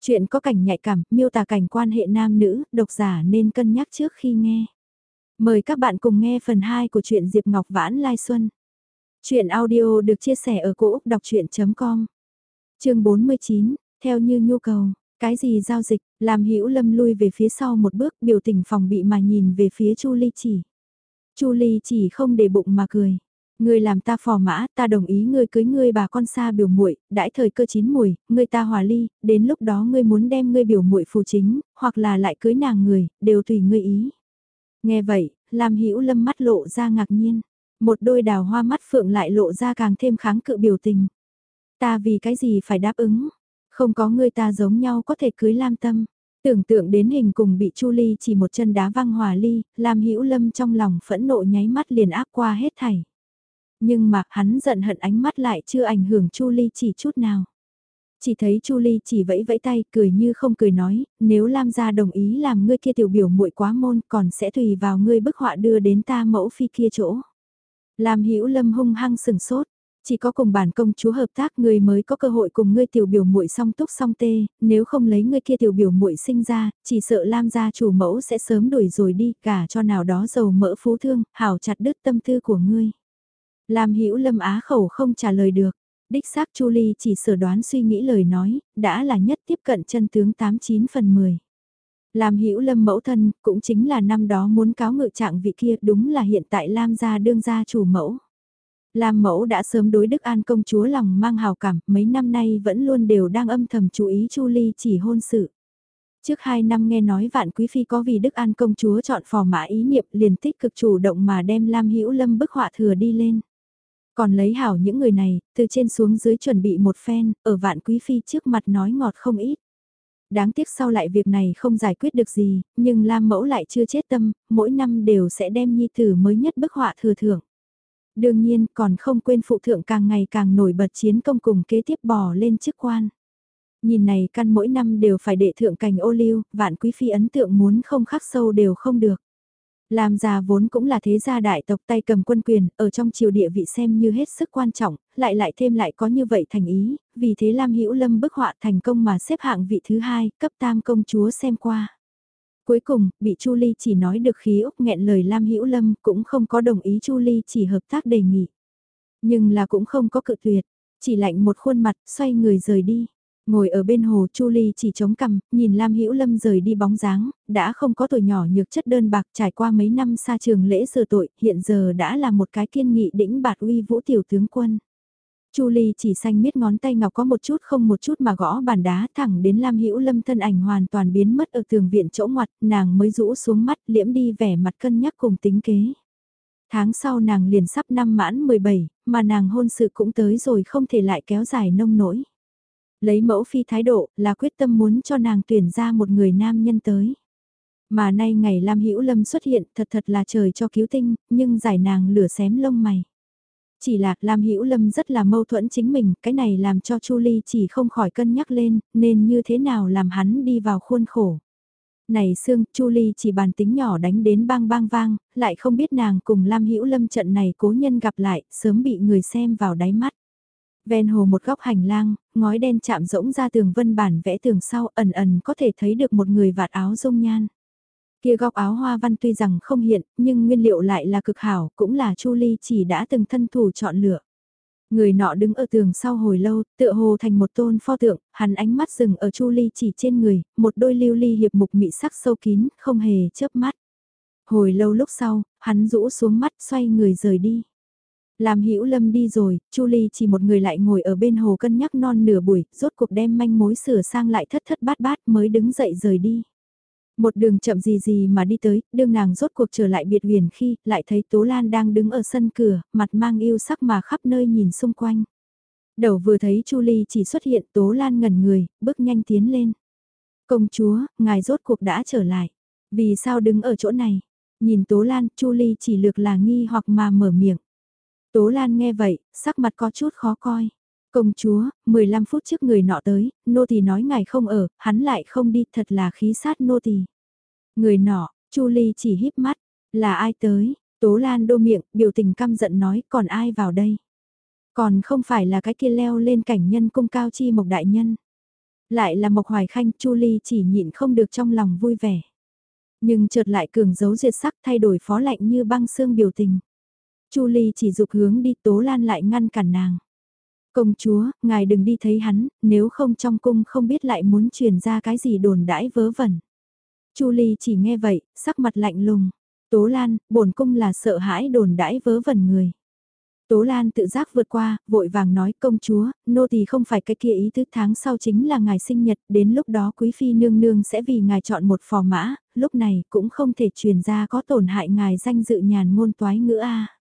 Chuyện có cảnh nhạy cảm, miêu tả cảnh quan hệ nam nữ, độc giả nên cân nhắc trước khi nghe. Mời các bạn cùng nghe phần 2 của truyện Diệp Ngọc Vãn Lai Xuân. Chuyện audio được chia sẻ ở cỗ đọc chuyện.com Trường 49, theo như nhu cầu, cái gì giao dịch, làm hữu lâm lui về phía sau một bước biểu tình phòng bị mà nhìn về phía Chu Ly chỉ. Chu Ly chỉ không để bụng mà cười. Ngươi làm ta phò mã, ta đồng ý ngươi cưới ngươi bà con xa biểu muội, đãi thời cơ chín mùi, ngươi ta hòa ly, đến lúc đó ngươi muốn đem ngươi biểu muội phù chính, hoặc là lại cưới nàng người, đều tùy ngươi ý. Nghe vậy, lam hữu lâm mắt lộ ra ngạc nhiên, một đôi đào hoa mắt phượng lại lộ ra càng thêm kháng cự biểu tình. Ta vì cái gì phải đáp ứng, không có ngươi ta giống nhau có thể cưới lam tâm. Tưởng tượng đến hình cùng bị Chu Ly chỉ một chân đá văng hòa ly, lam hữu lâm trong lòng phẫn nộ nháy mắt liền áp qua hết thảy nhưng mà hắn giận hận ánh mắt lại chưa ảnh hưởng Chu Ly chỉ chút nào. Chỉ thấy Chu Ly chỉ vẫy vẫy tay cười như không cười nói, nếu Lam gia đồng ý làm ngươi kia tiểu biểu muội quá môn còn sẽ tùy vào ngươi bức họa đưa đến ta mẫu phi kia chỗ. Lam Hữu Lâm hung hăng sừng sốt, chỉ có cùng bản công chúa hợp tác ngươi mới có cơ hội cùng ngươi tiểu biểu muội song túc song tê, nếu không lấy ngươi kia tiểu biểu muội sinh ra, chỉ sợ Lam gia chủ mẫu sẽ sớm đuổi rồi đi, cả cho nào đó giàu mỡ phú thương, hảo chặt đứt tâm tư của ngươi. Lam Hữu Lâm á khẩu không trả lời được. Đích xác Chu Ly chỉ sở đoán suy nghĩ lời nói, đã là nhất tiếp cận chân tướng 89 phần 10. Lam Hữu Lâm mẫu thân, cũng chính là năm đó muốn cáo ngự trạng vị kia, đúng là hiện tại Lam gia đương gia chủ mẫu. Lam mẫu đã sớm đối Đức An công chúa lòng mang hào cảm, mấy năm nay vẫn luôn đều đang âm thầm chú ý Chu Ly chỉ hôn sự. Trước hai năm nghe nói vạn quý phi có vì Đức An công chúa chọn phò mã ý niệm liền tích cực chủ động mà đem Lam Hữu Lâm bức họa thừa đi lên. Còn lấy hảo những người này, từ trên xuống dưới chuẩn bị một phen, ở vạn quý phi trước mặt nói ngọt không ít. Đáng tiếc sau lại việc này không giải quyết được gì, nhưng Lam Mẫu lại chưa chết tâm, mỗi năm đều sẽ đem nhi tử mới nhất bức họa thừa thưởng. Đương nhiên còn không quên phụ thượng càng ngày càng nổi bật chiến công cùng kế tiếp bò lên chức quan. Nhìn này căn mỗi năm đều phải đệ thượng cành ô liu, vạn quý phi ấn tượng muốn không khắc sâu đều không được. Lam gia vốn cũng là thế gia đại tộc tay cầm quân quyền, ở trong triều địa vị xem như hết sức quan trọng, lại lại thêm lại có như vậy thành ý, vì thế Lam Hữu Lâm bức họa thành công mà xếp hạng vị thứ hai, cấp tam công chúa xem qua. Cuối cùng, bị Chu Ly chỉ nói được khí úc nghẹn lời Lam Hữu Lâm cũng không có đồng ý Chu Ly chỉ hợp tác đề nghị. Nhưng là cũng không có cự tuyệt, chỉ lạnh một khuôn mặt, xoay người rời đi. Ngồi ở bên hồ Chu Ly chỉ chống cằm, nhìn Lam Hữu Lâm rời đi bóng dáng, đã không có tuổi nhỏ nhược chất đơn bạc trải qua mấy năm xa trường lễ sửa tội, hiện giờ đã là một cái kiên nghị đĩnh bạt uy vũ tiểu tướng quân. Chu Ly chỉ xanh miết ngón tay ngọc có một chút không một chút mà gõ bàn đá thẳng đến Lam Hữu Lâm thân ảnh hoàn toàn biến mất ở tường viện chỗ ngoặt, nàng mới rũ xuống mắt liễm đi vẻ mặt cân nhắc cùng tính kế. Tháng sau nàng liền sắp năm mãn 17, mà nàng hôn sự cũng tới rồi không thể lại kéo dài nông nỗi. Lấy mẫu phi thái độ là quyết tâm muốn cho nàng tuyển ra một người nam nhân tới. Mà nay ngày Lam Hữu Lâm xuất hiện thật thật là trời cho cứu tinh, nhưng giải nàng lửa xém lông mày. Chỉ là Lam Hữu Lâm rất là mâu thuẫn chính mình, cái này làm cho Chu Ly chỉ không khỏi cân nhắc lên, nên như thế nào làm hắn đi vào khuôn khổ. Này Sương, Chu Ly chỉ bàn tính nhỏ đánh đến bang bang vang, lại không biết nàng cùng Lam Hữu Lâm trận này cố nhân gặp lại, sớm bị người xem vào đáy mắt. Ven hồ một góc hành lang, ngói đen chạm rỗng ra tường vân bản vẽ tường sau ẩn ẩn có thể thấy được một người vạt áo dung nhan. Kia góc áo hoa văn tuy rằng không hiện, nhưng nguyên liệu lại là cực hảo, cũng là Chu Ly chỉ đã từng thân thủ chọn lựa. Người nọ đứng ở tường sau hồi lâu, tựa hồ thành một tôn pho tượng, hắn ánh mắt dừng ở Chu Ly chỉ trên người, một đôi lưu ly hiệp mục mị sắc sâu kín, không hề chớp mắt. Hồi lâu lúc sau, hắn rũ xuống mắt xoay người rời đi. Làm Hữu Lâm đi rồi, Chu Ly chỉ một người lại ngồi ở bên hồ cân nhắc non nửa buổi, rốt cuộc đem manh mối sửa sang lại thất thất bát bát mới đứng dậy rời đi. Một đường chậm gì gì mà đi tới, đương nàng rốt cuộc trở lại biệt huyền khi, lại thấy Tố Lan đang đứng ở sân cửa, mặt mang yêu sắc mà khắp nơi nhìn xung quanh. Đầu vừa thấy Chu Ly chỉ xuất hiện Tố Lan ngẩn người, bước nhanh tiến lên. Công chúa, ngài rốt cuộc đã trở lại. Vì sao đứng ở chỗ này? Nhìn Tố Lan, Chu Ly chỉ lược là nghi hoặc mà mở miệng. Tố Lan nghe vậy, sắc mặt có chút khó coi. Công chúa, 15 phút trước người nọ tới, nô tỳ nói ngài không ở, hắn lại không đi, thật là khí sát nô tỳ. Người nọ, Chu Ly chỉ híp mắt, là ai tới? Tố Lan đô miệng, biểu tình căm giận nói, còn ai vào đây? Còn không phải là cái kia leo lên cảnh nhân cung cao chi mộc đại nhân. Lại là Mộc Hoài Khanh, Chu Ly chỉ nhịn không được trong lòng vui vẻ. Nhưng chợt lại cường giấu duyệt sắc thay đổi phó lạnh như băng xương biểu tình. Chu Ly chỉ dục hướng đi Tố Lan lại ngăn cản nàng. Công chúa, ngài đừng đi thấy hắn, nếu không trong cung không biết lại muốn truyền ra cái gì đồn đãi vớ vẩn. Chu Ly chỉ nghe vậy, sắc mặt lạnh lùng. Tố Lan, bổn cung là sợ hãi đồn đãi vớ vẩn người. Tố Lan tự giác vượt qua, vội vàng nói công chúa, nô tỳ không phải cái kia ý thức tháng sau chính là ngài sinh nhật, đến lúc đó quý phi nương nương sẽ vì ngài chọn một phò mã, lúc này cũng không thể truyền ra có tổn hại ngài danh dự nhàn ngôn toái ngữ a.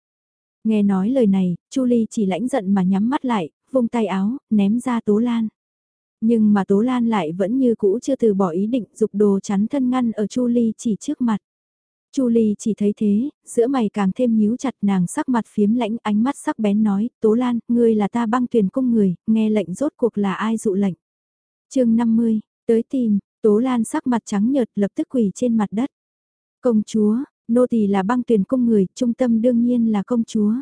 Nghe nói lời này, Chu Ly chỉ lãnh giận mà nhắm mắt lại, vung tay áo, ném ra Tố Lan. Nhưng mà Tố Lan lại vẫn như cũ chưa từ bỏ ý định dục đồ chắn thân ngăn ở Chu Ly chỉ trước mặt. Chu Ly chỉ thấy thế, giữa mày càng thêm nhíu chặt nàng sắc mặt phiếm lãnh ánh mắt sắc bén nói, Tố Lan, ngươi là ta băng tuyển cung người, nghe lệnh rốt cuộc là ai dụ lệnh. chương 50, tới tìm, Tố Lan sắc mặt trắng nhợt lập tức quỳ trên mặt đất. Công chúa, nô tỳ là băng tuyển cung người, trung tâm đương nhiên là công chúa.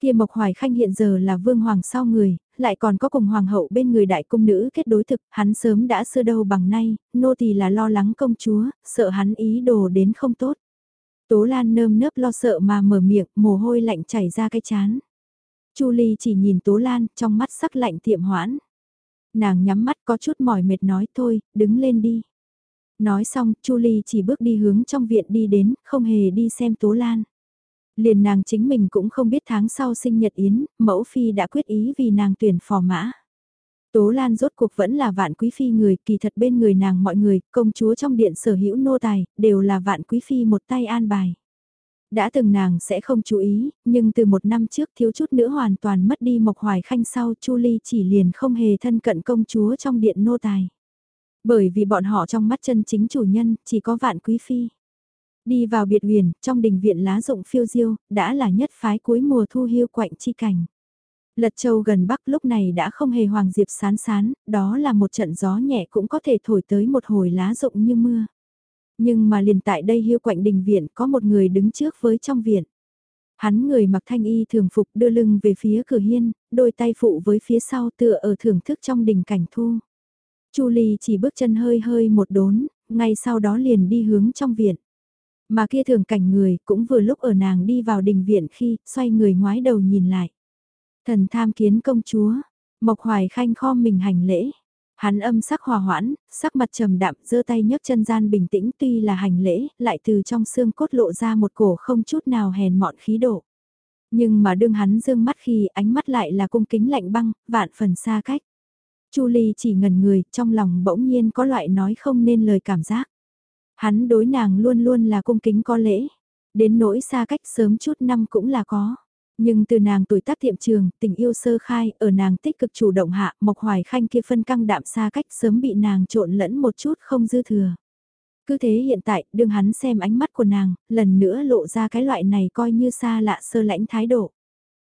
Kia Mộc Hoài Khanh hiện giờ là vương hoàng sau người, lại còn có cùng hoàng hậu bên người đại cung nữ kết đối thực, hắn sớm đã xưa đâu bằng nay, nô tỳ là lo lắng công chúa, sợ hắn ý đồ đến không tốt. Tố Lan nơm nớp lo sợ mà mở miệng, mồ hôi lạnh chảy ra cái chán. Chu Ly chỉ nhìn Tố Lan, trong mắt sắc lạnh tiệm hoãn. Nàng nhắm mắt có chút mỏi mệt nói thôi, đứng lên đi. Nói xong, Chu Ly chỉ bước đi hướng trong viện đi đến, không hề đi xem Tố Lan. Liền nàng chính mình cũng không biết tháng sau sinh nhật Yến, mẫu phi đã quyết ý vì nàng tuyển phò mã. Tố Lan rốt cuộc vẫn là vạn quý phi người, kỳ thật bên người nàng mọi người, công chúa trong điện sở hữu nô tài, đều là vạn quý phi một tay an bài. Đã từng nàng sẽ không chú ý, nhưng từ một năm trước thiếu chút nữa hoàn toàn mất đi Mộc Hoài Khanh sau Chu Ly chỉ liền không hề thân cận công chúa trong điện nô tài. Bởi vì bọn họ trong mắt chân chính chủ nhân, chỉ có vạn quý phi. Đi vào biệt huyền, trong đình viện lá rụng phiêu diêu, đã là nhất phái cuối mùa thu hiu quạnh chi cảnh. Lật châu gần bắc lúc này đã không hề hoàng diệp sán sán, đó là một trận gió nhẹ cũng có thể thổi tới một hồi lá rụng như mưa. Nhưng mà liền tại đây hiu quạnh đình viện có một người đứng trước với trong viện. Hắn người mặc thanh y thường phục đưa lưng về phía cửa hiên, đôi tay phụ với phía sau tựa ở thưởng thức trong đình cảnh thu. Chu Ly chỉ bước chân hơi hơi một đốn, ngay sau đó liền đi hướng trong viện. Mà kia thường cảnh người cũng vừa lúc ở nàng đi vào đình viện khi xoay người ngoái đầu nhìn lại. Thần tham kiến công chúa, Mộc Hoài Khanh kho mình hành lễ. Hắn âm sắc hòa hoãn, sắc mặt trầm đạm, giơ tay nhấc chân gian bình tĩnh tuy là hành lễ, lại từ trong xương cốt lộ ra một cổ không chút nào hèn mọn khí độ. Nhưng mà đương hắn dương mắt khi ánh mắt lại là cung kính lạnh băng, vạn phần xa cách. Chu Ly chỉ ngần người, trong lòng bỗng nhiên có loại nói không nên lời cảm giác. Hắn đối nàng luôn luôn là cung kính có lễ. Đến nỗi xa cách sớm chút năm cũng là có. Nhưng từ nàng tuổi tác tiệm trường, tình yêu sơ khai, ở nàng tích cực chủ động hạ, Mộc Hoài Khanh kia phân căng đạm xa cách sớm bị nàng trộn lẫn một chút không dư thừa. Cứ thế hiện tại, đương hắn xem ánh mắt của nàng, lần nữa lộ ra cái loại này coi như xa lạ sơ lãnh thái độ.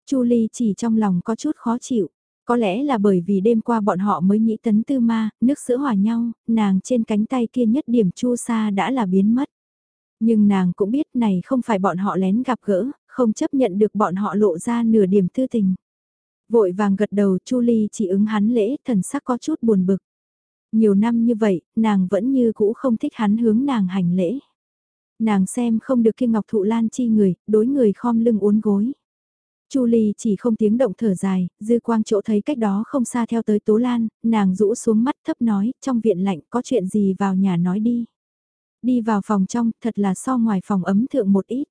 Chu Ly chỉ trong lòng có chút khó chịu. Có lẽ là bởi vì đêm qua bọn họ mới nghĩ tấn tư ma, nước sữa hòa nhau, nàng trên cánh tay kia nhất điểm chu sa đã là biến mất. Nhưng nàng cũng biết này không phải bọn họ lén gặp gỡ, không chấp nhận được bọn họ lộ ra nửa điểm tư tình. Vội vàng gật đầu Chu Ly chỉ ứng hắn lễ thần sắc có chút buồn bực. Nhiều năm như vậy, nàng vẫn như cũ không thích hắn hướng nàng hành lễ. Nàng xem không được kia ngọc thụ lan chi người, đối người khom lưng uốn gối. Chu Ly chỉ không tiếng động thở dài, dư quang chỗ thấy cách đó không xa theo tới Tố Lan, nàng rũ xuống mắt thấp nói, trong viện lạnh có chuyện gì vào nhà nói đi. Đi vào phòng trong, thật là so ngoài phòng ấm thượng một ít.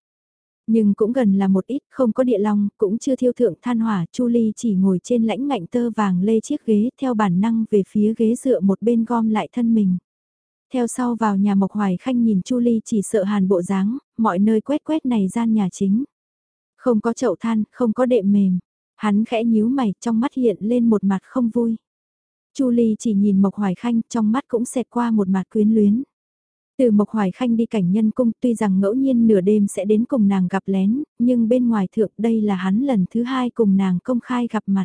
Nhưng cũng gần là một ít, không có địa long, cũng chưa thiêu thượng than hỏa, Chu Ly chỉ ngồi trên lãnh ngạnh tơ vàng lê chiếc ghế theo bản năng về phía ghế dựa một bên gom lại thân mình. Theo sau vào nhà Mộc Hoài Khanh nhìn Chu Ly chỉ sợ hàn bộ dáng, mọi nơi quét quét này gian nhà chính. Không có chậu than, không có đệm mềm. Hắn khẽ nhíu mày, trong mắt hiện lên một mặt không vui. Chu Ly chỉ nhìn Mộc Hoài Khanh, trong mắt cũng xẹt qua một mặt quyến luyến. Từ Mộc Hoài Khanh đi cảnh nhân cung tuy rằng ngẫu nhiên nửa đêm sẽ đến cùng nàng gặp lén, nhưng bên ngoài thượng đây là hắn lần thứ hai cùng nàng công khai gặp mặt.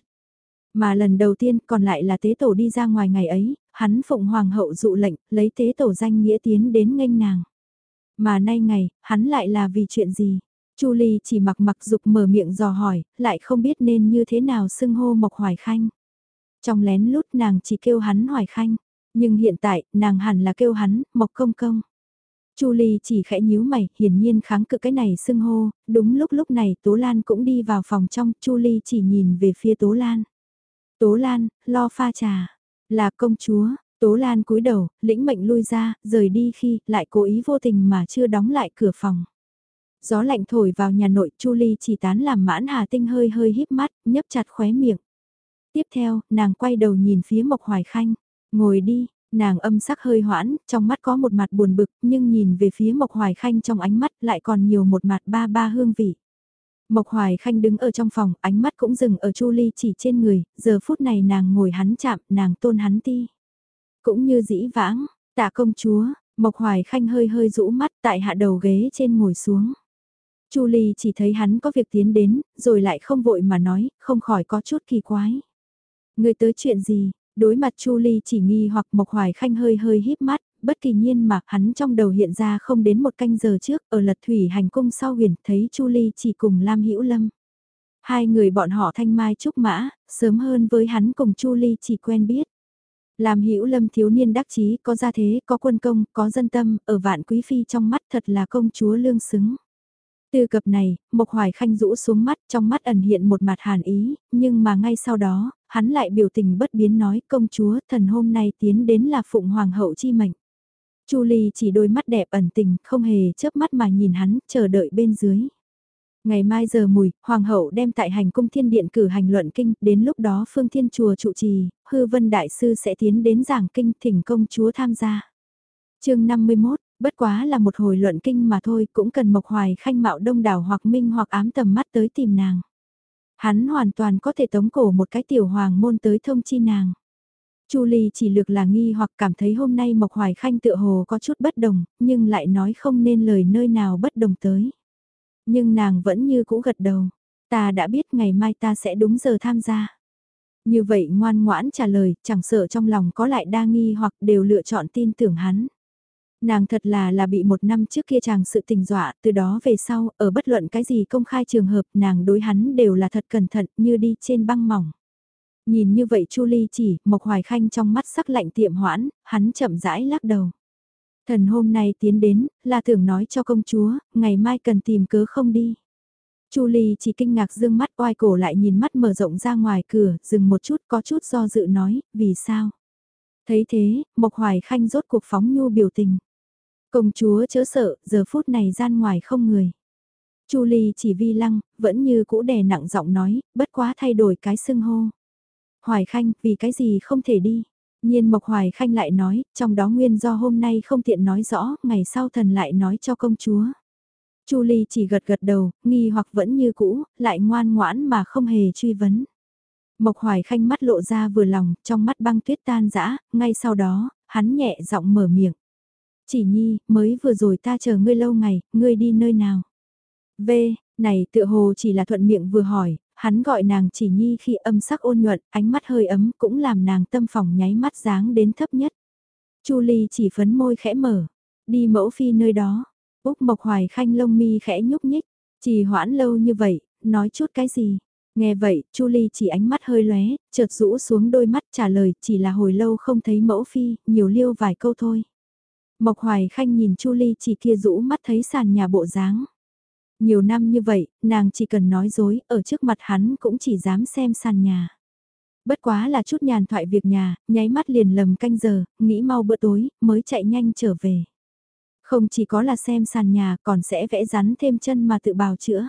Mà lần đầu tiên còn lại là tế tổ đi ra ngoài ngày ấy, hắn phụng hoàng hậu dụ lệnh, lấy tế tổ danh nghĩa tiến đến nghênh nàng. Mà nay ngày, hắn lại là vì chuyện gì? Chu Ly chỉ mặc mặc dục mở miệng dò hỏi, lại không biết nên như thế nào xưng hô Mộc Hoài Khanh. Trong lén lút nàng chỉ kêu hắn Hoài Khanh, Nhưng hiện tại, nàng hẳn là kêu hắn, Mộc Công Công. Chu Ly chỉ khẽ nhíu mày, hiển nhiên kháng cự cái này xưng hô, đúng lúc lúc này Tố Lan cũng đi vào phòng trong, Chu Ly chỉ nhìn về phía Tố Lan. Tố Lan, lo pha trà, là công chúa, Tố Lan cúi đầu, lĩnh mệnh lui ra, rời đi khi lại cố ý vô tình mà chưa đóng lại cửa phòng. Gió lạnh thổi vào nhà nội, Chu Ly chỉ tán làm mãn hà tinh hơi hơi híp mắt, nhấp chặt khóe miệng. Tiếp theo, nàng quay đầu nhìn phía Mộc Hoài Khanh, ngồi đi, nàng âm sắc hơi hoãn, trong mắt có một mặt buồn bực, nhưng nhìn về phía Mộc Hoài Khanh trong ánh mắt lại còn nhiều một mặt ba ba hương vị. Mộc Hoài Khanh đứng ở trong phòng, ánh mắt cũng dừng ở Chu Ly chỉ trên người, giờ phút này nàng ngồi hắn chạm, nàng tôn hắn ti. Cũng như dĩ vãng, tạ công chúa, Mộc Hoài Khanh hơi hơi rũ mắt tại hạ đầu ghế trên ngồi xuống. Chu Ly chỉ thấy hắn có việc tiến đến, rồi lại không vội mà nói, không khỏi có chút kỳ quái. Người tới chuyện gì, đối mặt Chu Ly chỉ nghi hoặc Mộc Hoài Khanh hơi hơi híp mắt, bất kỳ nhiên mà hắn trong đầu hiện ra không đến một canh giờ trước ở lật thủy hành cung sau huyền thấy Chu Ly chỉ cùng Lam Hữu Lâm. Hai người bọn họ thanh mai trúc mã, sớm hơn với hắn cùng Chu Ly chỉ quen biết. Lam Hữu Lâm thiếu niên đắc chí, có gia thế, có quân công, có dân tâm, ở vạn quý phi trong mắt thật là công chúa lương xứng. Từ cập này, Mộc Hoài Khanh rũ xuống mắt, trong mắt ẩn hiện một mặt hàn ý, nhưng mà ngay sau đó, hắn lại biểu tình bất biến nói công chúa thần hôm nay tiến đến là phụng hoàng hậu chi mệnh. Chu Ly chỉ đôi mắt đẹp ẩn tình, không hề chớp mắt mà nhìn hắn, chờ đợi bên dưới. Ngày mai giờ mùi, Hoàng hậu đem tại hành cung thiên điện cử hành luận kinh, đến lúc đó phương thiên chùa trụ trì, hư vân đại sư sẽ tiến đến giảng kinh thỉnh công chúa tham gia. chương 51, bất quá là một hồi luận kinh mà thôi, cũng cần mộc hoài khanh mạo đông đảo hoặc minh hoặc ám tầm mắt tới tìm nàng. Hắn hoàn toàn có thể tống cổ một cái tiểu hoàng môn tới thông chi nàng. Chu Ly chỉ lược là nghi hoặc cảm thấy hôm nay Mộc Hoài Khanh tựa hồ có chút bất đồng, nhưng lại nói không nên lời nơi nào bất đồng tới. Nhưng nàng vẫn như cũ gật đầu, ta đã biết ngày mai ta sẽ đúng giờ tham gia. Như vậy ngoan ngoãn trả lời, chẳng sợ trong lòng có lại đa nghi hoặc đều lựa chọn tin tưởng hắn. Nàng thật là là bị một năm trước kia chàng sự tình dọa, từ đó về sau, ở bất luận cái gì công khai trường hợp, nàng đối hắn đều là thật cẩn thận như đi trên băng mỏng. Nhìn như vậy Chu Ly chỉ, Mộc Hoài Khanh trong mắt sắc lạnh tiệm hoãn, hắn chậm rãi lắc đầu. Thần hôm nay tiến đến, là tưởng nói cho công chúa, ngày mai cần tìm cớ không đi. Chu Ly chỉ kinh ngạc dương mắt oai cổ lại nhìn mắt mở rộng ra ngoài cửa, dừng một chút có chút do dự nói, vì sao? Thấy thế, Mộc Hoài Khanh rốt cuộc phóng nhu biểu tình. Công chúa chớ sợ, giờ phút này gian ngoài không người. Chu Ly chỉ vi lăng, vẫn như cũ đè nặng giọng nói, bất quá thay đổi cái xưng hô. Hoài Khanh, vì cái gì không thể đi? Nhiên Mộc Hoài Khanh lại nói, trong đó nguyên do hôm nay không tiện nói rõ, ngày sau thần lại nói cho công chúa. Chu Ly chỉ gật gật đầu, nghi hoặc vẫn như cũ, lại ngoan ngoãn mà không hề truy vấn. Mộc Hoài Khanh mắt lộ ra vừa lòng, trong mắt băng tuyết tan dã ngay sau đó, hắn nhẹ giọng mở miệng. Chỉ nhi, mới vừa rồi ta chờ ngươi lâu ngày, ngươi đi nơi nào? V, này tựa hồ chỉ là thuận miệng vừa hỏi, hắn gọi nàng chỉ nhi khi âm sắc ôn nhuận, ánh mắt hơi ấm cũng làm nàng tâm phòng nháy mắt dáng đến thấp nhất. Chu Ly chỉ phấn môi khẽ mở, đi mẫu phi nơi đó, Úc Mộc Hoài Khanh lông mi khẽ nhúc nhích, chỉ hoãn lâu như vậy, nói chút cái gì. Nghe vậy, Chu Ly chỉ ánh mắt hơi lóe, chợt rũ xuống đôi mắt trả lời chỉ là hồi lâu không thấy mẫu phi, nhiều liêu vài câu thôi. Mộc Hoài Khanh nhìn Chu Ly chỉ kia rũ mắt thấy sàn nhà bộ dáng. Nhiều năm như vậy, nàng chỉ cần nói dối, ở trước mặt hắn cũng chỉ dám xem sàn nhà. Bất quá là chút nhàn thoại việc nhà, nháy mắt liền lầm canh giờ, nghĩ mau bữa tối, mới chạy nhanh trở về. Không chỉ có là xem sàn nhà, còn sẽ vẽ rắn thêm chân mà tự bào chữa.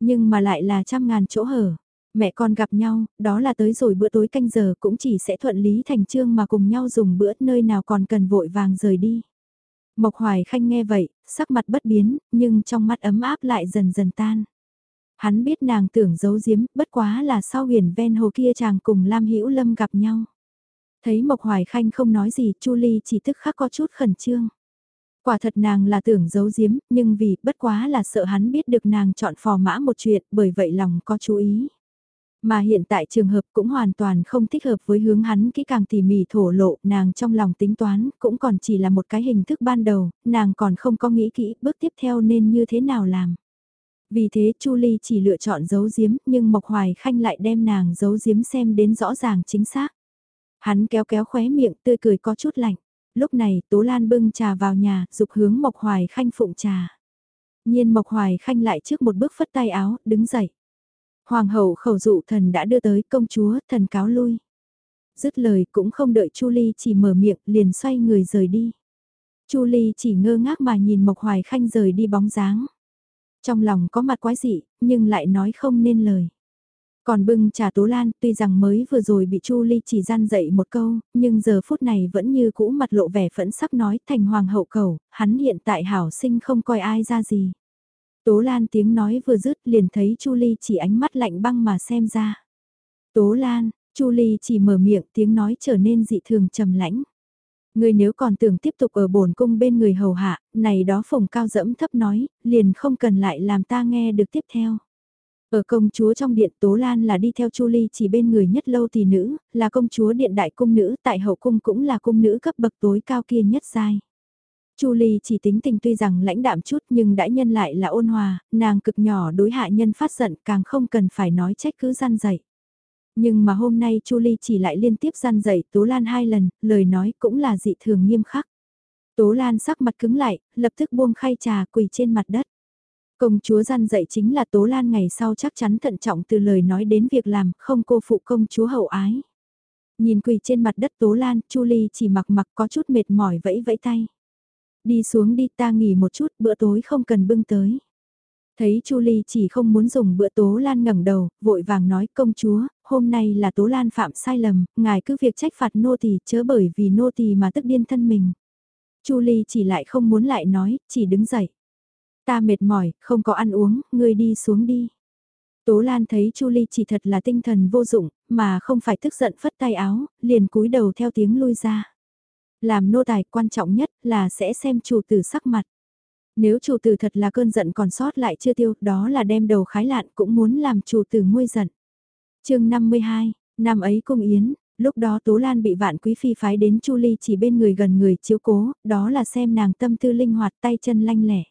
Nhưng mà lại là trăm ngàn chỗ hở. Mẹ con gặp nhau, đó là tới rồi bữa tối canh giờ cũng chỉ sẽ thuận lý thành trương mà cùng nhau dùng bữa nơi nào còn cần vội vàng rời đi. Mộc Hoài Khanh nghe vậy, sắc mặt bất biến, nhưng trong mắt ấm áp lại dần dần tan. Hắn biết nàng tưởng giấu giếm, bất quá là sau huyền ven hồ kia chàng cùng Lam Hữu Lâm gặp nhau. Thấy Mộc Hoài Khanh không nói gì, Chu Ly chỉ tức khắc có chút khẩn trương. Quả thật nàng là tưởng giấu giếm, nhưng vì bất quá là sợ hắn biết được nàng chọn phò mã một chuyện, bởi vậy lòng có chú ý. Mà hiện tại trường hợp cũng hoàn toàn không thích hợp với hướng hắn kỹ càng tỉ mỉ thổ lộ, nàng trong lòng tính toán, cũng còn chỉ là một cái hình thức ban đầu, nàng còn không có nghĩ kỹ bước tiếp theo nên như thế nào làm. Vì thế Chu Ly chỉ lựa chọn giấu giếm, nhưng Mộc Hoài Khanh lại đem nàng giấu giếm xem đến rõ ràng chính xác. Hắn kéo kéo khóe miệng tươi cười có chút lạnh. Lúc này Tố Lan bưng trà vào nhà, dục hướng Mộc Hoài Khanh phụng trà. Nhiên Mộc Hoài Khanh lại trước một bước phất tay áo, đứng dậy. Hoàng hậu khẩu dụ thần đã đưa tới công chúa, thần cáo lui. Dứt lời cũng không đợi Chu Ly chỉ mở miệng, liền xoay người rời đi. Chu Ly chỉ ngơ ngác mà nhìn Mộc Hoài Khanh rời đi bóng dáng. Trong lòng có mặt quái dị, nhưng lại nói không nên lời. Còn bưng trà Tố Lan, tuy rằng mới vừa rồi bị Chu Ly chỉ gian dậy một câu, nhưng giờ phút này vẫn như cũ mặt lộ vẻ phẫn sắc nói thành hoàng hậu cầu, hắn hiện tại hảo sinh không coi ai ra gì. Tố Lan tiếng nói vừa dứt liền thấy Chu Ly chỉ ánh mắt lạnh băng mà xem ra. Tố Lan, Chu Ly chỉ mở miệng tiếng nói trở nên dị thường trầm lãnh. Người nếu còn tưởng tiếp tục ở bổn cung bên người hầu hạ, này đó phồng cao dẫm thấp nói, liền không cần lại làm ta nghe được tiếp theo. Ở công chúa trong điện Tố Lan là đi theo Chu Ly chỉ bên người nhất lâu tỷ nữ, là công chúa điện đại cung nữ, tại hậu cung cũng là cung nữ cấp bậc tối cao kia nhất giai. Chu Ly chỉ tính tình tuy rằng lãnh đạm chút nhưng đãi nhân lại là ôn hòa, nàng cực nhỏ đối hạ nhân phát giận càng không cần phải nói trách cứ gian dạy. Nhưng mà hôm nay Chu Ly chỉ lại liên tiếp gian dạy Tố Lan hai lần, lời nói cũng là dị thường nghiêm khắc. Tố Lan sắc mặt cứng lại, lập tức buông khay trà quỳ trên mặt đất. Công chúa gian dạy chính là Tố Lan ngày sau chắc chắn thận trọng từ lời nói đến việc làm, không cô phụ công chúa hậu ái. Nhìn quỳ trên mặt đất Tố Lan, Chu Ly chỉ mặc mặc có chút mệt mỏi vẫy vẫy tay. Đi xuống đi ta nghỉ một chút, bữa tối không cần bưng tới. Thấy Chu Ly chỉ không muốn dùng bữa Tố Lan ngẩng đầu, vội vàng nói công chúa, hôm nay là Tố Lan phạm sai lầm, ngài cứ việc trách phạt nô tỳ chớ bởi vì nô tỳ mà tức điên thân mình. Chu Ly chỉ lại không muốn lại nói, chỉ đứng dậy. Ta mệt mỏi, không có ăn uống, ngươi đi xuống đi. Tố Lan thấy Chu Ly chỉ thật là tinh thần vô dụng, mà không phải tức giận phất tay áo, liền cúi đầu theo tiếng lui ra. Làm nô tài quan trọng nhất là sẽ xem chủ tử sắc mặt. Nếu chủ tử thật là cơn giận còn sót lại chưa tiêu, đó là đem đầu khái lạn cũng muốn làm chủ tử nguôi giận. chương 52, năm ấy cung yến, lúc đó Tố Lan bị vạn quý phi phái đến Chu Ly chỉ bên người gần người chiếu cố, đó là xem nàng tâm tư linh hoạt tay chân lanh lẻ.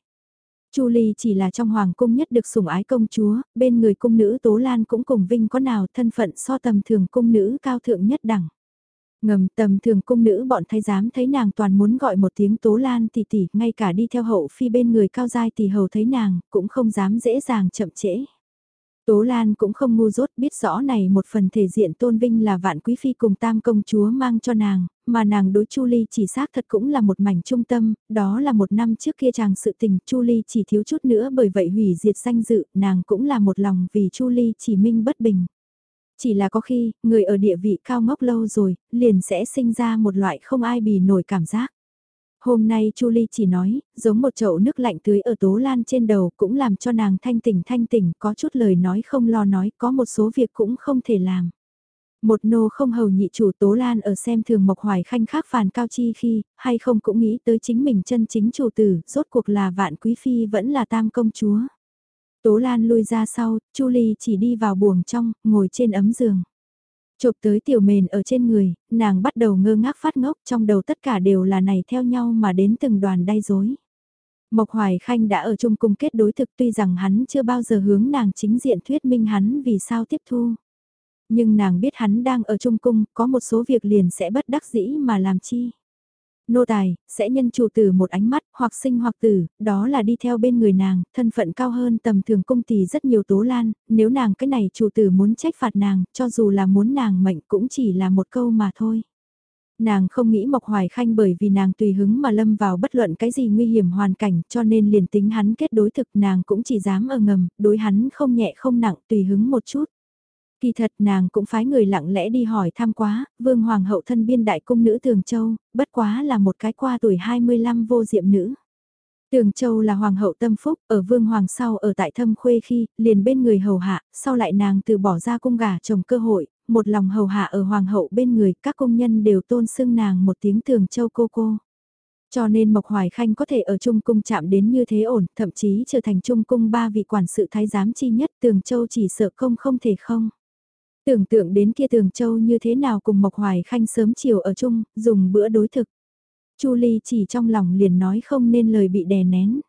Chu Ly chỉ là trong hoàng cung nhất được sủng ái công chúa, bên người cung nữ Tố Lan cũng cùng vinh có nào thân phận so tầm thường cung nữ cao thượng nhất đẳng. Ngầm tầm thường cung nữ bọn thái giám thấy nàng toàn muốn gọi một tiếng Tố Lan tỷ tỷ, ngay cả đi theo hậu phi bên người cao giai tỷ hầu thấy nàng, cũng không dám dễ dàng chậm trễ. Tố Lan cũng không ngu dốt biết rõ này một phần thể diện tôn vinh là vạn quý phi cùng tam công chúa mang cho nàng, mà nàng đối Chu Ly chỉ xác thật cũng là một mảnh trung tâm, đó là một năm trước kia chàng sự tình Chu Ly chỉ thiếu chút nữa bởi vậy hủy diệt danh dự, nàng cũng là một lòng vì Chu Ly chỉ minh bất bình. Chỉ là có khi, người ở địa vị cao ngốc lâu rồi, liền sẽ sinh ra một loại không ai bì nổi cảm giác. Hôm nay Chu Ly chỉ nói, giống một chậu nước lạnh tưới ở tố lan trên đầu cũng làm cho nàng thanh tỉnh thanh tỉnh, có chút lời nói không lo nói, có một số việc cũng không thể làm. Một nô không hầu nhị chủ tố lan ở xem thường mộc hoài khanh khác phàn cao chi khi, hay không cũng nghĩ tới chính mình chân chính chủ tử, rốt cuộc là vạn quý phi vẫn là tam công chúa. Tố Lan lui ra sau, Chu Ly chỉ đi vào buồng trong, ngồi trên ấm giường. Chụp tới tiểu mền ở trên người, nàng bắt đầu ngơ ngác phát ngốc trong đầu tất cả đều là này theo nhau mà đến từng đoàn đay dối. Mộc Hoài Khanh đã ở chung cung kết đối thực tuy rằng hắn chưa bao giờ hướng nàng chính diện thuyết minh hắn vì sao tiếp thu. Nhưng nàng biết hắn đang ở chung cung, có một số việc liền sẽ bất đắc dĩ mà làm chi nô tài, sẽ nhân chủ tử một ánh mắt, hoặc sinh hoặc tử, đó là đi theo bên người nàng, thân phận cao hơn tầm thường cung tỷ rất nhiều tố lan, nếu nàng cái này chủ tử muốn trách phạt nàng, cho dù là muốn nàng mệnh cũng chỉ là một câu mà thôi. Nàng không nghĩ Mộc Hoài Khanh bởi vì nàng tùy hứng mà lâm vào bất luận cái gì nguy hiểm hoàn cảnh cho nên liền tính hắn kết đối thực nàng cũng chỉ dám ở ngầm, đối hắn không nhẹ không nặng tùy hứng một chút. Kỳ thật nàng cũng phái người lặng lẽ đi hỏi thăm quá, vương hoàng hậu thân biên đại cung nữ Tường Châu, bất quá là một cái qua tuổi 25 vô diệm nữ. Tường Châu là hoàng hậu tâm phúc, ở vương hoàng sau ở tại thâm khuê khi, liền bên người hầu hạ, sau lại nàng từ bỏ ra cung gà chồng cơ hội, một lòng hầu hạ ở hoàng hậu bên người, các công nhân đều tôn xưng nàng một tiếng Tường Châu cô cô. Cho nên Mộc Hoài Khanh có thể ở Trung Cung chạm đến như thế ổn, thậm chí trở thành Trung Cung ba vị quản sự thái giám chi nhất Tường Châu chỉ sợ không không thể không. Tưởng tượng đến kia tường châu như thế nào cùng Mộc Hoài Khanh sớm chiều ở chung, dùng bữa đối thực. Chu Ly chỉ trong lòng liền nói không nên lời bị đè nén.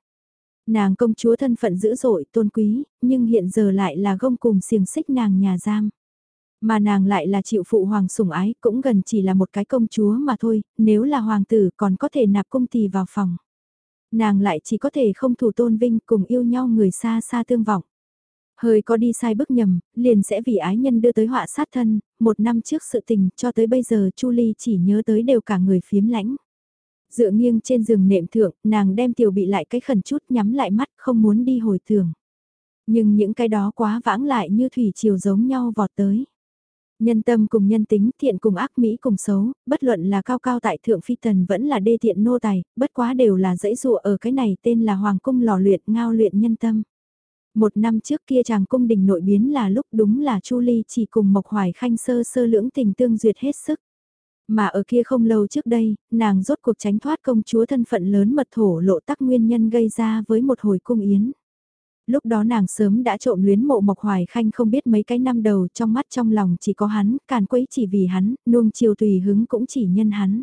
Nàng công chúa thân phận dữ dội tôn quý, nhưng hiện giờ lại là gông cùng xiềng xích nàng nhà giam. Mà nàng lại là chịu phụ hoàng sủng ái, cũng gần chỉ là một cái công chúa mà thôi, nếu là hoàng tử còn có thể nạp cung tỳ vào phòng. Nàng lại chỉ có thể không thủ tôn vinh cùng yêu nhau người xa xa tương vọng. Hơi có đi sai bước nhầm, liền sẽ vì ái nhân đưa tới họa sát thân, một năm trước sự tình cho tới bây giờ Chu Ly chỉ nhớ tới đều cả người phiếm lãnh. Dựa nghiêng trên giường nệm thượng, nàng đem tiểu bị lại cái khẩn chút nhắm lại mắt không muốn đi hồi tưởng. Nhưng những cái đó quá vãng lại như thủy chiều giống nhau vọt tới. Nhân tâm cùng nhân tính, thiện cùng ác mỹ cùng xấu, bất luận là cao cao tại thượng phi tần vẫn là đê thiện nô tài, bất quá đều là dãy dụa ở cái này tên là hoàng cung lò luyện ngao luyện nhân tâm. Một năm trước kia chàng cung đình nội biến là lúc đúng là Chu Ly chỉ cùng Mộc Hoài Khanh sơ sơ lưỡng tình tương duyệt hết sức. Mà ở kia không lâu trước đây, nàng rốt cuộc tránh thoát công chúa thân phận lớn mật thổ lộ tắc nguyên nhân gây ra với một hồi cung yến. Lúc đó nàng sớm đã trộm luyến mộ Mộc Hoài Khanh không biết mấy cái năm đầu trong mắt trong lòng chỉ có hắn, càn quấy chỉ vì hắn, nuông chiều tùy hứng cũng chỉ nhân hắn.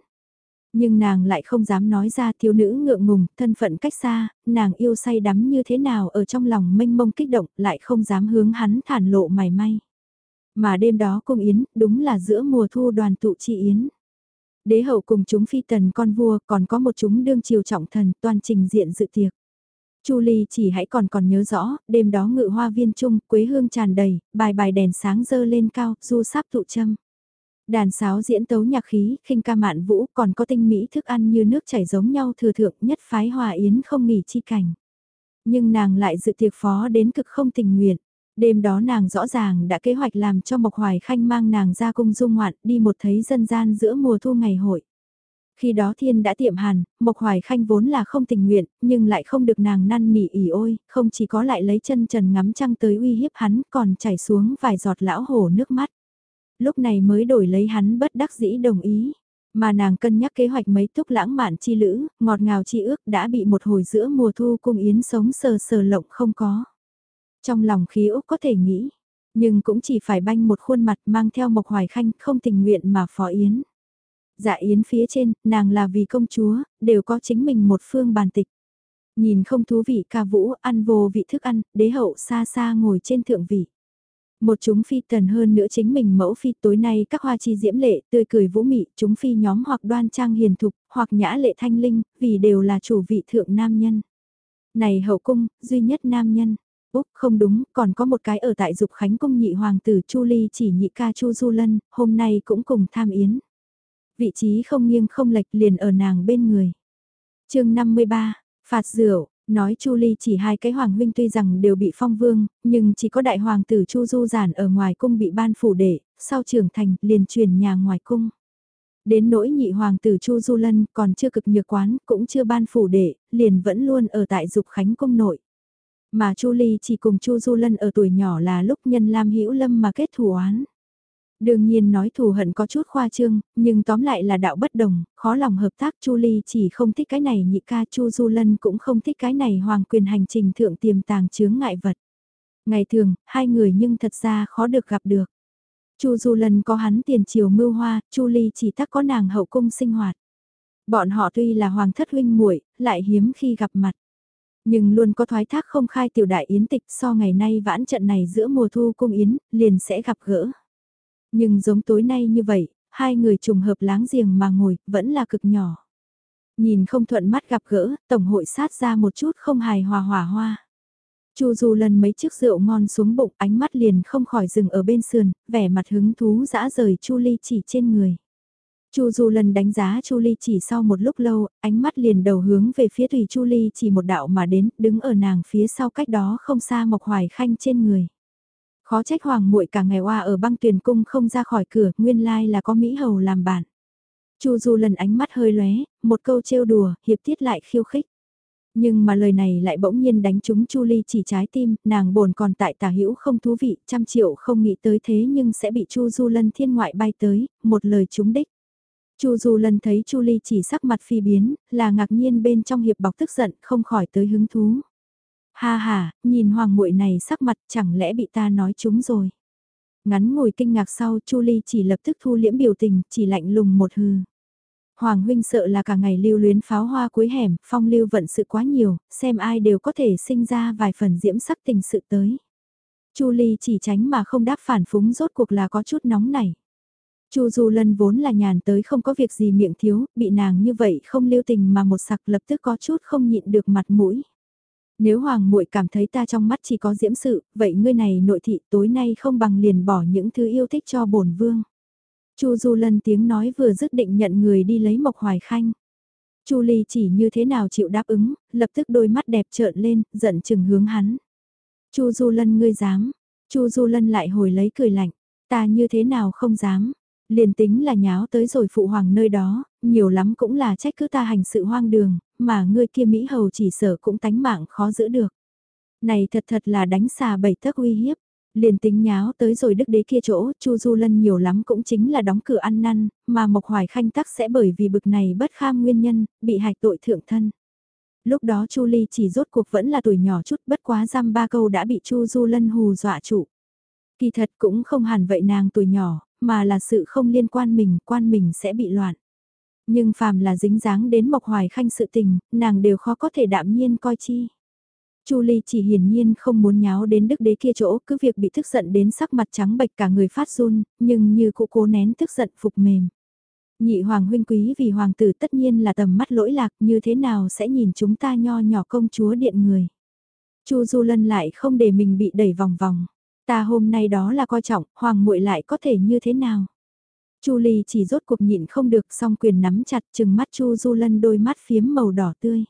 Nhưng nàng lại không dám nói ra thiếu nữ ngượng ngùng, thân phận cách xa, nàng yêu say đắm như thế nào ở trong lòng mênh mông kích động, lại không dám hướng hắn thản lộ mày may. Mà đêm đó cung yến, đúng là giữa mùa thu đoàn tụ chi yến. Đế hậu cùng chúng phi tần con vua, còn có một chúng đương triều trọng thần, toàn trình diện dự tiệc. Chu Ly chỉ hãy còn còn nhớ rõ, đêm đó ngự hoa viên trung, quế hương tràn đầy, bài bài đèn sáng dơ lên cao, du sáp tụ châm. Đàn sáo diễn tấu nhạc khí, khinh ca mạn vũ, còn có tinh mỹ thức ăn như nước chảy giống nhau thừa thượng nhất phái hòa yến không nghỉ chi cảnh. Nhưng nàng lại dự tiệc phó đến cực không tình nguyện. Đêm đó nàng rõ ràng đã kế hoạch làm cho Mộc Hoài Khanh mang nàng ra cung dung ngoạn đi một thấy dân gian giữa mùa thu ngày hội. Khi đó thiên đã tiệm hàn, Mộc Hoài Khanh vốn là không tình nguyện, nhưng lại không được nàng năn nỉ ỉ ôi, không chỉ có lại lấy chân trần ngắm trăng tới uy hiếp hắn, còn chảy xuống vài giọt lão hổ nước mắt. Lúc này mới đổi lấy hắn bất đắc dĩ đồng ý. Mà nàng cân nhắc kế hoạch mấy thúc lãng mạn chi lữ, ngọt ngào chi ước đã bị một hồi giữa mùa thu cung yến sống sờ sờ lộng không có. Trong lòng khí Úc có thể nghĩ, nhưng cũng chỉ phải banh một khuôn mặt mang theo Mộc Hoài Khanh không tình nguyện mà phó yến. Dạ yến phía trên, nàng là vì công chúa, đều có chính mình một phương bàn tịch. Nhìn không thú vị ca vũ, ăn vô vị thức ăn, đế hậu xa xa ngồi trên thượng vị. Một chúng phi tần hơn nữa chính mình mẫu phi tối nay các hoa chi diễm lệ, tươi cười vũ mị, chúng phi nhóm hoặc đoan trang hiền thục, hoặc nhã lệ thanh linh, vì đều là chủ vị thượng nam nhân. Này hậu cung, duy nhất nam nhân. Úc không đúng, còn có một cái ở tại dục khánh cung nhị hoàng tử Chu Ly chỉ nhị ca Chu Du Lân, hôm nay cũng cùng tham yến. Vị trí không nghiêng không lệch liền ở nàng bên người. chương 53, phạt rượu, nói Chu Ly chỉ hai cái hoàng huynh tuy rằng đều bị phong vương, nhưng chỉ có đại hoàng tử Chu Du giản ở ngoài cung bị ban phủ để, sau trưởng thành liền truyền nhà ngoài cung. Đến nỗi nhị hoàng tử Chu Du Lân còn chưa cực nhược quán, cũng chưa ban phủ để, liền vẫn luôn ở tại dục khánh cung nội. Mà Chu Ly chỉ cùng Chu Du Lân ở tuổi nhỏ là lúc nhân Lam Hữu Lâm mà kết thù oán. Đương nhiên nói thù hận có chút khoa trương, nhưng tóm lại là đạo bất đồng, khó lòng hợp tác Chu Ly chỉ không thích cái này nhị ca Chu Du Lân cũng không thích cái này hoàng quyền hành trình thượng tiềm tàng chướng ngại vật. Ngày thường, hai người nhưng thật ra khó được gặp được. Chu Du Lân có hắn tiền triều mưu hoa, Chu Ly chỉ tắc có nàng hậu cung sinh hoạt. Bọn họ tuy là hoàng thất huynh muội, lại hiếm khi gặp mặt. Nhưng luôn có thoái thác không khai tiểu đại yến tịch so ngày nay vãn trận này giữa mùa thu cung yến, liền sẽ gặp gỡ. Nhưng giống tối nay như vậy, hai người trùng hợp láng giềng mà ngồi, vẫn là cực nhỏ. Nhìn không thuận mắt gặp gỡ, tổng hội sát ra một chút không hài hòa hòa hoa. Chu Du lần mấy chiếc rượu ngon xuống bụng, ánh mắt liền không khỏi dừng ở bên sườn, vẻ mặt hứng thú dã rời Chu Ly chỉ trên người. Chu Du lần đánh giá Chu Ly chỉ sau một lúc lâu, ánh mắt liền đầu hướng về phía Thủy Chu Ly chỉ một đạo mà đến, đứng ở nàng phía sau cách đó không xa Mộc Hoài Khanh trên người. Khó trách hoàng muội cả ngày oa ở băng tuyền cung không ra khỏi cửa, nguyên lai là có Mỹ Hầu làm bạn. Chu Du lần ánh mắt hơi lóe, một câu trêu đùa, hiệp tiết lại khiêu khích. Nhưng mà lời này lại bỗng nhiên đánh trúng Chu Ly chỉ trái tim, nàng bồn còn tại tả hữu không thú vị, trăm triệu không nghĩ tới thế nhưng sẽ bị Chu Du Lân thiên ngoại bay tới, một lời trúng đích. Chu Du Lân thấy Chu Ly chỉ sắc mặt phi biến, là ngạc nhiên bên trong hiệp bọc tức giận, không khỏi tới hứng thú. Ha ha, nhìn hoàng muội này sắc mặt chẳng lẽ bị ta nói chúng rồi. Ngắn ngồi kinh ngạc sau Chu Ly chỉ lập tức thu liễm biểu tình, chỉ lạnh lùng một hư. Hoàng huynh sợ là cả ngày lưu luyến pháo hoa cuối hẻm, phong lưu vận sự quá nhiều, xem ai đều có thể sinh ra vài phần diễm sắc tình sự tới. Chu Ly chỉ tránh mà không đáp phản phúng rốt cuộc là có chút nóng nảy. Chu Du Lân vốn là nhàn tới không có việc gì miệng thiếu, bị nàng như vậy không lưu tình mà một sặc lập tức có chút không nhịn được mặt mũi. Nếu hoàng muội cảm thấy ta trong mắt chỉ có diễm sự, vậy ngươi này nội thị tối nay không bằng liền bỏ những thứ yêu thích cho bổn vương. Chu Du Lân tiếng nói vừa dứt định nhận người đi lấy Mộc Hoài Khanh. Chu Ly chỉ như thế nào chịu đáp ứng, lập tức đôi mắt đẹp trợn lên, giận chừng hướng hắn. Chu Du Lân ngươi dám? Chu Du Lân lại hồi lấy cười lạnh, ta như thế nào không dám? Liền tính là nháo tới rồi phụ hoàng nơi đó, nhiều lắm cũng là trách cứ ta hành sự hoang đường, mà ngươi kia Mỹ hầu chỉ sở cũng tánh mạng khó giữ được. Này thật thật là đánh xà bảy tấc uy hiếp. Liền tính nháo tới rồi đức đế kia chỗ, Chu Du Lân nhiều lắm cũng chính là đóng cửa ăn năn, mà Mộc Hoài Khanh tắc sẽ bởi vì bực này bất kham nguyên nhân, bị hạch tội thượng thân. Lúc đó Chu Ly chỉ rốt cuộc vẫn là tuổi nhỏ chút bất quá giam ba câu đã bị Chu Du Lân hù dọa trụ. Kỳ thật cũng không hẳn vậy nàng tuổi nhỏ, mà là sự không liên quan mình, quan mình sẽ bị loạn. Nhưng phàm là dính dáng đến Mộc Hoài Khanh sự tình, nàng đều khó có thể đạm nhiên coi chi. Chu Ly chỉ hiển nhiên không muốn nháo đến đức đế kia chỗ, cứ việc bị tức giận đến sắc mặt trắng bệch cả người phát run, nhưng như cụ cố nén tức giận phục mềm. Nhị hoàng huynh quý vì hoàng tử tất nhiên là tầm mắt lỗi lạc như thế nào sẽ nhìn chúng ta nho nhỏ công chúa điện người. Chu Du Lân lại không để mình bị đẩy vòng vòng. Ta hôm nay đó là coi trọng, hoàng muội lại có thể như thế nào? Chu Ly chỉ rốt cuộc nhịn không được song quyền nắm chặt chừng mắt Chu Du Lân đôi mắt phiếm màu đỏ tươi.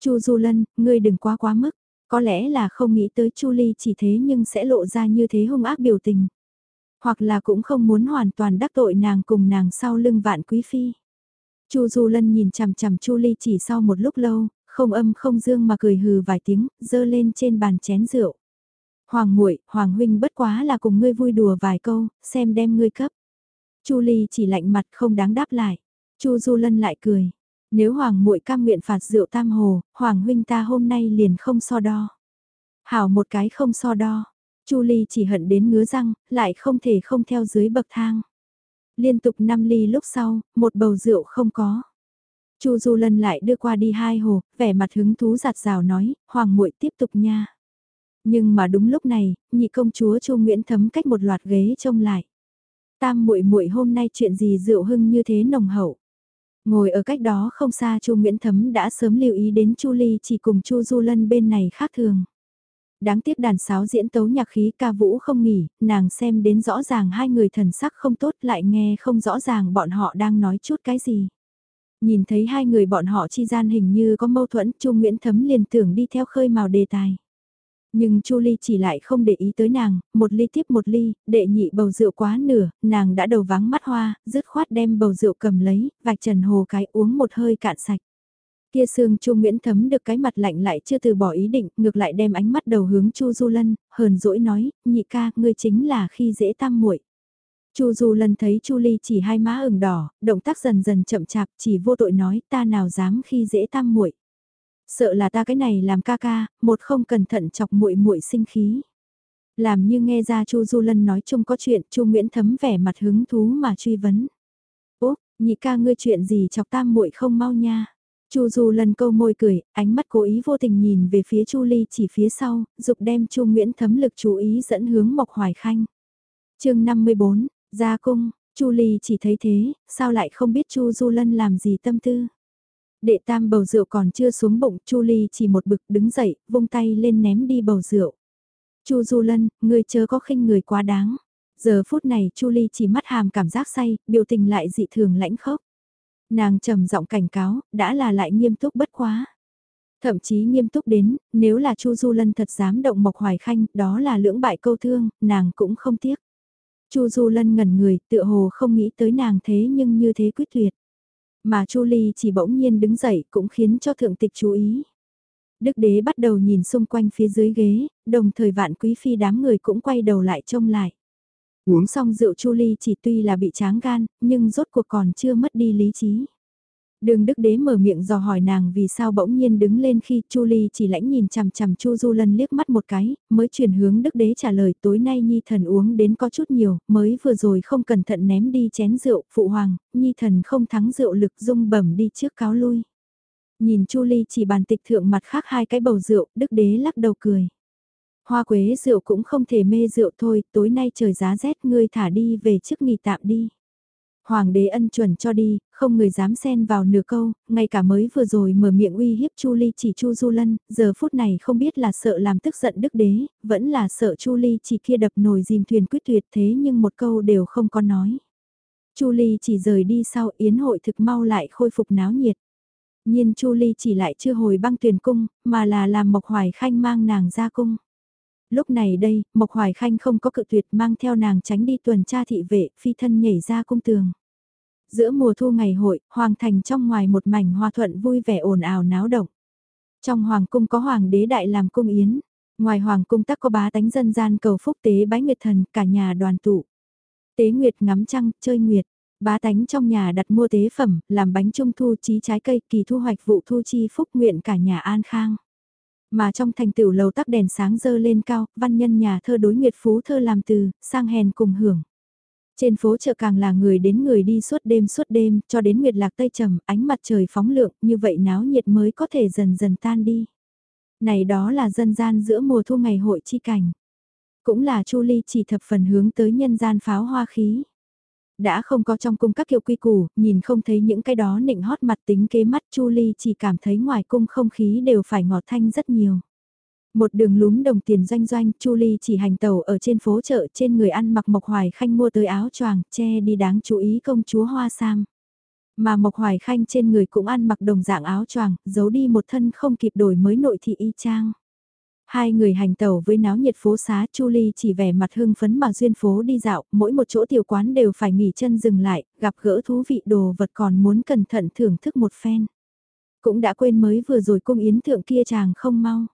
Chu Du Lân, ngươi đừng quá quá mức, có lẽ là không nghĩ tới Chu Ly chỉ thế nhưng sẽ lộ ra như thế hung ác biểu tình. Hoặc là cũng không muốn hoàn toàn đắc tội nàng cùng nàng sau lưng vạn quý phi. Chu Du Lân nhìn chằm chằm Chu Ly chỉ sau một lúc lâu, không âm không dương mà cười hừ vài tiếng, dơ lên trên bàn chén rượu. Hoàng muội, Hoàng huynh bất quá là cùng ngươi vui đùa vài câu, xem đem ngươi cấp. Chu Ly chỉ lạnh mặt không đáng đáp lại. Chu Du Lân lại cười. Nếu Hoàng muội cam nguyện phạt rượu tam hồ, Hoàng huynh ta hôm nay liền không so đo. Hảo một cái không so đo. Chu Ly chỉ hận đến ngứa răng, lại không thể không theo dưới bậc thang. Liên tục 5 ly lúc sau, một bầu rượu không có. Chu Du Lân lại đưa qua đi hai hồ, vẻ mặt hứng thú giạt rào nói, Hoàng muội tiếp tục nha. Nhưng mà đúng lúc này, nhị công chúa Chu Nguyễn thấm cách một loạt ghế trông lại. Tam muội muội hôm nay chuyện gì rượu hưng như thế nồng hậu. Ngồi ở cách đó không xa Chu Nguyễn Thấm đã sớm lưu ý đến Chu Ly chỉ cùng Chu Du Lân bên này khác thường. Đáng tiếc đàn sáo diễn tấu nhạc khí ca vũ không nghỉ, nàng xem đến rõ ràng hai người thần sắc không tốt lại nghe không rõ ràng bọn họ đang nói chút cái gì. Nhìn thấy hai người bọn họ chi gian hình như có mâu thuẫn, Chu Nguyễn Thấm liền tưởng đi theo khơi màu đề tài. Nhưng Chu Ly chỉ lại không để ý tới nàng, một ly tiếp một ly, đệ nhị bầu rượu quá nửa, nàng đã đầu vắng mắt hoa, dứt khoát đem bầu rượu cầm lấy, vạch trần hồ cái uống một hơi cạn sạch. Kia xương Chu Nguyễn thấm được cái mặt lạnh lại chưa từ bỏ ý định, ngược lại đem ánh mắt đầu hướng Chu Du Lân, hờn dỗi nói, nhị ca, ngươi chính là khi dễ tam muội. Chu Du Lân thấy Chu Ly chỉ hai má ửng đỏ, động tác dần dần chậm chạp, chỉ vô tội nói, ta nào dám khi dễ tam muội. Sợ là ta cái này làm ca ca, một không cẩn thận chọc muội muội sinh khí. Làm như nghe ra Chu Du Lân nói chung có chuyện, Chu Nguyễn thấm vẻ mặt hứng thú mà truy vấn. Úp, nhị ca ngươi chuyện gì chọc tam muội không mau nha. Chu Du Lân câu môi cười, ánh mắt cố ý vô tình nhìn về phía Chu Ly chỉ phía sau, dục đem Chu Nguyễn thấm lực chú ý dẫn hướng Mộc Hoài Khanh. Chương 54, gia cung, Chu Ly chỉ thấy thế, sao lại không biết Chu Du Lân làm gì tâm tư. Đệ tam bầu rượu còn chưa xuống bụng, Chu Ly chỉ một bực đứng dậy, vung tay lên ném đi bầu rượu. Chu Du Lân, người chớ có khinh người quá đáng. Giờ phút này Chu Ly chỉ mắt hàm cảm giác say, biểu tình lại dị thường lãnh khốc. Nàng trầm giọng cảnh cáo, đã là lại nghiêm túc bất quá. Thậm chí nghiêm túc đến, nếu là Chu Du Lân thật dám động Mộc Hoài Khanh, đó là lưỡng bại câu thương, nàng cũng không tiếc. Chu Du Lân ngẩn người, tựa hồ không nghĩ tới nàng thế nhưng như thế quyết tuyệt. Mà Chu Ly chỉ bỗng nhiên đứng dậy cũng khiến cho thượng tịch chú ý. Đức đế bắt đầu nhìn xung quanh phía dưới ghế, đồng thời vạn quý phi đám người cũng quay đầu lại trông lại. Uống xong rượu Chu Ly chỉ tuy là bị tráng gan, nhưng rốt cuộc còn chưa mất đi lý trí. Đường Đức Đế mở miệng dò hỏi nàng vì sao bỗng nhiên đứng lên khi Chu Ly chỉ lãnh nhìn chằm chằm Chu Du Lân liếc mắt một cái, mới chuyển hướng Đức Đế trả lời tối nay Nhi thần uống đến có chút nhiều, mới vừa rồi không cẩn thận ném đi chén rượu, phụ hoàng, Nhi thần không thắng rượu lực dung bẩm đi trước cáo lui. Nhìn Chu Ly chỉ bàn tịch thượng mặt khác hai cái bầu rượu, Đức Đế lắc đầu cười. Hoa quế rượu cũng không thể mê rượu thôi, tối nay trời giá rét ngươi thả đi về trước nghỉ tạm đi. Hoàng đế ân chuẩn cho đi, không người dám xen vào nửa câu, ngay cả mới vừa rồi mở miệng uy hiếp Chu Ly chỉ Chu Du Lân, giờ phút này không biết là sợ làm tức giận đức đế, vẫn là sợ Chu Ly chỉ kia đập nồi dìm thuyền quyết tuyệt thế nhưng một câu đều không có nói. Chu Ly chỉ rời đi sau yến hội thực mau lại khôi phục náo nhiệt. Nhiên Chu Ly chỉ lại chưa hồi băng tuyển cung, mà là làm Mộc Hoài Khanh mang nàng ra cung. Lúc này đây, Mộc Hoài Khanh không có cự tuyệt mang theo nàng tránh đi tuần tra thị vệ, phi thân nhảy ra cung tường. Giữa mùa thu ngày hội, Hoàng thành trong ngoài một mảnh hoa thuận vui vẻ ồn ào náo động. Trong Hoàng cung có Hoàng đế đại làm cung yến, ngoài Hoàng cung tắc có bá tánh dân gian cầu phúc tế bái nguyệt thần, cả nhà đoàn tụ. Tế nguyệt ngắm trăng, chơi nguyệt. Bá tánh trong nhà đặt mua tế phẩm, làm bánh trung thu trí trái cây kỳ thu hoạch vụ thu chi phúc nguyện cả nhà an khang. Mà trong thành tửu lầu tắc đèn sáng dơ lên cao, văn nhân nhà thơ đối nguyệt phú thơ làm từ, sang hèn cùng hưởng. Trên phố chợ càng là người đến người đi suốt đêm suốt đêm, cho đến nguyệt lạc tây trầm, ánh mặt trời phóng lượng, như vậy náo nhiệt mới có thể dần dần tan đi. Này đó là dân gian giữa mùa thu ngày hội chi cảnh. Cũng là Chu Ly chỉ thập phần hướng tới nhân gian pháo hoa khí. Đã không có trong cung các kiểu quy củ, nhìn không thấy những cái đó nịnh hót mặt tính kế mắt Chu Ly chỉ cảm thấy ngoài cung không khí đều phải ngọt thanh rất nhiều. Một đường lúm đồng tiền doanh doanh, Chu Ly chỉ hành tàu ở trên phố chợ trên người ăn mặc Mộc Hoài Khanh mua tới áo choàng che đi đáng chú ý công chúa Hoa Sam. Mà Mộc Hoài Khanh trên người cũng ăn mặc đồng dạng áo choàng, giấu đi một thân không kịp đổi mới nội thị y trang. Hai người hành tàu với náo nhiệt phố xá Chu Ly chỉ vẻ mặt hưng phấn mà duyên phố đi dạo, mỗi một chỗ tiểu quán đều phải nghỉ chân dừng lại, gặp gỡ thú vị đồ vật còn muốn cẩn thận thưởng thức một phen. Cũng đã quên mới vừa rồi cung yến thượng kia chàng không mau.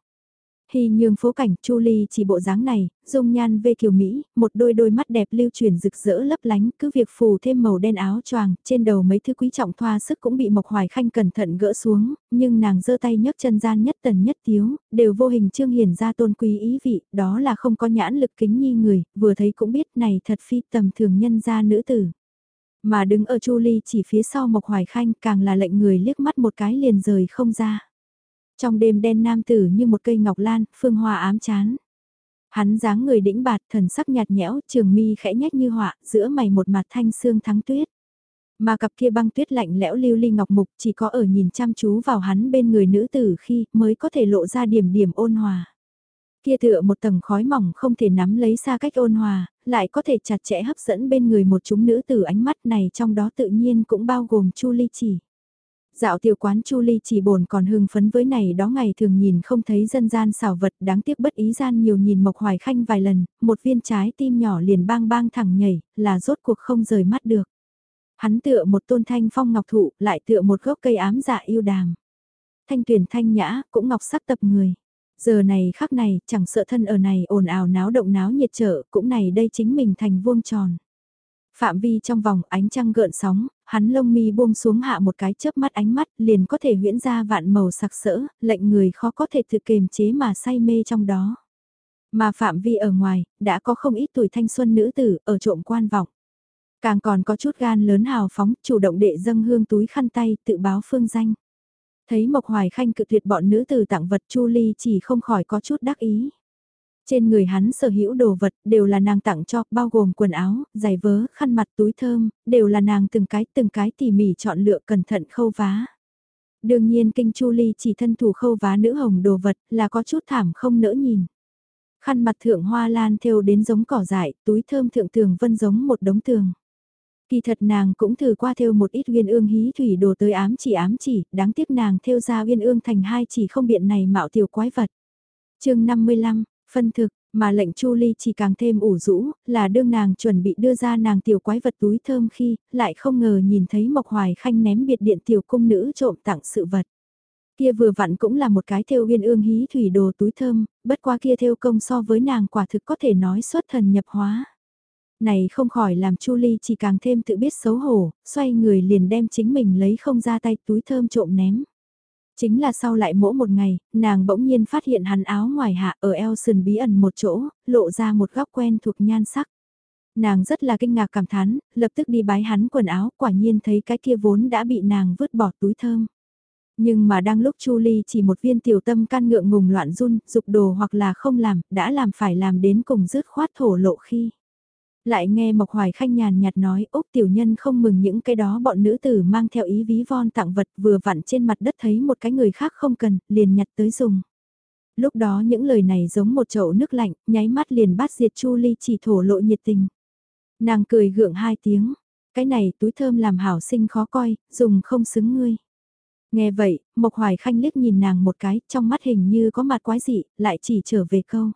Hy nhường phố cảnh, Chu Ly chỉ bộ dáng này, dung nhan vê kiều Mỹ, một đôi đôi mắt đẹp lưu truyền rực rỡ lấp lánh, cứ việc phù thêm màu đen áo choàng, trên đầu mấy thứ quý trọng thoa sức cũng bị Mộc Hoài Khanh cẩn thận gỡ xuống, nhưng nàng giơ tay nhấc chân gian nhất tần nhất tiếu, đều vô hình trương hiển ra tôn quý ý vị, đó là không có nhãn lực kính nhi người, vừa thấy cũng biết này thật phi tầm thường nhân gia nữ tử. Mà đứng ở Chu Ly chỉ phía sau Mộc Hoài Khanh càng là lệnh người liếc mắt một cái liền rời không ra. Trong đêm đen nam tử như một cây ngọc lan, phương hoa ám chán. Hắn dáng người đĩnh bạt, thần sắc nhạt nhẽo, trường mi khẽ nhách như họa, giữa mày một mặt thanh xương thắng tuyết. Mà cặp kia băng tuyết lạnh lẽo lưu ly ngọc mục chỉ có ở nhìn chăm chú vào hắn bên người nữ tử khi mới có thể lộ ra điểm điểm ôn hòa. Kia tựa một tầng khói mỏng không thể nắm lấy xa cách ôn hòa, lại có thể chặt chẽ hấp dẫn bên người một chúng nữ tử ánh mắt này trong đó tự nhiên cũng bao gồm chu ly chỉ. Dạo tiểu quán Chu Ly chỉ bồn còn hưng phấn với này đó ngày thường nhìn không thấy dân gian xảo vật đáng tiếc bất ý gian nhiều nhìn Mộc Hoài Khanh vài lần, một viên trái tim nhỏ liền bang bang thẳng nhảy, là rốt cuộc không rời mắt được. Hắn tựa một tôn thanh phong ngọc thụ, lại tựa một gốc cây ám dạ yêu đàm. Thanh tuyển thanh nhã, cũng ngọc sắc tập người. Giờ này khắc này, chẳng sợ thân ở này ồn ào náo động náo nhiệt trở, cũng này đây chính mình thành vuông tròn. Phạm vi trong vòng ánh trăng gợn sóng, hắn lông mi buông xuống hạ một cái chớp mắt ánh mắt liền có thể huyễn ra vạn màu sặc sỡ, lệnh người khó có thể tự kềm chế mà say mê trong đó. Mà phạm vi ở ngoài, đã có không ít tuổi thanh xuân nữ tử ở trộm quan vọng. Càng còn có chút gan lớn hào phóng, chủ động đệ dâng hương túi khăn tay, tự báo phương danh. Thấy Mộc Hoài Khanh cự tuyệt bọn nữ tử tặng vật Chu Ly chỉ không khỏi có chút đắc ý. Trên người hắn sở hữu đồ vật đều là nàng tặng cho, bao gồm quần áo, giày vớ, khăn mặt, túi thơm, đều là nàng từng cái từng cái tỉ mỉ chọn lựa cẩn thận khâu vá. Đương nhiên kinh chu ly chỉ thân thủ khâu vá nữ hồng đồ vật là có chút thảm không nỡ nhìn. Khăn mặt thượng hoa lan thêu đến giống cỏ dại, túi thơm thượng tường vân giống một đống tường. Kỳ thật nàng cũng thử qua thêu một ít uyên ương hí thủy đồ tới ám chỉ ám chỉ, đáng tiếc nàng thêu ra uyên ương thành hai chỉ không biện này mạo tiểu quái vật. chương 55, Phân thực, mà lệnh Chu Ly chỉ càng thêm ủ rũ, là đương nàng chuẩn bị đưa ra nàng tiểu quái vật túi thơm khi, lại không ngờ nhìn thấy Mộc Hoài Khanh ném biệt điện tiểu cung nữ trộm tặng sự vật. Kia vừa vặn cũng là một cái theo uyên ương hí thủy đồ túi thơm, bất qua kia theo công so với nàng quả thực có thể nói xuất thần nhập hóa. Này không khỏi làm Chu Ly chỉ càng thêm tự biết xấu hổ, xoay người liền đem chính mình lấy không ra tay túi thơm trộm ném. Chính là sau lại mỗi một ngày, nàng bỗng nhiên phát hiện hắn áo ngoài hạ ở eo sườn bí ẩn một chỗ, lộ ra một góc quen thuộc nhan sắc. Nàng rất là kinh ngạc cảm thán, lập tức đi bái hắn quần áo, quả nhiên thấy cái kia vốn đã bị nàng vứt bỏ túi thơm. Nhưng mà đang lúc Chu Ly chỉ một viên tiểu tâm can ngượng ngùng loạn run, dục đồ hoặc là không làm, đã làm phải làm đến cùng dứt khoát thổ lộ khi. Lại nghe Mộc Hoài Khanh nhàn nhạt nói Úc tiểu nhân không mừng những cái đó bọn nữ tử mang theo ý ví von tặng vật vừa vặn trên mặt đất thấy một cái người khác không cần, liền nhặt tới dùng. Lúc đó những lời này giống một chậu nước lạnh, nháy mắt liền bắt diệt Chu Ly chỉ thổ lộ nhiệt tình. Nàng cười gượng hai tiếng, cái này túi thơm làm hảo sinh khó coi, dùng không xứng ngươi. Nghe vậy, Mộc Hoài Khanh liếc nhìn nàng một cái, trong mắt hình như có mặt quái dị, lại chỉ trở về câu.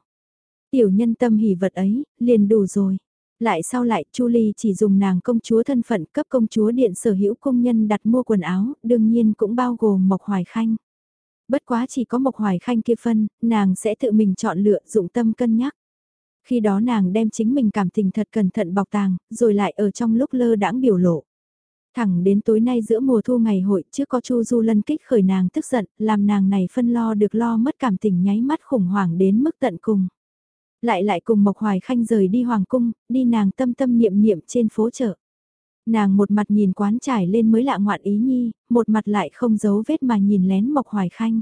Tiểu nhân tâm hỉ vật ấy, liền đủ rồi. Lại sau lại, Chu Ly chỉ dùng nàng công chúa thân phận cấp công chúa điện sở hữu công nhân đặt mua quần áo, đương nhiên cũng bao gồm Mộc Hoài Khanh. Bất quá chỉ có Mộc Hoài Khanh kia phân, nàng sẽ tự mình chọn lựa dụng tâm cân nhắc. Khi đó nàng đem chính mình cảm tình thật cẩn thận bọc tàng, rồi lại ở trong lúc lơ đãng biểu lộ. Thẳng đến tối nay giữa mùa thu ngày hội trước có Chu Du Lân kích khởi nàng tức giận, làm nàng này phân lo được lo mất cảm tình nháy mắt khủng hoảng đến mức tận cùng. Lại lại cùng Mộc Hoài Khanh rời đi Hoàng Cung, đi nàng tâm tâm niệm niệm trên phố chợ. Nàng một mặt nhìn quán trải lên mới lạ ngoạn ý nhi, một mặt lại không giấu vết mà nhìn lén Mộc Hoài Khanh.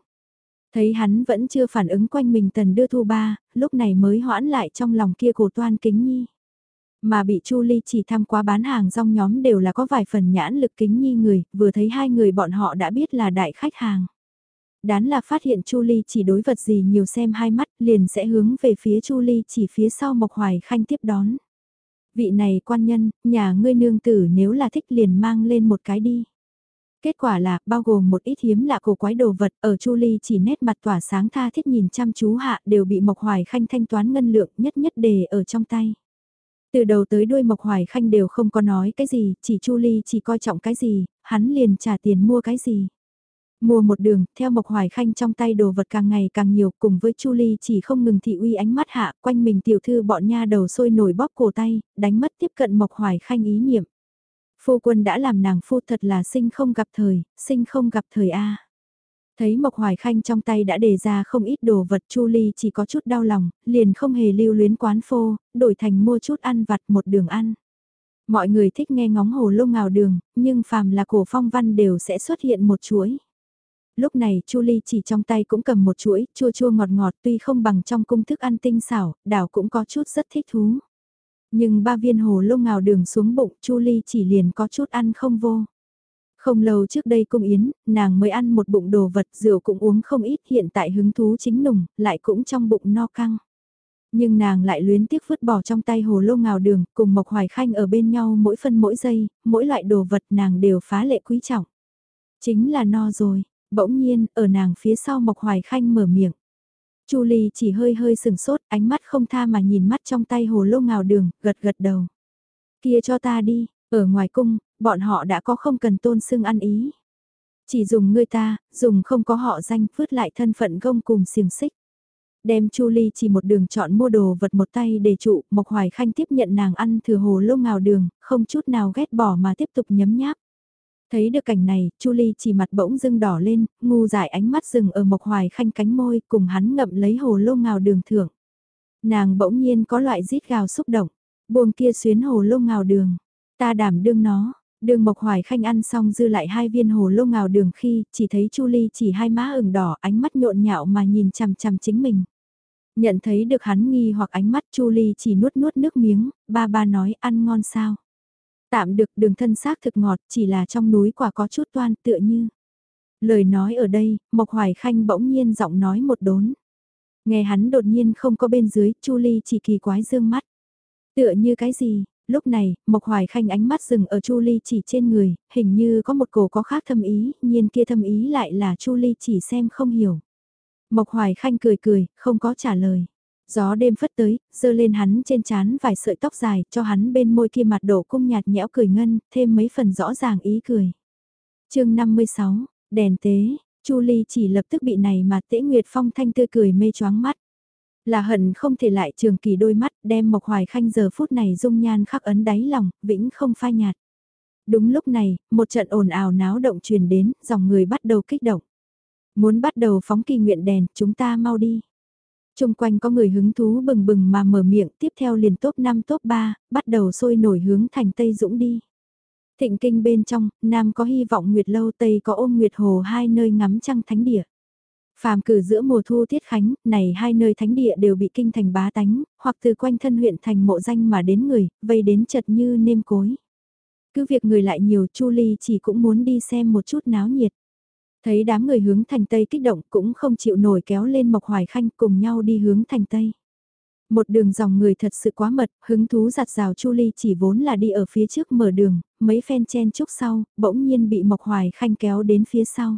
Thấy hắn vẫn chưa phản ứng quanh mình tần đưa thu ba, lúc này mới hoãn lại trong lòng kia cổ toan kính nhi. Mà bị Chu Ly chỉ tham quá bán hàng rong nhóm đều là có vài phần nhãn lực kính nhi người, vừa thấy hai người bọn họ đã biết là đại khách hàng. Đán là phát hiện Chu Ly chỉ đối vật gì nhiều xem hai mắt liền sẽ hướng về phía Chu Ly chỉ phía sau Mộc Hoài Khanh tiếp đón. Vị này quan nhân, nhà ngươi nương tử nếu là thích liền mang lên một cái đi. Kết quả là, bao gồm một ít hiếm lạ cổ quái đồ vật, ở Chu Ly chỉ nét mặt tỏa sáng tha thiết nhìn chăm chú hạ đều bị Mộc Hoài Khanh thanh toán ngân lượng nhất nhất đề ở trong tay. Từ đầu tới đuôi Mộc Hoài Khanh đều không có nói cái gì, chỉ Chu Ly chỉ coi trọng cái gì, hắn liền trả tiền mua cái gì. Mua một đường, theo Mộc Hoài Khanh trong tay đồ vật càng ngày càng nhiều, cùng với Chu Ly chỉ không ngừng thị uy ánh mắt hạ, quanh mình tiểu thư bọn nha đầu sôi nổi bóp cổ tay, đánh mất tiếp cận Mộc Hoài Khanh ý niệm. Phu quân đã làm nàng phu thật là sinh không gặp thời, sinh không gặp thời A. Thấy Mộc Hoài Khanh trong tay đã đề ra không ít đồ vật Chu Ly chỉ có chút đau lòng, liền không hề lưu luyến quán phô, đổi thành mua chút ăn vặt một đường ăn. Mọi người thích nghe ngóng hồ lô ngào đường, nhưng phàm là cổ phong văn đều sẽ xuất hiện một chuỗi. Lúc này Chu Ly chỉ trong tay cũng cầm một chuỗi, chua chua ngọt ngọt tuy không bằng trong cung thức ăn tinh xảo, đảo cũng có chút rất thích thú. Nhưng ba viên hồ lô ngào đường xuống bụng Chu Ly chỉ liền có chút ăn không vô. Không lâu trước đây cung yến, nàng mới ăn một bụng đồ vật rượu cũng uống không ít hiện tại hứng thú chính nùng, lại cũng trong bụng no căng. Nhưng nàng lại luyến tiếc vứt bỏ trong tay hồ lô ngào đường, cùng Mộc Hoài Khanh ở bên nhau mỗi phân mỗi giây, mỗi loại đồ vật nàng đều phá lệ quý trọng. Chính là no rồi, bỗng nhiên, ở nàng phía sau Mộc Hoài Khanh mở miệng. Chu Ly chỉ hơi hơi sừng sốt, ánh mắt không tha mà nhìn mắt trong tay hồ lô ngào đường, gật gật đầu. Kia cho ta đi, ở ngoài cung, bọn họ đã có không cần tôn xưng ăn ý. Chỉ dùng người ta, dùng không có họ danh, vứt lại thân phận gông cùng xiềng xích. Đem Chu Ly chỉ một đường chọn mua đồ vật một tay để trụ, Mộc Hoài Khanh tiếp nhận nàng ăn thừa hồ lô ngào đường, không chút nào ghét bỏ mà tiếp tục nhấm nháp. Thấy được cảnh này, Chu Ly chỉ mặt bỗng dưng đỏ lên, ngu dại ánh mắt dừng ở Mộc Hoài Khanh cánh môi, cùng hắn ngậm lấy hồ lô ngào đường thưởng. Nàng bỗng nhiên có loại rít gào xúc động, buông kia xuyến hồ lô ngào đường. Ta đảm đương nó, đường Mộc Hoài Khanh ăn xong dư lại hai viên hồ lô ngào đường khi chỉ thấy Chu Ly chỉ hai má ửng đỏ ánh mắt nhộn nhạo mà nhìn chằm chằm chính mình. Nhận thấy được hắn nghi hoặc ánh mắt Chu Ly chỉ nuốt nuốt nước miếng, ba ba nói ăn ngon sao. Tạm được đường thân xác thực ngọt chỉ là trong núi quả có chút toan tựa như. Lời nói ở đây, Mộc Hoài Khanh bỗng nhiên giọng nói một đốn. Nghe hắn đột nhiên không có bên dưới, Chu Ly chỉ kỳ quái dương mắt. Tựa như cái gì, lúc này, Mộc Hoài Khanh ánh mắt dừng ở Chu Ly chỉ trên người, hình như có một cổ có khác thâm ý, nhiên kia thâm ý lại là Chu Ly chỉ xem không hiểu. Mộc Hoài Khanh cười cười, không có trả lời. Gió đêm phất tới, dơ lên hắn trên trán vài sợi tóc dài, cho hắn bên môi kia mặt đổ cung nhạt nhẽo cười ngân, thêm mấy phần rõ ràng ý cười. chương 56, đèn tế, Chu Ly chỉ lập tức bị này mà tễ Nguyệt Phong thanh tươi cười mê choáng mắt. Là hận không thể lại trường kỳ đôi mắt đem Mộc Hoài Khanh giờ phút này dung nhan khắc ấn đáy lòng, vĩnh không phai nhạt. Đúng lúc này, một trận ồn ào náo động truyền đến, dòng người bắt đầu kích động. Muốn bắt đầu phóng kỳ nguyện đèn, chúng ta mau đi. Trung quanh có người hứng thú bừng bừng mà mở miệng tiếp theo liền top 5 top 3, bắt đầu sôi nổi hướng thành Tây Dũng đi. Thịnh kinh bên trong, Nam có hy vọng Nguyệt Lâu Tây có ôm Nguyệt Hồ hai nơi ngắm trăng thánh địa. Phàm cử giữa mùa thu tiết khánh, này hai nơi thánh địa đều bị kinh thành bá tánh, hoặc từ quanh thân huyện thành mộ danh mà đến người, vây đến chật như nêm cối. Cứ việc người lại nhiều, Chu Ly chỉ cũng muốn đi xem một chút náo nhiệt. Thấy đám người hướng thành Tây kích động cũng không chịu nổi kéo lên Mộc Hoài Khanh cùng nhau đi hướng thành Tây. Một đường dòng người thật sự quá mật, hứng thú giặt rào Chu Ly chỉ vốn là đi ở phía trước mở đường, mấy phen chen chúc sau, bỗng nhiên bị Mộc Hoài Khanh kéo đến phía sau.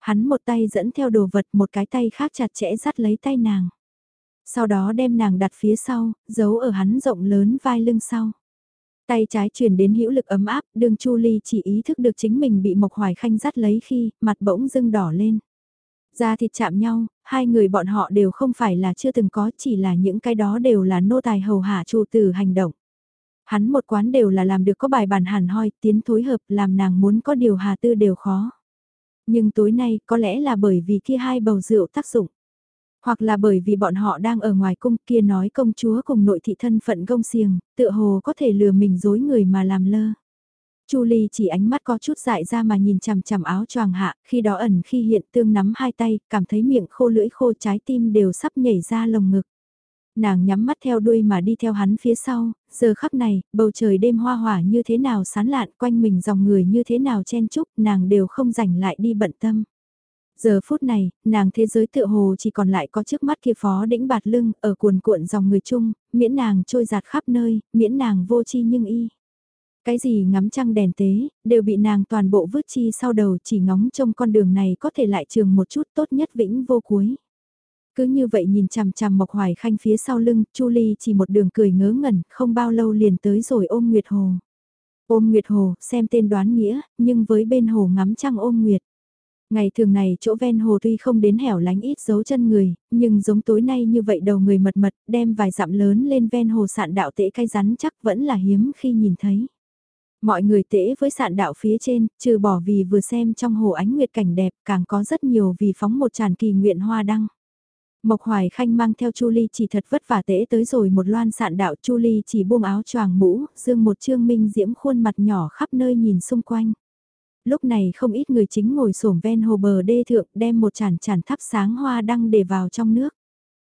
Hắn một tay dẫn theo đồ vật một cái tay khác chặt chẽ dắt lấy tay nàng. Sau đó đem nàng đặt phía sau, giấu ở hắn rộng lớn vai lưng sau. Tay trái truyền đến hữu lực ấm áp, đường Chu Ly chỉ ý thức được chính mình bị Mộc Hoài Khanh dắt lấy khi, mặt bỗng dưng đỏ lên. Da thịt chạm nhau, hai người bọn họ đều không phải là chưa từng có, chỉ là những cái đó đều là nô tài hầu hạ chủ tử hành động. Hắn một quán đều là làm được có bài bản hẳn hoi, tiến thối hợp, làm nàng muốn có điều hà tư đều khó. Nhưng tối nay có lẽ là bởi vì kia hai bầu rượu tác dụng. Hoặc là bởi vì bọn họ đang ở ngoài cung kia nói công chúa cùng nội thị thân phận gông xiềng, tựa hồ có thể lừa mình dối người mà làm lơ. Chu Ly chỉ ánh mắt có chút dại ra mà nhìn chằm chằm áo choàng hạ, khi đó ẩn khi hiện tương nắm hai tay, cảm thấy miệng khô lưỡi khô trái tim đều sắp nhảy ra lồng ngực. Nàng nhắm mắt theo đuôi mà đi theo hắn phía sau, giờ khắc này, bầu trời đêm hoa hỏa như thế nào sán lạn quanh mình dòng người như thế nào chen chúc, nàng đều không rảnh lại đi bận tâm. Giờ phút này, nàng thế giới tựa hồ chỉ còn lại có trước mắt kia phó đĩnh bạt lưng ở cuồn cuộn dòng người chung, miễn nàng trôi giạt khắp nơi, miễn nàng vô chi nhưng y. Cái gì ngắm trăng đèn tế, đều bị nàng toàn bộ vứt chi sau đầu chỉ ngóng trông con đường này có thể lại trường một chút tốt nhất vĩnh vô cuối. Cứ như vậy nhìn chằm chằm Mộc Hoài Khanh phía sau lưng, Chu Ly chỉ một đường cười ngớ ngẩn, không bao lâu liền tới rồi ôm Nguyệt Hồ. Ôm Nguyệt Hồ, xem tên đoán nghĩa, nhưng với bên hồ ngắm trăng ôm Nguyệt. Ngày thường này chỗ ven hồ tuy không đến hẻo lánh ít dấu chân người, nhưng giống tối nay như vậy đầu người mật mật đem vài dặm lớn lên ven hồ sạn đạo tễ cay rắn chắc vẫn là hiếm khi nhìn thấy. Mọi người tễ với sạn đạo phía trên, trừ bỏ vì vừa xem trong hồ ánh nguyệt cảnh đẹp, càng có rất nhiều vì phóng một tràn kỳ nguyện hoa đăng. Mộc Hoài Khanh mang theo Chu Ly chỉ thật vất vả tễ tới rồi một loan sạn đạo Chu Ly chỉ buông áo choàng mũ, dương một trương minh diễm khuôn mặt nhỏ khắp nơi nhìn xung quanh. Lúc này không ít người chính ngồi xổm ven hồ bờ đê thượng đem một chản chản thắp sáng hoa đăng để vào trong nước.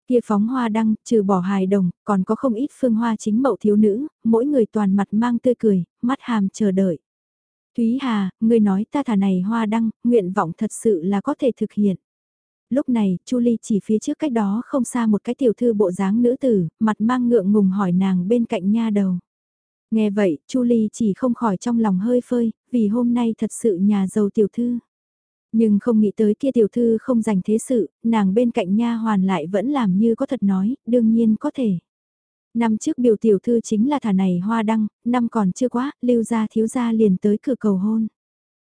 Kia phóng hoa đăng, trừ bỏ hài đồng, còn có không ít phương hoa chính mậu thiếu nữ, mỗi người toàn mặt mang tươi cười, mắt hàm chờ đợi. Thúy Hà, người nói ta thả này hoa đăng, nguyện vọng thật sự là có thể thực hiện. Lúc này, Chu Ly chỉ phía trước cách đó không xa một cái tiểu thư bộ dáng nữ tử, mặt mang ngượng ngùng hỏi nàng bên cạnh nha đầu. Nghe vậy, Chu Ly chỉ không khỏi trong lòng hơi phơi, vì hôm nay thật sự nhà giàu tiểu thư. Nhưng không nghĩ tới kia tiểu thư không dành thế sự, nàng bên cạnh nha hoàn lại vẫn làm như có thật nói, đương nhiên có thể. Năm trước biểu tiểu thư chính là thả này hoa đăng, năm còn chưa quá, lưu gia thiếu gia liền tới cửa cầu hôn.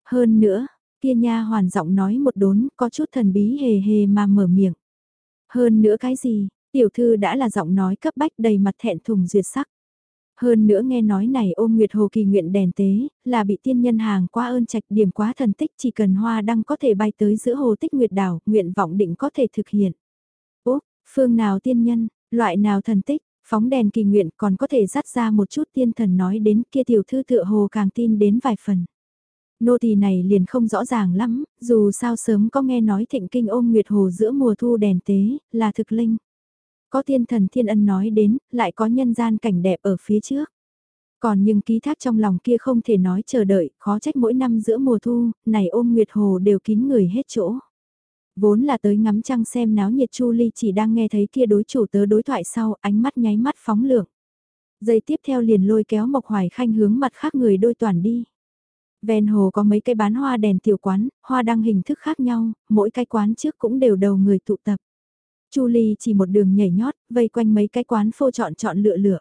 Hơn nữa, kia nha hoàn giọng nói một đốn, có chút thần bí hề hề mà mở miệng. Hơn nữa cái gì, tiểu thư đã là giọng nói cấp bách đầy mặt thẹn thùng duyệt sắc. Hơn nữa nghe nói này ôm Nguyệt Hồ kỳ nguyện đèn tế, là bị tiên nhân hàng qua ơn trạch điểm quá thần tích chỉ cần hoa đăng có thể bay tới giữa hồ tích Nguyệt đảo, nguyện vọng định có thể thực hiện. Úp, phương nào tiên nhân, loại nào thần tích, phóng đèn kỳ nguyện còn có thể dắt ra một chút tiên thần nói đến kia tiểu thư tựa hồ càng tin đến vài phần. Nô tỳ này liền không rõ ràng lắm, dù sao sớm có nghe nói thịnh kinh ôm Nguyệt Hồ giữa mùa thu đèn tế, là thực linh. Có thiên thần thiên ân nói đến, lại có nhân gian cảnh đẹp ở phía trước. Còn nhưng ký thác trong lòng kia không thể nói chờ đợi, khó trách mỗi năm giữa mùa thu, này ôm nguyệt hồ đều kín người hết chỗ. Vốn là tới ngắm trăng xem náo nhiệt Chu Ly chỉ đang nghe thấy kia đối chủ tớ đối thoại sau, ánh mắt nháy mắt phóng lượng. Giây tiếp theo liền lôi kéo Mộc Hoài Khanh hướng mặt khác người đôi toàn đi. Ven hồ có mấy cây bán hoa đèn tiểu quán, hoa đăng hình thức khác nhau, mỗi cái quán trước cũng đều đầu người tụ tập. Chu Ly chỉ một đường nhảy nhót, vây quanh mấy cái quán phô chọn chọn lựa lựa.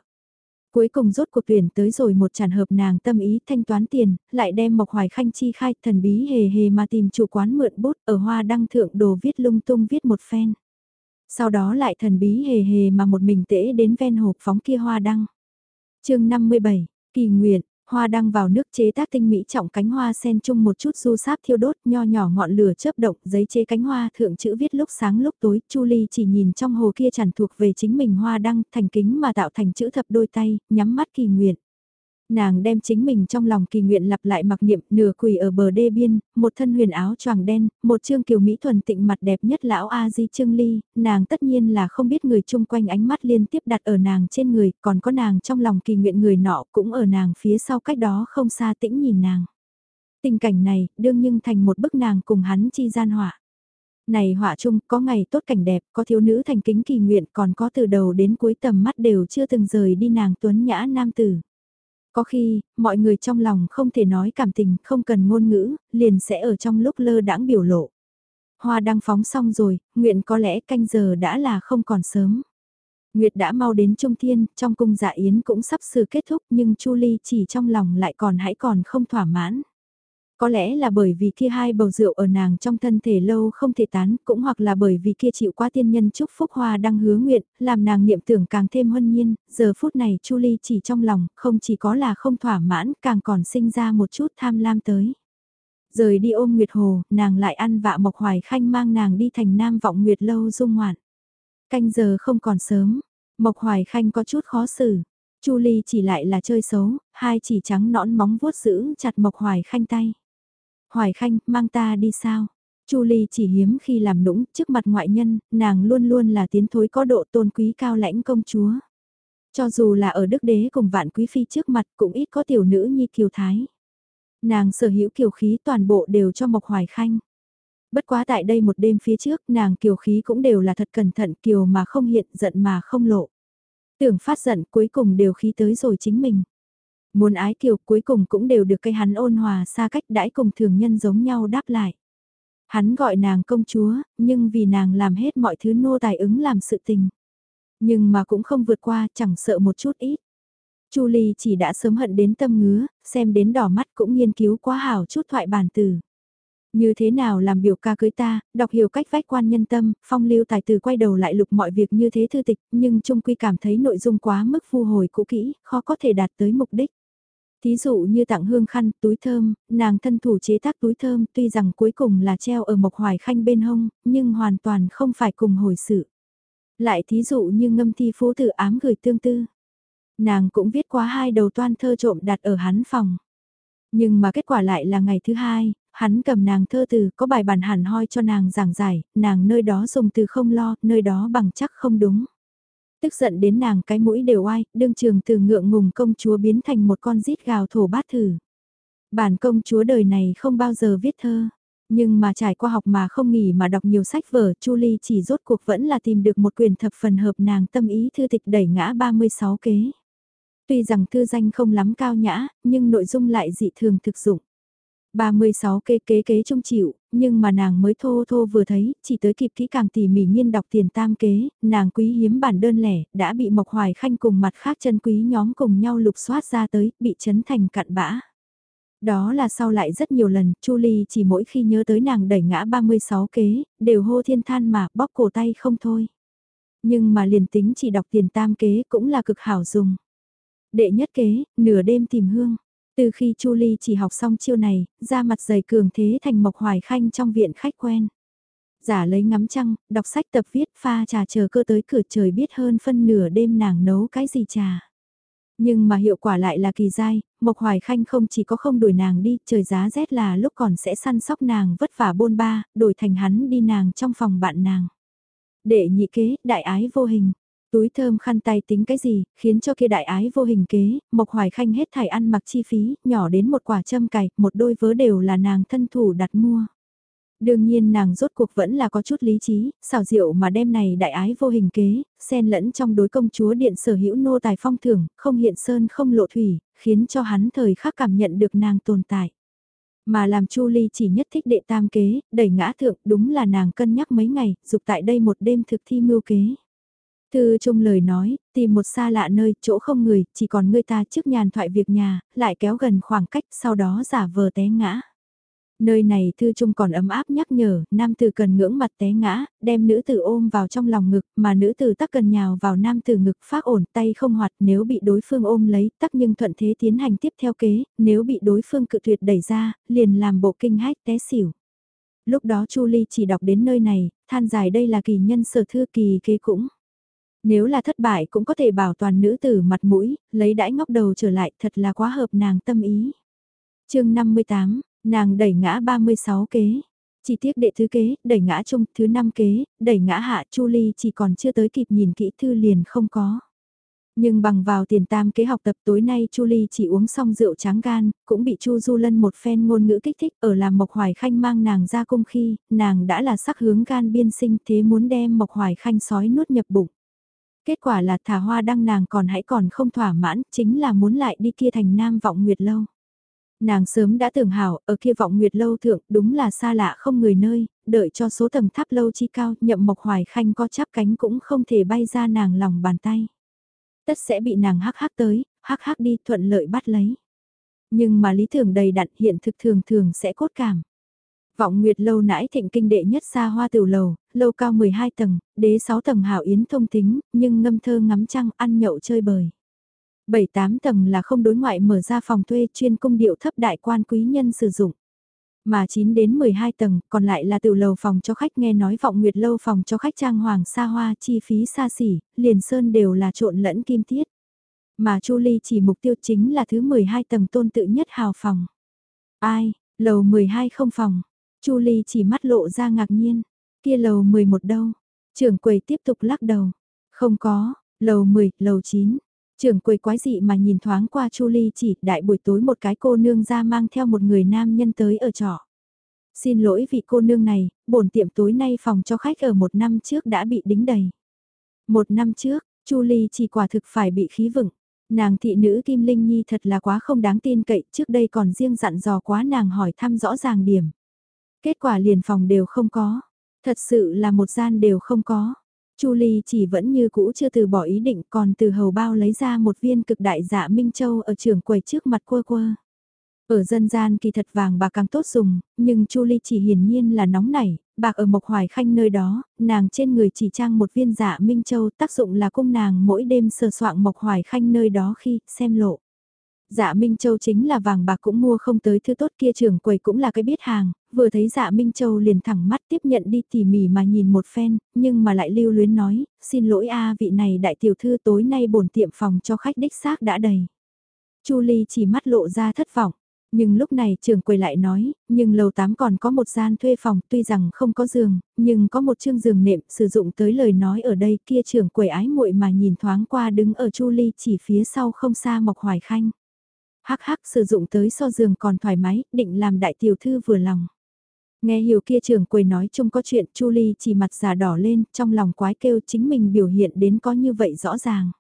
Cuối cùng rốt cuộc tuyển tới rồi một tràn hợp nàng tâm ý thanh toán tiền, lại đem Mộc Hoài Khanh chi khai thần bí hề hề mà tìm chủ quán mượn bút ở hoa đăng thượng đồ viết lung tung viết một phen. Sau đó lại thần bí hề hề mà một mình tễ đến ven hộp phóng kia hoa đăng. chương 57, kỳ nguyện, Hoa đăng vào nước chế tác tinh mỹ trọng cánh hoa sen chung một chút du sáp thiêu đốt, nho nhỏ ngọn lửa chớp động, giấy chế cánh hoa thượng chữ viết lúc sáng lúc tối, Chu Ly chỉ nhìn trong hồ kia chẳng thuộc về chính mình hoa đăng, thành kính mà tạo thành chữ thập đôi tay, nhắm mắt kỳ nguyện. Nàng đem chính mình trong lòng kỳ nguyện lặp lại mặc niệm nửa quỳ ở bờ đê biên, một thân huyền áo choàng đen, một trương kiều Mỹ thuần tịnh mặt đẹp nhất lão A Di Trương Ly, nàng tất nhiên là không biết người chung quanh ánh mắt liên tiếp đặt ở nàng trên người, còn có nàng trong lòng kỳ nguyện người nọ cũng ở nàng phía sau cách đó không xa tĩnh nhìn nàng. Tình cảnh này, đương nhưng thành một bức nàng cùng hắn chi gian họa. Này họa chung, có ngày tốt cảnh đẹp, có thiếu nữ thành kính kỳ nguyện, còn có từ đầu đến cuối tầm mắt đều chưa từng rời đi nàng tuấn nhã nam tử. Có khi, mọi người trong lòng không thể nói cảm tình, không cần ngôn ngữ, liền sẽ ở trong lúc lơ đãng biểu lộ. Hoa đang phóng xong rồi, nguyện có lẽ canh giờ đã là không còn sớm. Nguyệt đã mau đến Trung Thiên, trong cung dạ yến cũng sắp sửa kết thúc nhưng Chu Ly chỉ trong lòng lại còn hãy còn không thỏa mãn. Có lẽ là bởi vì kia hai bầu rượu ở nàng trong thân thể lâu không thể tán, cũng hoặc là bởi vì kia chịu quá tiên nhân chúc phúc hoa đang hứa nguyện, làm nàng niệm tưởng càng thêm huân nhiên, giờ phút này Chu Ly chỉ trong lòng, không chỉ có là không thỏa mãn, càng còn sinh ra một chút tham lam tới. Rời đi ôm Nguyệt Hồ, nàng lại ăn vạ Mộc Hoài Khanh mang nàng đi thành Nam Vọng Nguyệt Lâu dung ngoạn. Canh giờ không còn sớm, Mộc Hoài Khanh có chút khó xử. Chu Ly chỉ lại là chơi xấu, hai chỉ trắng nõn móng vuốt giữ chặt Mộc Hoài Khanh tay. Hoài Khanh, mang ta đi sao? Chu Ly chỉ hiếm khi làm nũng trước mặt ngoại nhân, nàng luôn luôn là tiến thối có độ tôn quý cao lãnh công chúa. Cho dù là ở đức đế cùng vạn quý phi trước mặt cũng ít có tiểu nữ như kiều thái. Nàng sở hữu kiều khí toàn bộ đều cho Mộc Hoài Khanh. Bất quá tại đây một đêm phía trước nàng kiều khí cũng đều là thật cẩn thận kiều mà không hiện giận mà không lộ. Tưởng phát giận cuối cùng đều khí tới rồi chính mình. Muốn ái kiều cuối cùng cũng đều được cây hắn ôn hòa xa cách đãi cùng thường nhân giống nhau đáp lại. Hắn gọi nàng công chúa, nhưng vì nàng làm hết mọi thứ nô tài ứng làm sự tình. Nhưng mà cũng không vượt qua, chẳng sợ một chút ít. Chu Ly chỉ đã sớm hận đến tâm ngứa, xem đến đỏ mắt cũng nghiên cứu quá hảo chút thoại bản từ. Như thế nào làm biểu ca cưới ta, đọc hiểu cách vách quan nhân tâm, phong lưu tài từ quay đầu lại lục mọi việc như thế thư tịch, nhưng trung quy cảm thấy nội dung quá mức phu hồi cũ kỹ, khó có thể đạt tới mục đích. Thí dụ như tặng hương khăn, túi thơm, nàng thân thủ chế tác túi thơm tuy rằng cuối cùng là treo ở mộc hoài khanh bên hông, nhưng hoàn toàn không phải cùng hồi sự. Lại thí dụ như ngâm thi phú tử ám gửi tương tư. Nàng cũng viết quá hai đầu toan thơ trộm đặt ở hắn phòng. Nhưng mà kết quả lại là ngày thứ hai, hắn cầm nàng thơ từ có bài bản hẳn hoi cho nàng giảng giải, nàng nơi đó dùng từ không lo, nơi đó bằng chắc không đúng tức giận đến nàng cái mũi đều oai, đương trường từ ngượng ngùng công chúa biến thành một con rít gào thổ bát thử. Bản công chúa đời này không bao giờ viết thơ, nhưng mà trải qua học mà không nghỉ mà đọc nhiều sách vở, Chu Ly chỉ rốt cuộc vẫn là tìm được một quyền thập phần hợp nàng tâm ý thư tịch đẩy ngã 36 kế. Tuy rằng thư danh không lắm cao nhã, nhưng nội dung lại dị thường thực dụng. 36 kế kế kế trông chịu, nhưng mà nàng mới thô thô vừa thấy, chỉ tới kịp kỹ càng tỉ mỉ nghiên đọc tiền tam kế, nàng quý hiếm bản đơn lẻ, đã bị Mộc Hoài Khanh cùng mặt khác chân quý nhóm cùng nhau lục soát ra tới, bị chấn thành cặn bã. Đó là sau lại rất nhiều lần, Chu Ly chỉ mỗi khi nhớ tới nàng đẩy ngã 36 kế, đều hô thiên than mà bóp cổ tay không thôi. Nhưng mà liền tính chỉ đọc tiền tam kế cũng là cực hảo dùng. Đệ nhất kế, nửa đêm tìm hương. Từ khi Chu Ly chỉ học xong chiêu này, ra mặt dày cường thế thành Mộc Hoài Khanh trong viện khách quen. Giả lấy ngắm trăng, đọc sách tập viết pha trà chờ cơ tới cửa trời biết hơn phân nửa đêm nàng nấu cái gì trà. Nhưng mà hiệu quả lại là kỳ dai, Mộc Hoài Khanh không chỉ có không đuổi nàng đi, trời giá rét là lúc còn sẽ săn sóc nàng vất vả bôn ba, đổi thành hắn đi nàng trong phòng bạn nàng. Để nhị kế, đại ái vô hình, Túi thơm khăn tay tính cái gì, khiến cho kia đại ái vô hình kế, Mộc Hoài Khanh hết thải ăn mặc chi phí, nhỏ đến một quả châm cài, một đôi vớ đều là nàng thân thủ đặt mua. Đương nhiên nàng rốt cuộc vẫn là có chút lý trí, xảo diệu mà đem này đại ái vô hình kế, xen lẫn trong đối công chúa điện sở hữu nô tài phong thưởng, không hiện sơn không lộ thủy, khiến cho hắn thời khắc cảm nhận được nàng tồn tại. Mà làm Chu Ly chỉ nhất thích đệ tam kế, đẩy ngã thượng đúng là nàng cân nhắc mấy ngày, dục tại đây một đêm thực thi mưu kế. Thư trung lời nói, tìm một xa lạ nơi, chỗ không người, chỉ còn người ta trước nhàn thoại việc nhà, lại kéo gần khoảng cách, sau đó giả vờ té ngã. Nơi này thư trung còn ấm áp nhắc nhở, nam tử cần ngưỡng mặt té ngã, đem nữ tử ôm vào trong lòng ngực, mà nữ tử tắc cần nhào vào nam tử ngực phát ổn tay không hoạt nếu bị đối phương ôm lấy, tắc nhưng thuận thế tiến hành tiếp theo kế, nếu bị đối phương cự tuyệt đẩy ra, liền làm bộ kinh hách té xỉu. Lúc đó Chu Ly chỉ đọc đến nơi này, than dài đây là kỳ nhân sở thư kỳ kế cũng nếu là thất bại cũng có thể bảo toàn nữ tử mặt mũi, lấy đãi ngóc đầu trở lại thật là quá hợp nàng tâm ý. chương 58, nàng đẩy ngã 36 kế. Chi tiết đệ thứ kế, đẩy ngã trung, thứ năm kế, đẩy ngã hạ, Chu Ly chỉ còn chưa tới kịp nhìn kỹ thư liền không có. Nhưng bằng vào tiền tam kế học tập tối nay Chu Ly chỉ uống xong rượu tráng gan, cũng bị Chu Du Lân một phen ngôn ngữ kích thích ở làm Mộc Hoài Khanh mang nàng ra cung khi, nàng đã là sắc hướng gan biên sinh thế muốn đem Mộc Hoài Khanh sói nuốt nhập bụng. Kết quả là thả hoa đăng nàng còn hãy còn không thỏa mãn, chính là muốn lại đi kia thành nam vọng nguyệt lâu. Nàng sớm đã tưởng hảo, ở kia vọng nguyệt lâu thượng, đúng là xa lạ không người nơi, đợi cho số tầng tháp lâu chi cao, nhậm mộc hoài khanh có chắp cánh cũng không thể bay ra nàng lòng bàn tay. Tất sẽ bị nàng hắc hắc tới, hắc hắc đi thuận lợi bắt lấy. Nhưng mà lý tưởng đầy đặn hiện thực thường thường sẽ cốt cảm. Vọng Nguyệt lâu nãi thịnh kinh đệ nhất xa hoa tiểu lầu, lâu cao 12 tầng, đế 6 tầng hảo yến thông tính, nhưng ngâm thơ ngắm trăng ăn nhậu chơi bời. 7-8 tầng là không đối ngoại mở ra phòng thuê chuyên cung điệu thấp đại quan quý nhân sử dụng. Mà 9 đến 12 tầng còn lại là tiểu lầu phòng cho khách nghe nói vọng nguyệt lâu phòng cho khách trang hoàng xa hoa chi phí xa xỉ, liền sơn đều là trộn lẫn kim tiết. Mà Chu Ly chỉ mục tiêu chính là thứ 12 tầng tôn tự nhất hào phòng. Ai, lầu 12 không phòng. Chu Ly chỉ mắt lộ ra ngạc nhiên. Kia lầu 11 đâu? Trưởng quầy tiếp tục lắc đầu. Không có, lầu 10, lầu 9. Trưởng quầy quái dị mà nhìn thoáng qua Chu Ly chỉ đại buổi tối một cái cô nương ra mang theo một người nam nhân tới ở trọ. Xin lỗi vị cô nương này, bổn tiệm tối nay phòng cho khách ở một năm trước đã bị đính đầy. Một năm trước, Chu Ly chỉ quả thực phải bị khí vựng. Nàng thị nữ Kim Linh Nhi thật là quá không đáng tin cậy, trước đây còn riêng dặn dò quá nàng hỏi thăm rõ ràng điểm. Kết quả liền phòng đều không có, thật sự là một gian đều không có. Chu Ly chỉ vẫn như cũ chưa từ bỏ ý định còn từ hầu bao lấy ra một viên cực đại dạ Minh Châu ở trường quầy trước mặt quơ quơ. Ở dân gian kỳ thật vàng bạc càng tốt dùng, nhưng Chu Ly chỉ hiển nhiên là nóng nảy, bạc ở Mộc Hoài Khanh nơi đó, nàng trên người chỉ trang một viên dạ Minh Châu tác dụng là cung nàng mỗi đêm sờ soạng Mộc Hoài Khanh nơi đó khi xem lộ. Dạ Minh Châu chính là vàng bạc cũng mua không tới thứ tốt kia trưởng quầy cũng là cái biết hàng, vừa thấy dạ Minh Châu liền thẳng mắt tiếp nhận đi tỉ mỉ mà nhìn một phen, nhưng mà lại lưu luyến nói, xin lỗi a vị này đại tiểu thư tối nay bổn tiệm phòng cho khách đích xác đã đầy. Chu Ly chỉ mắt lộ ra thất vọng. Nhưng lúc này trưởng quầy lại nói, nhưng lầu 8 còn có một gian thuê phòng tuy rằng không có giường, nhưng có một chương giường nệm sử dụng tới lời nói ở đây kia trưởng quầy ái muội mà nhìn thoáng qua đứng ở Chu Ly chỉ phía sau không xa Mộc Hoài Khanh hắc hắc sử dụng tới so giường còn thoải mái, định làm đại tiểu thư vừa lòng. Nghe hiểu kia trưởng quầy nói chung có chuyện Chu Ly chỉ mặt già đỏ lên, trong lòng quái kêu chính mình biểu hiện đến có như vậy rõ ràng.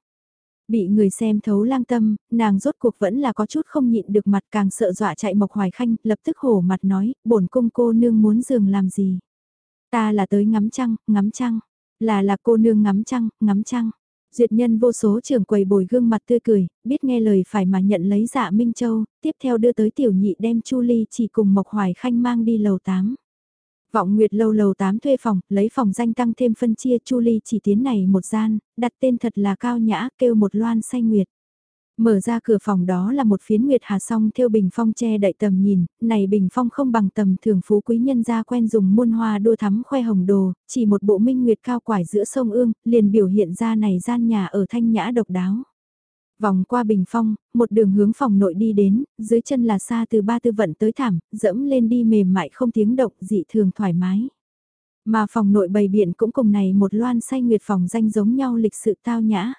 Bị người xem thấu lang tâm, nàng rốt cuộc vẫn là có chút không nhịn được mặt càng sợ dọa chạy Mộc Hoài Khanh, lập tức hổ mặt nói, bổn cung cô nương muốn giường làm gì. Ta là tới ngắm trăng, ngắm trăng, là là cô nương ngắm trăng, ngắm trăng. Duyệt nhân vô số trưởng quầy bồi gương mặt tươi cười, biết nghe lời phải mà nhận lấy dạ Minh Châu, tiếp theo đưa tới tiểu nhị đem Chu Ly chỉ cùng Mộc Hoài Khanh mang đi lầu 8. Vọng Nguyệt lâu lầu 8 thuê phòng, lấy phòng danh tăng thêm phân chia Chu Ly chỉ tiến này một gian, đặt tên thật là cao nhã, kêu một loan xanh nguyệt. Mở ra cửa phòng đó là một phiến nguyệt hà song theo bình phong che đậy tầm nhìn, này bình phong không bằng tầm thường phú quý nhân gia quen dùng muôn hoa đua thắm khoe hồng đồ, chỉ một bộ minh nguyệt cao quải giữa sông ương, liền biểu hiện ra này gian nhà ở thanh nhã độc đáo. Vòng qua bình phong, một đường hướng phòng nội đi đến, dưới chân là xa từ ba tư vận tới thảm, dẫm lên đi mềm mại không tiếng động dị thường thoải mái. Mà phòng nội bày biện cũng cùng này một loan say nguyệt phòng danh giống nhau lịch sự tao nhã.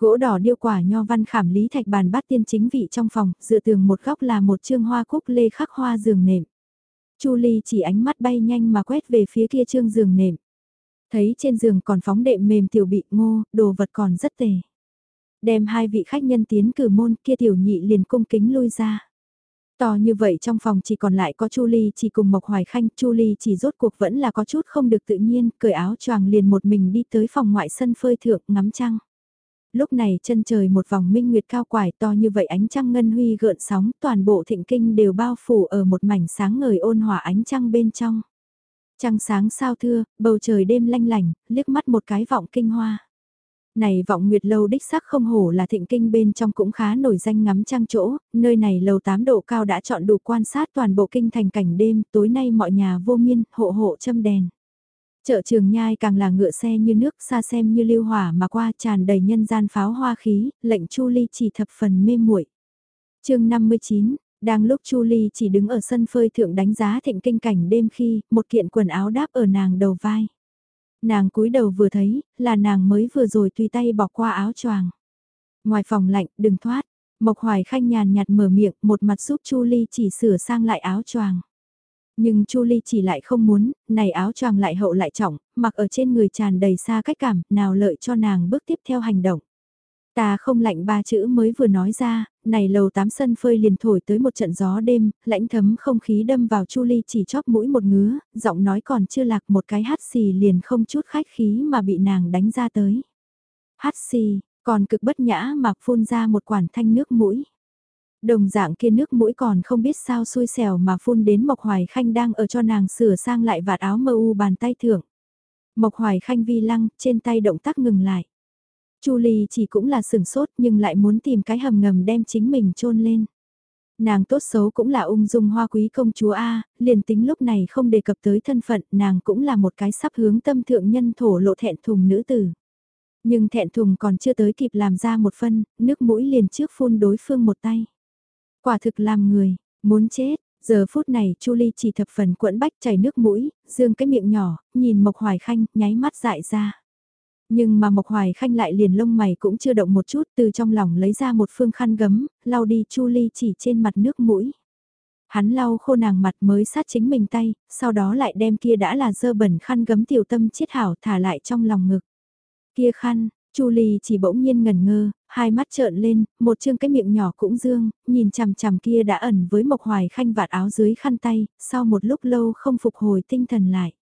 Gỗ đỏ điêu quả nho văn khảm lý thạch bàn bát tiên chính vị trong phòng, dựa tường một góc là một chương hoa cúc lê khắc hoa giường nệm. Chu Ly chỉ ánh mắt bay nhanh mà quét về phía kia chương giường nệm. Thấy trên giường còn phóng đệm mềm tiểu bị ngô, đồ vật còn rất tề. Đem hai vị khách nhân tiến cử môn kia tiểu nhị liền cung kính lui ra. To như vậy trong phòng chỉ còn lại có Chu Ly chỉ cùng Mộc Hoài Khanh, Chu Ly chỉ rốt cuộc vẫn là có chút không được tự nhiên, cởi áo choàng liền một mình đi tới phòng ngoại sân phơi thượng ngắm trăng lúc này chân trời một vòng minh nguyệt cao quải to như vậy ánh trăng ngân huy gợn sóng, toàn bộ thịnh kinh đều bao phủ ở một mảnh sáng ngời ôn hòa ánh trăng bên trong. Trăng sáng sao thưa, bầu trời đêm lanh lành, liếc mắt một cái vọng kinh hoa. Này vọng nguyệt lâu đích sắc không hổ là thịnh kinh bên trong cũng khá nổi danh ngắm trăng chỗ, nơi này lầu 8 độ cao đã chọn đủ quan sát toàn bộ kinh thành cảnh đêm, tối nay mọi nhà vô miên, hộ hộ châm đèn. Chợ trường nhai càng là ngựa xe như nước xa xem như lưu hỏa mà qua tràn đầy nhân gian pháo hoa khí, lệnh Chu Ly chỉ thập phần mê muội. chương 59, đang lúc Chu Ly chỉ đứng ở sân phơi thượng đánh giá thịnh kinh cảnh đêm khi, một kiện quần áo đáp ở nàng đầu vai. Nàng cúi đầu vừa thấy, là nàng mới vừa rồi tùy tay bỏ qua áo choàng. Ngoài phòng lạnh, đừng thoát. Mộc Hoài Khanh nhàn nhạt mở miệng, một mặt giúp Chu Ly chỉ sửa sang lại áo choàng. Nhưng Chu Ly chỉ lại không muốn, này áo choàng lại hậu lại trọng, mặc ở trên người tràn đầy xa cách cảm, nào lợi cho nàng bước tiếp theo hành động. Ta không lạnh ba chữ mới vừa nói ra, này lầu tám sân phơi liền thổi tới một trận gió đêm, lãnh thấm không khí đâm vào Chu Ly chỉ chóp mũi một ngứa, giọng nói còn chưa lạc một cái hát xì liền không chút khách khí mà bị nàng đánh ra tới. Hát xì, còn cực bất nhã mà phun ra một quản thanh nước mũi. Đồng dạng kia nước mũi còn không biết sao xui xẻo mà phun đến Mộc Hoài Khanh đang ở cho nàng sửa sang lại vạt áo mơ u bàn tay thưởng. Mộc Hoài Khanh vi lăng, trên tay động tác ngừng lại. Chu Ly chỉ cũng là sừng sốt nhưng lại muốn tìm cái hầm ngầm đem chính mình chôn lên. Nàng tốt xấu cũng là ung dung hoa quý công chúa A, liền tính lúc này không đề cập tới thân phận, nàng cũng là một cái sắp hướng tâm thượng nhân thổ lộ thẹn thùng nữ tử. Nhưng thẹn thùng còn chưa tới kịp làm ra một phân, nước mũi liền trước phun đối phương một tay. Quả thực làm người, muốn chết, giờ phút này Chu Ly chỉ thập phần quẫn bách chảy nước mũi, dương cái miệng nhỏ, nhìn Mộc Hoài Khanh, nháy mắt dại ra. Nhưng mà Mộc Hoài Khanh lại liền lông mày cũng chưa động một chút từ trong lòng lấy ra một phương khăn gấm, lau đi Chu Ly chỉ trên mặt nước mũi. Hắn lau khô nàng mặt mới sát chính mình tay, sau đó lại đem kia đã là dơ bẩn khăn gấm tiểu tâm chiết hảo thả lại trong lòng ngực. Kia khăn, Chu Ly chỉ bỗng nhiên ngẩn ngơ, hai mắt trợn lên, một chương cái miệng nhỏ cũng dương, nhìn chằm chằm kia đã ẩn với Mộc Hoài Khanh vạt áo dưới khăn tay, sau một lúc lâu không phục hồi tinh thần lại.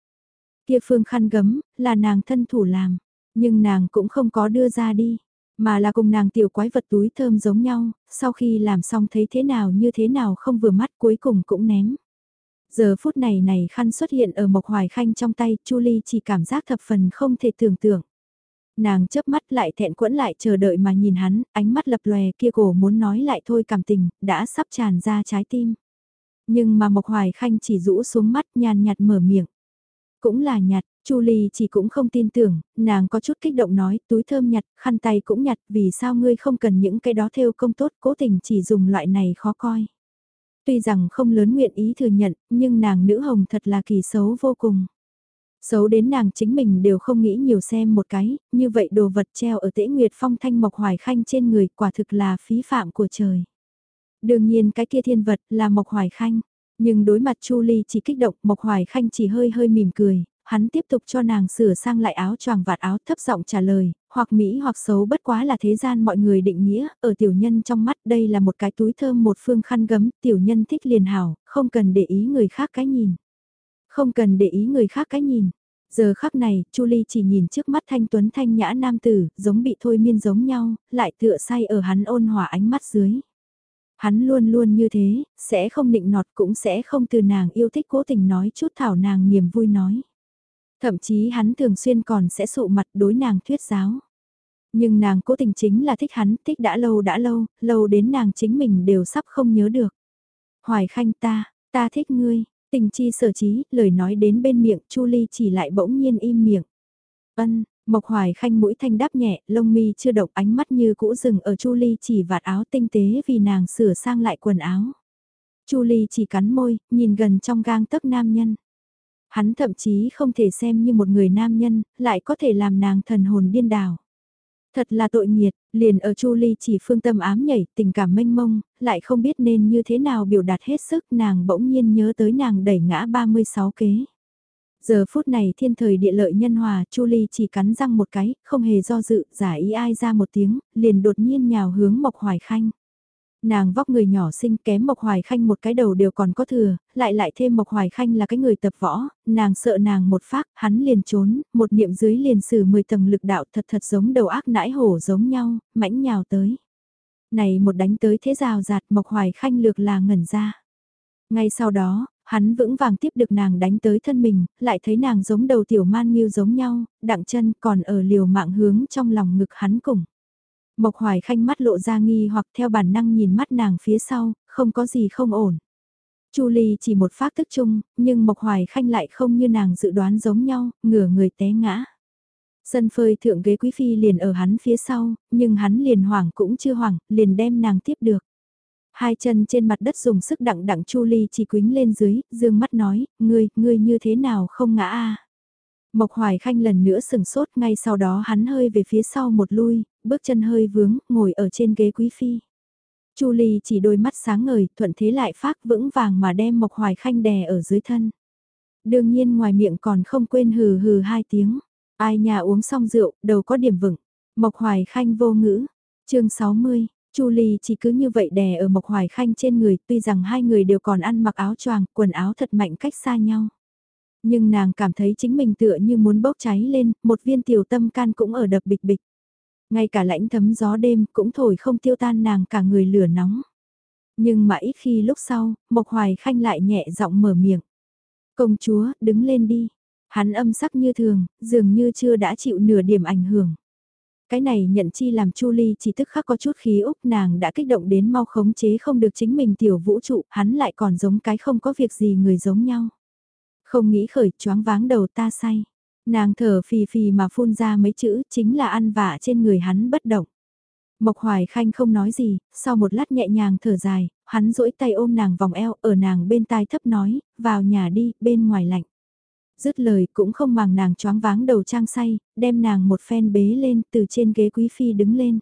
Kia phương khăn gấm, là nàng thân thủ làm. Nhưng nàng cũng không có đưa ra đi, mà là cùng nàng tiểu quái vật túi thơm giống nhau, sau khi làm xong thấy thế nào như thế nào không vừa mắt cuối cùng cũng ném. Giờ phút này này khăn xuất hiện ở Mộc Hoài Khanh trong tay, Chu Ly chỉ cảm giác thập phần không thể tưởng tượng. Nàng chớp mắt lại thẹn quẫn lại chờ đợi mà nhìn hắn, ánh mắt lập lòe kia cổ muốn nói lại thôi cảm tình, đã sắp tràn ra trái tim. Nhưng mà Mộc Hoài Khanh chỉ rũ xuống mắt nhàn nhạt mở miệng. Cũng là nhạt, Chu Ly chỉ cũng không tin tưởng, nàng có chút kích động nói, túi thơm nhặt, khăn tay cũng nhặt, vì sao ngươi không cần những cái đó theo công tốt, cố tình chỉ dùng loại này khó coi. Tuy rằng không lớn nguyện ý thừa nhận, nhưng nàng nữ hồng thật là kỳ xấu vô cùng. Xấu đến nàng chính mình đều không nghĩ nhiều xem một cái, như vậy đồ vật treo ở tễ nguyệt phong thanh mộc hoài khanh trên người quả thực là phí phạm của trời. Đương nhiên cái kia thiên vật là mộc hoài khanh, nhưng đối mặt Chu Ly chỉ kích động mộc hoài khanh chỉ hơi hơi mỉm cười, hắn tiếp tục cho nàng sửa sang lại áo choàng vạt áo thấp giọng trả lời, hoặc mỹ hoặc xấu bất quá là thế gian mọi người định nghĩa, ở tiểu nhân trong mắt đây là một cái túi thơm một phương khăn gấm, tiểu nhân thích liền hảo, không cần để ý người khác cái nhìn. Không cần để ý người khác cái nhìn. Giờ khắc này, Chu Ly chỉ nhìn trước mắt thanh tuấn thanh nhã nam tử, giống bị thôi miên giống nhau, lại tựa say ở hắn ôn hòa ánh mắt dưới. Hắn luôn luôn như thế, sẽ không định nọt cũng sẽ không từ nàng yêu thích cố tình nói chút thảo nàng niềm vui nói. Thậm chí hắn thường xuyên còn sẽ sụ mặt đối nàng thuyết giáo. Nhưng nàng cố tình chính là thích hắn, thích đã lâu đã lâu, lâu đến nàng chính mình đều sắp không nhớ được. Hoài khanh ta, ta thích ngươi, tình chi sở trí, lời nói đến bên miệng, Chu Ly chỉ lại bỗng nhiên im miệng. Ân, Mộc Hoài khanh mũi thanh đáp nhẹ, lông mi chưa độc ánh mắt như cũ rừng ở Chu Ly chỉ vạt áo tinh tế vì nàng sửa sang lại quần áo. Chu Ly chỉ cắn môi, nhìn gần trong gang tấc nam nhân. Hắn thậm chí không thể xem như một người nam nhân, lại có thể làm nàng thần hồn điên đảo. Thật là tội nghiệt, liền ở Chu Ly chỉ phương tâm ám nhảy, tình cảm mênh mông, lại không biết nên như thế nào biểu đạt hết sức nàng bỗng nhiên nhớ tới nàng đẩy ngã 36 kế. Giờ phút này thiên thời địa lợi nhân hòa, Chu Ly chỉ cắn răng một cái, không hề do dự, giả ý ai ra một tiếng, liền đột nhiên nhào hướng Mộc Hoài Khanh. Nàng vóc người nhỏ xinh kém Mộc Hoài Khanh một cái đầu đều còn có thừa, lại lại thêm Mộc Hoài Khanh là cái người tập võ, nàng sợ nàng một phát, hắn liền trốn, một niệm dưới liền sử 10 tầng lực đạo thật thật giống đầu ác nãi hổ giống nhau, mãnh nhào tới. Này một đánh tới thế rào rạt Mộc Hoài Khanh lược là ngẩn ra. Ngay sau đó, hắn vững vàng tiếp được nàng đánh tới thân mình, lại thấy nàng giống đầu tiểu man nghiêu giống nhau, đặng chân còn ở liều mạng hướng trong lòng ngực hắn cùng. Mộc Hoài Khanh mắt lộ ra nghi hoặc theo bản năng nhìn mắt nàng phía sau, không có gì không ổn. Chu Ly chỉ một phát tức chung, nhưng Mộc Hoài Khanh lại không như nàng dự đoán giống nhau, ngửa người té ngã. Sân phơi thượng ghế quý phi liền ở hắn phía sau, nhưng hắn liền hoảng cũng chưa hoảng, liền đem nàng tiếp được. Hai chân trên mặt đất dùng sức đặng đặng Chu Ly chỉ quính lên dưới, dương mắt nói, ngươi, ngươi như thế nào không ngã a Mộc Hoài Khanh lần nữa sừng sốt ngay sau đó hắn hơi về phía sau một lui, bước chân hơi vướng, ngồi ở trên ghế quý phi. Chu Ly chỉ đôi mắt sáng ngời, thuận thế lại phát vững vàng mà đem Mộc Hoài Khanh đè ở dưới thân. Đương nhiên ngoài miệng còn không quên hừ hừ hai tiếng. Ai nhà uống xong rượu, đầu có điểm vững. Mộc Hoài Khanh vô ngữ. chương 60, Chu Ly chỉ cứ như vậy đè ở Mộc Hoài Khanh trên người, tuy rằng hai người đều còn ăn mặc áo choàng, quần áo thật mạnh cách xa nhau. Nhưng nàng cảm thấy chính mình tựa như muốn bốc cháy lên, một viên tiểu tâm can cũng ở đập bịch bịch. Ngay cả lãnh thấm gió đêm cũng thổi không tiêu tan nàng cả người lửa nóng. Nhưng mà ít khi lúc sau, Mộc Hoài Khanh lại nhẹ giọng mở miệng. Công chúa, đứng lên đi. Hắn âm sắc như thường, dường như chưa đã chịu nửa điểm ảnh hưởng. Cái này nhận chi làm Chu Ly chỉ tức khắc có chút khí úc nàng đã kích động đến mau khống chế không được chính mình tiểu vũ trụ, hắn lại còn giống cái không có việc gì người giống nhau. Không nghĩ khởi choáng váng đầu ta say. Nàng thở phì phì mà phun ra mấy chữ chính là ăn vạ trên người hắn bất động. Mộc Hoài Khanh không nói gì, sau một lát nhẹ nhàng thở dài, hắn duỗi tay ôm nàng vòng eo ở nàng bên tai thấp nói, vào nhà đi, bên ngoài lạnh. Dứt lời cũng không màng nàng choáng váng đầu trang say, đem nàng một phen bế lên từ trên ghế quý phi đứng lên.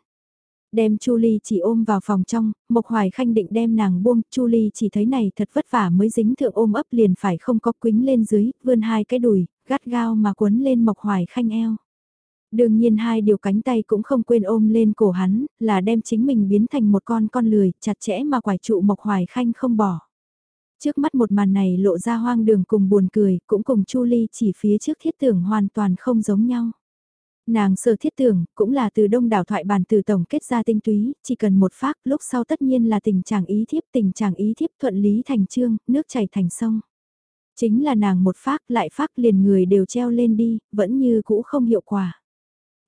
Đem Chu Ly chỉ ôm vào phòng trong, Mộc Hoài Khanh định đem nàng buông, Chu Ly chỉ thấy này thật vất vả mới dính thượng ôm ấp liền phải không có quính lên dưới, vươn hai cái đùi, gắt gao mà quấn lên Mộc Hoài Khanh eo. Đương nhiên hai điều cánh tay cũng không quên ôm lên cổ hắn, là đem chính mình biến thành một con con lười, chặt chẽ mà quải trụ Mộc Hoài Khanh không bỏ. Trước mắt một màn này lộ ra hoang đường cùng buồn cười, cũng cùng Chu Ly chỉ phía trước thiết tưởng hoàn toàn không giống nhau. Nàng sơ thiết tưởng, cũng là từ đông đảo thoại bản từ tổng kết ra tinh túy, chỉ cần một phát, lúc sau tất nhiên là tình trạng ý thiếp, tình trạng ý thiếp thuận lý thành trương, nước chảy thành sông. Chính là nàng một phát lại phát liền người đều treo lên đi, vẫn như cũ không hiệu quả.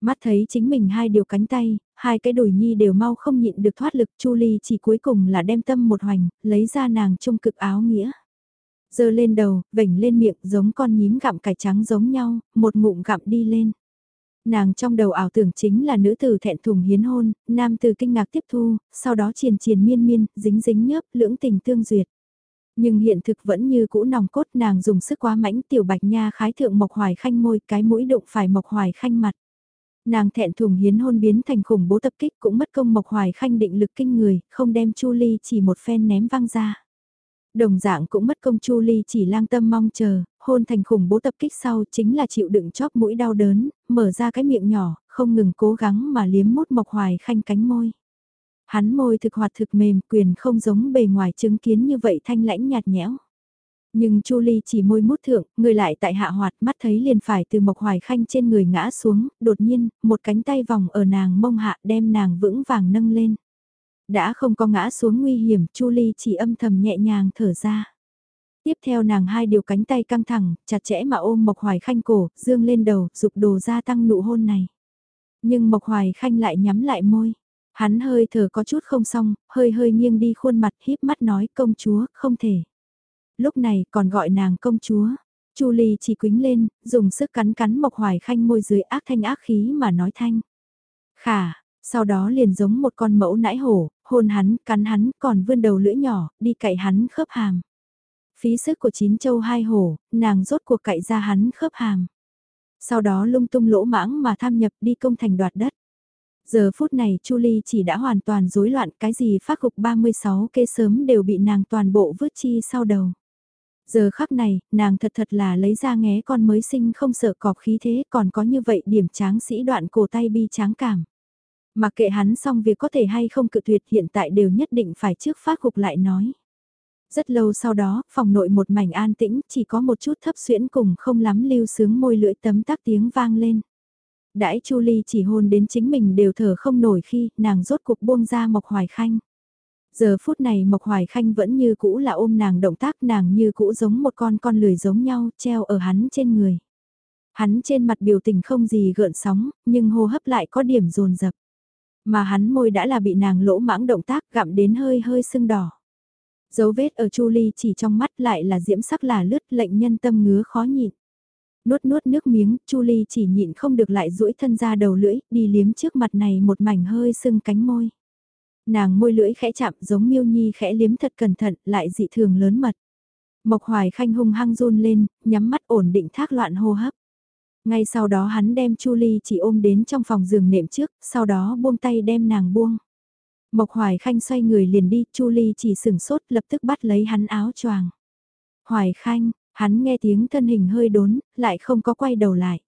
Mắt thấy chính mình hai điều cánh tay, hai cái đùi nhi đều mau không nhịn được thoát lực, Chu Ly chỉ cuối cùng là đem tâm một hoành, lấy ra nàng trung cực áo nghĩa. Giơ lên đầu, vểnh lên miệng giống con nhím gặm cải trắng giống nhau, một ngụm gặm đi lên. Nàng trong đầu ảo tưởng chính là nữ tử thẹn thùng hiến hôn, nam tử kinh ngạc tiếp thu, sau đó triền triền miên miên, dính dính nhớp, lưỡng tình tương duyệt. Nhưng hiện thực vẫn như cũ nòng cốt nàng dùng sức quá mãnh tiểu bạch nha khái thượng mộc hoài khanh môi cái mũi đụng phải mộc hoài khanh mặt. Nàng thẹn thùng hiến hôn biến thành khủng bố tập kích cũng mất công mộc hoài khanh định lực kinh người, không đem chu ly chỉ một phen ném văng ra. Đồng dạng cũng mất công chu ly chỉ lang tâm mong chờ, hôn thành khủng bố tập kích sau chính là chịu đựng chóp mũi đau đớn, mở ra cái miệng nhỏ, không ngừng cố gắng mà liếm mút mộc hoài khanh cánh môi. Hắn môi thực hoạt thực mềm quyền không giống bề ngoài chứng kiến như vậy thanh lãnh nhạt nhẽo. Nhưng Chu Ly chỉ môi mút thượng, người lại tại hạ hoạt mắt thấy liền phải từ Mộc Hoài Khanh trên người ngã xuống, đột nhiên, một cánh tay vòng ở nàng mông hạ đem nàng vững vàng nâng lên. Đã không có ngã xuống nguy hiểm, Chu Ly chỉ âm thầm nhẹ nhàng thở ra. Tiếp theo nàng hai điều cánh tay căng thẳng, chặt chẽ mà ôm Mộc Hoài Khanh cổ, dương lên đầu, dục đồ gia tăng nụ hôn này. Nhưng Mộc Hoài Khanh lại nhắm lại môi. Hắn hơi thở có chút không xong, hơi hơi nghiêng đi khuôn mặt híp mắt nói công chúa, không thể. Lúc này còn gọi nàng công chúa. Chu Ly chỉ quính lên, dùng sức cắn cắn Mộc Hoài Khanh môi dưới ác thanh ác khí mà nói thanh. Khả, sau đó liền giống một con mẫu nãi hổ, hôn hắn, cắn hắn, còn vươn đầu lưỡi nhỏ, đi cậy hắn khớp hàm. Phí sức của chín châu hai hổ, nàng rốt cuộc cậy ra hắn khớp hàm. Sau đó lung tung lỗ mãng mà tham nhập đi công thành đoạt đất. Giờ phút này Chu Ly chỉ đã hoàn toàn rối loạn cái gì phát cục 36 kê sớm đều bị nàng toàn bộ vứt chi sau đầu. Giờ khắc này, nàng thật thật là lấy ra nghé con mới sinh không sợ cọp khí thế còn có như vậy điểm tráng sĩ đoạn cổ tay bi tráng cảm. Mặc kệ hắn xong việc có thể hay không cự tuyệt hiện tại đều nhất định phải trước phát cục lại nói. Rất lâu sau đó, phòng nội một mảnh an tĩnh, chỉ có một chút thấp xuyễn cùng không lắm lưu sướng môi lưỡi tấm tác tiếng vang lên. Đãi Chu Ly chỉ hôn đến chính mình đều thở không nổi khi nàng rốt cuộc buông ra Mộc Hoài Khanh. Giờ phút này Mộc Hoài Khanh vẫn như cũ là ôm nàng động tác nàng như cũ giống một con con lười giống nhau treo ở hắn trên người. Hắn trên mặt biểu tình không gì gợn sóng, nhưng hô hấp lại có điểm rồn rập. Mà hắn môi đã là bị nàng lỗ mãng động tác gặm đến hơi hơi sưng đỏ. Dấu vết ở Chu Ly chỉ trong mắt lại là diễm sắc là lướt lệnh nhân tâm ngứa khó nhịn. Nuốt nuốt nước miếng, Chu Ly chỉ nhịn không được lại duỗi thân ra đầu lưỡi, đi liếm trước mặt này một mảnh hơi sưng cánh môi. Nàng môi lưỡi khẽ chạm giống miêu nhi khẽ liếm thật cẩn thận, lại dị thường lớn mật. Mộc Hoài Khanh hung hăng run lên, nhắm mắt ổn định thác loạn hô hấp. Ngay sau đó hắn đem Chu Ly chỉ ôm đến trong phòng giường nệm trước, sau đó buông tay đem nàng buông. Mộc Hoài Khanh xoay người liền đi, Chu Ly chỉ sửng sốt lập tức bắt lấy hắn áo choàng. Hoài Khanh, hắn nghe tiếng thân hình hơi đốn, lại không có quay đầu lại.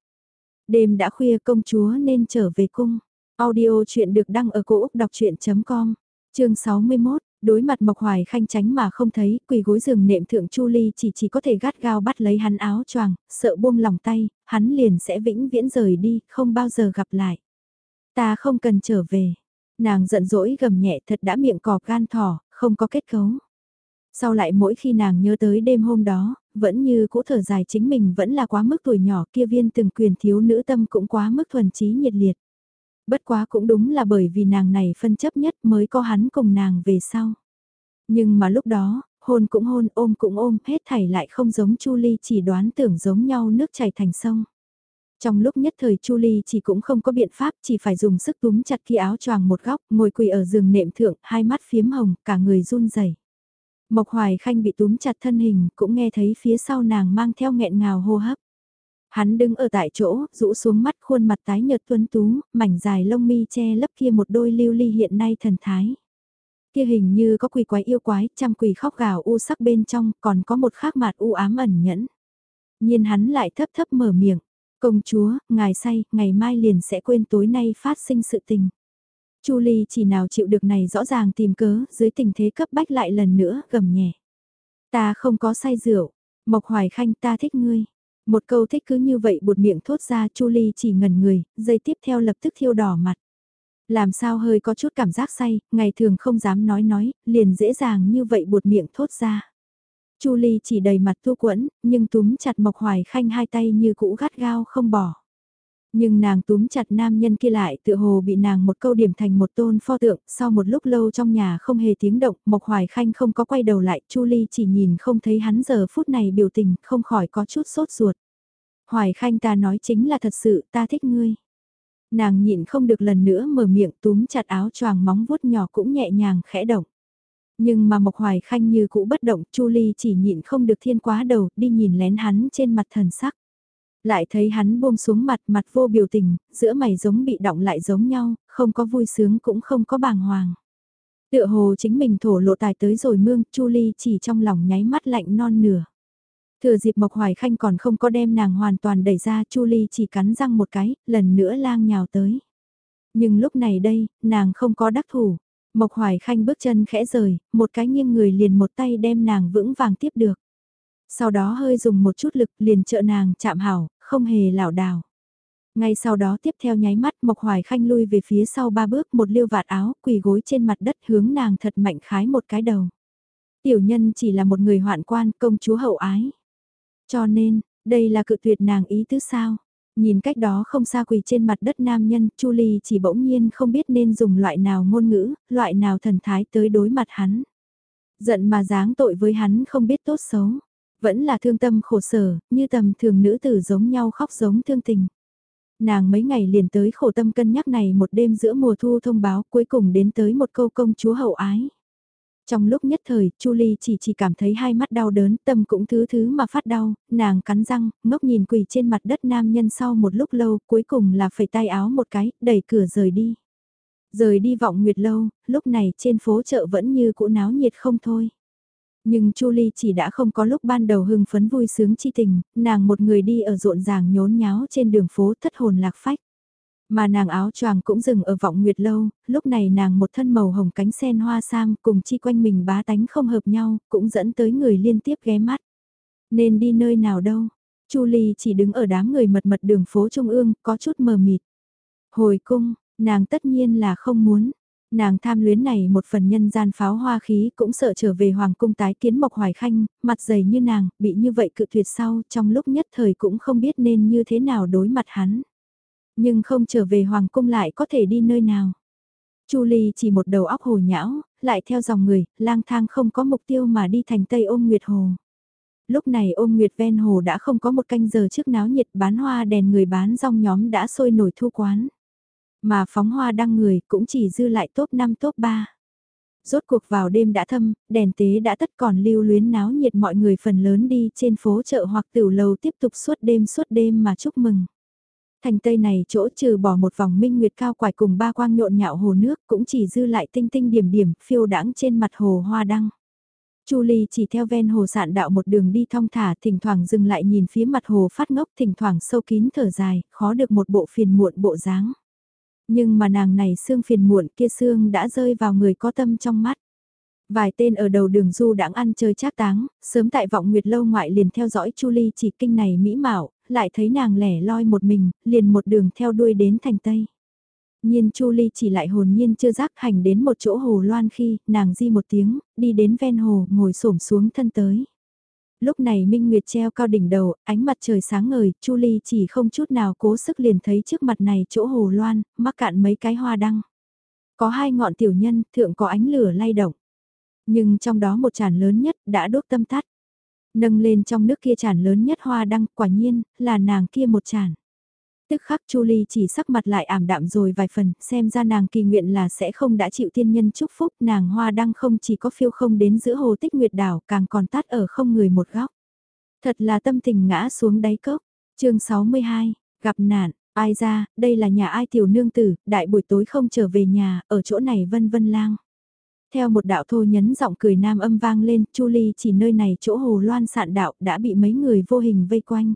Đêm đã khuya công chúa nên trở về cung. Audio chuyện được đăng ở cổ Úc đọc chuyện.com, chương 61. Đối mặt Mộc Hoài Khanh tránh mà không thấy, quỳ gối giường nệm thượng Chu Ly chỉ chỉ có thể gắt gao bắt lấy hắn áo choàng, sợ buông lòng tay, hắn liền sẽ vĩnh viễn rời đi, không bao giờ gặp lại. Ta không cần trở về. Nàng giận dỗi gầm nhẹ thật đã miệng cọp gan thỏ, không có kết cấu. Sau lại mỗi khi nàng nhớ tới đêm hôm đó, vẫn như cũ thở dài chính mình vẫn là quá mức tuổi nhỏ kia viên từng quyền thiếu nữ tâm cũng quá mức thuần trí nhiệt liệt. Bất quá cũng đúng là bởi vì nàng này phân chấp nhất mới có hắn cùng nàng về sau. Nhưng mà lúc đó, hôn cũng hôn, ôm cũng ôm, hết thảy lại không giống Chu Ly chỉ đoán tưởng giống nhau nước chảy thành sông. Trong lúc nhất thời Chu Ly chỉ cũng không có biện pháp, chỉ phải dùng sức túm chặt kia áo choàng một góc, ngồi quỳ ở giường nệm thượng, hai mắt phiếm hồng, cả người run rẩy. Mộc Hoài Khanh bị túm chặt thân hình, cũng nghe thấy phía sau nàng mang theo nghẹn ngào hô hấp. Hắn đứng ở tại chỗ, rũ xuống mắt khuôn mặt tái nhợt tuấn tú, mảnh dài lông mi che lấp kia một đôi lưu ly hiện nay thần thái. Kia hình như có quỷ quái yêu quái, trăm quỷ khóc gào u sắc bên trong, còn có một khác mặt u ám ẩn nhẫn. Nhiên hắn lại thấp thấp mở miệng, công chúa, ngài say, ngày mai liền sẽ quên tối nay phát sinh sự tình. Chu Ly chỉ nào chịu được này rõ ràng tìm cớ, dưới tình thế cấp bách lại lần nữa, gầm nhẹ. Ta không có say rượu, Mộc Hoài Khanh ta thích ngươi. Một câu thích cứ như vậy buột miệng thốt ra Chu Ly chỉ ngẩn người, giây tiếp theo lập tức thiêu đỏ mặt. Làm sao hơi có chút cảm giác say, ngày thường không dám nói nói, liền dễ dàng như vậy buột miệng thốt ra. Chu Ly chỉ đầy mặt thu quẫn, nhưng túm chặt Mộc Hoài Khanh hai tay như cũ gắt gao không bỏ. Nhưng nàng túm chặt nam nhân kia lại tựa hồ bị nàng một câu điểm thành một tôn pho tượng, sau một lúc lâu trong nhà không hề tiếng động, Mộc Hoài Khanh không có quay đầu lại, Chu Ly chỉ nhìn không thấy hắn giờ phút này biểu tình, không khỏi có chút sốt ruột. Hoài Khanh ta nói chính là thật sự, ta thích ngươi. Nàng nhịn không được lần nữa mở miệng túm chặt áo choàng móng vuốt nhỏ cũng nhẹ nhàng khẽ động. Nhưng mà Mộc Hoài Khanh như cũ bất động, Chu Ly chỉ nhịn không được thiên quá đầu, đi nhìn lén hắn trên mặt thần sắc. Lại thấy hắn buông xuống mặt mặt vô biểu tình, giữa mày giống bị động lại giống nhau, không có vui sướng cũng không có bàng hoàng. Tựa hồ chính mình thổ lộ tài tới rồi mương, Chu Ly chỉ trong lòng nháy mắt lạnh non nửa. Thừa dịp Mộc Hoài Khanh còn không có đem nàng hoàn toàn đẩy ra, Chu Ly chỉ cắn răng một cái, lần nữa lang nhào tới. Nhưng lúc này đây, nàng không có đắc thủ. Mộc Hoài Khanh bước chân khẽ rời, một cái nghiêng người liền một tay đem nàng vững vàng tiếp được. Sau đó hơi dùng một chút lực liền trợ nàng chạm hảo, không hề lảo đảo. Ngay sau đó tiếp theo nháy mắt Mộc Hoài Khanh lui về phía sau ba bước một liêu vạt áo quỳ gối trên mặt đất hướng nàng thật mạnh khái một cái đầu. Tiểu nhân chỉ là một người hoạn quan công chúa hậu ái. Cho nên, đây là cự tuyệt nàng ý tứ sao. Nhìn cách đó không xa quỳ trên mặt đất nam nhân, Chu Ly chỉ bỗng nhiên không biết nên dùng loại nào ngôn ngữ, loại nào thần thái tới đối mặt hắn. Giận mà dáng tội với hắn không biết tốt xấu vẫn là thương tâm khổ sở, như tầm thường nữ tử giống nhau khóc giống thương tình. Nàng mấy ngày liền tới khổ tâm cân nhắc này một đêm giữa mùa thu thông báo cuối cùng đến tới một câu công chúa hậu ái. Trong lúc nhất thời, Chu Ly chỉ chỉ cảm thấy hai mắt đau đớn, tâm cũng thứ thứ mà phát đau, nàng cắn răng, ngốc nhìn quỳ trên mặt đất nam nhân sau một lúc lâu, cuối cùng là phải tay áo một cái, đẩy cửa rời đi. Rời đi vọng nguyệt lâu, lúc này trên phố chợ vẫn như cũ náo nhiệt không thôi. Nhưng Chu Ly chỉ đã không có lúc ban đầu hưng phấn vui sướng chi tình, nàng một người đi ở rộn ràng nhốn nháo trên đường phố thất hồn lạc phách. Mà nàng áo choàng cũng dừng ở vọng nguyệt lâu, lúc này nàng một thân màu hồng cánh sen hoa sam cùng chi quanh mình bá tánh không hợp nhau, cũng dẫn tới người liên tiếp ghé mắt. Nên đi nơi nào đâu? Chu Ly chỉ đứng ở đám người mật mật đường phố Trung ương, có chút mờ mịt. Hồi cung, nàng tất nhiên là không muốn. Nàng tham luyến này một phần nhân gian pháo hoa khí cũng sợ trở về hoàng cung tái kiến Mộc Hoài Khanh, mặt dày như nàng, bị như vậy cự tuyệt sau trong lúc nhất thời cũng không biết nên như thế nào đối mặt hắn. Nhưng không trở về hoàng cung lại có thể đi nơi nào. Chu Ly chỉ một đầu óc hồ nhão, lại theo dòng người, lang thang không có mục tiêu mà đi thành Tây ôm Nguyệt Hồ. Lúc này ôm Nguyệt ven hồ đã không có một canh giờ trước náo nhiệt bán hoa đèn người bán rong nhóm đã sôi nổi thu quán. Mà phóng hoa đăng người cũng chỉ dư lại top 5 top 3. Rốt cuộc vào đêm đã thâm, đèn tế đã tất còn lưu luyến náo nhiệt mọi người phần lớn đi trên phố chợ hoặc tiểu lầu tiếp tục suốt đêm suốt đêm mà chúc mừng. Thành Tây này chỗ trừ bỏ một vòng minh nguyệt cao quải cùng ba quang nhộn nhạo hồ nước cũng chỉ dư lại tinh tinh điểm điểm phiêu đãng trên mặt hồ hoa đăng. Chu Ly chỉ theo ven hồ sạn đạo một đường đi thong thả, thỉnh thoảng dừng lại nhìn phía mặt hồ phát ngốc, thỉnh thoảng sâu kín thở dài, khó được một bộ phiền muộn bộ dáng. Nhưng mà nàng này xương phiền muộn kia xương đã rơi vào người có tâm trong mắt. Vài tên ở đầu đường du đãng ăn chơi trác táng, sớm tại vọng nguyệt lâu ngoại liền theo dõi Chu Ly chỉ kinh này mỹ mạo, lại thấy nàng lẻ loi một mình, liền một đường theo đuôi đến thành Tây. Nhiên Chu Ly chỉ lại hồn nhiên chưa giác hành đến một chỗ hồ loan khi, nàng di một tiếng, đi đến ven hồ, ngồi xổm xuống thân tới. Lúc này Minh Nguyệt treo cao đỉnh đầu, ánh mặt trời sáng ngời, Chu Ly chỉ không chút nào cố sức liền thấy trước mặt này chỗ hồ loan, mắc cạn mấy cái hoa đăng. Có hai ngọn tiểu nhân, thượng có ánh lửa lay động. Nhưng trong đó một tràn lớn nhất đã đốt tâm tắt. Nâng lên trong nước kia tràn lớn nhất hoa đăng, quả nhiên, là nàng kia một tràn. Tức khắc Chu Ly chỉ sắc mặt lại ảm đạm rồi vài phần, xem ra nàng kỳ nguyện là sẽ không đã chịu tiên nhân chúc phúc, nàng hoa đăng không chỉ có phiêu không đến giữa hồ tích nguyệt đảo, càng còn tát ở không người một góc. Thật là tâm tình ngã xuống đáy cốc. chương 62, gặp nạn, ai ra, đây là nhà ai tiểu nương tử, đại buổi tối không trở về nhà, ở chỗ này vân vân lang. Theo một đạo thô nhấn giọng cười nam âm vang lên, Chu Ly chỉ nơi này chỗ hồ loan sạn đạo đã bị mấy người vô hình vây quanh.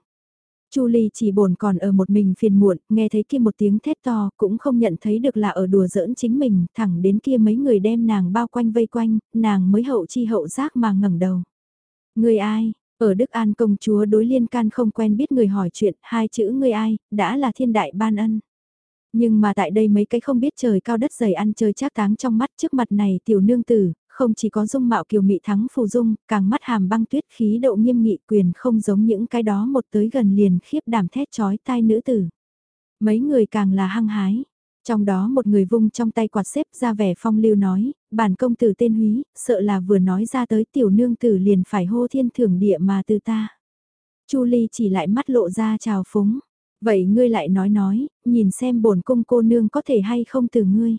Chu Ly chỉ bồn còn ở một mình phiền muộn, nghe thấy kia một tiếng thét to, cũng không nhận thấy được là ở đùa giỡn chính mình, thẳng đến kia mấy người đem nàng bao quanh vây quanh, nàng mới hậu chi hậu giác mà ngẩng đầu. Người ai? Ở Đức An công chúa đối liên can không quen biết người hỏi chuyện, hai chữ người ai, đã là thiên đại ban ân. Nhưng mà tại đây mấy cái không biết trời cao đất dày ăn chơi trác táng trong mắt trước mặt này tiểu nương tử, không chỉ có dung mạo kiều mị thắng phù dung, càng mắt hàm băng tuyết khí độ nghiêm nghị quyền không giống những cái đó một tới gần liền khiếp đảm thét chói tai nữ tử. Mấy người càng là hăng hái. Trong đó một người vung trong tay quạt xếp ra vẻ phong lưu nói, bản công tử tên húy, sợ là vừa nói ra tới tiểu nương tử liền phải hô thiên thưởng địa mà từ ta. Chu Ly chỉ lại mắt lộ ra chào phúng. Vậy ngươi lại nói nói, nhìn xem bổn cung cô nương có thể hay không từ ngươi.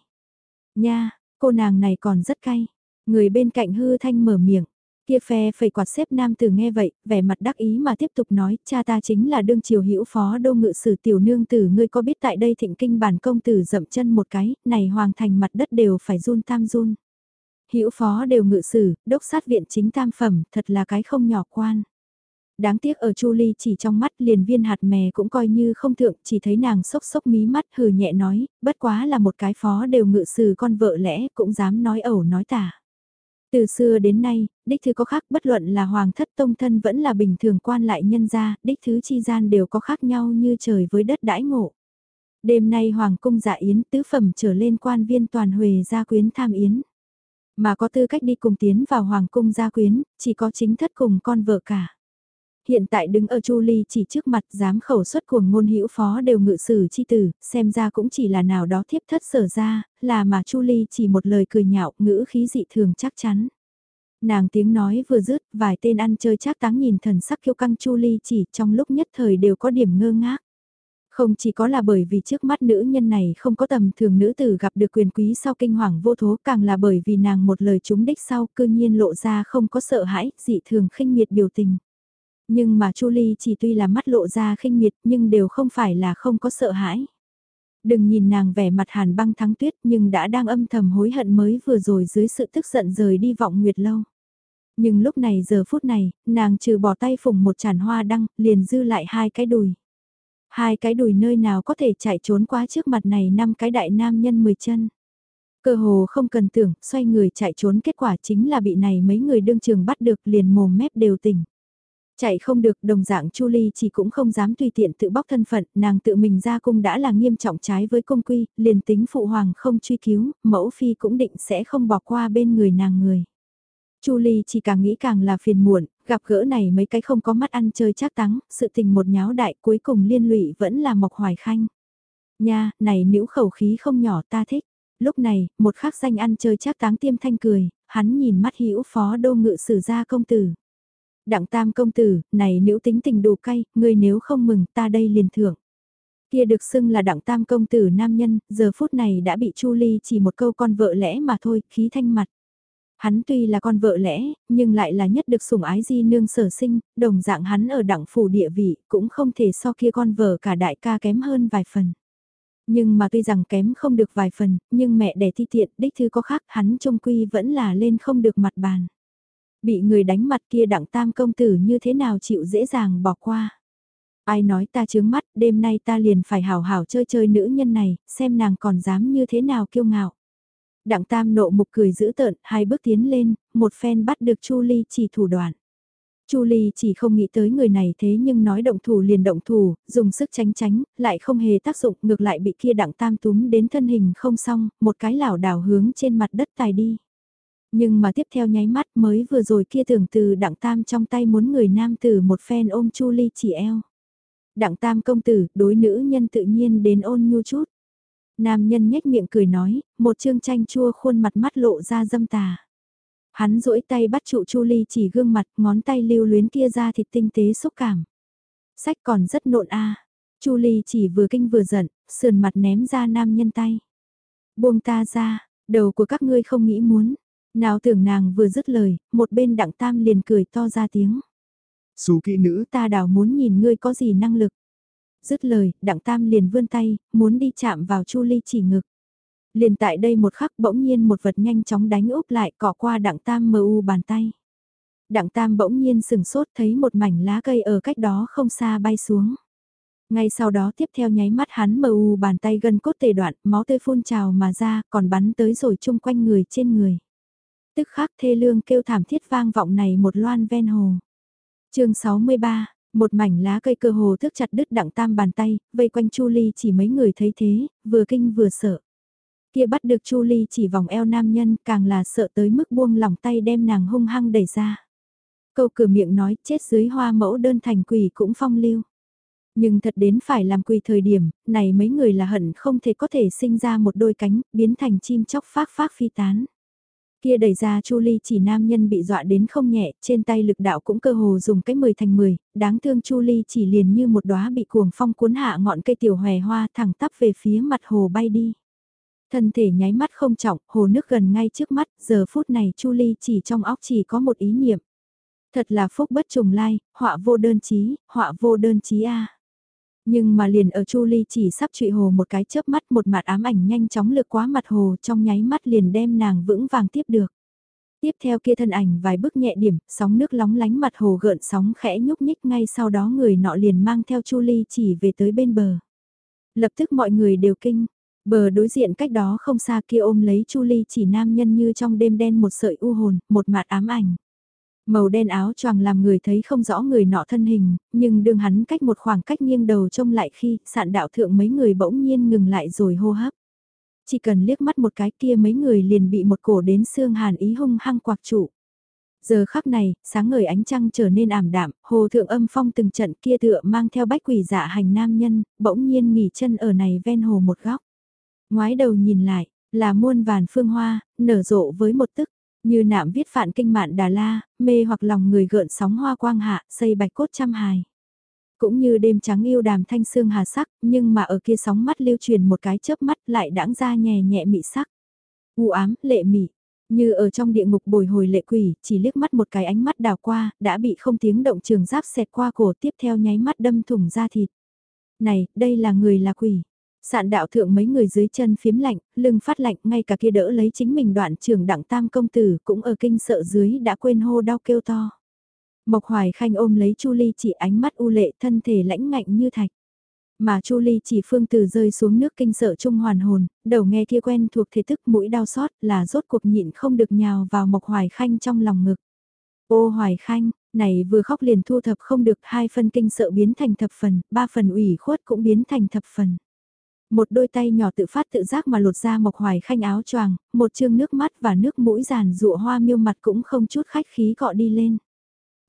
Nha, cô nàng này còn rất cay. Người bên cạnh hư thanh mở miệng. Kia phe phẩy quạt xếp nam tử nghe vậy, vẻ mặt đắc ý mà tiếp tục nói, cha ta chính là đương triều hữu phó đô ngự sử tiểu nương tử ngươi có biết tại đây thịnh kinh bản công tử dậm chân một cái, này hoàng thành mặt đất đều phải run tam run. Hữu phó đều ngự sử, đốc sát viện chính tam phẩm, thật là cái không nhỏ quan. Đáng tiếc ở Chu Ly chỉ trong mắt liền viên hạt mè cũng coi như không thượng, chỉ thấy nàng sốc sốc mí mắt hừ nhẹ nói, bất quá là một cái phó đều ngự sử con vợ lẽ cũng dám nói ẩu nói tả. Từ xưa đến nay, đích thứ có khác bất luận là hoàng thất tông thân vẫn là bình thường quan lại nhân gia, đích thứ chi gian đều có khác nhau như trời với đất đãi ngộ. Đêm nay hoàng cung dạ yến tứ phẩm trở lên quan viên toàn huề gia quyến tham yến. Mà có tư cách đi cùng tiến vào hoàng cung gia quyến, chỉ có chính thất cùng con vợ cả hiện tại đứng ở Chu Ly chỉ trước mặt dám khẩu xuất cuồng ngôn hữu phó đều ngự sử chi tử, xem ra cũng chỉ là nào đó thiếp thất sở ra, là mà Chu Ly chỉ một lời cười nhạo, ngữ khí dị thường chắc chắn. Nàng tiếng nói vừa dứt, vài tên ăn chơi chắc táng nhìn thần sắc kiêu căng Chu Ly chỉ trong lúc nhất thời đều có điểm ngơ ngác. Không chỉ có là bởi vì trước mắt nữ nhân này không có tầm thường nữ tử gặp được quyền quý sau kinh hoàng vô thố càng là bởi vì nàng một lời trúng đích sau cư nhiên lộ ra không có sợ hãi, dị thường khinh miệt biểu tình. Nhưng mà Chu Ly chỉ tuy là mắt lộ ra khinh miệt nhưng đều không phải là không có sợ hãi. Đừng nhìn nàng vẻ mặt hàn băng thắng tuyết nhưng đã đang âm thầm hối hận mới vừa rồi dưới sự tức giận rời đi vọng nguyệt lâu. Nhưng lúc này giờ phút này, nàng trừ bỏ tay phùng một chản hoa đăng, liền dư lại hai cái đùi. Hai cái đùi nơi nào có thể chạy trốn qua trước mặt này năm cái đại nam nhân mười chân. Cơ hồ không cần tưởng, xoay người chạy trốn kết quả chính là bị này mấy người đương trường bắt được liền mồm mép đều tỉnh. Chạy không được đồng dạng Chu Ly chỉ cũng không dám tùy tiện tự bóc thân phận, nàng tự mình ra cung đã là nghiêm trọng trái với công quy, liền tính phụ hoàng không truy cứu, mẫu phi cũng định sẽ không bỏ qua bên người nàng người. Chu Ly chỉ càng nghĩ càng là phiền muộn, gặp gỡ này mấy cái không có mắt ăn chơi chắc tắng, sự tình một nháo đại cuối cùng liên lụy vẫn là Mộc Hoài Khanh. Nha, này nữ khẩu khí không nhỏ ta thích. Lúc này, một khắc danh ăn chơi chắc táng tiêm thanh cười, hắn nhìn mắt hữu phó đô ngự sử gia công tử. Đặng tam công tử, này nếu tính tình đủ cay, ngươi nếu không mừng ta đây liền thưởng. Kia được xưng là đặng tam công tử nam nhân, giờ phút này đã bị Chu Ly chỉ một câu con vợ lẽ mà thôi, khí thanh mặt. Hắn tuy là con vợ lẽ, nhưng lại là nhất được sủng ái di nương sở sinh, đồng dạng hắn ở đặng phủ địa vị, cũng không thể so kia con vợ cả đại ca kém hơn vài phần. Nhưng mà tuy rằng kém không được vài phần, nhưng mẹ đẻ thi tiện, đích thư có khác, hắn trông quy vẫn là lên không được mặt bàn. Bị người đánh mặt kia đặng tam công tử như thế nào chịu dễ dàng bỏ qua. Ai nói ta chướng mắt, đêm nay ta liền phải hào hào chơi chơi nữ nhân này, xem nàng còn dám như thế nào kiêu ngạo. Đặng tam nộ mục cười giữ tợn, hai bước tiến lên, một phen bắt được Chu Ly chỉ thủ đoạn. Chu Ly chỉ không nghĩ tới người này thế nhưng nói động thủ liền động thủ, dùng sức tránh tránh, lại không hề tác dụng, ngược lại bị kia đặng tam túm đến thân hình không xong, một cái lảo đảo hướng trên mặt đất tài đi. Nhưng mà tiếp theo nháy mắt mới vừa rồi kia tưởng từ đặng tam trong tay muốn người nam tử một phen ôm Chu Ly chỉ eo. Đặng tam công tử, đối nữ nhân tự nhiên đến ôn nhu chút. Nam nhân nhếch miệng cười nói, một chương tranh chua khuôn mặt mắt lộ ra dâm tà. Hắn duỗi tay bắt trụ Chu Ly chỉ gương mặt, ngón tay lưu luyến kia ra thịt tinh tế xúc cảm. Sách còn rất nộn a. Chu Ly chỉ vừa kinh vừa giận, sườn mặt ném ra nam nhân tay. Buông ta ra, đầu của các ngươi không nghĩ muốn. Nào tưởng nàng vừa dứt lời, một bên đặng tam liền cười to ra tiếng. Xú kỹ nữ ta đào muốn nhìn ngươi có gì năng lực. Dứt lời, đặng tam liền vươn tay, muốn đi chạm vào chu ly chỉ ngực. Liền tại đây một khắc bỗng nhiên một vật nhanh chóng đánh úp lại cọ qua đặng tam mờ u bàn tay. Đặng tam bỗng nhiên sừng sốt thấy một mảnh lá cây ở cách đó không xa bay xuống. Ngay sau đó tiếp theo nháy mắt hắn mờ u bàn tay gân cốt tề đoạn, máu tươi phun trào mà ra, còn bắn tới rồi chung quanh người trên người. Tức khắc thê lương kêu thảm thiết vang vọng này một loan ven hồ. chương 63, một mảnh lá cây cơ hồ thức chặt đứt đặng tam bàn tay, vây quanh Chu Ly chỉ mấy người thấy thế, vừa kinh vừa sợ. Kia bắt được Chu Ly chỉ vòng eo nam nhân càng là sợ tới mức buông lỏng tay đem nàng hung hăng đẩy ra. Câu cửa miệng nói chết dưới hoa mẫu đơn thành quỷ cũng phong lưu. Nhưng thật đến phải làm quỳ thời điểm, này mấy người là hận không thể có thể sinh ra một đôi cánh, biến thành chim chóc phác phác phi tán. Kia đẩy ra Chu Ly chỉ nam nhân bị dọa đến không nhẹ, trên tay lực đạo cũng cơ hồ dùng cái 10 thành 10, đáng thương Chu Ly chỉ liền như một đóa bị cuồng phong cuốn hạ ngọn cây tiểu hòe hoa thẳng tắp về phía mặt hồ bay đi. Thân thể nháy mắt không trọng, hồ nước gần ngay trước mắt, giờ phút này Chu Ly chỉ trong óc chỉ có một ý niệm. Thật là phúc bất trùng lai, họa vô đơn chí, họa vô đơn chí a. Nhưng mà liền ở Chu Ly chỉ sắp trụy hồ một cái chớp mắt một mặt ám ảnh nhanh chóng lược quá mặt hồ trong nháy mắt liền đem nàng vững vàng tiếp được. Tiếp theo kia thân ảnh vài bước nhẹ điểm, sóng nước lóng lánh mặt hồ gợn sóng khẽ nhúc nhích ngay sau đó người nọ liền mang theo Chu Ly chỉ về tới bên bờ. Lập tức mọi người đều kinh, bờ đối diện cách đó không xa kia ôm lấy Chu Ly chỉ nam nhân như trong đêm đen một sợi u hồn, một mặt ám ảnh. Màu đen áo choàng làm người thấy không rõ người nọ thân hình, nhưng đường hắn cách một khoảng cách nghiêng đầu trông lại khi sạn đạo thượng mấy người bỗng nhiên ngừng lại rồi hô hấp. Chỉ cần liếc mắt một cái kia mấy người liền bị một cổ đến xương hàn ý hung hăng quạc trụ. Giờ khắc này, sáng ngời ánh trăng trở nên ảm đạm, hồ thượng âm phong từng trận kia tựa mang theo bách quỷ dạ hành nam nhân, bỗng nhiên nghỉ chân ở này ven hồ một góc. Ngoái đầu nhìn lại, là muôn vàn phương hoa, nở rộ với một tức như nạm viết phạn kinh mạn Đà La, mê hoặc lòng người gợn sóng hoa quang hạ, xây bạch cốt trăm hài. Cũng như đêm trắng yêu đàm thanh xương hà sắc, nhưng mà ở kia sóng mắt lưu truyền một cái chớp mắt lại đãng ra nhẹ nhẹ mị sắc. u ám, lệ mị, như ở trong địa ngục bồi hồi lệ quỷ, chỉ liếc mắt một cái ánh mắt đào qua, đã bị không tiếng động trường giáp xẹt qua cổ tiếp theo nháy mắt đâm thủng ra thịt. Này, đây là người là quỷ. Sạn đạo thượng mấy người dưới chân phiếm lạnh, lưng phát lạnh, ngay cả kia đỡ lấy chính mình đoạn trường đặng tam công tử cũng ở kinh sợ dưới đã quên hô đau kêu to. Mộc Hoài Khanh ôm lấy Chu Ly chỉ ánh mắt u lệ thân thể lãnh ngạnh như thạch. Mà Chu Ly chỉ phương từ rơi xuống nước kinh sợ trung hoàn hồn, đầu nghe kia quen thuộc thể thức mũi đau xót là rốt cuộc nhịn không được nhào vào Mộc Hoài Khanh trong lòng ngực. Ô Hoài Khanh, này vừa khóc liền thu thập không được hai phân kinh sợ biến thành thập phần, ba phần ủy khuất cũng biến thành thập phần. Một đôi tay nhỏ tự phát tự giác mà lột ra mộc hoài khanh áo choàng, một chương nước mắt và nước mũi giàn rụa hoa miêu mặt cũng không chút khách khí cọ đi lên.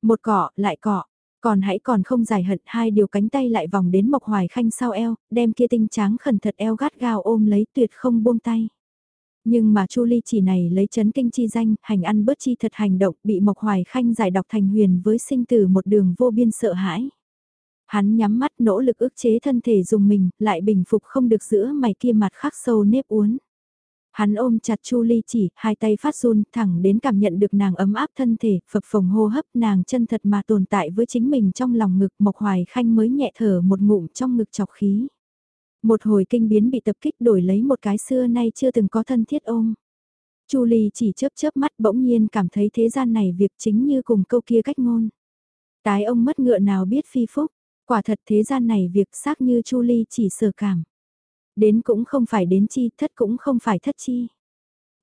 Một cọ, lại cọ, còn hãy còn không giải hận hai điều cánh tay lại vòng đến mộc hoài khanh sau eo, đem kia tinh trắng khẩn thật eo gắt gao ôm lấy tuyệt không buông tay. Nhưng mà Chu Ly chỉ này lấy chấn kinh chi danh, hành ăn bớt chi thật hành động, bị Mộc Hoài Khanh giải đọc thành huyền với sinh tử một đường vô biên sợ hãi. Hắn nhắm mắt nỗ lực ức chế thân thể dùng mình, lại bình phục không được giữa mày kia mặt khắc sâu nếp uốn. Hắn ôm chặt Chu Ly chỉ, hai tay phát run, thẳng đến cảm nhận được nàng ấm áp thân thể, phập phồng hô hấp nàng chân thật mà tồn tại với chính mình trong lòng ngực Mộc Hoài Khanh mới nhẹ thở một ngụm trong ngực chọc khí. Một hồi kinh biến bị tập kích đổi lấy một cái xưa nay chưa từng có thân thiết ôm. Chu Ly chỉ chớp chớp mắt bỗng nhiên cảm thấy thế gian này việc chính như cùng câu kia cách ngôn. Tái ông mất ngựa nào biết phi phúc, quả thật thế gian này việc xác như Chu Ly chỉ sở cảm. Đến cũng không phải đến chi, thất cũng không phải thất chi.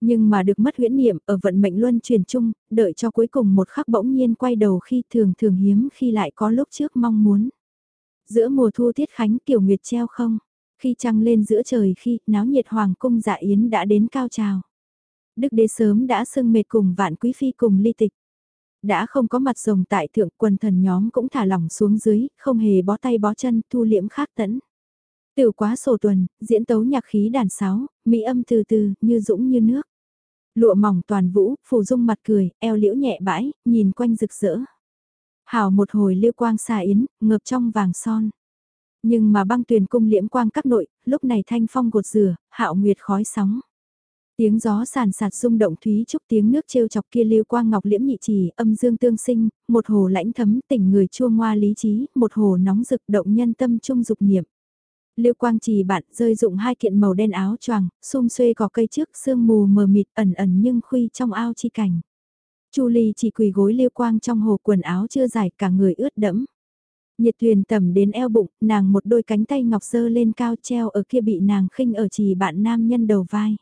Nhưng mà được mất huyễn niệm ở vận mệnh luân truyền chung, đợi cho cuối cùng một khắc bỗng nhiên quay đầu khi thường thường hiếm khi lại có lúc trước mong muốn. Giữa mùa thu tiết khánh kiều nguyệt treo không, khi trăng lên giữa trời khi náo nhiệt hoàng cung dạ yến đã đến cao trào. Đức đế sớm đã sưng mệt cùng vạn quý phi cùng ly tịch. Đã không có mặt rồng tại thượng quần thần nhóm cũng thả lỏng xuống dưới, không hề bó tay bó chân thu liễm khác tẫn. Từ quá sổ tuần, diễn tấu nhạc khí đàn sáo, mỹ âm từ từ, như dũng như nước. Lụa mỏng toàn vũ, phù dung mặt cười, eo liễu nhẹ bãi, nhìn quanh rực rỡ. Hào một hồi liêu quang xà yến, ngập trong vàng son. Nhưng mà băng tuyền cung liễm quang các nội, lúc này thanh phong gột rửa, hạo nguyệt khói sóng. Tiếng gió sàn sạt rung động thúy trúc tiếng nước trêu chọc kia lưu quang ngọc liễm nhị trì âm dương tương sinh, một hồ lãnh thấm tỉnh người chua ngoa lý trí, một hồ nóng rực động nhân tâm trung dục niệm. Lưu quang trì bạn rơi dụng hai kiện màu đen áo choàng, xung xuê cỏ cây trước sương mù mờ mịt ẩn ẩn nhưng khuy trong ao chi cảnh. Chu Ly chỉ quỳ gối lưu quang trong hồ quần áo chưa dài cả người ướt đẫm. Nhiệt thuyền tầm đến eo bụng, nàng một đôi cánh tay ngọc dơ lên cao treo ở kia bị nàng khinh ở trì bạn nam nhân đầu vai.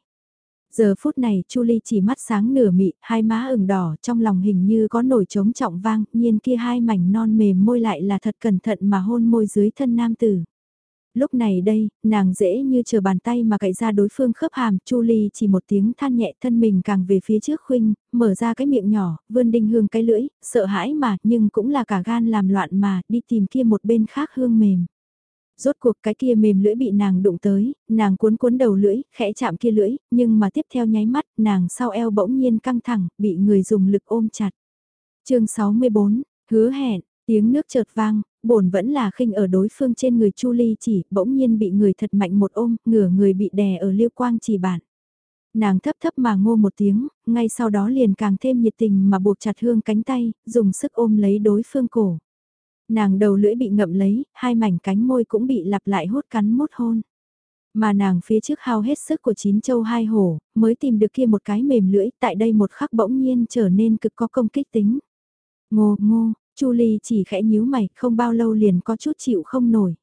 Giờ phút này Chu Ly chỉ mắt sáng nửa mị, hai má ửng đỏ, trong lòng hình như có nổi trống trọng vang, nhiên kia hai mảnh non mềm môi lại là thật cẩn thận mà hôn môi dưới thân nam tử. Lúc này đây, nàng dễ như chờ bàn tay mà cậy ra đối phương khớp hàm, Chu Ly chỉ một tiếng than nhẹ thân mình càng về phía trước khuynh, mở ra cái miệng nhỏ, vươn đinh hương cái lưỡi, sợ hãi mà, nhưng cũng là cả gan làm loạn mà, đi tìm kia một bên khác hương mềm. Rốt cuộc cái kia mềm lưỡi bị nàng đụng tới, nàng cuốn cuốn đầu lưỡi, khẽ chạm kia lưỡi, nhưng mà tiếp theo nháy mắt, nàng sau eo bỗng nhiên căng thẳng, bị người dùng lực ôm chặt. chương 64, hứa hẹn, tiếng nước chợt vang, bổn vẫn là khinh ở đối phương trên người Chu Ly chỉ, bỗng nhiên bị người thật mạnh một ôm, ngửa người bị đè ở liêu quang chỉ bản. Nàng thấp thấp mà ngô một tiếng, ngay sau đó liền càng thêm nhiệt tình mà buộc chặt hương cánh tay, dùng sức ôm lấy đối phương cổ. Nàng đầu lưỡi bị ngậm lấy, hai mảnh cánh môi cũng bị lặp lại hốt cắn mút hôn. Mà nàng phía trước hao hết sức của chín châu hai hổ, mới tìm được kia một cái mềm lưỡi, tại đây một khắc bỗng nhiên trở nên cực có công kích tính. Ngô, ngô, Chu Ly chỉ khẽ nhíu mày, không bao lâu liền có chút chịu không nổi.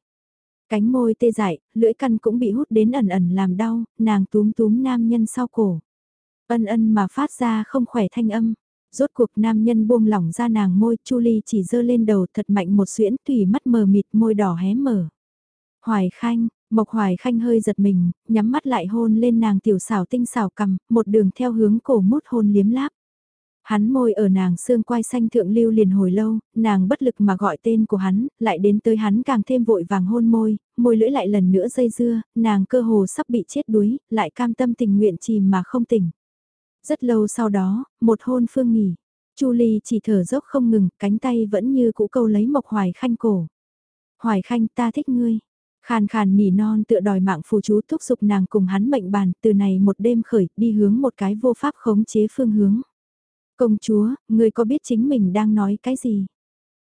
Cánh môi tê dại, lưỡi căn cũng bị hút đến ẩn ẩn làm đau, nàng túm túm nam nhân sau cổ. Ân ân mà phát ra không khỏe thanh âm. Rốt cuộc nam nhân buông lỏng ra nàng môi, Chu Ly chỉ dơ lên đầu thật mạnh một xuyễn tùy mắt mờ mịt môi đỏ hé mở. Hoài Khanh, Mộc Hoài Khanh hơi giật mình, nhắm mắt lại hôn lên nàng tiểu xảo tinh xảo cầm, một đường theo hướng cổ mút hôn liếm láp. Hắn môi ở nàng xương quai xanh thượng lưu liền hồi lâu, nàng bất lực mà gọi tên của hắn, lại đến tới hắn càng thêm vội vàng hôn môi, môi lưỡi lại lần nữa dây dưa, nàng cơ hồ sắp bị chết đuối, lại cam tâm tình nguyện chìm mà không tỉnh. Rất lâu sau đó, một hôn phương nghỉ, Chu Ly chỉ thở dốc không ngừng, cánh tay vẫn như cũ câu lấy Mộc Hoài Khanh cổ. Hoài Khanh ta thích ngươi. Khàn khàn nỉ non tựa đòi mạng phù chú thúc giục nàng cùng hắn mệnh bàn từ này một đêm khởi đi hướng một cái vô pháp khống chế phương hướng. Công chúa, ngươi có biết chính mình đang nói cái gì?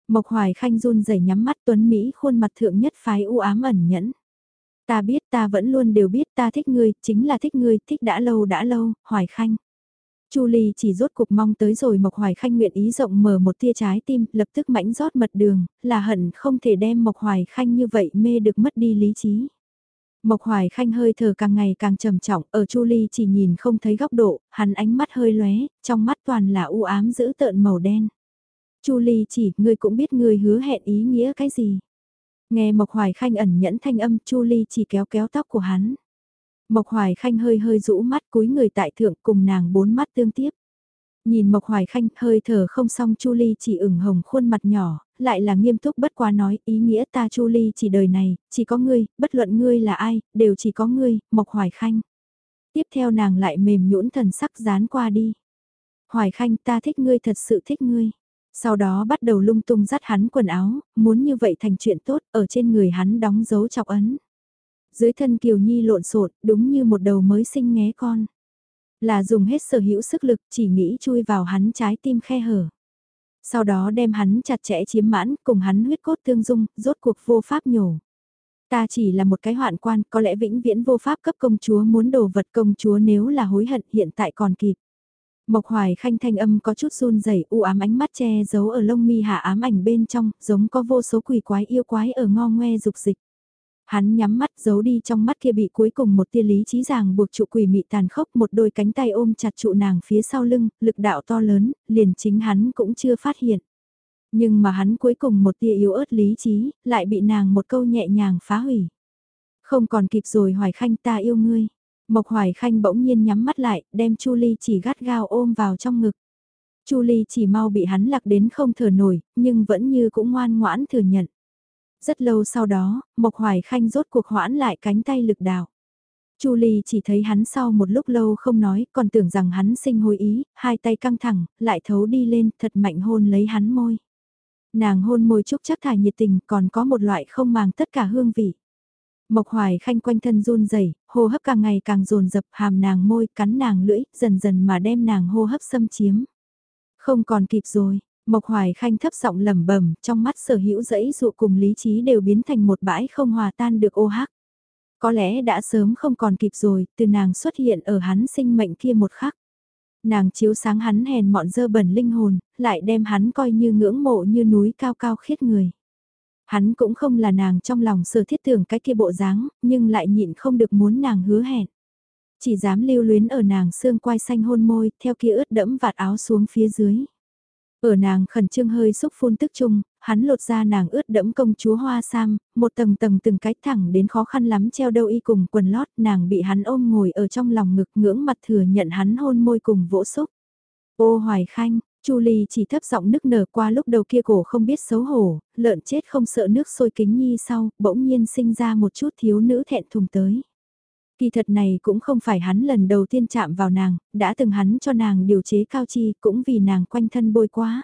Mộc Hoài Khanh run rẩy nhắm mắt tuấn Mỹ khuôn mặt thượng nhất phái u ám ẩn nhẫn. Ta biết ta vẫn luôn đều biết ta thích ngươi, chính là thích ngươi, thích đã lâu đã lâu, Hoài Khanh. Chu Ly chỉ rốt cục mong tới rồi Mộc Hoài Khanh nguyện ý rộng mở một tia trái tim, lập tức mãnh rót mật đường, là hận không thể đem Mộc Hoài Khanh như vậy mê được mất đi lý trí. Mộc Hoài Khanh hơi thở càng ngày càng trầm trọng, ở Chu Ly chỉ nhìn không thấy góc độ, hắn ánh mắt hơi lóe, trong mắt toàn là u ám giữ tợn màu đen. Chu Ly chỉ, ngươi cũng biết ngươi hứa hẹn ý nghĩa cái gì. Nghe Mộc Hoài Khanh ẩn nhẫn thanh âm, Chu Ly chỉ kéo kéo tóc của hắn. Mộc Hoài Khanh hơi hơi rũ mắt cúi người tại thượng cùng nàng bốn mắt tương tiếp. Nhìn Mộc Hoài Khanh hơi thở không xong Chu Ly chỉ ửng hồng khuôn mặt nhỏ, lại là nghiêm túc bất quá nói ý nghĩa ta Chu Ly chỉ đời này, chỉ có ngươi, bất luận ngươi là ai, đều chỉ có ngươi, Mộc Hoài Khanh. Tiếp theo nàng lại mềm nhũn thần sắc dán qua đi. Hoài Khanh ta thích ngươi thật sự thích ngươi. Sau đó bắt đầu lung tung dắt hắn quần áo, muốn như vậy thành chuyện tốt, ở trên người hắn đóng dấu chọc ấn. Dưới thân Kiều Nhi lộn xộn, đúng như một đầu mới sinh nghé con. Là dùng hết sở hữu sức lực, chỉ nghĩ chui vào hắn trái tim khe hở. Sau đó đem hắn chặt chẽ chiếm mãn, cùng hắn huyết cốt tương dung, rốt cuộc vô pháp nhổ. Ta chỉ là một cái hoạn quan, có lẽ vĩnh viễn vô pháp cấp công chúa muốn đồ vật công chúa nếu là hối hận hiện tại còn kịp. Mộc Hoài Khanh thanh âm có chút run rẩy, u ám ánh mắt che giấu ở lông mi hạ ám ảnh bên trong, giống có vô số quỷ quái yêu quái ở ngo ngoe dục dịch. Hắn nhắm mắt giấu đi trong mắt kia bị cuối cùng một tia lý trí ràng buộc trụ quỷ mị tàn khốc một đôi cánh tay ôm chặt trụ nàng phía sau lưng, lực đạo to lớn, liền chính hắn cũng chưa phát hiện. Nhưng mà hắn cuối cùng một tia yếu ớt lý trí, lại bị nàng một câu nhẹ nhàng phá hủy. Không còn kịp rồi Hoài Khanh ta yêu ngươi. Mộc Hoài Khanh bỗng nhiên nhắm mắt lại, đem Chu Ly chỉ gắt gao ôm vào trong ngực. Chu Ly chỉ mau bị hắn lạc đến không thở nổi, nhưng vẫn như cũng ngoan ngoãn thừa nhận. Rất lâu sau đó, Mộc Hoài Khanh rốt cuộc hoãn lại cánh tay lực đạo. Chu Ly chỉ thấy hắn sau một lúc lâu không nói, còn tưởng rằng hắn sinh hồi ý, hai tay căng thẳng, lại thấu đi lên, thật mạnh hôn lấy hắn môi. Nàng hôn môi chúc chắc thải nhiệt tình, còn có một loại không màng tất cả hương vị. Mộc Hoài Khanh quanh thân run rẩy, hô hấp càng ngày càng dồn dập, hàm nàng môi, cắn nàng lưỡi, dần dần mà đem nàng hô hấp xâm chiếm. Không còn kịp rồi, Mộc Hoài Khanh thấp giọng lẩm bẩm, trong mắt sở hữu dẫy dụ cùng lý trí đều biến thành một bãi không hòa tan được ô hắc. Có lẽ đã sớm không còn kịp rồi, từ nàng xuất hiện ở hắn sinh mệnh kia một khắc. Nàng chiếu sáng hắn hèn mọn dơ bẩn linh hồn, lại đem hắn coi như ngưỡng mộ như núi cao cao khiết người. Hắn cũng không là nàng trong lòng sở thiết tưởng cái kia bộ dáng, nhưng lại nhịn không được muốn nàng hứa hẹn. Chỉ dám lưu luyến ở nàng xương quai xanh hôn môi, theo kia ướt đẫm vạt áo xuống phía dưới. Ở nàng khẩn trương hơi xúc phun tức chung, hắn lột ra nàng ướt đẫm công chúa hoa sam, một tầng tầng từng cái thẳng đến khó khăn lắm treo đâu y cùng quần lót, nàng bị hắn ôm ngồi ở trong lòng ngực ngưỡng mặt thừa nhận hắn hôn môi cùng vỗ xúc. Ô hoài khanh, Chu Ly chỉ thấp giọng nức nở qua lúc đầu kia cổ không biết xấu hổ, lợn chết không sợ nước sôi kính nhi sau, bỗng nhiên sinh ra một chút thiếu nữ thẹn thùng tới. Kỳ thật này cũng không phải hắn lần đầu tiên chạm vào nàng, đã từng hắn cho nàng điều chế cao chi cũng vì nàng quanh thân bôi quá.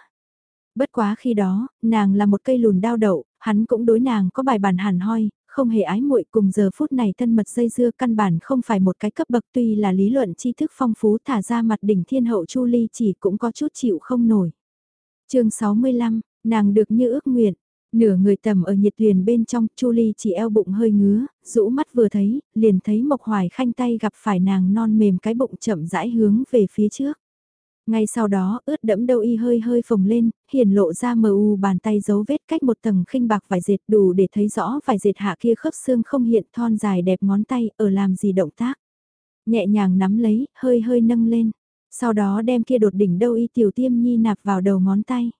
Bất quá khi đó, nàng là một cây lùn đao đậu, hắn cũng đối nàng có bài bản hẳn hoi, không hề ái muội cùng giờ phút này thân mật dây dưa căn bản không phải một cái cấp bậc tuy là lý luận tri thức phong phú thả ra mặt đỉnh thiên hậu chu ly chỉ cũng có chút chịu không nổi. chương 65, nàng được như ước nguyện, Nửa người tầm ở nhiệt thuyền bên trong, Chu Ly chỉ eo bụng hơi ngứa, rũ mắt vừa thấy, liền thấy Mộc Hoài Khanh tay gặp phải nàng non mềm cái bụng chậm rãi hướng về phía trước. Ngay sau đó, ướt đẫm đâu y hơi hơi phồng lên, hiển lộ ra mờ u bàn tay dấu vết cách một tầng khinh bạc vải dệt đủ để thấy rõ vải dệt hạ kia khớp xương không hiện thon dài đẹp ngón tay ở làm gì động tác. Nhẹ nhàng nắm lấy, hơi hơi nâng lên, sau đó đem kia đột đỉnh đâu y tiểu tiêm nhi nạp vào đầu ngón tay.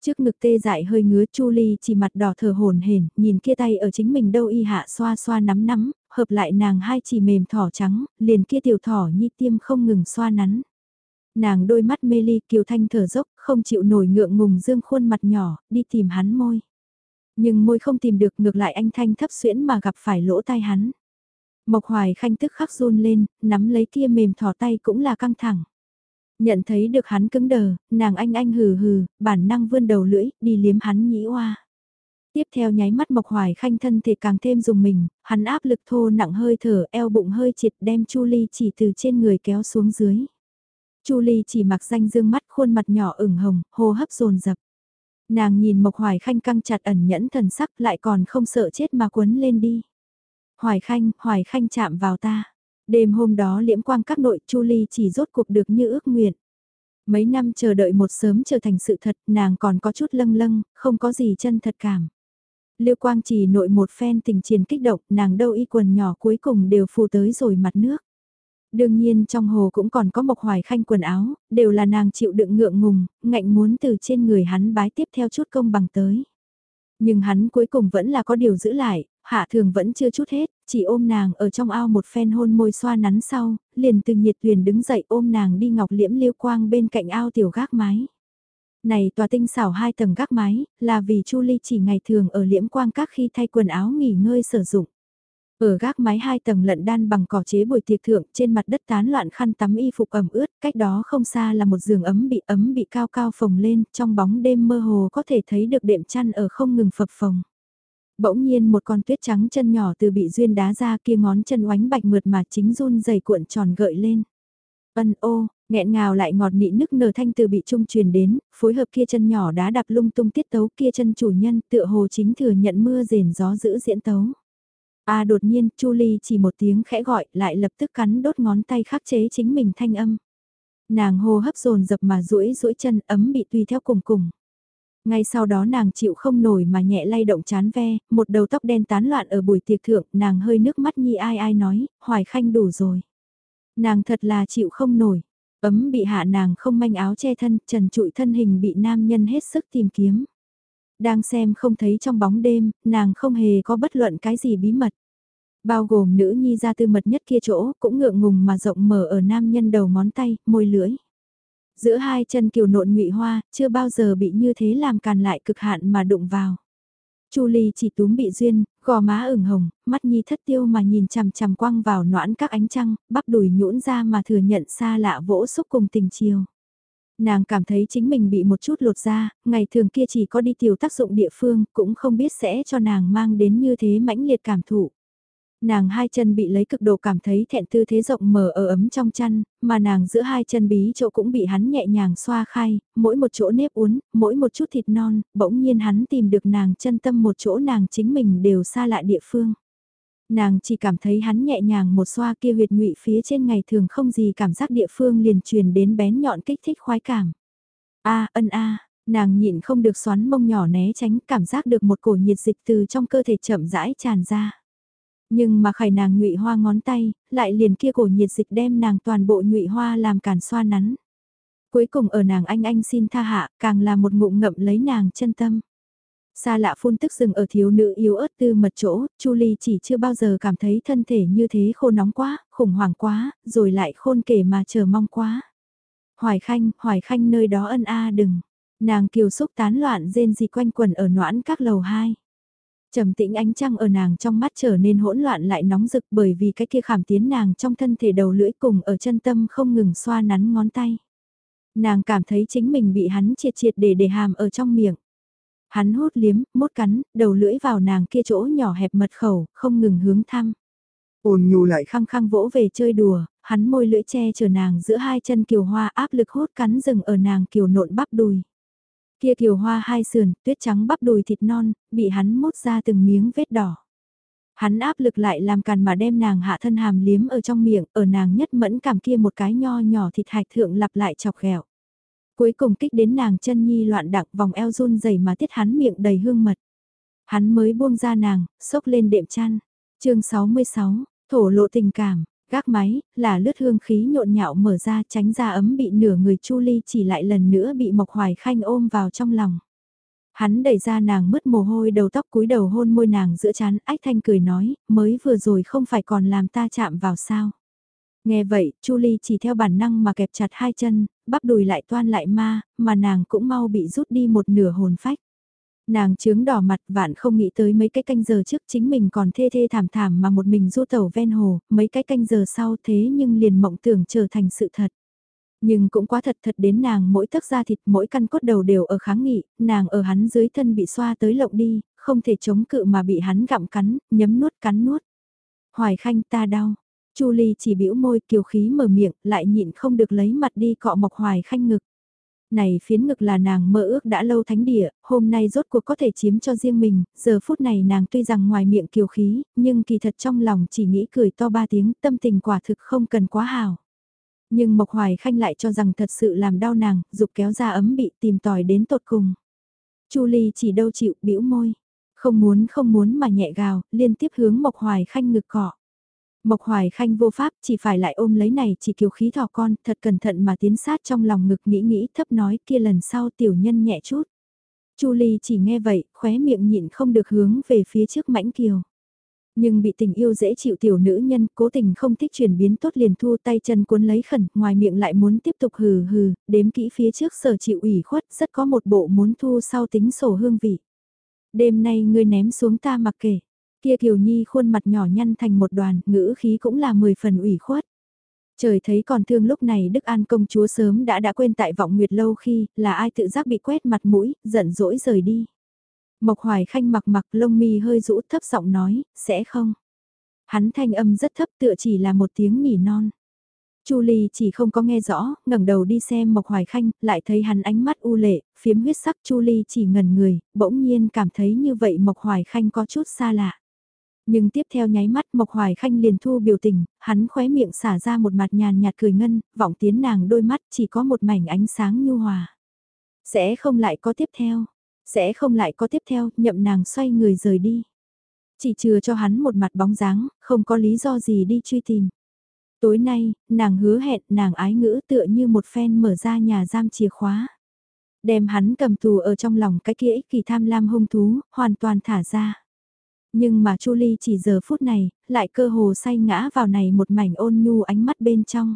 Trước ngực tê dại hơi ngứa Chu Ly chỉ mặt đỏ thở hồn hển, nhìn kia tay ở chính mình đâu y hạ xoa xoa nắm nắm, hợp lại nàng hai chỉ mềm thỏ trắng, liền kia tiểu thỏ nhi tiêm không ngừng xoa nắn. Nàng đôi mắt mê ly kiều thanh thở dốc, không chịu nổi ngượng ngùng dương khuôn mặt nhỏ, đi tìm hắn môi. Nhưng môi không tìm được ngược lại anh thanh thấp xuyễn mà gặp phải lỗ tai hắn. Mộc hoài khanh tức khắc run lên, nắm lấy kia mềm thỏ tay cũng là căng thẳng. Nhận thấy được hắn cứng đờ, nàng anh anh hừ hừ, bản năng vươn đầu lưỡi, đi liếm hắn nhĩ oa. Tiếp theo nháy mắt Mộc Hoài Khanh thân thì càng thêm dùng mình, hắn áp lực thô nặng hơi thở, eo bụng hơi triệt đem Chu Ly chỉ từ trên người kéo xuống dưới. Chu Ly chỉ mặc danh dương mắt khuôn mặt nhỏ ửng hồng, hô hấp dồn dập. Nàng nhìn Mộc Hoài Khanh căng chặt ẩn nhẫn thần sắc lại còn không sợ chết mà quấn lên đi. Hoài Khanh, Hoài Khanh chạm vào ta. Đêm hôm đó liễm quang các nội Chu Ly chỉ rốt cuộc được như ước nguyện. Mấy năm chờ đợi một sớm trở thành sự thật, nàng còn có chút lâng lâng, không có gì chân thật cảm. Liêu quang chỉ nội một phen tình chiến kích động, nàng đâu y quần nhỏ cuối cùng đều phù tới rồi mặt nước. Đương nhiên trong hồ cũng còn có mộc hoài khanh quần áo, đều là nàng chịu đựng ngượng ngùng, ngạnh muốn từ trên người hắn bái tiếp theo chút công bằng tới. Nhưng hắn cuối cùng vẫn là có điều giữ lại, hạ thường vẫn chưa chút hết, chỉ ôm nàng ở trong ao một phen hôn môi xoa nắn sau, liền từ nhiệt tuyền đứng dậy ôm nàng đi ngọc liễm liêu quang bên cạnh ao tiểu gác mái. Này tòa tinh xảo hai tầng gác mái, là vì Chu Ly chỉ ngày thường ở liễm quang các khi thay quần áo nghỉ ngơi sử dụng. Ở gác mái hai tầng lận đan bằng cỏ chế buổi tiệc thượng trên mặt đất tán loạn khăn tắm y phục ẩm ướt, cách đó không xa là một giường ấm bị ấm bị cao cao phồng lên, trong bóng đêm mơ hồ có thể thấy được đệm chăn ở không ngừng phập phồng. Bỗng nhiên một con tuyết trắng chân nhỏ từ bị duyên đá ra kia ngón chân oánh bạch mượt mà chính run dày cuộn tròn gợi lên. Ân ô, nghẹn ngào lại ngọt nị nức nở thanh từ bị trung truyền đến, phối hợp kia chân nhỏ đá đạp lung tung tiết tấu kia chân chủ nhân tựa hồ chính thừa nhận mưa rền gió giữ diễn tấu. A à, đột nhiên, Chu Ly chỉ một tiếng khẽ gọi, lại lập tức cắn đốt ngón tay khắc chế chính mình thanh âm. Nàng hô hấp dồn dập mà duỗi duỗi chân ấm bị tùy theo cùng cùng. Ngay sau đó nàng chịu không nổi mà nhẹ lay động chán ve, một đầu tóc đen tán loạn ở buổi tiệc thượng, nàng hơi nước mắt nhi ai ai nói, hoài khanh đủ rồi. Nàng thật là chịu không nổi, ấm bị hạ nàng không manh áo che thân, trần trụi thân hình bị nam nhân hết sức tìm kiếm. Đang xem không thấy trong bóng đêm, nàng không hề có bất luận cái gì bí mật. Bao gồm nữ nhi ra tư mật nhất kia chỗ, cũng ngượng ngùng mà rộng mở ở nam nhân đầu ngón tay, môi lưỡi. Giữa hai chân kiều nộn ngụy hoa, chưa bao giờ bị như thế làm càn lại cực hạn mà đụng vào. Chu Ly chỉ túm bị duyên, gò má ửng hồng, mắt nhi thất tiêu mà nhìn chằm chằm quăng vào noãn các ánh trăng, bắp đùi nhũn ra mà thừa nhận xa lạ vỗ xúc cùng tình chiều. Nàng cảm thấy chính mình bị một chút lột ra, ngày thường kia chỉ có đi tiểu tác dụng địa phương, cũng không biết sẽ cho nàng mang đến như thế mãnh liệt cảm thụ. Nàng hai chân bị lấy cực độ cảm thấy thẹn tư thế rộng mở ở ấm trong chăn, mà nàng giữa hai chân bí chỗ cũng bị hắn nhẹ nhàng xoa khai, mỗi một chỗ nếp uốn, mỗi một chút thịt non, bỗng nhiên hắn tìm được nàng chân tâm một chỗ nàng chính mình đều xa lạ địa phương. Nàng chỉ cảm thấy hắn nhẹ nhàng một xoa kia huyệt ngụy phía trên ngày thường không gì cảm giác địa phương liền truyền đến bén nhọn kích thích khoái cảm. a ân a nàng nhịn không được xoắn mông nhỏ né tránh cảm giác được một cổ nhiệt dịch từ trong cơ thể chậm rãi tràn ra. Nhưng mà khải nàng nhụy hoa ngón tay, lại liền kia cổ nhiệt dịch đem nàng toàn bộ nhụy hoa làm cản xoa nắn. Cuối cùng ở nàng anh anh xin tha hạ, càng là một ngụm ngậm lấy nàng chân tâm. Xa lạ phun tức dừng ở thiếu nữ yếu ớt tư mật chỗ, Chu Ly chỉ chưa bao giờ cảm thấy thân thể như thế khô nóng quá, khủng hoảng quá, rồi lại khôn kể mà chờ mong quá. Hoài Khanh, Hoài Khanh nơi đó ân a đừng. Nàng kiều xúc tán loạn rên gì quanh quần ở noãn các lầu hai. Trầm tĩnh ánh trăng ở nàng trong mắt trở nên hỗn loạn lại nóng rực bởi vì cái kia khảm tiến nàng trong thân thể đầu lưỡi cùng ở chân tâm không ngừng xoa nắn ngón tay. Nàng cảm thấy chính mình bị hắn triệt triệt để để hàm ở trong miệng. Hắn hút liếm, mốt cắn, đầu lưỡi vào nàng kia chỗ nhỏ hẹp mật khẩu, không ngừng hướng thăm. Ôn nhu lại khăng khăng vỗ về chơi đùa, hắn môi lưỡi che chở nàng giữa hai chân kiều hoa áp lực hút cắn rừng ở nàng kiều nộn bắp đùi. Kia kiều hoa hai sườn, tuyết trắng bắp đùi thịt non, bị hắn mốt ra từng miếng vết đỏ. Hắn áp lực lại làm càn mà đem nàng hạ thân hàm liếm ở trong miệng, ở nàng nhất mẫn cảm kia một cái nho nhỏ thịt hạch thượng lặp lại chọc ghẹo. Cuối cùng kích đến nàng chân nhi loạn đặng vòng eo run dày mà tiết hắn miệng đầy hương mật. Hắn mới buông ra nàng, sốc lên đệm chăn. chương 66, thổ lộ tình cảm, gác máy, là lướt hương khí nhộn nhạo mở ra tránh ra ấm bị nửa người chu ly chỉ lại lần nữa bị Mộc Hoài Khanh ôm vào trong lòng. Hắn đẩy ra nàng mất mồ hôi đầu tóc cúi đầu hôn môi nàng giữa chán, ách thanh cười nói, mới vừa rồi không phải còn làm ta chạm vào sao. Nghe vậy, Chu Ly chỉ theo bản năng mà kẹp chặt hai chân, bắp đùi lại toan lại ma, mà nàng cũng mau bị rút đi một nửa hồn phách. Nàng chướng đỏ mặt vạn không nghĩ tới mấy cái canh giờ trước chính mình còn thê thê thảm thảm mà một mình du tẩu ven hồ, mấy cái canh giờ sau thế nhưng liền mộng tưởng trở thành sự thật. Nhưng cũng quá thật thật đến nàng mỗi tấc da thịt mỗi căn cốt đầu đều ở kháng nghị, nàng ở hắn dưới thân bị xoa tới lộng đi, không thể chống cự mà bị hắn gặm cắn, nhấm nuốt cắn nuốt. Hoài khanh ta đau. Chu Ly chỉ bĩu môi kiều khí mở miệng, lại nhịn không được lấy mặt đi cọ mộc hoài khanh ngực. Này phiến ngực là nàng mơ ước đã lâu thánh địa, hôm nay rốt cuộc có thể chiếm cho riêng mình, giờ phút này nàng tuy rằng ngoài miệng kiều khí, nhưng kỳ thật trong lòng chỉ nghĩ cười to ba tiếng, tâm tình quả thực không cần quá hào. Nhưng Mộc Hoài Khanh lại cho rằng thật sự làm đau nàng, dục kéo ra ấm bị tìm tòi đến tột cùng. Chu Ly chỉ đâu chịu, bĩu môi. Không muốn không muốn mà nhẹ gào, liên tiếp hướng Mộc Hoài Khanh ngực cọ. Mộc Hoài Khanh vô pháp chỉ phải lại ôm lấy này chỉ kiều khí thỏ con, thật cẩn thận mà tiến sát trong lòng ngực nghĩ nghĩ thấp nói kia lần sau tiểu nhân nhẹ chút. Chu Ly chỉ nghe vậy, khóe miệng nhịn không được hướng về phía trước mãnh kiều. Nhưng bị tình yêu dễ chịu tiểu nữ nhân, cố tình không thích chuyển biến tốt liền thu tay chân cuốn lấy khẩn, ngoài miệng lại muốn tiếp tục hừ hừ, đếm kỹ phía trước sở chịu ủy khuất, rất có một bộ muốn thu sau tính sổ hương vị. Đêm nay ngươi ném xuống ta mặc kể, Kia Kiều Nhi khuôn mặt nhỏ nhăn thành một đoàn, ngữ khí cũng là mười phần ủy khuất. Trời thấy còn thương lúc này Đức An công chúa sớm đã đã quên tại vọng nguyệt lâu khi là ai tự giác bị quét mặt mũi, giận dỗi rời đi. Mộc Hoài Khanh mặc mặc lông mi hơi rũ thấp giọng nói, sẽ không. Hắn thanh âm rất thấp tựa chỉ là một tiếng nỉ non. Chu Ly chỉ không có nghe rõ, ngẩng đầu đi xem Mộc Hoài Khanh, lại thấy hắn ánh mắt u lệ, phiếm huyết sắc Chu Ly chỉ ngẩn người, bỗng nhiên cảm thấy như vậy Mộc Hoài Khanh có chút xa lạ. Nhưng tiếp theo nháy mắt Mộc Hoài Khanh liền thu biểu tình, hắn khóe miệng xả ra một mặt nhàn nhạt cười ngân, vọng tiến nàng đôi mắt chỉ có một mảnh ánh sáng nhu hòa. Sẽ không lại có tiếp theo, sẽ không lại có tiếp theo, nhậm nàng xoay người rời đi. Chỉ chừa cho hắn một mặt bóng dáng, không có lý do gì đi truy tìm. Tối nay, nàng hứa hẹn nàng ái ngữ tựa như một phen mở ra nhà giam chìa khóa. Đem hắn cầm tù ở trong lòng cái kia ích kỳ tham lam hung thú, hoàn toàn thả ra. Nhưng mà Chu Ly chỉ giờ phút này, lại cơ hồ say ngã vào này một mảnh ôn nhu ánh mắt bên trong.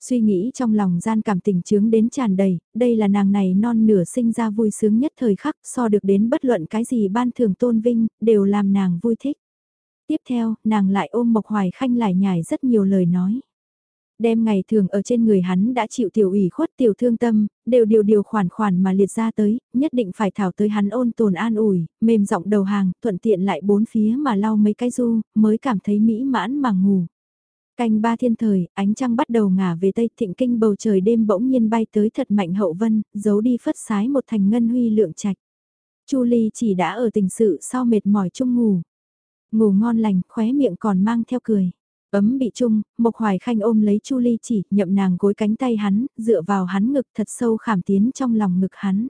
Suy nghĩ trong lòng gian cảm tình chướng đến tràn đầy, đây là nàng này non nửa sinh ra vui sướng nhất thời khắc so được đến bất luận cái gì ban thường tôn vinh, đều làm nàng vui thích. Tiếp theo, nàng lại ôm Mộc Hoài Khanh lại nhải rất nhiều lời nói. Đem ngày thường ở trên người hắn đã chịu tiểu ủy khuất tiểu thương tâm, đều điều điều khoản khoản mà liệt ra tới, nhất định phải thảo tới hắn ôn tồn an ủi, mềm giọng đầu hàng, thuận tiện lại bốn phía mà lau mấy cái du, mới cảm thấy mỹ mãn mà ngủ. Canh ba thiên thời, ánh trăng bắt đầu ngả về tây thịnh kinh bầu trời đêm bỗng nhiên bay tới thật mạnh hậu vân, giấu đi phất sái một thành ngân huy lượng trạch. Chu Ly chỉ đã ở tình sự sau mệt mỏi chung ngủ. Ngủ ngon lành, khóe miệng còn mang theo cười. Ấm bị chung, Mộc Hoài Khanh ôm lấy Chu Ly chỉ, nhậm nàng gối cánh tay hắn, dựa vào hắn ngực thật sâu khảm tiến trong lòng ngực hắn.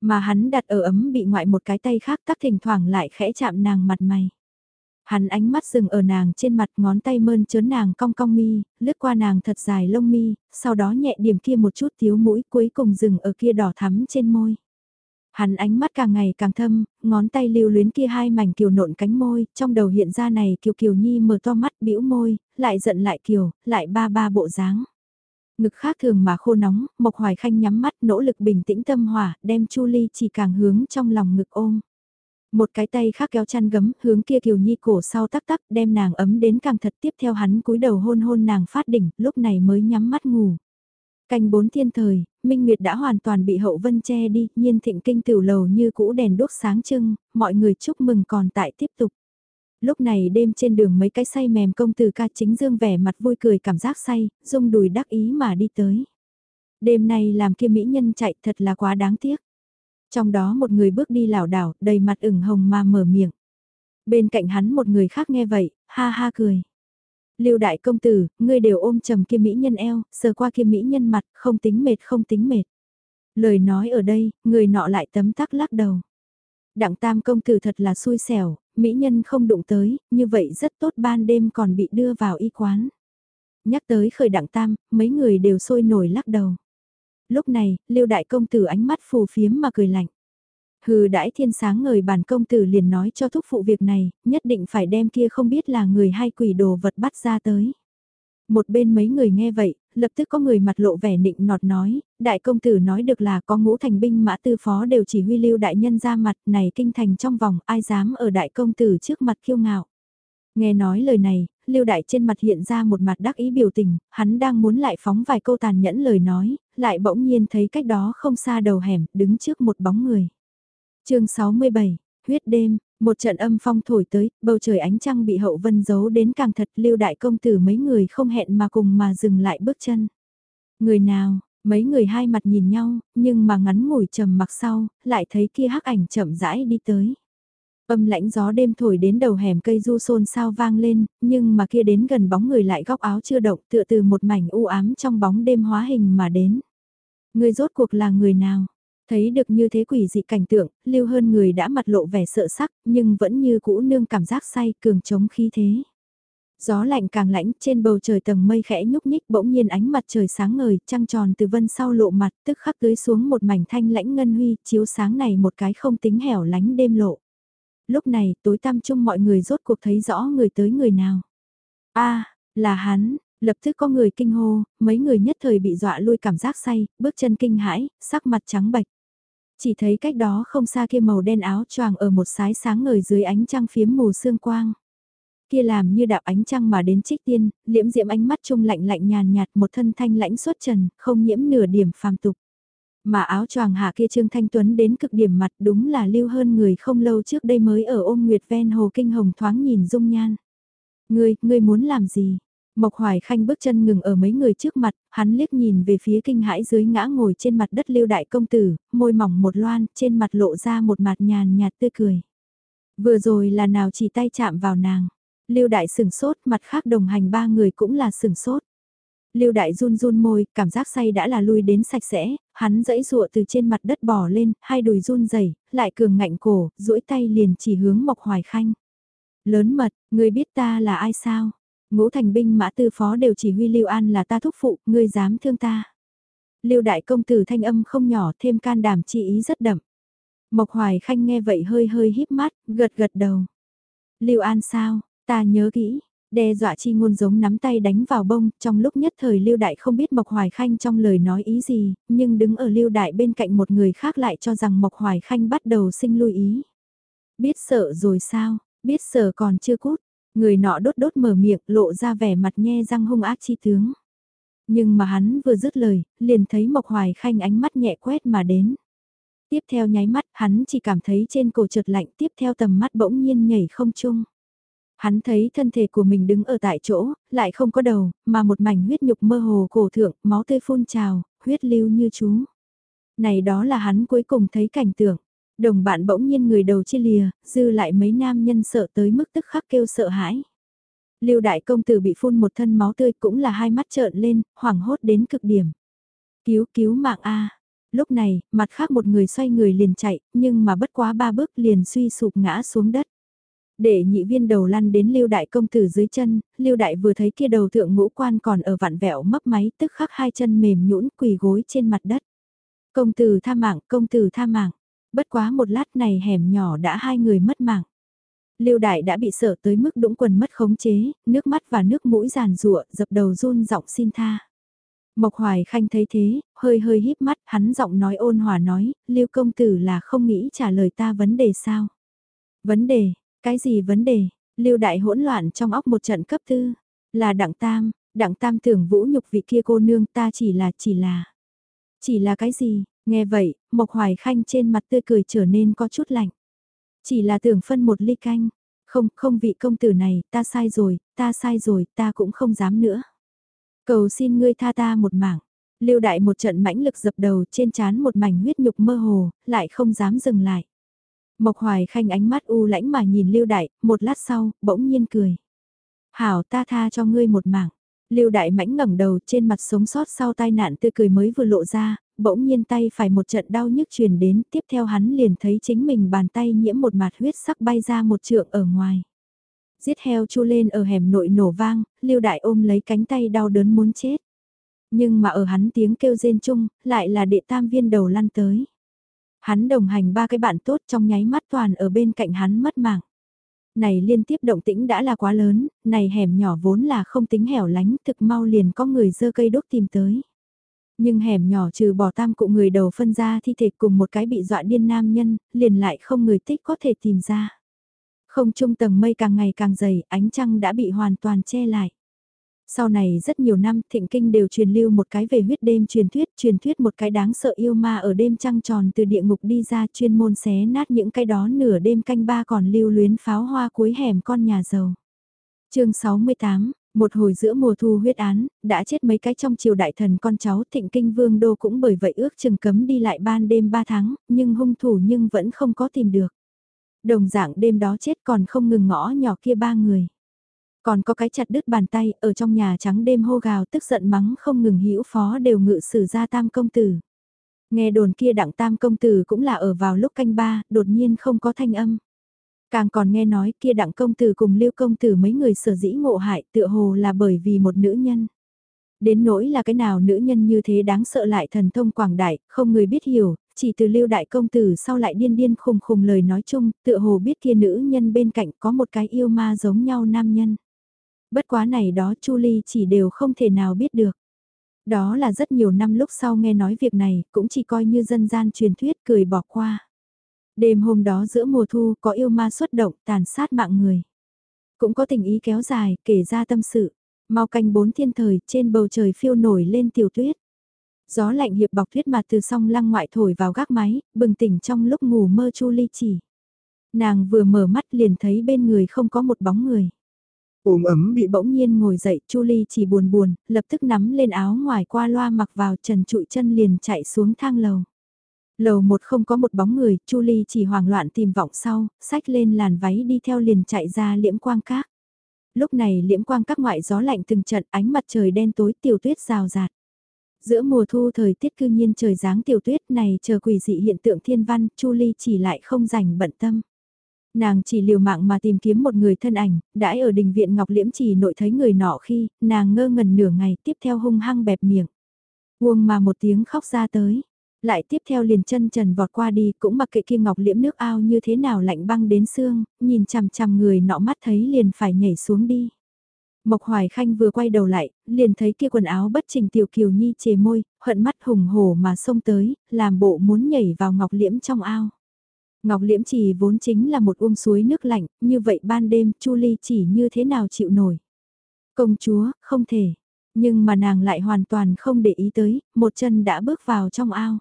Mà hắn đặt ở ấm bị ngoại một cái tay khác tắc thỉnh thoảng lại khẽ chạm nàng mặt mày. Hắn ánh mắt dừng ở nàng trên mặt ngón tay mơn trớn nàng cong cong mi, lướt qua nàng thật dài lông mi, sau đó nhẹ điểm kia một chút thiếu mũi cuối cùng dừng ở kia đỏ thắm trên môi. Hắn ánh mắt càng ngày càng thâm, ngón tay lưu luyến kia hai mảnh kiều nộn cánh môi, trong đầu hiện ra này kiều kiều nhi mở to mắt bĩu môi, lại giận lại kiều, lại ba ba bộ dáng. Ngực khác thường mà khô nóng, Mộc Hoài Khanh nhắm mắt nỗ lực bình tĩnh tâm hỏa, đem Chu Ly chỉ càng hướng trong lòng ngực ôm. Một cái tay khác kéo chăn gấm, hướng kia Kiều Nhi cổ sau tắc tắc, đem nàng ấm đến càng thật tiếp theo hắn cúi đầu hôn hôn nàng phát đỉnh, lúc này mới nhắm mắt ngủ. Canh bốn thiên thời, Minh Nguyệt đã hoàn toàn bị hậu vân che đi, nhiên thịnh kinh tiểu lầu như cũ đèn đốt sáng trưng, mọi người chúc mừng còn tại tiếp tục. Lúc này đêm trên đường mấy cái say mềm công tử ca chính dương vẻ mặt vui cười cảm giác say, rung đùi đắc ý mà đi tới. Đêm nay làm kia mỹ nhân chạy thật là quá đáng tiếc. Trong đó một người bước đi lảo đảo, đầy mặt ửng hồng mà mở miệng. Bên cạnh hắn một người khác nghe vậy, ha ha cười. Lưu đại công tử, ngươi đều ôm trầm kia mỹ nhân eo, sờ qua kia mỹ nhân mặt, không tính mệt không tính mệt. Lời nói ở đây, người nọ lại tấm tắc lắc đầu. Đặng tam công tử thật là xui xẻo, mỹ nhân không đụng tới, như vậy rất tốt ban đêm còn bị đưa vào y quán. Nhắc tới khởi đặng tam, mấy người đều sôi nổi lắc đầu. Lúc này, lưu đại công tử ánh mắt phù phiếm mà cười lạnh. Hừ đãi thiên sáng ngời bản công tử liền nói cho thúc phụ việc này, nhất định phải đem kia không biết là người hay quỷ đồ vật bắt ra tới. Một bên mấy người nghe vậy, lập tức có người mặt lộ vẻ nịnh nọt nói, đại công tử nói được là có ngũ thành binh mã tư phó đều chỉ huy lưu đại nhân ra mặt này kinh thành trong vòng ai dám ở đại công tử trước mặt kiêu ngạo. Nghe nói lời này, lưu đại trên mặt hiện ra một mặt đắc ý biểu tình, hắn đang muốn lại phóng vài câu tàn nhẫn lời nói, lại bỗng nhiên thấy cách đó không xa đầu hẻm, đứng trước một bóng người chương 67, huyết đêm, một trận âm phong thổi tới, bầu trời ánh trăng bị hậu vân giấu đến càng thật lưu đại công tử mấy người không hẹn mà cùng mà dừng lại bước chân. Người nào, mấy người hai mặt nhìn nhau, nhưng mà ngắn ngủi trầm mặc sau, lại thấy kia hắc ảnh chậm rãi đi tới. Âm lãnh gió đêm thổi đến đầu hẻm cây du xôn sao vang lên, nhưng mà kia đến gần bóng người lại góc áo chưa động tựa từ một mảnh u ám trong bóng đêm hóa hình mà đến. Người rốt cuộc là người nào? Thấy được như thế quỷ dị cảnh tượng, lưu hơn người đã mặt lộ vẻ sợ sắc, nhưng vẫn như cũ nương cảm giác say cường chống khí thế. Gió lạnh càng lãnh, trên bầu trời tầng mây khẽ nhúc nhích bỗng nhiên ánh mặt trời sáng ngời, trăng tròn từ vân sau lộ mặt, tức khắc tưới xuống một mảnh thanh lãnh ngân huy, chiếu sáng này một cái không tính hẻo lánh đêm lộ. Lúc này, tối tăm chung mọi người rốt cuộc thấy rõ người tới người nào. a là hắn, Lập tức có người kinh hô, mấy người nhất thời bị dọa lui cảm giác say, bước chân kinh hãi, sắc mặt trắng bạch. Chỉ thấy cách đó không xa kia màu đen áo choàng ở một sái sáng ngời dưới ánh trăng phiếm mù sương quang. Kia làm như đạo ánh trăng mà đến trích tiên, liễm diễm ánh mắt trung lạnh lạnh nhàn nhạt một thân thanh lãnh xuất trần, không nhiễm nửa điểm phàm tục. Mà áo choàng hạ kia Trương Thanh Tuấn đến cực điểm mặt đúng là lưu hơn người không lâu trước đây mới ở ôm nguyệt ven hồ kinh hồng thoáng nhìn dung nhan. Ngươi, ngươi muốn làm gì? Mộc Hoài Khanh bước chân ngừng ở mấy người trước mặt, hắn liếc nhìn về phía kinh hãi dưới ngã ngồi trên mặt đất lưu đại công tử, môi mỏng một loan, trên mặt lộ ra một mặt nhàn nhạt tươi cười. Vừa rồi là nào chỉ tay chạm vào nàng. Lưu đại sừng sốt, mặt khác đồng hành ba người cũng là sừng sốt. Lưu đại run run môi, cảm giác say đã là lui đến sạch sẽ, hắn dẫy dụa từ trên mặt đất bò lên, hai đùi run rẩy, lại cường ngạnh cổ, duỗi tay liền chỉ hướng Mộc Hoài Khanh. Lớn mật, người biết ta là ai sao? Ngũ thành binh mã tư phó đều chỉ huy Lưu An là ta thúc phụ, ngươi dám thương ta. Lưu đại công tử thanh âm không nhỏ thêm can đảm chi ý rất đậm. Mộc Hoài Khanh nghe vậy hơi hơi híp mắt, gật gật đầu. Lưu An sao, ta nhớ kỹ, đe dọa chi ngôn giống nắm tay đánh vào bông, trong lúc nhất thời Lưu Đại không biết Mộc Hoài Khanh trong lời nói ý gì, nhưng đứng ở Lưu Đại bên cạnh một người khác lại cho rằng Mộc Hoài Khanh bắt đầu sinh lưu ý. Biết sợ rồi sao, biết sợ còn chưa cút, Người nọ đốt đốt mở miệng lộ ra vẻ mặt nhe răng hung ác chi tướng. Nhưng mà hắn vừa dứt lời, liền thấy Mộc Hoài Khanh ánh mắt nhẹ quét mà đến. Tiếp theo nháy mắt hắn chỉ cảm thấy trên cổ trượt lạnh tiếp theo tầm mắt bỗng nhiên nhảy không chung. Hắn thấy thân thể của mình đứng ở tại chỗ, lại không có đầu, mà một mảnh huyết nhục mơ hồ cổ thượng, máu tươi phun trào, huyết lưu như chú. Này đó là hắn cuối cùng thấy cảnh tượng. Đồng bạn bỗng nhiên người đầu chia lìa, dư lại mấy nam nhân sợ tới mức tức khắc kêu sợ hãi. Lưu đại công tử bị phun một thân máu tươi cũng là hai mắt trợn lên, hoảng hốt đến cực điểm. Cứu cứu mạng a. Lúc này, mặt khác một người xoay người liền chạy, nhưng mà bất quá ba bước liền suy sụp ngã xuống đất. Để nhị viên đầu lăn đến lưu đại công tử dưới chân, lưu đại vừa thấy kia đầu thượng ngũ quan còn ở vạn vẹo mấp máy tức khắc hai chân mềm nhũn quỳ gối trên mặt đất. Công tử tha mạng, công tử tha mạng. Bất quá một lát này hẻm nhỏ đã hai người mất mạng. Lưu Đại đã bị sợ tới mức đũng quần mất khống chế, nước mắt và nước mũi giàn rụa, dập đầu run giọng xin tha. Mộc Hoài Khanh thấy thế, hơi hơi híp mắt, hắn giọng nói ôn hòa nói, Lưu công tử là không nghĩ trả lời ta vấn đề sao? Vấn đề, cái gì vấn đề? Lưu Đại hỗn loạn trong óc một trận cấp tư, là Đặng Tam, Đặng Tam tưởng vũ nhục vị kia cô nương ta chỉ là chỉ là. Chỉ là cái gì? Nghe vậy, Mộc Hoài Khanh trên mặt tươi cười trở nên có chút lạnh. Chỉ là tưởng phân một ly canh. Không, không vị công tử này, ta sai rồi, ta sai rồi, ta cũng không dám nữa. Cầu xin ngươi tha ta một mảng. Lưu đại một trận mãnh lực dập đầu trên chán một mảnh huyết nhục mơ hồ, lại không dám dừng lại. Mộc Hoài Khanh ánh mắt u lãnh mà nhìn Lưu đại, một lát sau, bỗng nhiên cười. Hảo ta tha cho ngươi một mảng. Lưu đại mãnh ngẩng đầu trên mặt sống sót sau tai nạn tươi cười mới vừa lộ ra, bỗng nhiên tay phải một trận đau nhức truyền đến, tiếp theo hắn liền thấy chính mình bàn tay nhiễm một mạt huyết sắc bay ra một trượng ở ngoài. Giết heo chu lên ở hẻm nội nổ vang, lưu đại ôm lấy cánh tay đau đớn muốn chết. Nhưng mà ở hắn tiếng kêu rên chung, lại là đệ tam viên đầu lăn tới. Hắn đồng hành ba cái bạn tốt trong nháy mắt toàn ở bên cạnh hắn mất mạng. Này liên tiếp động tĩnh đã là quá lớn, này hẻm nhỏ vốn là không tính hẻo lánh, thực mau liền có người dơ cây đốt tìm tới. Nhưng hẻm nhỏ trừ bỏ tam cụ người đầu phân ra thi thể cùng một cái bị dọa điên nam nhân, liền lại không người tích có thể tìm ra. Không trung tầng mây càng ngày càng dày, ánh trăng đã bị hoàn toàn che lại. Sau này rất nhiều năm thịnh kinh đều truyền lưu một cái về huyết đêm truyền thuyết, truyền thuyết một cái đáng sợ yêu ma ở đêm trăng tròn từ địa ngục đi ra chuyên môn xé nát những cái đó nửa đêm canh ba còn lưu luyến pháo hoa cuối hẻm con nhà giàu. chương 68, một hồi giữa mùa thu huyết án, đã chết mấy cái trong triều đại thần con cháu thịnh kinh vương đô cũng bởi vậy ước chừng cấm đi lại ban đêm 3 tháng, nhưng hung thủ nhưng vẫn không có tìm được. Đồng dạng đêm đó chết còn không ngừng ngõ nhỏ kia ba người. Còn có cái chặt đứt bàn tay ở trong nhà trắng đêm hô gào tức giận mắng không ngừng hữu phó đều ngự sử ra tam công tử. Nghe đồn kia đặng tam công tử cũng là ở vào lúc canh ba, đột nhiên không có thanh âm. Càng còn nghe nói kia đặng công tử cùng lưu công tử mấy người sở dĩ ngộ hại tựa hồ là bởi vì một nữ nhân. Đến nỗi là cái nào nữ nhân như thế đáng sợ lại thần thông quảng đại, không người biết hiểu, chỉ từ lưu đại công tử sau lại điên điên khùng khùng lời nói chung, tựa hồ biết kia nữ nhân bên cạnh có một cái yêu ma giống nhau nam nhân. Bất quá này đó Chu Ly chỉ đều không thể nào biết được. Đó là rất nhiều năm lúc sau nghe nói việc này, cũng chỉ coi như dân gian truyền thuyết cười bỏ qua. Đêm hôm đó giữa mùa thu có yêu ma xuất động tàn sát mạng người. Cũng có tình ý kéo dài, kể ra tâm sự. Mau canh bốn thiên thời, trên bầu trời phiêu nổi lên tiểu tuyết. Gió lạnh hiệp bọc tuyết mặt từ song lăng ngoại thổi vào gác máy, bừng tỉnh trong lúc ngủ mơ chu ly chỉ. Nàng vừa mở mắt liền thấy bên người không có một bóng người. Ôm ấm bị bỗng nhiên ngồi dậy, Chu Ly chỉ buồn buồn, lập tức nắm lên áo ngoài qua loa mặc vào trần trụi chân liền chạy xuống thang lầu. Lầu một không có một bóng người, Chu Ly chỉ hoảng loạn tìm vọng sau, sách lên làn váy đi theo liền chạy ra liễm quang các. Lúc này liễm quang các ngoại gió lạnh từng trận ánh mặt trời đen tối tiểu tuyết rào rạt. Giữa mùa thu thời tiết cư nhiên trời dáng tiểu tuyết này chờ quỷ dị hiện tượng thiên văn, Chu Ly chỉ lại không rảnh bận tâm. Nàng chỉ liều mạng mà tìm kiếm một người thân ảnh, đãi ở đình viện Ngọc Liễm chỉ nội thấy người nọ khi, nàng ngơ ngẩn nửa ngày tiếp theo hung hăng bẹp miệng. Uông mà một tiếng khóc ra tới, lại tiếp theo liền chân trần vọt qua đi cũng mặc kệ kia Ngọc Liễm nước ao như thế nào lạnh băng đến xương, nhìn chằm chằm người nọ mắt thấy liền phải nhảy xuống đi. Mộc Hoài Khanh vừa quay đầu lại, liền thấy kia quần áo bất trình tiểu kiều nhi chề môi, hận mắt hùng hổ mà xông tới, làm bộ muốn nhảy vào Ngọc Liễm trong ao. Ngọc Liễm chỉ vốn chính là một uông suối nước lạnh, như vậy ban đêm Chu Ly chỉ như thế nào chịu nổi. Công chúa, không thể. Nhưng mà nàng lại hoàn toàn không để ý tới, một chân đã bước vào trong ao.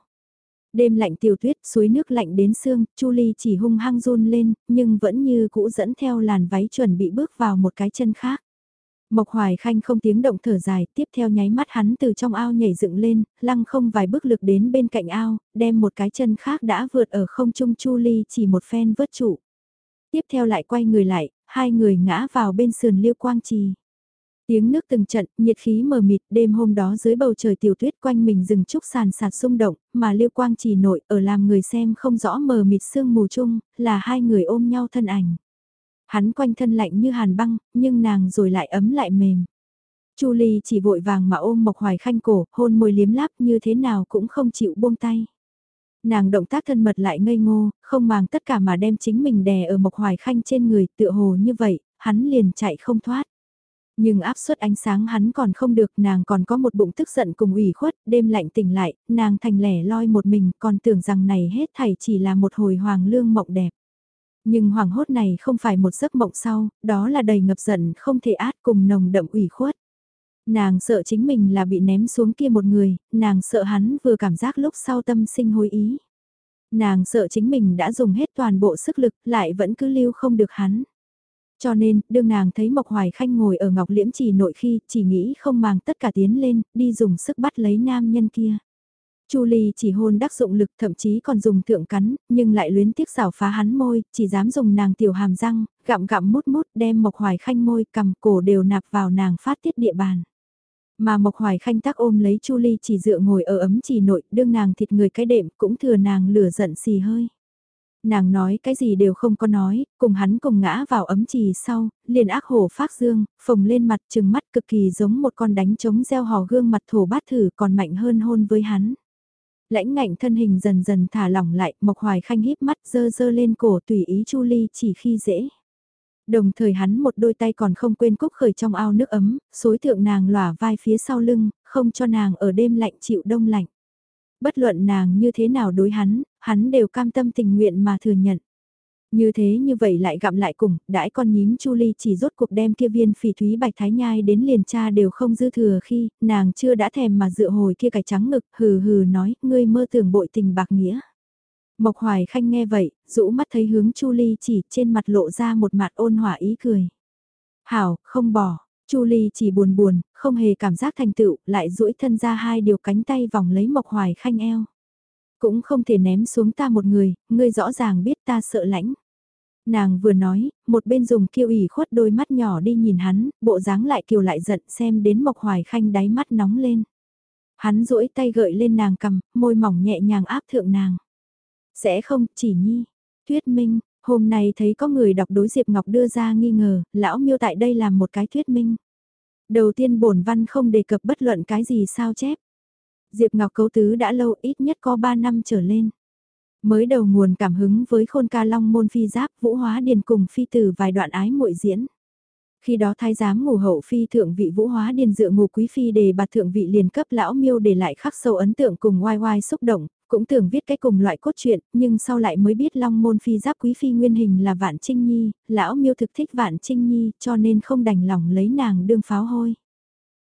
Đêm lạnh tiêu tuyết, suối nước lạnh đến xương, Chu Ly chỉ hung hăng run lên, nhưng vẫn như cũ dẫn theo làn váy chuẩn bị bước vào một cái chân khác. Mộc Hoài Khanh không tiếng động thở dài, tiếp theo nháy mắt hắn từ trong ao nhảy dựng lên, lăng không vài bước lực đến bên cạnh ao, đem một cái chân khác đã vượt ở không trung Chu Ly chỉ một phen vớt trụ. Tiếp theo lại quay người lại, hai người ngã vào bên sườn liêu quang trì. Tiếng nước từng trận, nhiệt khí mờ mịt, đêm hôm đó dưới bầu trời tiểu tuyết quanh mình rừng trúc sàn sạt xung động, mà liêu quang chỉ nội ở làm người xem không rõ mờ mịt sương mù chung, là hai người ôm nhau thân ảnh. Hắn quanh thân lạnh như hàn băng, nhưng nàng rồi lại ấm lại mềm. Chu Ly chỉ vội vàng mà ôm Mộc Hoài Khanh cổ, hôn môi liếm láp như thế nào cũng không chịu buông tay. Nàng động tác thân mật lại ngây ngô, không màng tất cả mà đem chính mình đè ở Mộc Hoài Khanh trên người, tựa hồ như vậy, hắn liền chạy không thoát. Nhưng áp suất ánh sáng hắn còn không được, nàng còn có một bụng tức giận cùng ủy khuất, đêm lạnh tỉnh lại, nàng thành lẻ loi một mình, còn tưởng rằng này hết thảy chỉ là một hồi hoàng lương mộng đẹp. Nhưng hoàng hốt này không phải một giấc mộng sau, đó là đầy ngập giận không thể át cùng nồng đậm ủy khuất. Nàng sợ chính mình là bị ném xuống kia một người, nàng sợ hắn vừa cảm giác lúc sau tâm sinh hối ý. Nàng sợ chính mình đã dùng hết toàn bộ sức lực lại vẫn cứ lưu không được hắn. Cho nên, đương nàng thấy Mộc Hoài Khanh ngồi ở Ngọc Liễm chỉ nội khi, chỉ nghĩ không màng tất cả tiến lên, đi dùng sức bắt lấy nam nhân kia. Chu Ly chỉ hôn đắc dụng lực thậm chí còn dùng thượng cắn, nhưng lại luyến tiếc xảo phá hắn môi, chỉ dám dùng nàng tiểu hàm răng, gặm gặm mút mút đem Mộc Hoài Khanh môi cầm cổ đều nạp vào nàng phát tiết địa bàn. Mà Mộc Hoài Khanh tác ôm lấy Chu Ly chỉ dựa ngồi ở ấm chỉ nội, đương nàng thịt người cái đệm cũng thừa nàng lửa giận xì hơi. Nàng nói cái gì đều không có nói, cùng hắn cùng ngã vào ấm trì sau, liền ác hổ phát dương, phồng lên mặt trừng mắt cực kỳ giống một con đánh trống gieo hò gương mặt thổ bát thử còn mạnh hơn hôn với hắn. Lãnh ngạnh thân hình dần dần thả lỏng lại, Mộc Hoài Khanh híp mắt dơ dơ lên cổ tùy ý Chu Ly chỉ khi dễ. Đồng thời hắn một đôi tay còn không quên cúc khởi trong ao nước ấm, xối thượng nàng lỏa vai phía sau lưng, không cho nàng ở đêm lạnh chịu đông lạnh. Bất luận nàng như thế nào đối hắn, hắn đều cam tâm tình nguyện mà thừa nhận. Như thế như vậy lại gặm lại cùng, đãi con nhím Chu Ly chỉ rốt cuộc đem kia viên phỉ thúy bạch thái nhai đến liền cha đều không dư thừa khi, nàng chưa đã thèm mà dựa hồi kia cái trắng ngực, hừ hừ nói, ngươi mơ tưởng bội tình bạc nghĩa. Mộc Hoài Khanh nghe vậy, rũ mắt thấy hướng Chu Ly chỉ trên mặt lộ ra một mặt ôn hỏa ý cười. Hảo, không bỏ, Chu Ly chỉ buồn buồn, không hề cảm giác thành tựu, lại duỗi thân ra hai điều cánh tay vòng lấy Mộc Hoài Khanh eo. Cũng không thể ném xuống ta một người, ngươi rõ ràng biết ta sợ lãnh. Nàng vừa nói, một bên dùng kiêu ủy khuất đôi mắt nhỏ đi nhìn hắn, bộ dáng lại kiều lại giận xem đến Mộc Hoài Khanh đáy mắt nóng lên. Hắn duỗi tay gợi lên nàng cầm, môi mỏng nhẹ nhàng áp thượng nàng. Sẽ không, chỉ nhi. Tuyết minh, hôm nay thấy có người đọc đối Diệp Ngọc đưa ra nghi ngờ, lão miêu tại đây làm một cái thuyết minh. Đầu tiên bổn văn không đề cập bất luận cái gì sao chép. Diệp Ngọc cấu tứ đã lâu ít nhất có 3 năm trở lên. Mới đầu nguồn cảm hứng với khôn ca long môn phi giáp vũ hóa điền cùng phi tử vài đoạn ái muội diễn. Khi đó thái giám ngủ hậu phi thượng vị vũ hóa điền dựa ngủ quý phi đề bạt thượng vị liền cấp lão miêu để lại khắc sâu ấn tượng cùng oai oai xúc động, cũng tưởng viết cái cùng loại cốt truyện, nhưng sau lại mới biết long môn phi giáp quý phi nguyên hình là vạn trinh nhi, lão miêu thực thích vạn trinh nhi cho nên không đành lòng lấy nàng đương pháo hôi.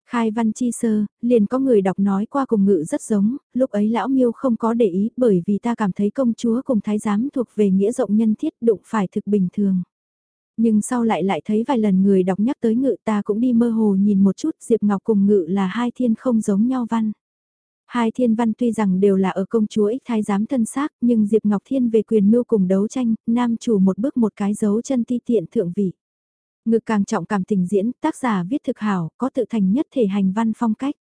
Khai văn chi sơ, liền có người đọc nói qua cùng ngự rất giống, lúc ấy lão miêu không có để ý bởi vì ta cảm thấy công chúa cùng thái giám thuộc về nghĩa rộng nhân thiết đụng phải thực bình thường. Nhưng sau lại lại thấy vài lần người đọc nhắc tới ngự ta cũng đi mơ hồ nhìn một chút Diệp Ngọc cùng ngự là hai thiên không giống nhau văn. Hai thiên văn tuy rằng đều là ở công chúa ích thái giám thân xác nhưng Diệp Ngọc Thiên về quyền mưu cùng đấu tranh, nam chủ một bước một cái dấu chân ti tiện thượng vị. Ngực càng trọng cảm tình diễn, tác giả viết thực hảo, có tự thành nhất thể hành văn phong cách.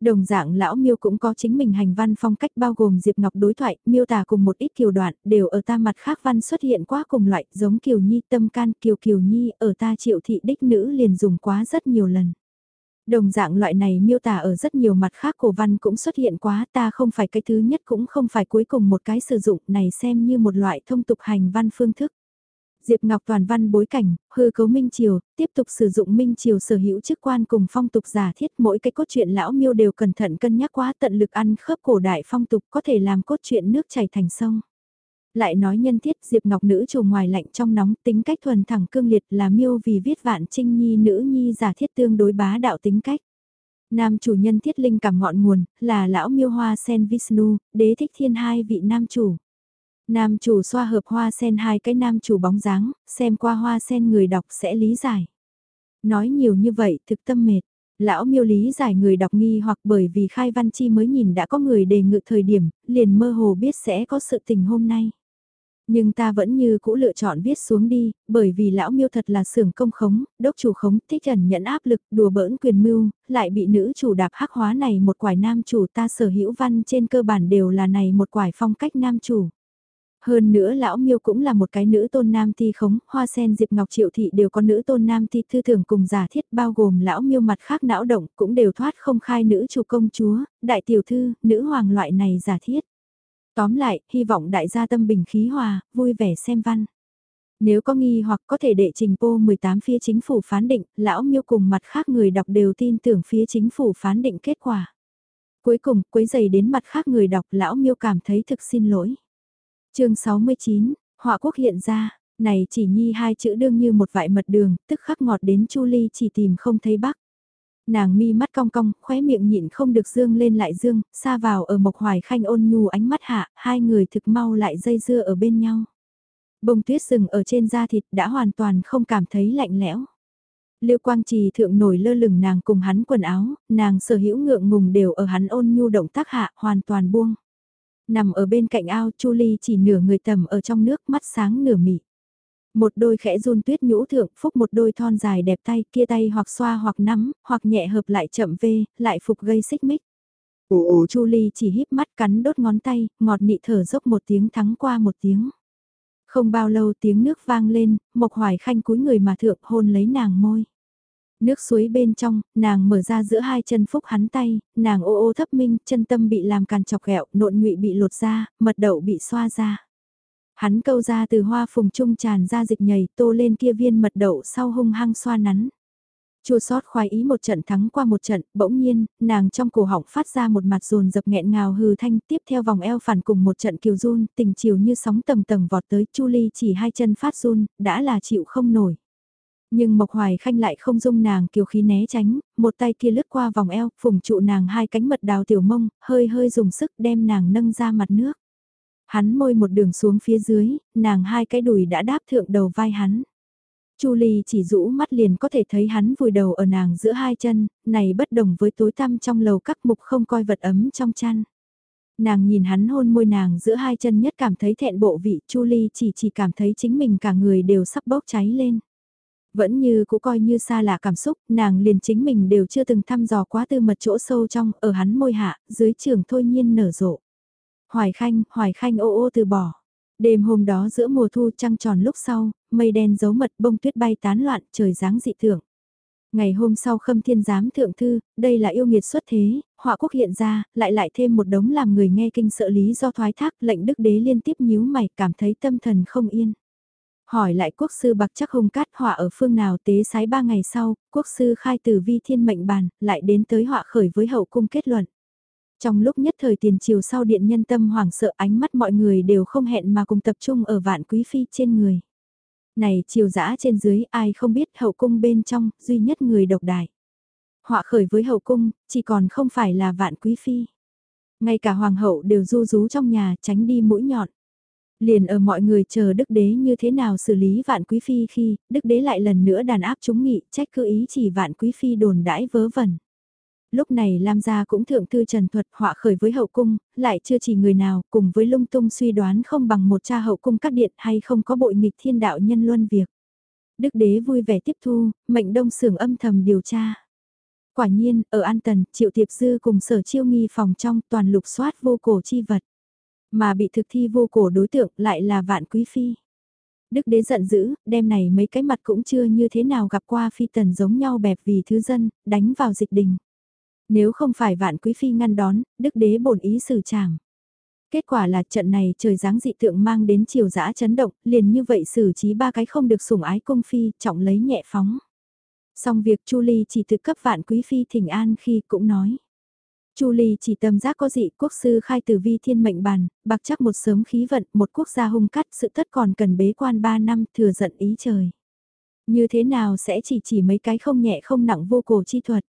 Đồng dạng lão miêu cũng có chính mình hành văn phong cách bao gồm Diệp Ngọc đối thoại, miêu tả cùng một ít kiều đoạn, đều ở ta mặt khác văn xuất hiện quá cùng loại, giống kiều nhi tâm can kiều kiều nhi, ở ta triệu thị đích nữ liền dùng quá rất nhiều lần. Đồng dạng loại này miêu tả ở rất nhiều mặt khác cổ văn cũng xuất hiện quá ta không phải cái thứ nhất cũng không phải cuối cùng một cái sử dụng này xem như một loại thông tục hành văn phương thức. Diệp Ngọc toàn văn bối cảnh, hư cấu Minh Triều, tiếp tục sử dụng Minh Triều sở hữu chức quan cùng phong tục giả thiết mỗi cái cốt truyện lão miêu đều cẩn thận cân nhắc quá tận lực ăn khớp cổ đại phong tục có thể làm cốt truyện nước chảy thành sông. Lại nói nhân thiết Diệp Ngọc nữ chủ ngoài lạnh trong nóng tính cách thuần thẳng cương liệt là miêu vì viết vạn trinh nhi nữ nhi giả thiết tương đối bá đạo tính cách. Nam chủ nhân thiết linh cảm ngọn nguồn là lão miêu hoa sen Vishnu, đế thích thiên hai vị nam chủ. Nam chủ xoa hợp hoa sen hai cái nam chủ bóng dáng, xem qua hoa sen người đọc sẽ lý giải. Nói nhiều như vậy thực tâm mệt. Lão miêu lý giải người đọc nghi hoặc bởi vì khai văn chi mới nhìn đã có người đề ngự thời điểm, liền mơ hồ biết sẽ có sự tình hôm nay. Nhưng ta vẫn như cũ lựa chọn viết xuống đi, bởi vì lão miêu thật là xưởng công khống, đốc chủ khống, thích ẩn nhận áp lực, đùa bỡn quyền mưu, lại bị nữ chủ đạp hắc hóa này một quải nam chủ ta sở hữu văn trên cơ bản đều là này một quải phong cách nam chủ. Hơn nữa lão miêu cũng là một cái nữ tôn nam ti khống, hoa sen diệp ngọc triệu thị đều có nữ tôn nam ti thư thưởng cùng giả thiết bao gồm lão miêu mặt khác não động cũng đều thoát không khai nữ chủ công chúa, đại tiểu thư, nữ hoàng loại này giả thiết. Tóm lại, hy vọng đại gia tâm bình khí hòa, vui vẻ xem văn. Nếu có nghi hoặc có thể đệ trình po 18 phía chính phủ phán định, lão miêu cùng mặt khác người đọc đều tin tưởng phía chính phủ phán định kết quả. Cuối cùng, quấy giày đến mặt khác người đọc lão miêu cảm thấy thực xin lỗi chương 69, họa quốc hiện ra, này chỉ nhi hai chữ đương như một vại mật đường, tức khắc ngọt đến Chu Ly chỉ tìm không thấy bắc. Nàng mi mắt cong cong, khóe miệng nhịn không được dương lên lại dương, xa vào ở mộc hoài khanh ôn nhu ánh mắt hạ, hai người thực mau lại dây dưa ở bên nhau. Bông tuyết rừng ở trên da thịt đã hoàn toàn không cảm thấy lạnh lẽo. liêu Quang Trì thượng nổi lơ lửng nàng cùng hắn quần áo, nàng sở hữu ngượng ngùng đều ở hắn ôn nhu động tác hạ hoàn toàn buông. Nằm ở bên cạnh ao Chu Ly chỉ nửa người tầm ở trong nước mắt sáng nửa mị. Một đôi khẽ run tuyết nhũ thượng phúc một đôi thon dài đẹp tay kia tay hoặc xoa hoặc nắm, hoặc nhẹ hợp lại chậm vê, lại phục gây xích mích. Ồ ồ Chu Ly chỉ híp mắt cắn đốt ngón tay, ngọt nị thở dốc một tiếng thắng qua một tiếng. Không bao lâu tiếng nước vang lên, Mộc Hoài Khanh cúi người mà thượng hôn lấy nàng môi. Nước suối bên trong, nàng mở ra giữa hai chân phúc hắn tay, nàng ô ô thấp minh, chân tâm bị làm càn chọc ghẹo, nộn nhụy bị lột ra, mật đậu bị xoa ra. Hắn câu ra từ hoa phùng trung tràn ra dịch nhầy tô lên kia viên mật đậu sau hung hăng xoa nắn. Chua sót khoái ý một trận thắng qua một trận, bỗng nhiên, nàng trong cổ họng phát ra một mặt rồn dập nghẹn ngào hừ thanh tiếp theo vòng eo phản cùng một trận kiều run, tình chiều như sóng tầng tầng vọt tới Chu Ly chỉ hai chân phát run, đã là chịu không nổi. Nhưng Mộc Hoài Khanh lại không dung nàng kiều khí né tránh, một tay kia lướt qua vòng eo, phùng trụ nàng hai cánh mật đào tiểu mông, hơi hơi dùng sức đem nàng nâng ra mặt nước. Hắn môi một đường xuống phía dưới, nàng hai cái đùi đã đáp thượng đầu vai hắn. Chu Ly chỉ rũ mắt liền có thể thấy hắn vùi đầu ở nàng giữa hai chân, này bất đồng với tối tăm trong lầu các mục không coi vật ấm trong chăn. Nàng nhìn hắn hôn môi nàng giữa hai chân nhất cảm thấy thẹn bộ vị, Chu Ly chỉ chỉ cảm thấy chính mình cả người đều sắp bốc cháy lên. Vẫn như cũng coi như xa lạ cảm xúc, nàng liền chính mình đều chưa từng thăm dò quá tư mật chỗ sâu trong, ở hắn môi hạ, dưới trường thôi nhiên nở rộ. Hoài Khanh, Hoài Khanh ô ô từ bỏ. Đêm hôm đó giữa mùa thu trăng tròn lúc sau, mây đen giấu mật bông tuyết bay tán loạn, trời dáng dị thượng. Ngày hôm sau khâm thiên giám thượng thư, đây là yêu nghiệt xuất thế, họa quốc hiện ra, lại lại thêm một đống làm người nghe kinh sợ lý do thoái thác lệnh đức đế liên tiếp nhíu mày cảm thấy tâm thần không yên. Hỏi lại quốc sư bạc chắc hung cát họa ở phương nào tế sái ba ngày sau, quốc sư khai từ vi thiên mệnh bàn, lại đến tới họa khởi với hậu cung kết luận. Trong lúc nhất thời tiền triều sau điện nhân tâm hoảng sợ ánh mắt mọi người đều không hẹn mà cùng tập trung ở vạn quý phi trên người. Này triều dã trên dưới ai không biết hậu cung bên trong, duy nhất người độc đại. Họa khởi với hậu cung, chỉ còn không phải là vạn quý phi. Ngay cả hoàng hậu đều du rú trong nhà tránh đi mũi nhọn. Liền ở mọi người chờ đức đế như thế nào xử lý vạn quý phi khi, đức đế lại lần nữa đàn áp chúng nghị, trách cứ ý chỉ vạn quý phi đồn đãi vớ vẩn. Lúc này Lam gia cũng thượng thư trần thuật họa khởi với hậu cung, lại chưa chỉ người nào, cùng với lung tung suy đoán không bằng một cha hậu cung các điện hay không có bội nghịch thiên đạo nhân luân việc. Đức đế vui vẻ tiếp thu, mệnh đông sưởng âm thầm điều tra. Quả nhiên, ở An Tần, Triệu Tiệp Dư cùng sở chiêu nghi phòng trong toàn lục soát vô cổ chi vật. Mà bị thực thi vô cổ đối tượng lại là vạn quý phi. Đức đế giận dữ, đêm này mấy cái mặt cũng chưa như thế nào gặp qua phi tần giống nhau bẹp vì thứ dân, đánh vào dịch đình. Nếu không phải vạn quý phi ngăn đón, đức đế bổn ý xử trảm. Kết quả là trận này trời giáng dị tượng mang đến chiều dã chấn động, liền như vậy xử trí ba cái không được sủng ái cung phi, trọng lấy nhẹ phóng. Xong việc Chu Ly chỉ thực cấp vạn quý phi thỉnh an khi cũng nói. Chu Ly chỉ tâm giác có dị quốc sư khai tử vi thiên mệnh bàn, bạc chắc một sớm khí vận, một quốc gia hung cắt sự thất còn cần bế quan ba năm thừa giận ý trời. Như thế nào sẽ chỉ chỉ mấy cái không nhẹ không nặng vô cổ chi thuật.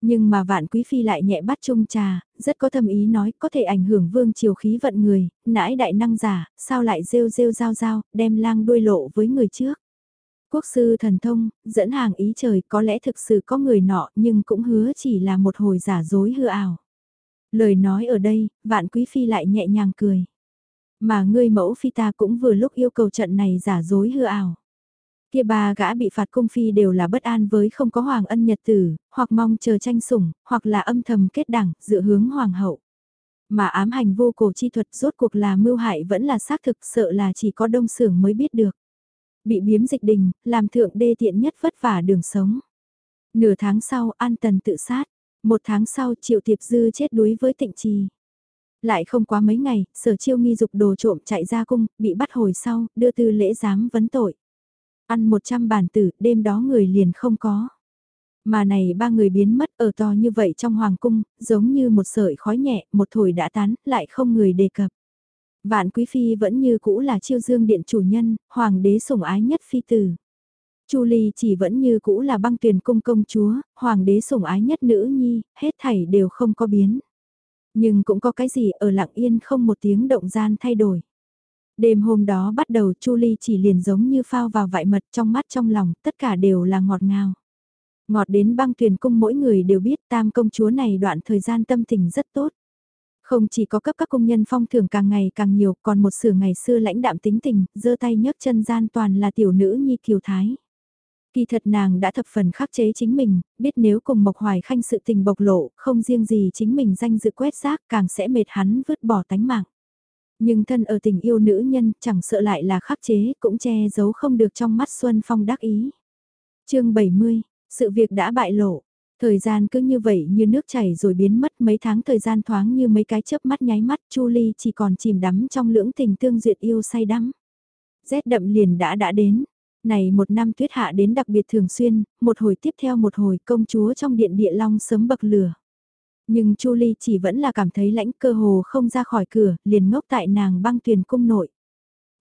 Nhưng mà vạn quý phi lại nhẹ bắt chung trà, rất có thâm ý nói có thể ảnh hưởng vương triều khí vận người, nãi đại năng giả, sao lại rêu rêu giao giao đem lang đuôi lộ với người trước. Quốc sư thần thông, dẫn hàng ý trời có lẽ thực sự có người nọ nhưng cũng hứa chỉ là một hồi giả dối hư ảo. Lời nói ở đây, vạn quý phi lại nhẹ nhàng cười. Mà ngươi mẫu phi ta cũng vừa lúc yêu cầu trận này giả dối hư ảo. Kia ba gã bị phạt cung phi đều là bất an với không có hoàng ân nhật tử, hoặc mong chờ tranh sủng, hoặc là âm thầm kết đẳng, dự hướng hoàng hậu. Mà ám hành vô cổ chi thuật rốt cuộc là mưu hại vẫn là xác thực sợ là chỉ có đông sưởng mới biết được. Bị biếm dịch đình, làm thượng đê tiện nhất vất vả đường sống. Nửa tháng sau, An Tần tự sát. Một tháng sau, Triệu Tiệp Dư chết đuối với tịnh trì. Lại không quá mấy ngày, sở chiêu nghi dục đồ trộm chạy ra cung, bị bắt hồi sau, đưa tư lễ giám vấn tội. Ăn 100 bản tử, đêm đó người liền không có. Mà này ba người biến mất ở to như vậy trong hoàng cung, giống như một sợi khói nhẹ, một thổi đã tán, lại không người đề cập. Vạn quý phi vẫn như cũ là chiêu dương điện chủ nhân, hoàng đế sủng ái nhất phi tử. Chu Ly chỉ vẫn như cũ là băng tuyển cung công chúa, hoàng đế sủng ái nhất nữ nhi, hết thảy đều không có biến. Nhưng cũng có cái gì ở lặng yên không một tiếng động gian thay đổi. Đêm hôm đó bắt đầu Chu Ly chỉ liền giống như phao vào vại mật trong mắt trong lòng, tất cả đều là ngọt ngào. Ngọt đến băng tuyển cung mỗi người đều biết tam công chúa này đoạn thời gian tâm tình rất tốt. Không chỉ có cấp các công nhân phong thưởng càng ngày càng nhiều, còn một sửa ngày xưa lãnh đạm tính tình, giơ tay nhấc chân gian toàn là tiểu nữ nhi kiều thái. Kỳ thật nàng đã thập phần khắc chế chính mình, biết nếu cùng Mộc Hoài Khanh sự tình bộc lộ, không riêng gì chính mình danh dự quét rác càng sẽ mệt hắn vứt bỏ tánh mạng. Nhưng thân ở tình yêu nữ nhân chẳng sợ lại là khắc chế cũng che giấu không được trong mắt Xuân Phong đắc ý. chương 70, sự việc đã bại lộ, Thời gian cứ như vậy như nước chảy rồi biến mất mấy tháng thời gian thoáng như mấy cái chớp mắt nháy mắt Chu Ly chỉ còn chìm đắm trong lưỡng tình tương duyệt yêu say đắm. Rét đậm liền đã đã đến. Này một năm tuyết hạ đến đặc biệt thường xuyên, một hồi tiếp theo một hồi công chúa trong điện địa long sớm bậc lửa. Nhưng Chu Ly chỉ vẫn là cảm thấy lãnh cơ hồ không ra khỏi cửa, liền ngốc tại nàng băng tuyền cung nội.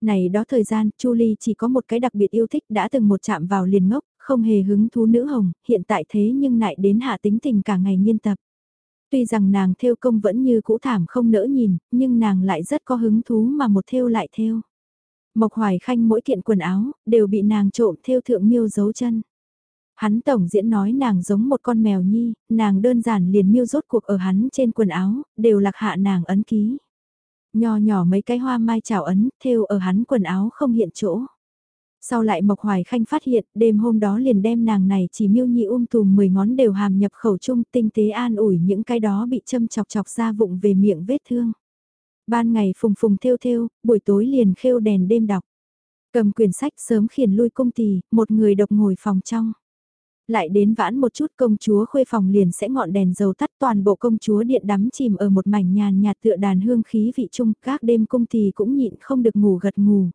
Này đó thời gian, Chu Ly chỉ có một cái đặc biệt yêu thích đã từng một chạm vào liền ngốc, không hề hứng thú nữ hồng, hiện tại thế nhưng lại đến hạ tính tình cả ngày nghiên tập. Tuy rằng nàng theo công vẫn như cũ thảm không nỡ nhìn, nhưng nàng lại rất có hứng thú mà một theo lại theo. Mộc Hoài Khanh mỗi kiện quần áo, đều bị nàng trộm theo thượng miêu dấu chân. Hắn tổng diễn nói nàng giống một con mèo nhi, nàng đơn giản liền miêu rốt cuộc ở hắn trên quần áo, đều lạc hạ nàng ấn ký. Nho nhỏ mấy cái hoa mai chảo ấn, theo ở hắn quần áo không hiện chỗ. Sau lại Mộc Hoài Khanh phát hiện, đêm hôm đó liền đem nàng này chỉ miêu nhị um tùm 10 ngón đều hàm nhập khẩu chung tinh tế an ủi những cái đó bị châm chọc chọc ra vụng về miệng vết thương. Ban ngày phùng phùng theo theo, buổi tối liền khêu đèn đêm đọc. Cầm quyển sách sớm khiển lui công tỳ, một người độc ngồi phòng trong. Lại đến vãn một chút công chúa khuê phòng liền sẽ ngọn đèn dầu tắt toàn bộ công chúa điện đắm chìm ở một mảnh nhàn nhạt tựa đàn hương khí vị chung các đêm công tỳ cũng nhịn không được ngủ gật ngủ.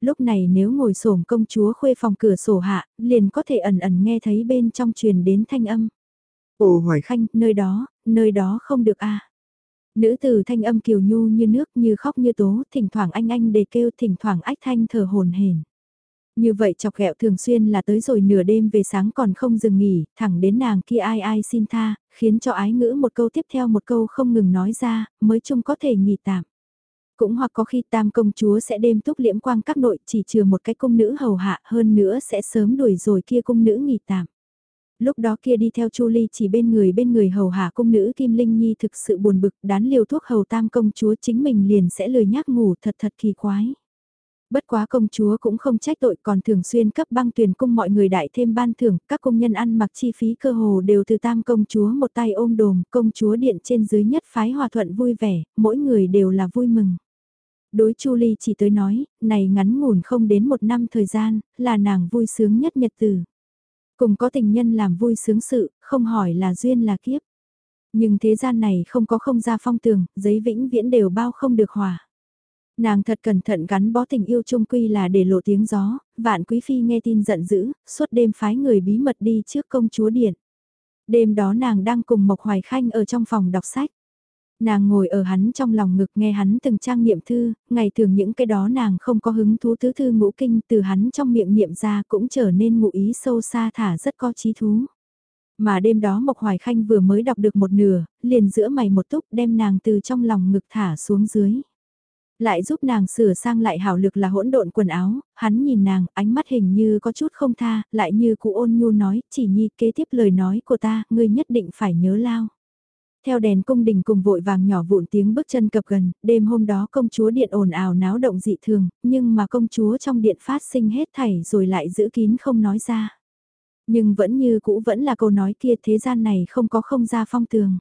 Lúc này nếu ngồi xổm công chúa khuê phòng cửa sổ hạ, liền có thể ẩn ẩn nghe thấy bên trong truyền đến thanh âm. Ồ hoài khanh, nơi đó, nơi đó không được a Nữ từ thanh âm kiều nhu như nước như khóc như tố, thỉnh thoảng anh anh đề kêu thỉnh thoảng ách thanh thở hồn hển. Như vậy chọc ghẹo thường xuyên là tới rồi nửa đêm về sáng còn không dừng nghỉ, thẳng đến nàng kia ai ai xin tha, khiến cho ái ngữ một câu tiếp theo một câu không ngừng nói ra, mới chung có thể nghỉ tạm. Cũng hoặc có khi tam công chúa sẽ đêm túc liễm quang các nội chỉ trừ một cái cung nữ hầu hạ hơn nữa sẽ sớm đuổi rồi kia cung nữ nghỉ tạm lúc đó kia đi theo Chu Ly chỉ bên người bên người hầu hạ cung nữ Kim Linh Nhi thực sự buồn bực, đán liều thuốc hầu tam công chúa chính mình liền sẽ lười nhác ngủ thật thật kỳ quái. Bất quá công chúa cũng không trách tội còn thường xuyên cấp băng tuyển cung mọi người đại thêm ban thưởng, các công nhân ăn mặc chi phí cơ hồ đều từ tam công chúa một tay ôm đồm, công chúa điện trên dưới nhất phái hòa thuận vui vẻ, mỗi người đều là vui mừng. Đối Chu Ly chỉ tới nói, này ngắn ngủn không đến một năm thời gian, là nàng vui sướng nhất nhật từ. Cùng có tình nhân làm vui sướng sự, không hỏi là duyên là kiếp. Nhưng thế gian này không có không ra phong tường, giấy vĩnh viễn đều bao không được hòa. Nàng thật cẩn thận gắn bó tình yêu chung quy là để lộ tiếng gió, vạn quý phi nghe tin giận dữ, suốt đêm phái người bí mật đi trước công chúa điện. Đêm đó nàng đang cùng Mộc Hoài Khanh ở trong phòng đọc sách. Nàng ngồi ở hắn trong lòng ngực nghe hắn từng trang niệm thư, ngày thường những cái đó nàng không có hứng thú tứ thư ngũ kinh từ hắn trong miệng niệm ra cũng trở nên ngụ ý sâu xa thả rất có trí thú. Mà đêm đó Mộc Hoài Khanh vừa mới đọc được một nửa, liền giữa mày một túc đem nàng từ trong lòng ngực thả xuống dưới. Lại giúp nàng sửa sang lại hảo lực là hỗn độn quần áo, hắn nhìn nàng, ánh mắt hình như có chút không tha, lại như cụ ôn nhu nói, chỉ nhi kế tiếp lời nói của ta, ngươi nhất định phải nhớ lao. Theo đèn cung đình cùng vội vàng nhỏ vụn tiếng bước chân cập gần, đêm hôm đó công chúa điện ồn ào náo động dị thường, nhưng mà công chúa trong điện phát sinh hết thảy rồi lại giữ kín không nói ra. Nhưng vẫn như cũ vẫn là câu nói kia thế gian này không có không ra phong tường.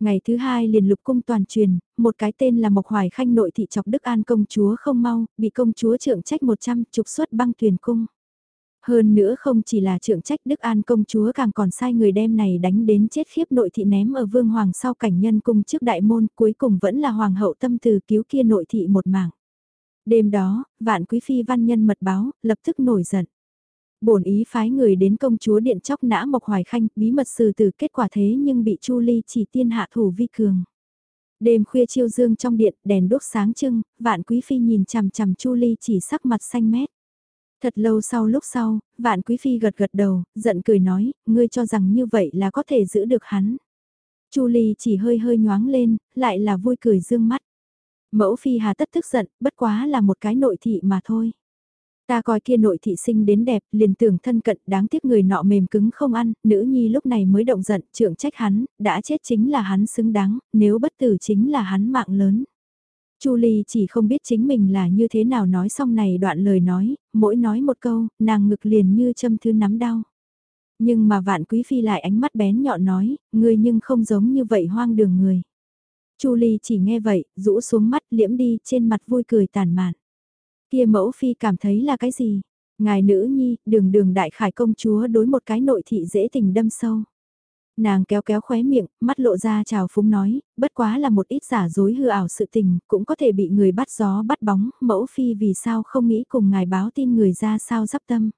Ngày thứ hai liền lục cung toàn truyền, một cái tên là Mộc Hoài Khanh nội thị chọc Đức An công chúa không mau, bị công chúa trưởng trách 100 trục xuất băng thuyền cung. Hơn nữa không chỉ là trưởng trách Đức An công chúa càng còn sai người đem này đánh đến chết khiếp nội thị ném ở vương hoàng sau cảnh nhân cung trước đại môn cuối cùng vẫn là hoàng hậu tâm từ cứu kia nội thị một mảng. Đêm đó, vạn quý phi văn nhân mật báo, lập tức nổi giận. bổn ý phái người đến công chúa điện chóc nã Mộc Hoài Khanh, bí mật xử từ kết quả thế nhưng bị Chu Ly chỉ tiên hạ thủ vi cường. Đêm khuya chiêu dương trong điện, đèn đốt sáng trưng, vạn quý phi nhìn chằm chằm Chu Ly chỉ sắc mặt xanh mét. Thật lâu sau lúc sau, vạn quý phi gật gật đầu, giận cười nói, ngươi cho rằng như vậy là có thể giữ được hắn. Chu Ly chỉ hơi hơi nhoáng lên, lại là vui cười dương mắt. Mẫu phi hà tất tức giận, bất quá là một cái nội thị mà thôi. Ta coi kia nội thị sinh đến đẹp, liền tưởng thân cận, đáng tiếc người nọ mềm cứng không ăn, nữ nhi lúc này mới động giận, trưởng trách hắn, đã chết chính là hắn xứng đáng, nếu bất tử chính là hắn mạng lớn. Chu Ly chỉ không biết chính mình là như thế nào nói xong này đoạn lời nói, mỗi nói một câu, nàng ngực liền như châm thứ nắm đau. Nhưng mà vạn quý phi lại ánh mắt bén nhọn nói, ngươi nhưng không giống như vậy hoang đường người. Chu Ly chỉ nghe vậy, rũ xuống mắt liễm đi trên mặt vui cười tàn mạn. Kia mẫu phi cảm thấy là cái gì? Ngài nữ nhi, đường đường đại khải công chúa đối một cái nội thị dễ tình đâm sâu. Nàng kéo kéo khóe miệng, mắt lộ ra chào phúng nói, bất quá là một ít giả dối hư ảo sự tình, cũng có thể bị người bắt gió bắt bóng, mẫu phi vì sao không nghĩ cùng ngài báo tin người ra sao dắp tâm.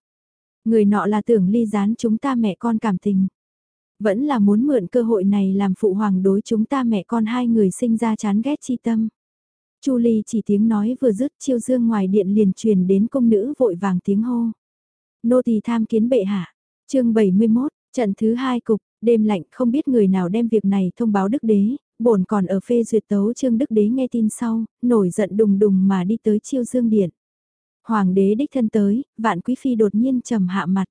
Người nọ là tưởng ly gián chúng ta mẹ con cảm tình. Vẫn là muốn mượn cơ hội này làm phụ hoàng đối chúng ta mẹ con hai người sinh ra chán ghét chi tâm. Chu Ly chỉ tiếng nói vừa dứt chiêu dương ngoài điện liền truyền đến công nữ vội vàng tiếng hô. Nô tỳ tham kiến bệ hạ. chương 71, trận thứ hai cục, Đêm lạnh không biết người nào đem việc này thông báo đức đế, bổn còn ở phê duyệt tấu trương đức đế nghe tin sau, nổi giận đùng đùng mà đi tới chiêu dương điện. Hoàng đế đích thân tới, vạn quý phi đột nhiên trầm hạ mặt.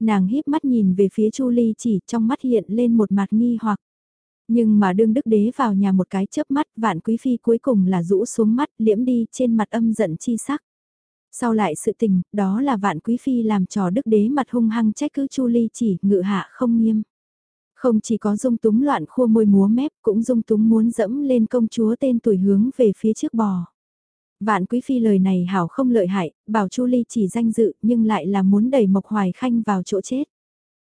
Nàng híp mắt nhìn về phía Chu Ly chỉ trong mắt hiện lên một mặt nghi hoặc. Nhưng mà đương đức đế vào nhà một cái chớp mắt vạn quý phi cuối cùng là rũ xuống mắt liễm đi trên mặt âm giận chi sắc. Sau lại sự tình, đó là vạn quý phi làm trò đức đế mặt hung hăng trách cứ Chu Ly chỉ ngự hạ không nghiêm. Không chỉ có dung túng loạn khua môi múa mép, cũng dung túng muốn dẫm lên công chúa tên tuổi hướng về phía trước bò. Vạn quý phi lời này hảo không lợi hại, bảo Chu Ly chỉ danh dự nhưng lại là muốn đẩy Mộc Hoài Khanh vào chỗ chết.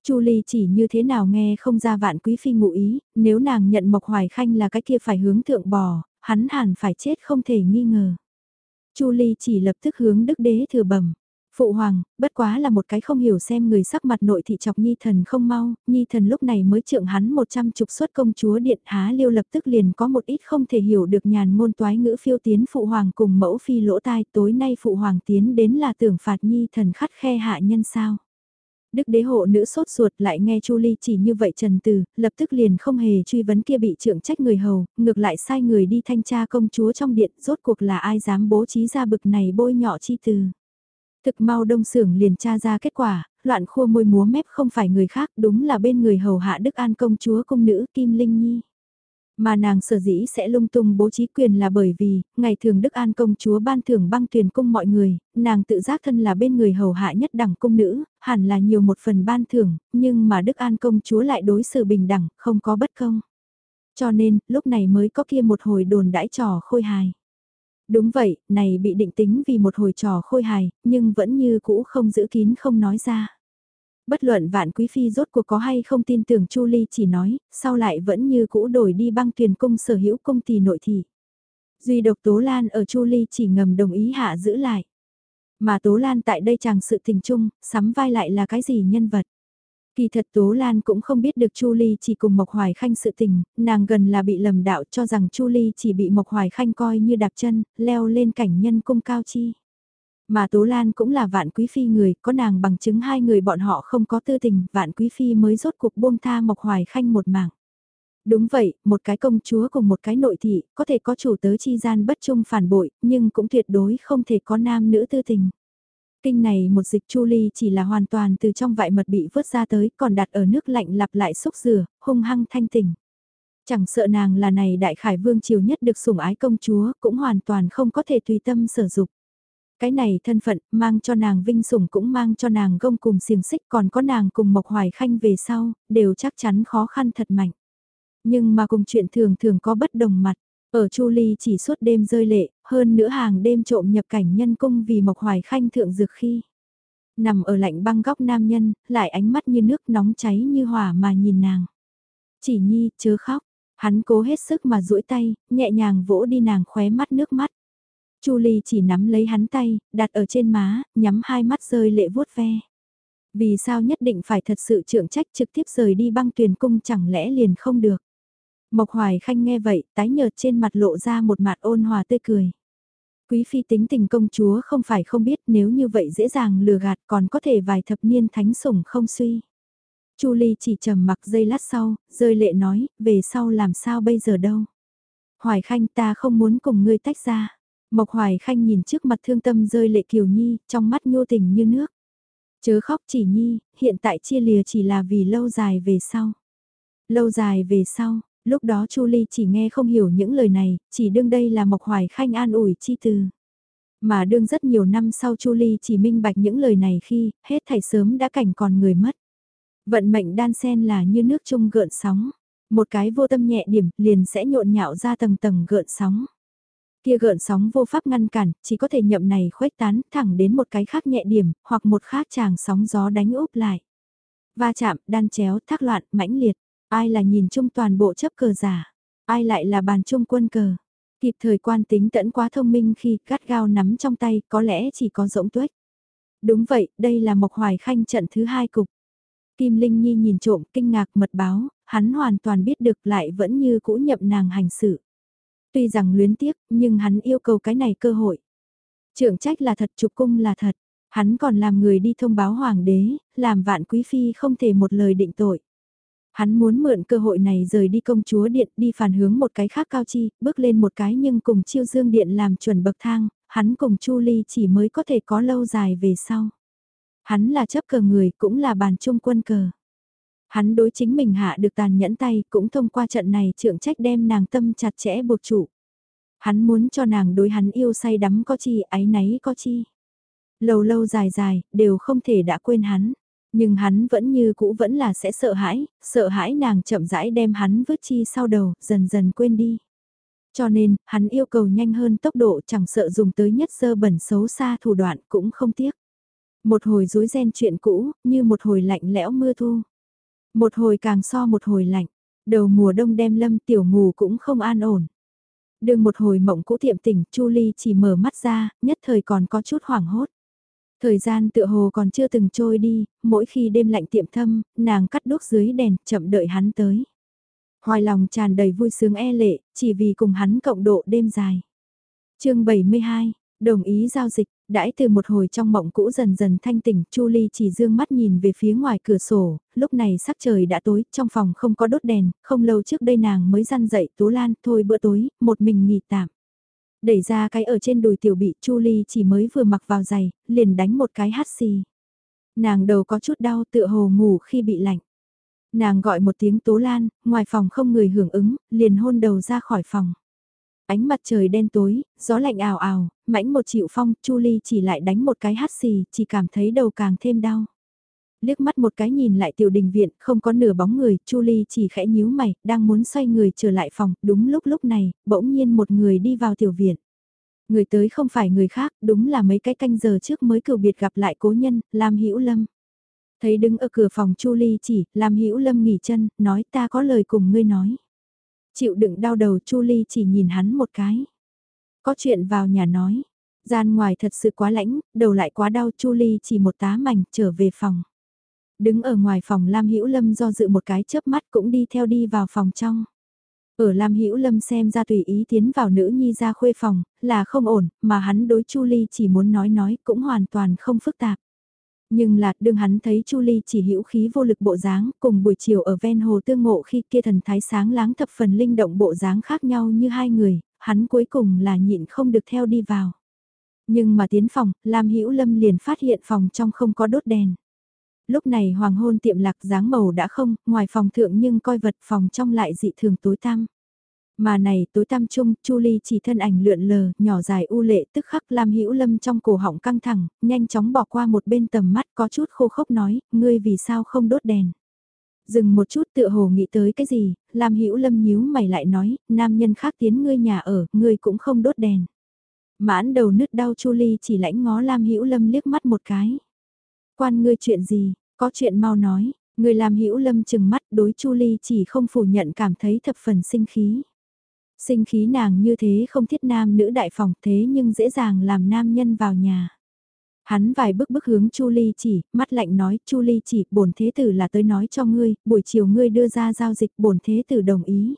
Chu Ly chỉ như thế nào nghe không ra vạn quý phi ngụ ý, nếu nàng nhận Mộc Hoài Khanh là cái kia phải hướng thượng bò, hắn hẳn phải chết không thể nghi ngờ. Chu Ly chỉ lập tức hướng đức đế thừa bẩm. Phụ hoàng, bất quá là một cái không hiểu xem người sắc mặt nội thị chọc nhi thần không mau, nhi thần lúc này mới trượng hắn một trăm chục suất công chúa điện há liêu lập tức liền có một ít không thể hiểu được nhàn ngôn toái ngữ phiêu tiến phụ hoàng cùng mẫu phi lỗ tai tối nay phụ hoàng tiến đến là tưởng phạt nhi thần khắt khe hạ nhân sao. Đức đế hộ nữ sốt ruột lại nghe Chu Ly chỉ như vậy trần từ, lập tức liền không hề truy vấn kia bị trưởng trách người hầu, ngược lại sai người đi thanh tra công chúa trong điện, rốt cuộc là ai dám bố trí ra bực này bôi nhọ chi từ. Thực mau đông sưởng liền tra ra kết quả, loạn khua môi múa mép không phải người khác, đúng là bên người hầu hạ Đức An công chúa cung nữ Kim Linh Nhi. Mà nàng sở dĩ sẽ lung tung bố trí quyền là bởi vì, ngày thường Đức An công chúa ban thưởng băng tuyển cung mọi người, nàng tự giác thân là bên người hầu hạ nhất đẳng cung nữ, hẳn là nhiều một phần ban thưởng, nhưng mà Đức An công chúa lại đối xử bình đẳng, không có bất công. Cho nên, lúc này mới có kia một hồi đồn đãi trò khôi hài. Đúng vậy, này bị định tính vì một hồi trò khôi hài, nhưng vẫn như cũ không giữ kín không nói ra. Bất luận vạn quý phi rốt cuộc có hay không tin tưởng Chu Ly chỉ nói, sau lại vẫn như cũ đổi đi băng tuyển cung sở hữu công ty nội thị. Duy độc Tố Lan ở Chu Ly chỉ ngầm đồng ý hạ giữ lại. Mà Tố Lan tại đây chàng sự tình chung, sắm vai lại là cái gì nhân vật. Kỳ thật Tố Lan cũng không biết được Chu Ly chỉ cùng Mộc Hoài Khanh sự tình, nàng gần là bị lầm đạo cho rằng Chu Ly chỉ bị Mộc Hoài Khanh coi như đạp chân, leo lên cảnh nhân cung cao chi. Mà Tố Lan cũng là vạn quý phi người, có nàng bằng chứng hai người bọn họ không có tư tình, vạn quý phi mới rốt cuộc buông tha Mộc Hoài Khanh một mạng. Đúng vậy, một cái công chúa cùng một cái nội thị, có thể có chủ tớ chi gian bất trung phản bội, nhưng cũng tuyệt đối không thể có nam nữ tư tình. Kinh này một dịch chu ly chỉ là hoàn toàn từ trong vại mật bị vớt ra tới, còn đặt ở nước lạnh lặp lại xúc rửa, hung hăng thanh tỉnh. Chẳng sợ nàng là này đại khải vương triều nhất được sủng ái công chúa, cũng hoàn toàn không có thể tùy tâm sở dục Cái này thân phận, mang cho nàng vinh sủng cũng mang cho nàng gông cùng xiềng xích còn có nàng cùng Mộc Hoài Khanh về sau, đều chắc chắn khó khăn thật mạnh. Nhưng mà cùng chuyện thường thường có bất đồng mặt. Ở Chu Ly chỉ suốt đêm rơi lệ, hơn nữa hàng đêm trộm nhập cảnh nhân cung vì Mộc Hoài Khanh thượng dược khi. Nằm ở lạnh băng góc nam nhân, lại ánh mắt như nước nóng cháy như hỏa mà nhìn nàng. Chỉ nhi, chớ khóc, hắn cố hết sức mà duỗi tay, nhẹ nhàng vỗ đi nàng khóe mắt nước mắt. Chu Ly chỉ nắm lấy hắn tay, đặt ở trên má, nhắm hai mắt rơi lệ vuốt ve. Vì sao nhất định phải thật sự trưởng trách trực tiếp rời đi băng tuyển cung chẳng lẽ liền không được. Mộc Hoài Khanh nghe vậy, tái nhợt trên mặt lộ ra một mặt ôn hòa tươi cười. Quý phi tính tình công chúa không phải không biết nếu như vậy dễ dàng lừa gạt còn có thể vài thập niên thánh sủng không suy. Chu Ly chỉ trầm mặc giây lát sau, rơi lệ nói, về sau làm sao bây giờ đâu. Hoài Khanh ta không muốn cùng ngươi tách ra. Mộc Hoài Khanh nhìn trước mặt thương tâm rơi lệ Kiều Nhi, trong mắt nhô tình như nước. Chớ khóc chỉ Nhi, hiện tại chia lìa chỉ là vì lâu dài về sau. Lâu dài về sau, lúc đó Chu Ly chỉ nghe không hiểu những lời này, chỉ đương đây là Mộc Hoài Khanh an ủi chi từ. Mà đương rất nhiều năm sau Chu Ly chỉ minh bạch những lời này khi, hết thảy sớm đã cảnh còn người mất. Vận mệnh đan sen là như nước chung gợn sóng. Một cái vô tâm nhẹ điểm liền sẽ nhộn nhạo ra tầng tầng gợn sóng. Kia gợn sóng vô pháp ngăn cản, chỉ có thể nhậm này khuếch tán thẳng đến một cái khác nhẹ điểm, hoặc một khác chàng sóng gió đánh úp lại. Va chạm, đan chéo, thác loạn, mãnh liệt. Ai là nhìn chung toàn bộ chấp cờ giả? Ai lại là bàn chung quân cờ? Kịp thời quan tính tẫn quá thông minh khi gắt gao nắm trong tay có lẽ chỉ có rỗng tuếch. Đúng vậy, đây là Mộc Hoài Khanh trận thứ hai cục. Kim Linh Nhi nhìn trộm kinh ngạc mật báo, hắn hoàn toàn biết được lại vẫn như cũ nhậm nàng hành sự. Tuy rằng luyến tiếc, nhưng hắn yêu cầu cái này cơ hội. Trưởng trách là thật, trục cung là thật. Hắn còn làm người đi thông báo hoàng đế, làm vạn quý phi không thể một lời định tội. Hắn muốn mượn cơ hội này rời đi công chúa điện đi phản hướng một cái khác cao chi, bước lên một cái nhưng cùng chiêu dương điện làm chuẩn bậc thang, hắn cùng Chu Ly chỉ mới có thể có lâu dài về sau. Hắn là chấp cờ người cũng là bàn trung quân cờ. Hắn đối chính mình hạ được tàn nhẫn tay cũng thông qua trận này trưởng trách đem nàng tâm chặt chẽ buộc trụ. Hắn muốn cho nàng đối hắn yêu say đắm có chi, ái náy có chi. Lâu lâu dài dài, đều không thể đã quên hắn. Nhưng hắn vẫn như cũ vẫn là sẽ sợ hãi, sợ hãi nàng chậm rãi đem hắn vứt chi sau đầu, dần dần quên đi. Cho nên, hắn yêu cầu nhanh hơn tốc độ chẳng sợ dùng tới nhất sơ bẩn xấu xa thủ đoạn cũng không tiếc. Một hồi rối ren chuyện cũ, như một hồi lạnh lẽo mưa thu. Một hồi càng so một hồi lạnh, đầu mùa đông đem lâm tiểu ngủ cũng không an ổn. Đường một hồi mộng cũ tiệm tỉnh, Chu Ly chỉ mở mắt ra, nhất thời còn có chút hoảng hốt. Thời gian tựa hồ còn chưa từng trôi đi, mỗi khi đêm lạnh tiệm thâm, nàng cắt đốt dưới đèn, chậm đợi hắn tới. Hoài lòng tràn đầy vui sướng e lệ, chỉ vì cùng hắn cộng độ đêm dài. chương 72, đồng ý giao dịch, đãi từ một hồi trong mộng cũ dần dần thanh tỉnh, Chu Ly chỉ dương mắt nhìn về phía ngoài cửa sổ, lúc này sắc trời đã tối, trong phòng không có đốt đèn, không lâu trước đây nàng mới răn dậy tú Lan, thôi bữa tối, một mình nghỉ tạm. Đẩy ra cái ở trên đùi tiểu bị Chu Ly chỉ mới vừa mặc vào giày, liền đánh một cái hát xì. Nàng đầu có chút đau tựa hồ ngủ khi bị lạnh. Nàng gọi một tiếng Tố Lan, ngoài phòng không người hưởng ứng, liền hôn đầu ra khỏi phòng. Ánh mặt trời đen tối, gió lạnh ảo ảo, mãnh một chịu phong, Chu Ly chỉ lại đánh một cái hát xì, chỉ cảm thấy đầu càng thêm đau. Liếc mắt một cái nhìn lại tiểu đình viện, không có nửa bóng người, Chu Ly chỉ khẽ nhíu mày, đang muốn xoay người trở lại phòng, đúng lúc lúc này, bỗng nhiên một người đi vào tiểu viện. Người tới không phải người khác, đúng là mấy cái canh giờ trước mới cử biệt gặp lại cố nhân, Lam Hữu Lâm. Thấy đứng ở cửa phòng Chu Ly chỉ, Lam Hữu Lâm nghỉ chân, nói ta có lời cùng ngươi nói. Chịu đựng đau đầu Chu Ly chỉ nhìn hắn một cái. Có chuyện vào nhà nói. Gian ngoài thật sự quá lãnh, đầu lại quá đau Chu Ly chỉ một tá mảnh trở về phòng. Đứng ở ngoài phòng Lam Hữu Lâm do dự một cái chớp mắt cũng đi theo đi vào phòng trong. Ở Lam Hữu Lâm xem ra tùy ý tiến vào nữ nhi ra khuê phòng, là không ổn, mà hắn đối Chu Ly chỉ muốn nói nói cũng hoàn toàn không phức tạp. Nhưng là, đương hắn thấy Chu Ly chỉ hữu khí vô lực bộ dáng, cùng buổi chiều ở ven hồ tương ngộ khi kia thần thái sáng láng thập phần linh động bộ dáng khác nhau như hai người, hắn cuối cùng là nhịn không được theo đi vào. Nhưng mà tiến phòng, Lam Hữu Lâm liền phát hiện phòng trong không có đốt đèn. Lúc này hoàng hôn tiệm lạc dáng màu đã không, ngoài phòng thượng nhưng coi vật phòng trong lại dị thường tối tăm. Mà này tối tăm chung, Chu Ly chỉ thân ảnh lượn lờ, nhỏ dài u lệ tức khắc Lam Hữu Lâm trong cổ họng căng thẳng, nhanh chóng bỏ qua một bên tầm mắt có chút khô khốc nói, ngươi vì sao không đốt đèn. Dừng một chút tựa hồ nghĩ tới cái gì, Lam Hữu Lâm nhíu mày lại nói, nam nhân khác tiến ngươi nhà ở, ngươi cũng không đốt đèn. Mãn đầu nứt đau Chu Ly chỉ lãnh ngó Lam Hữu Lâm liếc mắt một cái. Quan ngươi chuyện gì, có chuyện mau nói, người làm Hữu Lâm chừng mắt đối Chu Ly chỉ không phủ nhận cảm thấy thập phần sinh khí. Sinh khí nàng như thế không thiết nam nữ đại phòng thế nhưng dễ dàng làm nam nhân vào nhà. Hắn vài bước bước hướng Chu Ly chỉ, mắt lạnh nói, Chu Ly chỉ, bổn thế tử là tới nói cho ngươi, buổi chiều ngươi đưa ra giao dịch, bổn thế tử đồng ý.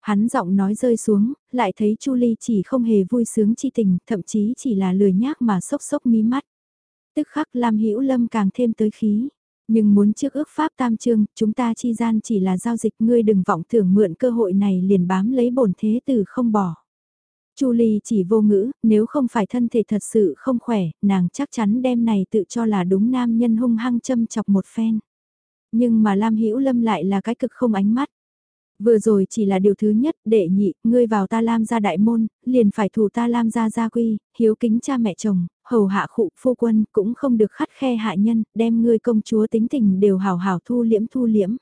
Hắn giọng nói rơi xuống, lại thấy Chu Ly chỉ không hề vui sướng chi tình, thậm chí chỉ là lười nhác mà sốc sốc mí mắt. Tức khắc Lam Hữu Lâm càng thêm tới khí. Nhưng muốn trước ước pháp tam trương, chúng ta chi gian chỉ là giao dịch ngươi đừng vọng tưởng mượn cơ hội này liền bám lấy bổn thế tử không bỏ. Chu Ly chỉ vô ngữ, nếu không phải thân thể thật sự không khỏe, nàng chắc chắn đem này tự cho là đúng nam nhân hung hăng châm chọc một phen. Nhưng mà Lam Hữu Lâm lại là cái cực không ánh mắt. Vừa rồi chỉ là điều thứ nhất, đệ nhị, ngươi vào ta Lam gia đại môn, liền phải thủ ta Lam gia gia quy, hiếu kính cha mẹ chồng, hầu hạ khụ phu quân, cũng không được khắt khe hạ nhân, đem ngươi công chúa tính tình đều hào hào thu liễm thu liễm.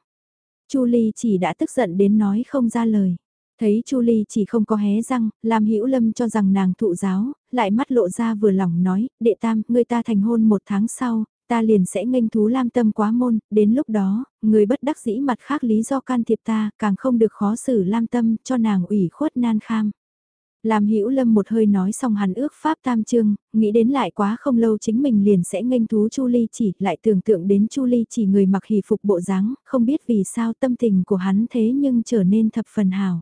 Chu Ly chỉ đã tức giận đến nói không ra lời. Thấy Chu Ly chỉ không có hé răng, Lam Hữu Lâm cho rằng nàng thụ giáo, lại mắt lộ ra vừa lòng nói, đệ tam, ngươi ta thành hôn một tháng sau, ta liền sẽ nghênh thú lam tâm quá môn, đến lúc đó, người bất đắc dĩ mặt khác lý do can thiệp ta, càng không được khó xử lam tâm cho nàng ủy khuất nan kham. Lam Hữu Lâm một hơi nói xong hắn ước pháp tam chương, nghĩ đến lại quá không lâu chính mình liền sẽ nghênh thú Chu Ly chỉ, lại tưởng tượng đến Chu Ly chỉ người mặc hỷ phục bộ dáng, không biết vì sao tâm tình của hắn thế nhưng trở nên thập phần hào.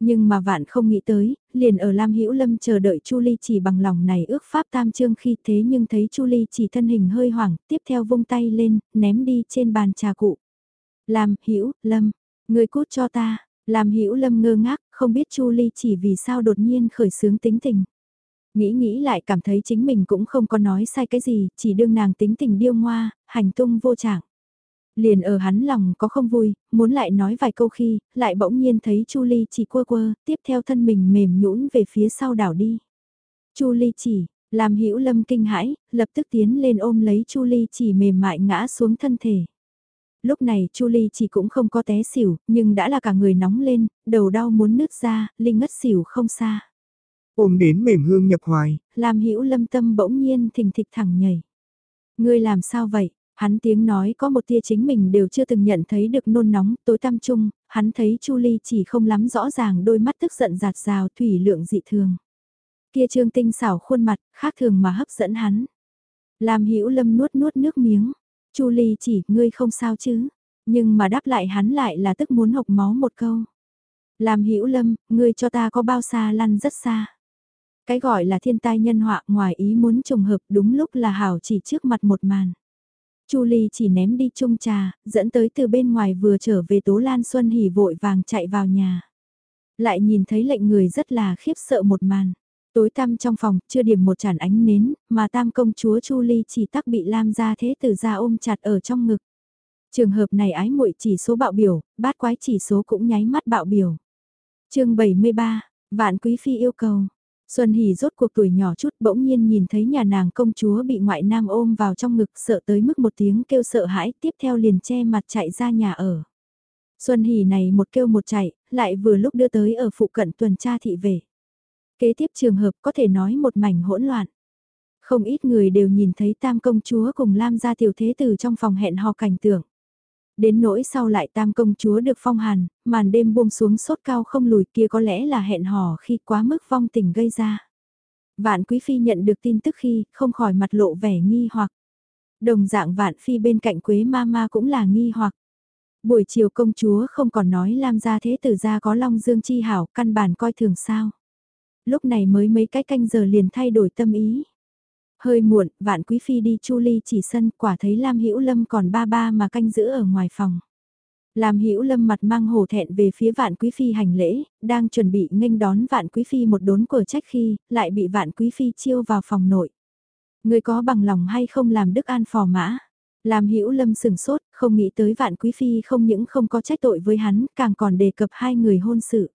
Nhưng mà vạn không nghĩ tới, liền ở Lam Hữu Lâm chờ đợi Chu Ly chỉ bằng lòng này ước pháp tam trương khi thế nhưng thấy Chu Ly chỉ thân hình hơi hoảng, tiếp theo vung tay lên, ném đi trên bàn trà cụ. Lam Hữu Lâm, người cút cho ta. Lam Hữu Lâm ngơ ngác, không biết Chu Ly chỉ vì sao đột nhiên khởi sướng tính tình. Nghĩ nghĩ lại cảm thấy chính mình cũng không có nói sai cái gì, chỉ đương nàng tính tình điêu ngoa, hành tung vô trạng. Liền ở hắn lòng có không vui, muốn lại nói vài câu khi, lại bỗng nhiên thấy Chu Ly chỉ quơ quơ, tiếp theo thân mình mềm nhũn về phía sau đảo đi. Chu Ly chỉ, làm hữu lâm kinh hãi, lập tức tiến lên ôm lấy Chu Ly chỉ mềm mại ngã xuống thân thể. Lúc này Chu Ly chỉ cũng không có té xỉu, nhưng đã là cả người nóng lên, đầu đau muốn nứt ra, Linh ngất xỉu không xa. Ôm đến mềm hương nhập hoài. Làm hữu lâm tâm bỗng nhiên thình thịch thẳng nhảy. Ngươi làm sao vậy? Hắn tiếng nói có một tia chính mình đều chưa từng nhận thấy được nôn nóng, tối tăm chung, hắn thấy Chu Ly chỉ không lắm rõ ràng đôi mắt tức giận giạt rào thủy lượng dị thường. Kia trương tinh xảo khuôn mặt, khác thường mà hấp dẫn hắn. Làm hữu lâm nuốt nuốt nước miếng. Chu Ly chỉ, ngươi không sao chứ. Nhưng mà đáp lại hắn lại là tức muốn hộc máu một câu. Làm hữu lâm, ngươi cho ta có bao xa lăn rất xa. Cái gọi là thiên tai nhân họa ngoài ý muốn trùng hợp đúng lúc là hảo chỉ trước mặt một màn. Chu Ly chỉ ném đi chung trà, dẫn tới từ bên ngoài vừa trở về Tố Lan Xuân hỉ vội vàng chạy vào nhà. Lại nhìn thấy lệnh người rất là khiếp sợ một màn. Tối tăm trong phòng, chưa điểm một chản ánh nến, mà tam công chúa Chu Ly chỉ tắc bị Lam gia thế tử ra ôm chặt ở trong ngực. Trường hợp này ái muội chỉ số bạo biểu, bát quái chỉ số cũng nháy mắt bạo biểu. chương 73, Vạn Quý Phi yêu cầu. Xuân Hỷ rốt cuộc tuổi nhỏ chút bỗng nhiên nhìn thấy nhà nàng công chúa bị ngoại nam ôm vào trong ngực sợ tới mức một tiếng kêu sợ hãi tiếp theo liền che mặt chạy ra nhà ở. Xuân Hỷ này một kêu một chạy, lại vừa lúc đưa tới ở phụ cận tuần tra thị về. Kế tiếp trường hợp có thể nói một mảnh hỗn loạn. Không ít người đều nhìn thấy tam công chúa cùng Lam gia tiểu thế tử trong phòng hẹn hò cảnh tượng. Đến nỗi sau lại tam công chúa được phong hàn, màn đêm buông xuống sốt cao không lùi kia có lẽ là hẹn hò khi quá mức vong tình gây ra. Vạn Quý Phi nhận được tin tức khi không khỏi mặt lộ vẻ nghi hoặc. Đồng dạng Vạn Phi bên cạnh Quế Ma Ma cũng là nghi hoặc. Buổi chiều công chúa không còn nói Lam gia thế tử gia có Long Dương Chi Hảo căn bản coi thường sao. Lúc này mới mấy cái canh giờ liền thay đổi tâm ý. Hơi muộn, vạn quý phi đi chu ly chỉ sân quả thấy Lam Hữu Lâm còn ba ba mà canh giữ ở ngoài phòng. Lam Hữu Lâm mặt mang hổ thẹn về phía Vạn Quý Phi hành lễ, đang chuẩn bị nghênh đón Vạn Quý Phi một đốn của trách khi, lại bị Vạn Quý Phi chiêu vào phòng nội. Người có bằng lòng hay không làm đức an phò mã? Lam Hữu Lâm sừng sốt, không nghĩ tới Vạn Quý Phi không những không có trách tội với hắn, càng còn đề cập hai người hôn sự.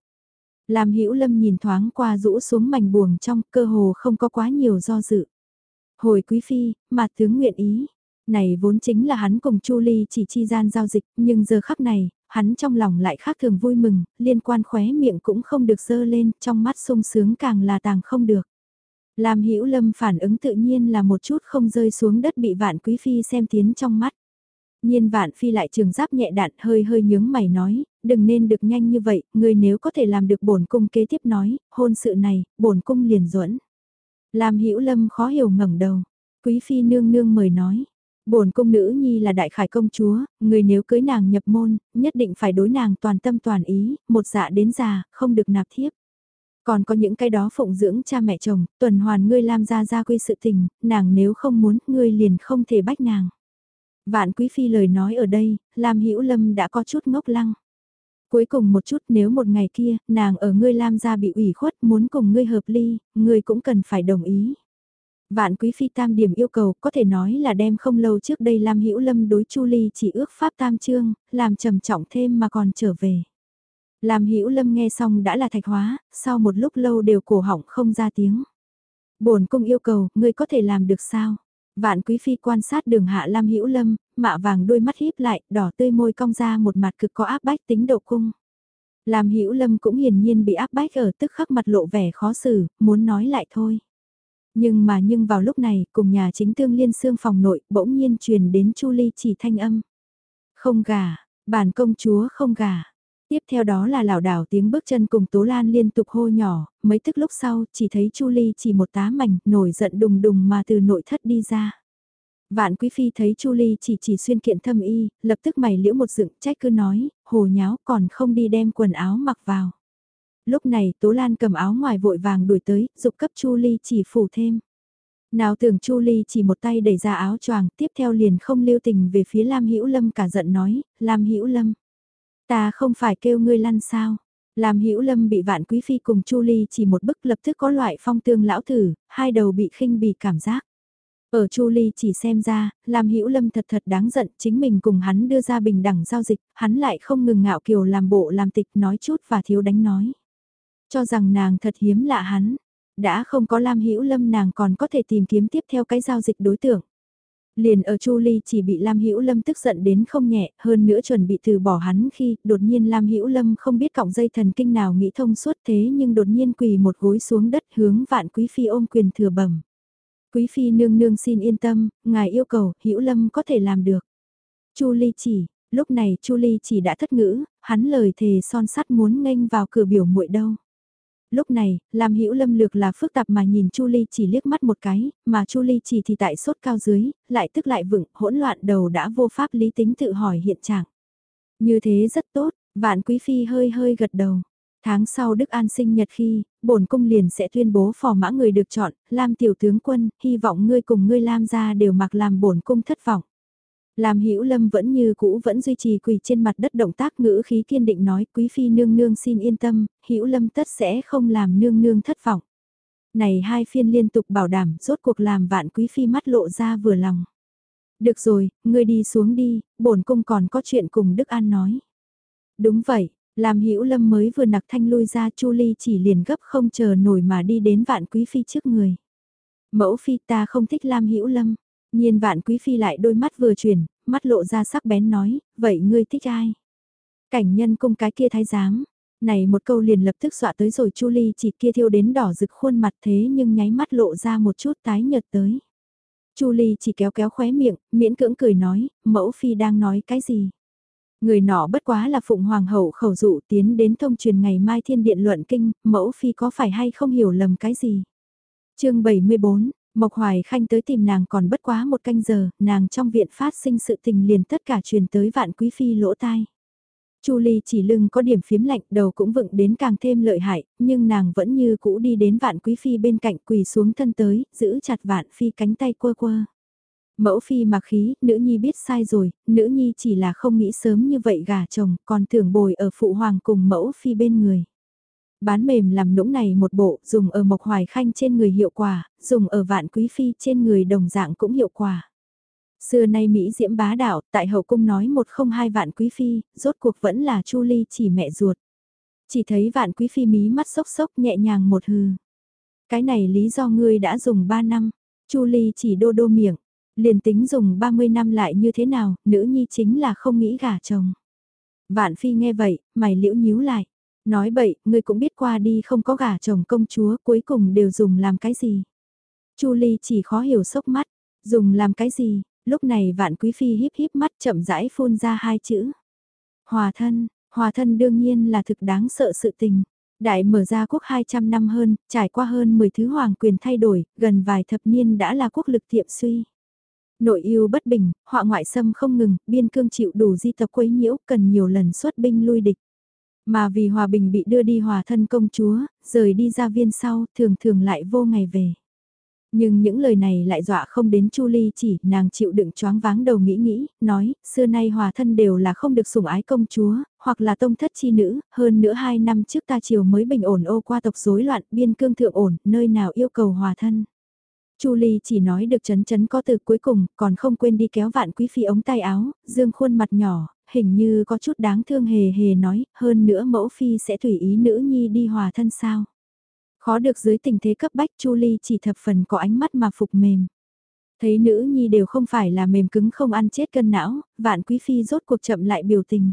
Lam Hữu Lâm nhìn thoáng qua rũ xuống mảnh buồng trong, cơ hồ không có quá nhiều do dự. Hồi quý phi, mà tướng nguyện ý. Này vốn chính là hắn cùng Chu Ly chỉ chi gian giao dịch, nhưng giờ khắc này, hắn trong lòng lại khác thường vui mừng, liên quan khóe miệng cũng không được dơ lên, trong mắt sung sướng càng là tàng không được. Làm hữu lâm phản ứng tự nhiên là một chút không rơi xuống đất bị vạn quý phi xem tiến trong mắt. Nhiên vạn phi lại trường giáp nhẹ đạn hơi hơi nhướng mày nói, đừng nên được nhanh như vậy, người nếu có thể làm được bổn cung kế tiếp nói, hôn sự này, bổn cung liền duẫn làm Hữu Lâm khó hiểu ngẩng đầu. Quý phi nương nương mời nói, bổn cung nữ nhi là đại khải công chúa, người nếu cưới nàng nhập môn, nhất định phải đối nàng toàn tâm toàn ý, một dạ đến già, không được nạp thiếp. Còn có những cái đó phụng dưỡng cha mẹ chồng, tuần hoàn ngươi làm ra gia quy sự tình, nàng nếu không muốn, ngươi liền không thể bách nàng. Vạn quý phi lời nói ở đây, làm Hữu Lâm đã có chút ngốc lăng. Cuối cùng một chút nếu một ngày kia, nàng ở ngươi Lam gia bị ủy khuất muốn cùng ngươi hợp ly, ngươi cũng cần phải đồng ý. Vạn quý phi tam điểm yêu cầu có thể nói là đem không lâu trước đây Lam Hữu Lâm đối Chu Ly chỉ ước pháp tam chương, làm trầm trọng thêm mà còn trở về. Lam Hữu Lâm nghe xong đã là thạch hóa, sau một lúc lâu đều cổ họng không ra tiếng. Bổn cung yêu cầu, ngươi có thể làm được sao? Vạn quý phi quan sát đường hạ Lam Hữu Lâm, mạ vàng đôi mắt híp lại, đỏ tươi môi cong ra một mặt cực có áp bách tính độ cung. Lam Hữu Lâm cũng hiển nhiên bị áp bách ở tức khắc mặt lộ vẻ khó xử, muốn nói lại thôi. Nhưng mà nhưng vào lúc này, cùng nhà chính tương liên xương phòng nội, bỗng nhiên truyền đến Chu Ly chỉ thanh âm. Không gà, bản công chúa không gà. Tiếp theo đó là lảo đảo tiếng bước chân cùng Tố Lan liên tục hô nhỏ, mấy tức lúc sau chỉ thấy Chu Ly chỉ một tá mảnh nổi giận đùng đùng mà từ nội thất đi ra. Vạn Quý Phi thấy Chu Ly chỉ chỉ xuyên kiện thâm y, lập tức mày liễu một dựng trách cứ nói, hồ nháo còn không đi đem quần áo mặc vào. Lúc này Tố Lan cầm áo ngoài vội vàng đuổi tới, dục cấp Chu Ly chỉ phủ thêm. Nào tưởng Chu Ly chỉ một tay đẩy ra áo choàng, tiếp theo liền không lưu tình về phía Lam Hữu Lâm cả giận nói, Lam Hữu Lâm, ta không phải kêu ngươi lăn sao? làm Hữu Lâm bị Vạn Quý phi cùng Chu Ly chỉ một bức lập tức có loại phong tương lão thử, hai đầu bị khinh bì cảm giác. Ở Chu Ly chỉ xem ra, làm Hữu Lâm thật thật đáng giận, chính mình cùng hắn đưa ra bình đẳng giao dịch, hắn lại không ngừng ngạo kiều làm bộ làm tịch nói chút và thiếu đánh nói. Cho rằng nàng thật hiếm lạ hắn, đã không có Lam Hữu Lâm nàng còn có thể tìm kiếm tiếp theo cái giao dịch đối tượng. Liền ở Chu Ly chỉ bị Lam Hữu Lâm tức giận đến không nhẹ, hơn nữa chuẩn bị từ bỏ hắn khi đột nhiên Lam Hữu Lâm không biết cọng dây thần kinh nào nghĩ thông suốt thế nhưng đột nhiên quỳ một gối xuống đất hướng Vạn Quý phi ôm quyền thừa bẩm. Quý phi nương nương xin yên tâm, ngài yêu cầu, Hữu Lâm có thể làm được. Chu Ly chỉ, lúc này Chu Ly chỉ đã thất ngữ, hắn lời thề son sắt muốn nghênh vào cửa biểu muội đâu. Lúc này, lam hữu lâm lược là phức tạp mà nhìn Chu Ly chỉ liếc mắt một cái, mà Chu Ly chỉ thì tại sốt cao dưới, lại tức lại vựng, hỗn loạn đầu đã vô pháp lý tính tự hỏi hiện trạng. Như thế rất tốt, vạn quý phi hơi hơi gật đầu. Tháng sau Đức An sinh nhật khi, bổn cung liền sẽ tuyên bố phò mã người được chọn, Lam tiểu tướng quân, hy vọng ngươi cùng ngươi Lam gia đều mặc làm bổn cung thất vọng làm Hữu Lâm vẫn như cũ vẫn duy trì quỳ trên mặt đất động tác ngữ khí kiên định nói, quý phi nương nương xin yên tâm, Hữu Lâm tất sẽ không làm nương nương thất vọng. Này hai phiên liên tục bảo đảm, rốt cuộc làm vạn quý phi mắt lộ ra vừa lòng. Được rồi, ngươi đi xuống đi, bổn cung còn có chuyện cùng Đức An nói. Đúng vậy, làm Hữu Lâm mới vừa nặc thanh lui ra Chu Ly chỉ liền gấp không chờ nổi mà đi đến vạn quý phi trước người. Mẫu phi ta không thích Lam Hữu Lâm. Nhiên vạn quý phi lại đôi mắt vừa chuyển, mắt lộ ra sắc bén nói, vậy ngươi thích ai? Cảnh nhân cung cái kia thái giám. Này một câu liền lập tức dọa tới rồi Chu Ly chỉ kia thiêu đến đỏ rực khuôn mặt thế nhưng nháy mắt lộ ra một chút tái nhợt tới. Chu Ly chỉ kéo kéo khóe miệng, miễn cưỡng cười nói, mẫu phi đang nói cái gì? Người nọ bất quá là phụng hoàng hậu khẩu dụ tiến đến thông truyền ngày mai thiên điện luận kinh, mẫu phi có phải hay không hiểu lầm cái gì? chương 74, Mộc Hoài Khanh tới tìm nàng còn bất quá một canh giờ, nàng trong viện phát sinh sự tình liền tất cả truyền tới vạn quý phi lỗ tai. Chu Ly chỉ lưng có điểm phiếm lạnh đầu cũng vựng đến càng thêm lợi hại, nhưng nàng vẫn như cũ đi đến vạn quý phi bên cạnh quỳ xuống thân tới, giữ chặt vạn phi cánh tay quơ quơ. Mẫu phi mặc khí, nữ nhi biết sai rồi, nữ nhi chỉ là không nghĩ sớm như vậy gả chồng, còn tưởng bồi ở phụ hoàng cùng mẫu phi bên người. Bán mềm làm nũng này một bộ, dùng ở mộc hoài khanh trên người hiệu quả, dùng ở vạn quý phi trên người đồng dạng cũng hiệu quả. Xưa nay Mỹ diễm bá đạo, tại hậu cung nói một không hai vạn quý phi, rốt cuộc vẫn là chu ly chỉ mẹ ruột. Chỉ thấy vạn quý phi mí mắt sốc sốc nhẹ nhàng một hừ. Cái này lý do ngươi đã dùng ba năm, chu ly chỉ đô đô miệng, liền tính dùng 30 năm lại như thế nào, nữ nhi chính là không nghĩ gả chồng. Vạn phi nghe vậy, mày liễu nhíu lại. Nói bậy, ngươi cũng biết qua đi không có gả chồng công chúa cuối cùng đều dùng làm cái gì. Chu Ly chỉ khó hiểu sốc mắt, dùng làm cái gì, lúc này vạn quý phi híp híp mắt chậm rãi phun ra hai chữ. Hòa thân, hòa thân đương nhiên là thực đáng sợ sự tình. Đại mở ra quốc 200 năm hơn, trải qua hơn 10 thứ hoàng quyền thay đổi, gần vài thập niên đã là quốc lực tiệm suy. Nội yêu bất bình, họa ngoại xâm không ngừng, biên cương chịu đủ di tập quấy nhiễu, cần nhiều lần xuất binh lui địch. Mà vì hòa bình bị đưa đi hòa thân công chúa, rời đi ra viên sau, thường thường lại vô ngày về. Nhưng những lời này lại dọa không đến Chu Ly chỉ, nàng chịu đựng choáng váng đầu nghĩ nghĩ, nói, xưa nay hòa thân đều là không được sủng ái công chúa, hoặc là tông thất chi nữ, hơn nữa hai năm trước ta chiều mới bình ổn ô qua tộc rối loạn, biên cương thượng ổn, nơi nào yêu cầu hòa thân. Chu Ly chỉ nói được chấn chấn có từ cuối cùng, còn không quên đi kéo vạn quý phi ống tay áo, dương khuôn mặt nhỏ, hình như có chút đáng thương hề hề nói, hơn nữa mẫu phi sẽ tùy ý nữ nhi đi hòa thân sao. Khó được dưới tình thế cấp bách Chu Ly chỉ thập phần có ánh mắt mà phục mềm. Thấy nữ nhi đều không phải là mềm cứng không ăn chết cân não, vạn quý phi rốt cuộc chậm lại biểu tình.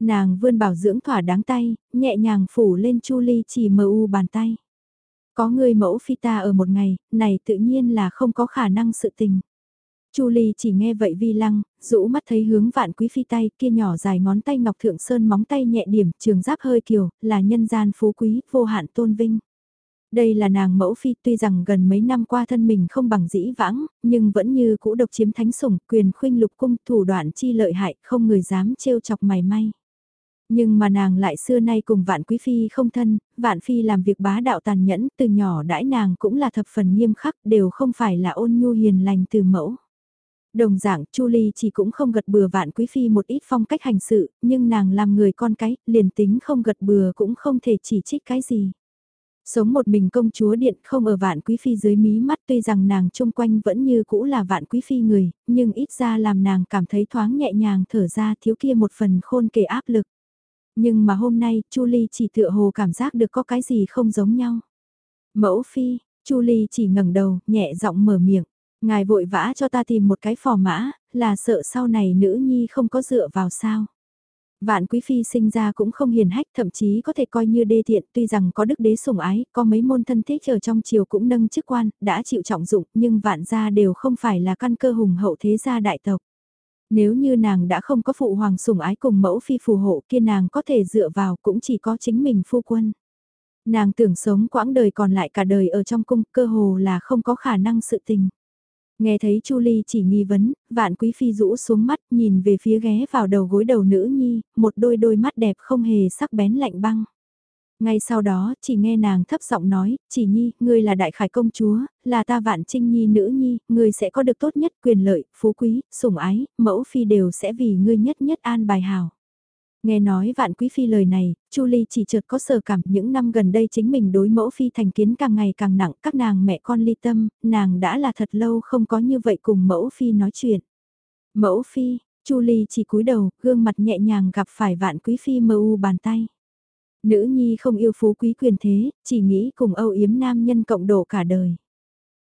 Nàng vươn bảo dưỡng thỏa đáng tay, nhẹ nhàng phủ lên Chu Ly chỉ mờ u bàn tay. Có người mẫu phi ta ở một ngày, này tự nhiên là không có khả năng sự tình. Chu Ly chỉ nghe vậy vi lăng, rũ mắt thấy hướng vạn quý phi tay kia nhỏ dài ngón tay ngọc thượng sơn móng tay nhẹ điểm, trường giáp hơi kiều, là nhân gian phú quý, vô hạn tôn vinh. Đây là nàng mẫu phi tuy rằng gần mấy năm qua thân mình không bằng dĩ vãng, nhưng vẫn như cũ độc chiếm thánh sủng, quyền khuynh lục cung thủ đoạn chi lợi hại, không người dám trêu chọc mày may. Nhưng mà nàng lại xưa nay cùng vạn quý phi không thân, vạn phi làm việc bá đạo tàn nhẫn, từ nhỏ đãi nàng cũng là thập phần nghiêm khắc, đều không phải là ôn nhu hiền lành từ mẫu. Đồng dạng, Chu Ly chỉ cũng không gật bừa vạn quý phi một ít phong cách hành sự, nhưng nàng làm người con cái, liền tính không gật bừa cũng không thể chỉ trích cái gì. Sống một mình công chúa điện không ở vạn quý phi dưới mí mắt tuy rằng nàng chung quanh vẫn như cũ là vạn quý phi người, nhưng ít ra làm nàng cảm thấy thoáng nhẹ nhàng thở ra thiếu kia một phần khôn kề áp lực. Nhưng mà hôm nay, Chu Ly chỉ tựa hồ cảm giác được có cái gì không giống nhau. Mẫu phi, Chu Ly chỉ ngẩng đầu, nhẹ giọng mở miệng. Ngài vội vã cho ta tìm một cái phò mã, là sợ sau này nữ nhi không có dựa vào sao. Vạn quý phi sinh ra cũng không hiền hách thậm chí có thể coi như đê thiện tuy rằng có đức đế sủng ái, có mấy môn thân thích ở trong triều cũng nâng chức quan, đã chịu trọng dụng nhưng vạn gia đều không phải là căn cơ hùng hậu thế gia đại tộc. Nếu như nàng đã không có phụ hoàng sủng ái cùng mẫu phi phù hộ kia nàng có thể dựa vào cũng chỉ có chính mình phu quân. Nàng tưởng sống quãng đời còn lại cả đời ở trong cung cơ hồ là không có khả năng sự tình. Nghe thấy Chu Ly chỉ nghi vấn, vạn quý phi rũ xuống mắt nhìn về phía ghé vào đầu gối đầu nữ nhi, một đôi đôi mắt đẹp không hề sắc bén lạnh băng. Ngay sau đó, chỉ nghe nàng thấp giọng nói, chỉ nhi, ngươi là đại khải công chúa, là ta vạn trinh nhi nữ nhi, ngươi sẽ có được tốt nhất quyền lợi, phú quý, sủng ái, mẫu phi đều sẽ vì ngươi nhất nhất an bài hào. Nghe nói vạn quý phi lời này, Chu Ly chỉ chợt có sờ cảm những năm gần đây chính mình đối mẫu phi thành kiến càng ngày càng nặng, các nàng mẹ con ly tâm, nàng đã là thật lâu không có như vậy cùng mẫu phi nói chuyện. Mẫu phi, Chu Ly chỉ cúi đầu, gương mặt nhẹ nhàng gặp phải vạn quý phi mơ u bàn tay. Nữ nhi không yêu phú quý quyền thế, chỉ nghĩ cùng âu yếm nam nhân cộng độ cả đời.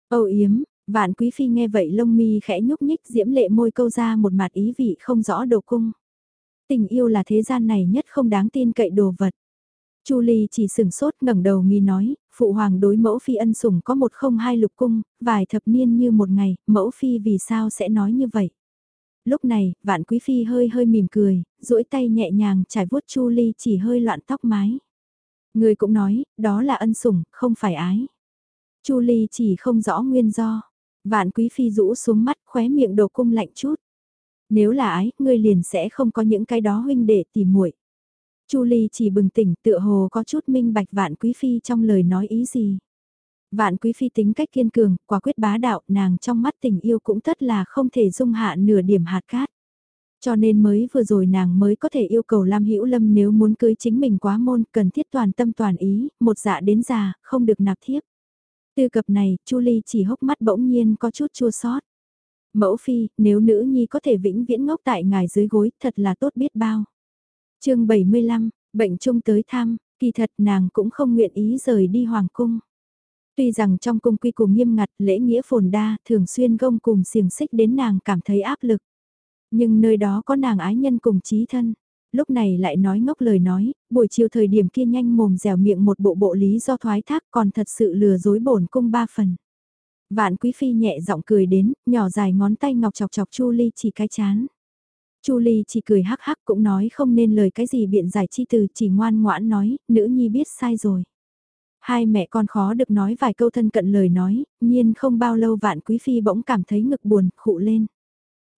Âu yếm, vạn quý phi nghe vậy lông mi khẽ nhúc nhích diễm lệ môi câu ra một mặt ý vị không rõ đồ cung. Tình yêu là thế gian này nhất không đáng tin cậy đồ vật. Chu Ly chỉ sừng sốt ngẩng đầu nghi nói, phụ hoàng đối mẫu phi ân sủng có một không hai lục cung, vài thập niên như một ngày, mẫu phi vì sao sẽ nói như vậy. Lúc này, vạn quý phi hơi hơi mỉm cười, duỗi tay nhẹ nhàng trải vuốt Chu Ly chỉ hơi loạn tóc mái. Người cũng nói, đó là ân sủng, không phải ái. Chu Ly chỉ không rõ nguyên do. Vạn quý phi rũ xuống mắt khóe miệng đồ cung lạnh chút. Nếu là ái, ngươi liền sẽ không có những cái đó huynh đệ tỉ muội. Chu Ly chỉ bừng tỉnh tựa hồ có chút minh bạch vạn quý phi trong lời nói ý gì. Vạn quý phi tính cách kiên cường, quả quyết bá đạo, nàng trong mắt tình yêu cũng tất là không thể dung hạ nửa điểm hạt cát. Cho nên mới vừa rồi nàng mới có thể yêu cầu Lam Hữu Lâm nếu muốn cưới chính mình quá môn, cần thiết toàn tâm toàn ý, một dạ đến già, không được nạp thiếp. Từ cập này, Chu Ly chỉ hốc mắt bỗng nhiên có chút chua xót. Mẫu phi, nếu nữ nhi có thể vĩnh viễn ngốc tại ngài dưới gối, thật là tốt biết bao. chương 75, bệnh trung tới thăm, kỳ thật nàng cũng không nguyện ý rời đi hoàng cung. Tuy rằng trong cung quy củ nghiêm ngặt lễ nghĩa phồn đa thường xuyên gông cùng xiềng xích đến nàng cảm thấy áp lực. Nhưng nơi đó có nàng ái nhân cùng trí thân. Lúc này lại nói ngốc lời nói, buổi chiều thời điểm kia nhanh mồm dẻo miệng một bộ bộ lý do thoái thác còn thật sự lừa dối bổn cung ba phần. Vạn quý phi nhẹ giọng cười đến, nhỏ dài ngón tay ngọc chọc chọc Chu Ly chỉ cái chán. Chu Ly chỉ cười hắc hắc cũng nói không nên lời cái gì biện giải chi từ chỉ ngoan ngoãn nói, nữ nhi biết sai rồi. Hai mẹ con khó được nói vài câu thân cận lời nói, nhiên không bao lâu vạn quý phi bỗng cảm thấy ngực buồn, khụ lên.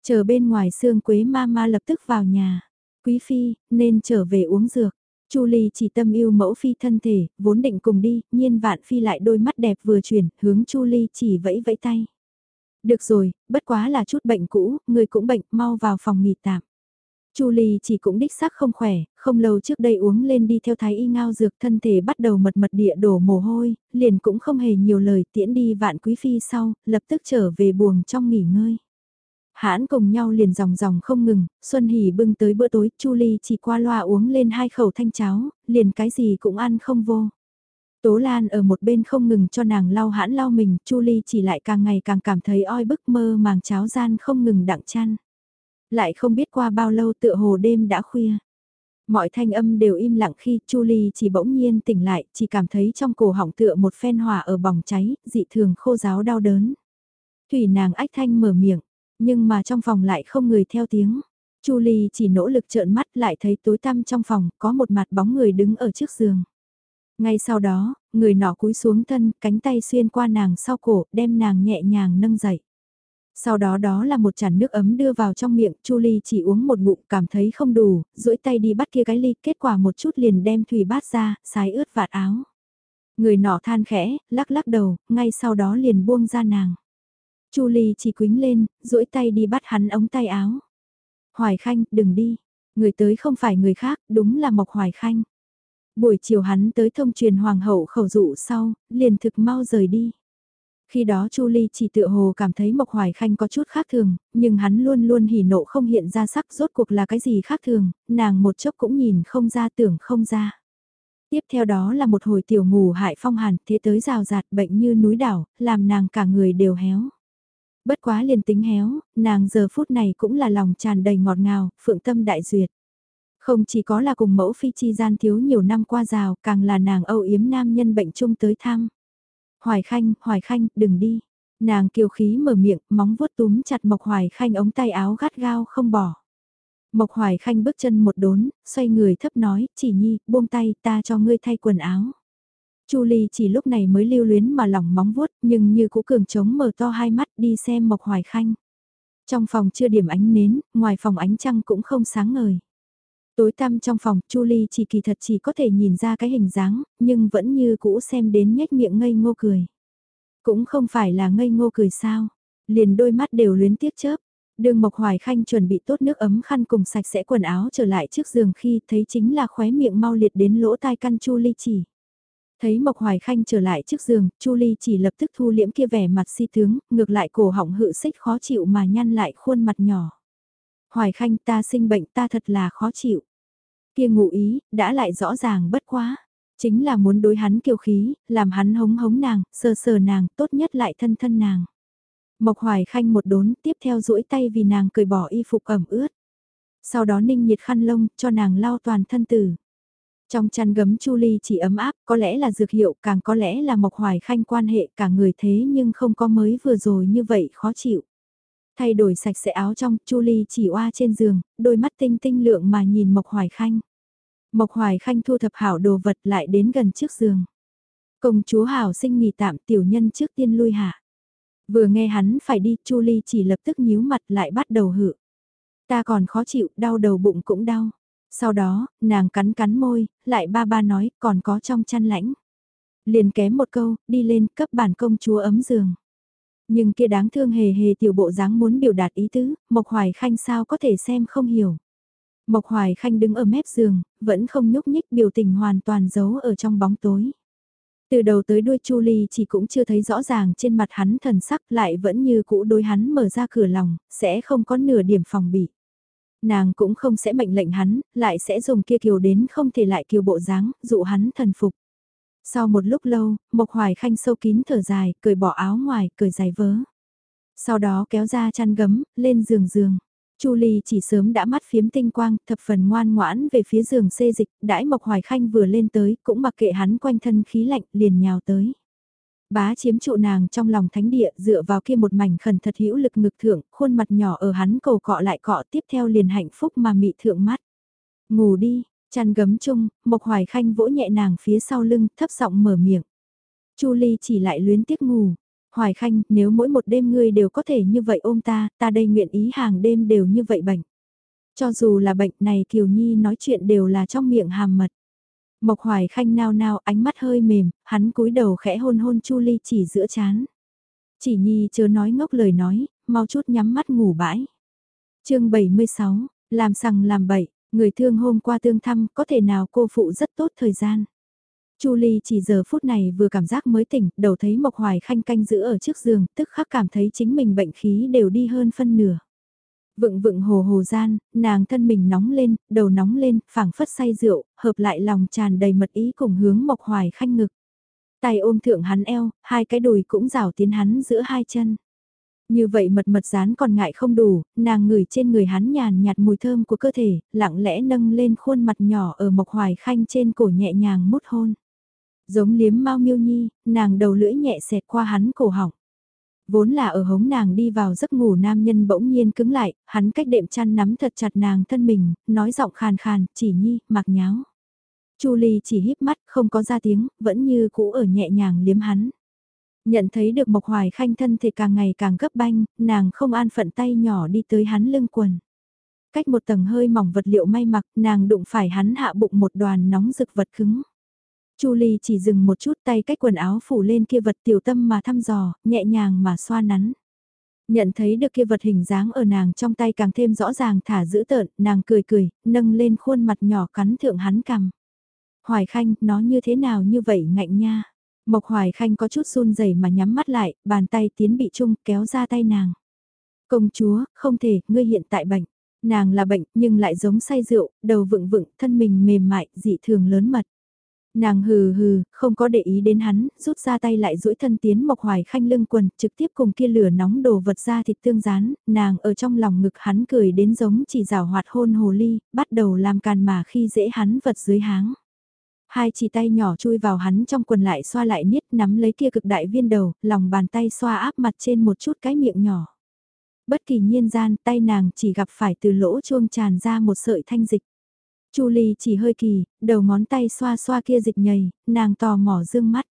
Chờ bên ngoài xương quế ma ma lập tức vào nhà. Quý phi, nên trở về uống dược. Chu Ly chỉ tâm yêu mẫu phi thân thể, vốn định cùng đi, nhiên vạn phi lại đôi mắt đẹp vừa chuyển, hướng Chu Ly chỉ vẫy vẫy tay. Được rồi, bất quá là chút bệnh cũ, người cũng bệnh, mau vào phòng nghỉ tạm. Chu Ly chỉ cũng đích xác không khỏe, không lâu trước đây uống lên đi theo thái y ngao dược thân thể bắt đầu mật mật địa đổ mồ hôi, liền cũng không hề nhiều lời tiễn đi vạn quý phi sau, lập tức trở về buồng trong nghỉ ngơi. Hãn cùng nhau liền dòng dòng không ngừng, Xuân Hỷ bưng tới bữa tối, Chu Ly chỉ qua loa uống lên hai khẩu thanh cháo, liền cái gì cũng ăn không vô. Tố Lan ở một bên không ngừng cho nàng lau hãn lau mình, Chu Ly chỉ lại càng ngày càng cảm thấy oi bức mơ màng cháo gian không ngừng đặng chăn. Lại không biết qua bao lâu tựa hồ đêm đã khuya. Mọi thanh âm đều im lặng khi Chu Ly chỉ bỗng nhiên tỉnh lại, chỉ cảm thấy trong cổ họng tựa một phen hỏa ở bỏng cháy, dị thường khô giáo đau đớn. Thủy nàng ách thanh mở miệng, nhưng mà trong phòng lại không người theo tiếng. Chu Ly chỉ nỗ lực trợn mắt lại thấy tối tăm trong phòng có một mặt bóng người đứng ở trước giường. Ngay sau đó, người nọ cúi xuống thân, cánh tay xuyên qua nàng sau cổ, đem nàng nhẹ nhàng nâng dậy. Sau đó đó là một chản nước ấm đưa vào trong miệng, Chu Ly chỉ uống một ngụm cảm thấy không đủ, duỗi tay đi bắt kia cái ly, kết quả một chút liền đem thủy bát ra, sái ướt vạt áo. Người nọ than khẽ, lắc lắc đầu, ngay sau đó liền buông ra nàng. Chu Ly chỉ quính lên, duỗi tay đi bắt hắn ống tay áo. Hoài Khanh, đừng đi. Người tới không phải người khác, đúng là Mộc Hoài Khanh. Buổi chiều hắn tới thông truyền hoàng hậu khẩu dụ sau, liền thực mau rời đi. Khi đó Chu Ly chỉ tựa hồ cảm thấy Mộc Hoài Khanh có chút khác thường, nhưng hắn luôn luôn hỉ nộ không hiện ra sắc rốt cuộc là cái gì khác thường, nàng một chốc cũng nhìn không ra tưởng không ra. Tiếp theo đó là một hồi tiểu ngủ hại phong hàn, thế tới rào rạt bệnh như núi đảo, làm nàng cả người đều héo. Bất quá liền tính héo, nàng giờ phút này cũng là lòng tràn đầy ngọt ngào, phượng tâm đại duyệt. Không chỉ có là cùng mẫu phi chi gian thiếu nhiều năm qua rào, càng là nàng âu yếm nam nhân bệnh chung tới thăm. Hoài Khanh, Hoài Khanh, đừng đi. Nàng kiều khí mở miệng, móng vuốt túm chặt Mộc Hoài Khanh ống tay áo gắt gao không bỏ. Mộc Hoài Khanh bước chân một đốn, xoay người thấp nói, chỉ nhi, buông tay, ta cho ngươi thay quần áo. Chu Ly chỉ lúc này mới lưu luyến mà lỏng móng vuốt, nhưng như cũ cường trống mở to hai mắt đi xem Mộc Hoài Khanh. Trong phòng chưa điểm ánh nến, ngoài phòng ánh trăng cũng không sáng ngời. Tối tăm trong phòng, Chu Ly chỉ kỳ thật chỉ có thể nhìn ra cái hình dáng, nhưng vẫn như cũ xem đến nhếch miệng ngây ngô cười. Cũng không phải là ngây ngô cười sao, liền đôi mắt đều luyến tiếc chớp. Đường Mộc Hoài Khanh chuẩn bị tốt nước ấm khăn cùng sạch sẽ quần áo trở lại trước giường khi thấy chính là khóe miệng mau liệt đến lỗ tai căn Chu Ly chỉ. Thấy Mộc Hoài Khanh trở lại trước giường, Chu Ly chỉ lập tức thu liễm kia vẻ mặt si tướng, ngược lại cổ họng hự xích khó chịu mà nhăn lại khuôn mặt nhỏ. Hoài Khanh ta sinh bệnh ta thật là khó chịu. Kia ngụ ý, đã lại rõ ràng bất quá. Chính là muốn đối hắn kiêu khí, làm hắn hống hống nàng, sờ sờ nàng, tốt nhất lại thân thân nàng. Mộc Hoài Khanh một đốn, tiếp theo duỗi tay vì nàng cười bỏ y phục ẩm ướt. Sau đó ninh nhiệt khăn lông, cho nàng lau toàn thân tử. Trong chăn gấm Chu Ly chỉ ấm áp, có lẽ là dược hiệu, càng có lẽ là Mộc Hoài Khanh quan hệ cả người thế nhưng không có mới vừa rồi như vậy khó chịu. Thay đổi sạch sẽ áo trong, Chu Ly chỉ oa trên giường, đôi mắt tinh tinh lượng mà nhìn Mộc Hoài Khanh. Mộc Hoài Khanh thu thập hảo đồ vật lại đến gần trước giường. Công chúa hảo sinh nghỉ tạm tiểu nhân trước tiên lui hạ. Vừa nghe hắn phải đi, Chu Ly chỉ lập tức nhíu mặt lại bắt đầu hự. Ta còn khó chịu, đau đầu bụng cũng đau. Sau đó, nàng cắn cắn môi, lại ba ba nói, còn có trong chăn lãnh. Liền kém một câu, đi lên cấp bản công chúa ấm giường. Nhưng kia đáng thương hề hề tiểu bộ dáng muốn biểu đạt ý tứ, Mộc Hoài Khanh sao có thể xem không hiểu. Mộc Hoài Khanh đứng ở mép giường, vẫn không nhúc nhích biểu tình hoàn toàn giấu ở trong bóng tối. Từ đầu tới đuôi Chu Ly chỉ cũng chưa thấy rõ ràng trên mặt hắn thần sắc lại vẫn như cũ đối hắn mở ra cửa lòng, sẽ không có nửa điểm phòng bị. Nàng cũng không sẽ mệnh lệnh hắn, lại sẽ dùng kia kiều đến không thể lại kiều bộ dáng, dụ hắn thần phục. Sau một lúc lâu, Mộc Hoài Khanh sâu kín thở dài, cởi bỏ áo ngoài, cởi giày vớ. Sau đó kéo ra chăn gấm, lên giường giường. Chu Ly chỉ sớm đã mắt phiếm tinh quang, thập phần ngoan ngoãn về phía giường xê dịch, đãi Mộc Hoài Khanh vừa lên tới, cũng mặc kệ hắn quanh thân khí lạnh, liền nhào tới. Bá chiếm trụ nàng trong lòng thánh địa, dựa vào kia một mảnh khẩn thật hữu lực ngực thượng, khuôn mặt nhỏ ở hắn cầu cọ lại cọ tiếp theo liền hạnh phúc mà mị thượng mắt. Ngủ đi, chăn gấm chung, Mộc Hoài Khanh vỗ nhẹ nàng phía sau lưng, thấp giọng mở miệng. Chu Ly chỉ lại luyến tiếc ngủ. Hoài Khanh, nếu mỗi một đêm ngươi đều có thể như vậy ôm ta, ta đây nguyện ý hàng đêm đều như vậy bệnh. Cho dù là bệnh này Kiều Nhi nói chuyện đều là trong miệng hàm mật. Mộc Hoài Khanh nao nao ánh mắt hơi mềm, hắn cúi đầu khẽ hôn hôn Chu Ly chỉ giữa chán. Chỉ Nhi chớ nói ngốc lời nói, mau chút nhắm mắt ngủ bãi. chương 76, làm sằng làm bậy, người thương hôm qua tương thăm có thể nào cô phụ rất tốt thời gian. Chu Ly chỉ giờ phút này vừa cảm giác mới tỉnh, đầu thấy Mộc Hoài Khanh canh giữ ở trước giường, tức khắc cảm thấy chính mình bệnh khí đều đi hơn phân nửa. Vựng vựng hồ hồ gian, nàng thân mình nóng lên, đầu nóng lên, phảng phất say rượu, hợp lại lòng tràn đầy mật ý cùng hướng Mộc Hoài Khanh ngực. Tay ôm thượng hắn eo, hai cái đùi cũng rảo tiến hắn giữa hai chân. Như vậy mật mật dán còn ngại không đủ, nàng ngửi trên người hắn nhàn nhạt mùi thơm của cơ thể, lặng lẽ nâng lên khuôn mặt nhỏ ở Mộc Hoài Khanh trên cổ nhẹ nhàng mút hôn. Giống liếm mau miêu nhi, nàng đầu lưỡi nhẹ xẹt qua hắn cổ họng. Vốn là ở hống nàng đi vào giấc ngủ nam nhân bỗng nhiên cứng lại, hắn cách đệm chăn nắm thật chặt nàng thân mình, nói giọng khàn khàn, chỉ nhi, mặc nháo. Chu Ly chỉ híp mắt, không có ra tiếng, vẫn như cũ ở nhẹ nhàng liếm hắn. Nhận thấy được Mộc Hoài Khanh thân thể càng ngày càng gấp banh, nàng không an phận tay nhỏ đi tới hắn lưng quần. Cách một tầng hơi mỏng vật liệu may mặc, nàng đụng phải hắn hạ bụng một đoàn nóng rực vật cứng. Chu Ly chỉ dừng một chút tay cách quần áo phủ lên kia vật tiểu tâm mà thăm dò, nhẹ nhàng mà xoa nắn. Nhận thấy được kia vật hình dáng ở nàng trong tay càng thêm rõ ràng thả giữ tợn, nàng cười cười, nâng lên khuôn mặt nhỏ cắn thượng hắn cằm. Hoài Khanh, nó như thế nào như vậy ngạnh nha. Mộc Hoài Khanh có chút run rẩy mà nhắm mắt lại, bàn tay tiến bị chung kéo ra tay nàng. Công chúa, không thể, ngươi hiện tại bệnh. Nàng là bệnh nhưng lại giống say rượu, đầu vựng vựng, thân mình mềm mại, dị thường lớn mật. Nàng hừ hừ, không có để ý đến hắn, rút ra tay lại duỗi thân tiến Mộc Hoài Khanh lưng quần, trực tiếp cùng kia lửa nóng đồ vật ra thịt tương rán, nàng ở trong lòng ngực hắn cười đến giống chỉ rào hoạt hôn hồ ly, bắt đầu làm càn mà khi dễ hắn vật dưới háng. Hai chỉ tay nhỏ chui vào hắn trong quần lại xoa lại niết nắm lấy kia cực đại viên đầu, lòng bàn tay xoa áp mặt trên một chút cái miệng nhỏ. Bất kỳ nhiên gian tay nàng chỉ gặp phải từ lỗ chuông tràn ra một sợi thanh dịch. Chu Ly chỉ hơi kỳ, đầu ngón tay xoa xoa kia dịch nhầy, nàng tò mò dương mắt.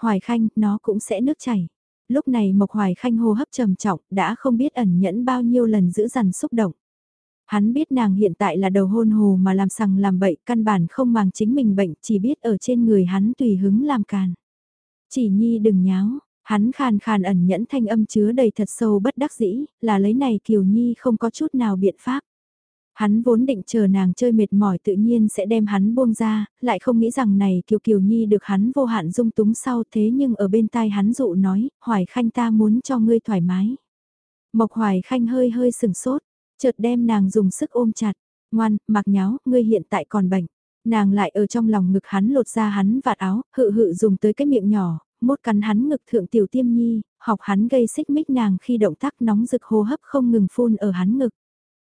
Hoài Khanh, nó cũng sẽ nước chảy. Lúc này Mộc Hoài Khanh hô hấp trầm trọng, đã không biết ẩn nhẫn bao nhiêu lần giữ dằn xúc động. Hắn biết nàng hiện tại là đầu hôn hồ mà làm sằng làm bậy, căn bản không màng chính mình bệnh, chỉ biết ở trên người hắn tùy hứng làm càn. Chỉ nhi đừng nháo, hắn khàn khàn ẩn nhẫn thanh âm chứa đầy thật sâu bất đắc dĩ, là lấy này Kiều Nhi không có chút nào biện pháp. Hắn vốn định chờ nàng chơi mệt mỏi tự nhiên sẽ đem hắn buông ra, lại không nghĩ rằng này Kiều Kiều Nhi được hắn vô hạn dung túng sau thế nhưng ở bên tai hắn dụ nói, Hoài Khanh ta muốn cho ngươi thoải mái. Mộc Hoài Khanh hơi hơi sừng sốt, chợt đem nàng dùng sức ôm chặt, ngoan, mặc nháo, ngươi hiện tại còn bệnh. Nàng lại ở trong lòng ngực hắn lột ra hắn vạt áo, hự hự dùng tới cái miệng nhỏ, mốt cắn hắn ngực thượng tiểu tiêm nhi, học hắn gây xích mích nàng khi động tác nóng rực hô hấp không ngừng phun ở hắn ngực.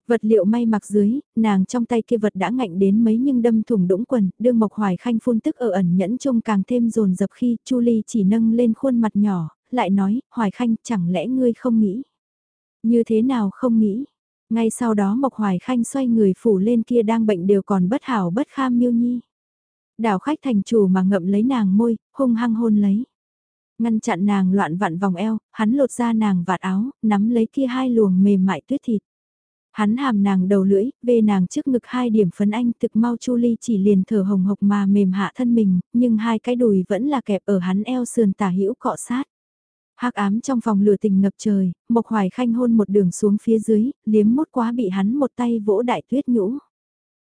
Vật liệu may mặc dưới, nàng trong tay kia vật đã ngạnh đến mấy nhưng đâm thủng đũng quần, đương Mộc Hoài Khanh phun tức ở ẩn nhẫn trông càng thêm dồn dập khi Chu Ly chỉ nâng lên khuôn mặt nhỏ, lại nói, Hoài Khanh chẳng lẽ ngươi không nghĩ? Như thế nào không nghĩ? Ngay sau đó Mộc Hoài Khanh xoay người phủ lên kia đang bệnh đều còn bất hảo bất kham miêu nhi. Đảo khách thành chủ mà ngậm lấy nàng môi, hung hăng hôn lấy. Ngăn chặn nàng loạn vặn vòng eo, hắn lột ra nàng vạt áo, nắm lấy kia hai luồng mềm mại tuyết thịt. Hắn hàm nàng đầu lưỡi, về nàng trước ngực hai điểm phấn anh thực mau chu ly chỉ liền thở hồng hộc mà mềm hạ thân mình, nhưng hai cái đùi vẫn là kẹp ở hắn eo sườn tả hữu cọ sát hắc ám trong phòng lửa tình ngập trời, Mộc Hoài Khanh hôn một đường xuống phía dưới, liếm mốt quá bị hắn một tay vỗ đại tuyết nhũ.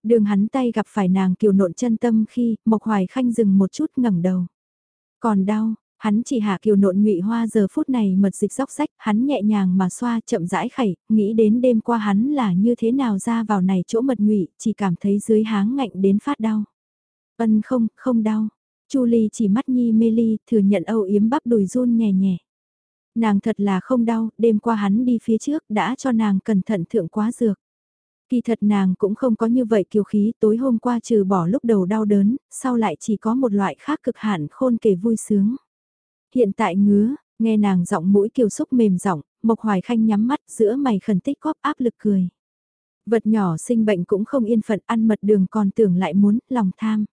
Đường hắn tay gặp phải nàng kiều nộn chân tâm khi Mộc Hoài Khanh dừng một chút ngẩng đầu. Còn đau, Hắn chỉ hạ kiều nộn ngụy hoa giờ phút này mật dịch dốc sách, hắn nhẹ nhàng mà xoa chậm rãi khẩy, nghĩ đến đêm qua hắn là như thế nào ra vào này chỗ mật ngụy, chỉ cảm thấy dưới háng ngạnh đến phát đau. Ân không, không đau. Chu Ly chỉ mắt nhi mê ly, thừa nhận âu yếm bắp đùi run nhẹ nhẹ. Nàng thật là không đau, đêm qua hắn đi phía trước đã cho nàng cẩn thận thượng quá dược. Kỳ thật nàng cũng không có như vậy kiều khí tối hôm qua trừ bỏ lúc đầu đau đớn, sau lại chỉ có một loại khác cực hạn khôn kể vui sướng. Hiện tại ngứa, nghe nàng giọng mũi kiều xúc mềm giọng, Mộc Hoài Khanh nhắm mắt giữa mày khẩn tích góp áp lực cười. Vật nhỏ sinh bệnh cũng không yên phận ăn mật đường còn tưởng lại muốn lòng tham.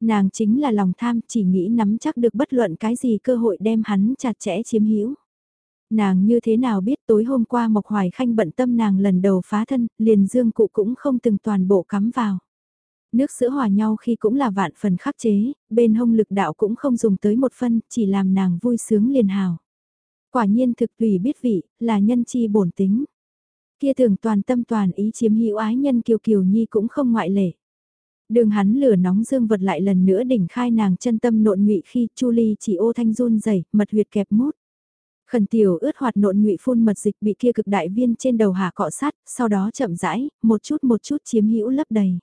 Nàng chính là lòng tham chỉ nghĩ nắm chắc được bất luận cái gì cơ hội đem hắn chặt chẽ chiếm hữu. Nàng như thế nào biết tối hôm qua Mộc Hoài Khanh bận tâm nàng lần đầu phá thân, liền dương cụ cũng không từng toàn bộ cắm vào. Nước sữa hòa nhau khi cũng là vạn phần khắc chế, bên hông lực đạo cũng không dùng tới một phân, chỉ làm nàng vui sướng liền hào. Quả nhiên thực tùy biết vị, là nhân chi bổn tính. Kia thường toàn tâm toàn ý chiếm hữu ái nhân kiều kiều nhi cũng không ngoại lệ. Đường hắn lửa nóng dương vật lại lần nữa đỉnh khai nàng chân tâm nộn nhụy khi Chu Ly chỉ ô thanh run rẩy, mật huyệt kẹp mút. Khẩn tiểu ướt hoạt nộn nhụy phun mật dịch bị kia cực đại viên trên đầu hà cọ sát, sau đó chậm rãi, một chút một chút chiếm hữu lấp đầy.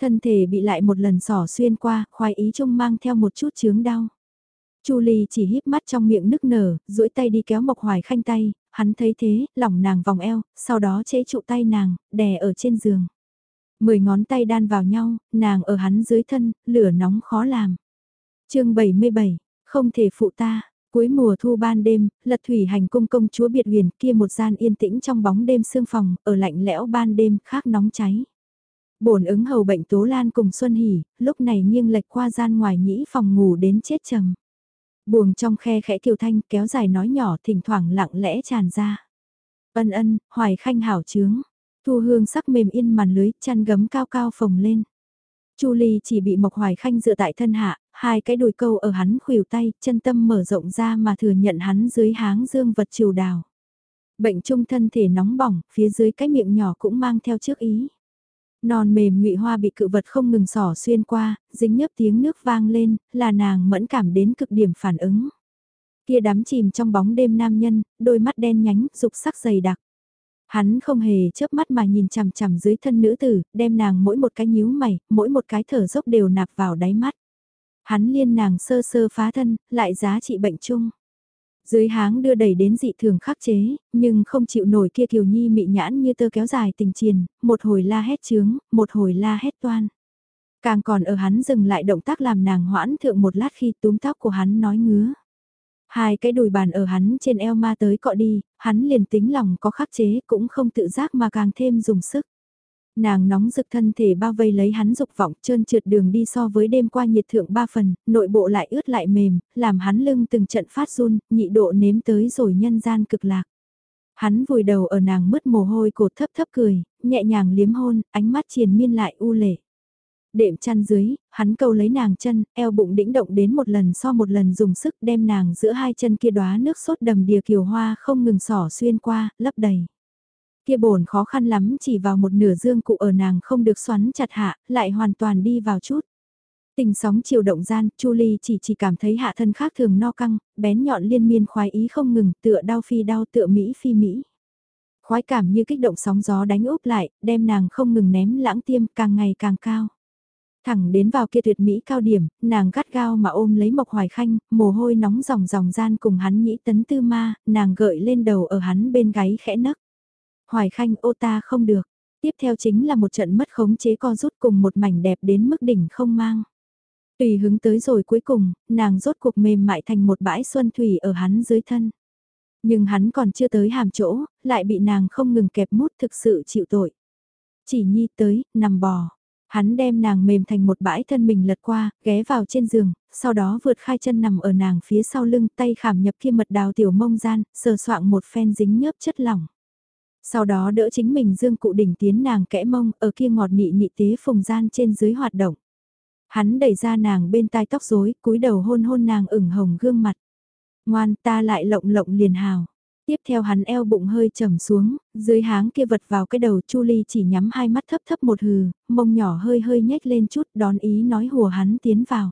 Thân thể bị lại một lần sỏ xuyên qua, khoái ý trông mang theo một chút chướng đau. Chu Ly chỉ híp mắt trong miệng nức nở, duỗi tay đi kéo Mộc Hoài Khanh tay, hắn thấy thế, lỏng nàng vòng eo, sau đó chế trụ tay nàng, đè ở trên giường. Mười ngón tay đan vào nhau, nàng ở hắn dưới thân, lửa nóng khó làm. chương 77, không thể phụ ta. Cuối mùa thu ban đêm, lật thủy hành cung công chúa biệt huyền kia một gian yên tĩnh trong bóng đêm sương phòng, ở lạnh lẽo ban đêm khác nóng cháy bổn ứng hầu bệnh Tố Lan cùng Xuân Hỷ, lúc này nghiêng lệch qua gian ngoài nhĩ phòng ngủ đến chết trầm. Buồng trong khe khẽ kiều thanh kéo dài nói nhỏ thỉnh thoảng lặng lẽ tràn ra. Ân ân, hoài khanh hảo trướng. Thu hương sắc mềm yên màn lưới, chăn gấm cao cao phồng lên. Chu Ly chỉ bị Mộc Hoài Khanh dựa tại thân hạ, hai cái đùi câu ở hắn khuỷu tay, chân tâm mở rộng ra mà thừa nhận hắn dưới háng dương vật chiều đào. Bệnh trung thân thể nóng bỏng, phía dưới cái miệng nhỏ cũng mang theo trước ý. Non mềm ngụy hoa bị cự vật không ngừng sỏ xuyên qua, dính nhấp tiếng nước vang lên, là nàng mẫn cảm đến cực điểm phản ứng. Kia đắm chìm trong bóng đêm nam nhân, đôi mắt đen nhánh, dục sắc dày đặc. Hắn không hề chớp mắt mà nhìn chằm chằm dưới thân nữ tử, đem nàng mỗi một cái nhíu mày, mỗi một cái thở dốc đều nạp vào đáy mắt. Hắn liên nàng sơ sơ phá thân, lại giá trị bệnh chung. Dưới háng đưa đẩy đến dị thường khắc chế, nhưng không chịu nổi kia kiều nhi mị nhãn như tơ kéo dài tình triền, một hồi la hét chướng, một hồi la hét toan. Càng còn ở hắn dừng lại động tác làm nàng hoãn thượng một lát khi túm tóc của hắn nói ngứa. Hai cái đùi bàn ở hắn trên eo ma tới cọ đi, hắn liền tính lòng có khắc chế cũng không tự giác mà càng thêm dùng sức. Nàng nóng rực thân thể bao vây lấy hắn dục vọng trơn trượt đường đi so với đêm qua nhiệt thượng ba phần, nội bộ lại ướt lại mềm, làm hắn lưng từng trận phát run, nhị độ nếm tới rồi nhân gian cực lạc. Hắn vùi đầu ở nàng mứt mồ hôi cột thấp thấp cười, nhẹ nhàng liếm hôn, ánh mắt triền miên lại u lệ. Đệm chăn dưới, hắn câu lấy nàng chân, eo bụng đĩnh động đến một lần so một lần dùng sức đem nàng giữa hai chân kia đóa nước sốt đầm đìa kiều hoa không ngừng sỏ xuyên qua, lấp đầy. Kia bổn khó khăn lắm chỉ vào một nửa dương cụ ở nàng không được xoắn chặt hạ, lại hoàn toàn đi vào chút. Tình sóng chiều động gian, Chu Ly chỉ chỉ cảm thấy hạ thân khác thường no căng, bén nhọn liên miên khoái ý không ngừng, tựa đau phi đau tựa Mỹ phi Mỹ. Khoái cảm như kích động sóng gió đánh úp lại, đem nàng không ngừng ném lãng tiêm càng ngày càng cao. Thẳng đến vào kia tuyệt mỹ cao điểm, nàng gắt gao mà ôm lấy Mộc Hoài Khanh, mồ hôi nóng ròng ròng gian cùng hắn nhĩ tấn tư ma, nàng gợi lên đầu ở hắn bên gáy khẽ nấc. Hoài Khanh ô ta không được. Tiếp theo chính là một trận mất khống chế co rút cùng một mảnh đẹp đến mức đỉnh không mang. Tùy hứng tới rồi cuối cùng, nàng rốt cuộc mềm mại thành một bãi xuân thủy ở hắn dưới thân. Nhưng hắn còn chưa tới hàm chỗ, lại bị nàng không ngừng kẹp mút thực sự chịu tội. Chỉ nhi tới, nằm bò. Hắn đem nàng mềm thành một bãi thân mình lật qua, ghé vào trên giường, sau đó vượt khai chân nằm ở nàng phía sau lưng tay khảm nhập kia mật đào tiểu mông gian, sờ soạng một phen dính nhớp chất lỏng. Sau đó đỡ chính mình dương cụ đỉnh tiến nàng kẽ mông ở kia ngọt nị nị tế phùng gian trên dưới hoạt động. Hắn đẩy ra nàng bên tai tóc rối, cúi đầu hôn hôn nàng ửng hồng gương mặt. Ngoan ta lại lộng lộng liền hào. Tiếp theo hắn eo bụng hơi trầm xuống, dưới háng kia vật vào cái đầu Chu Ly chỉ nhắm hai mắt thấp thấp một hừ, mông nhỏ hơi hơi nhếch lên chút đón ý nói hùa hắn tiến vào.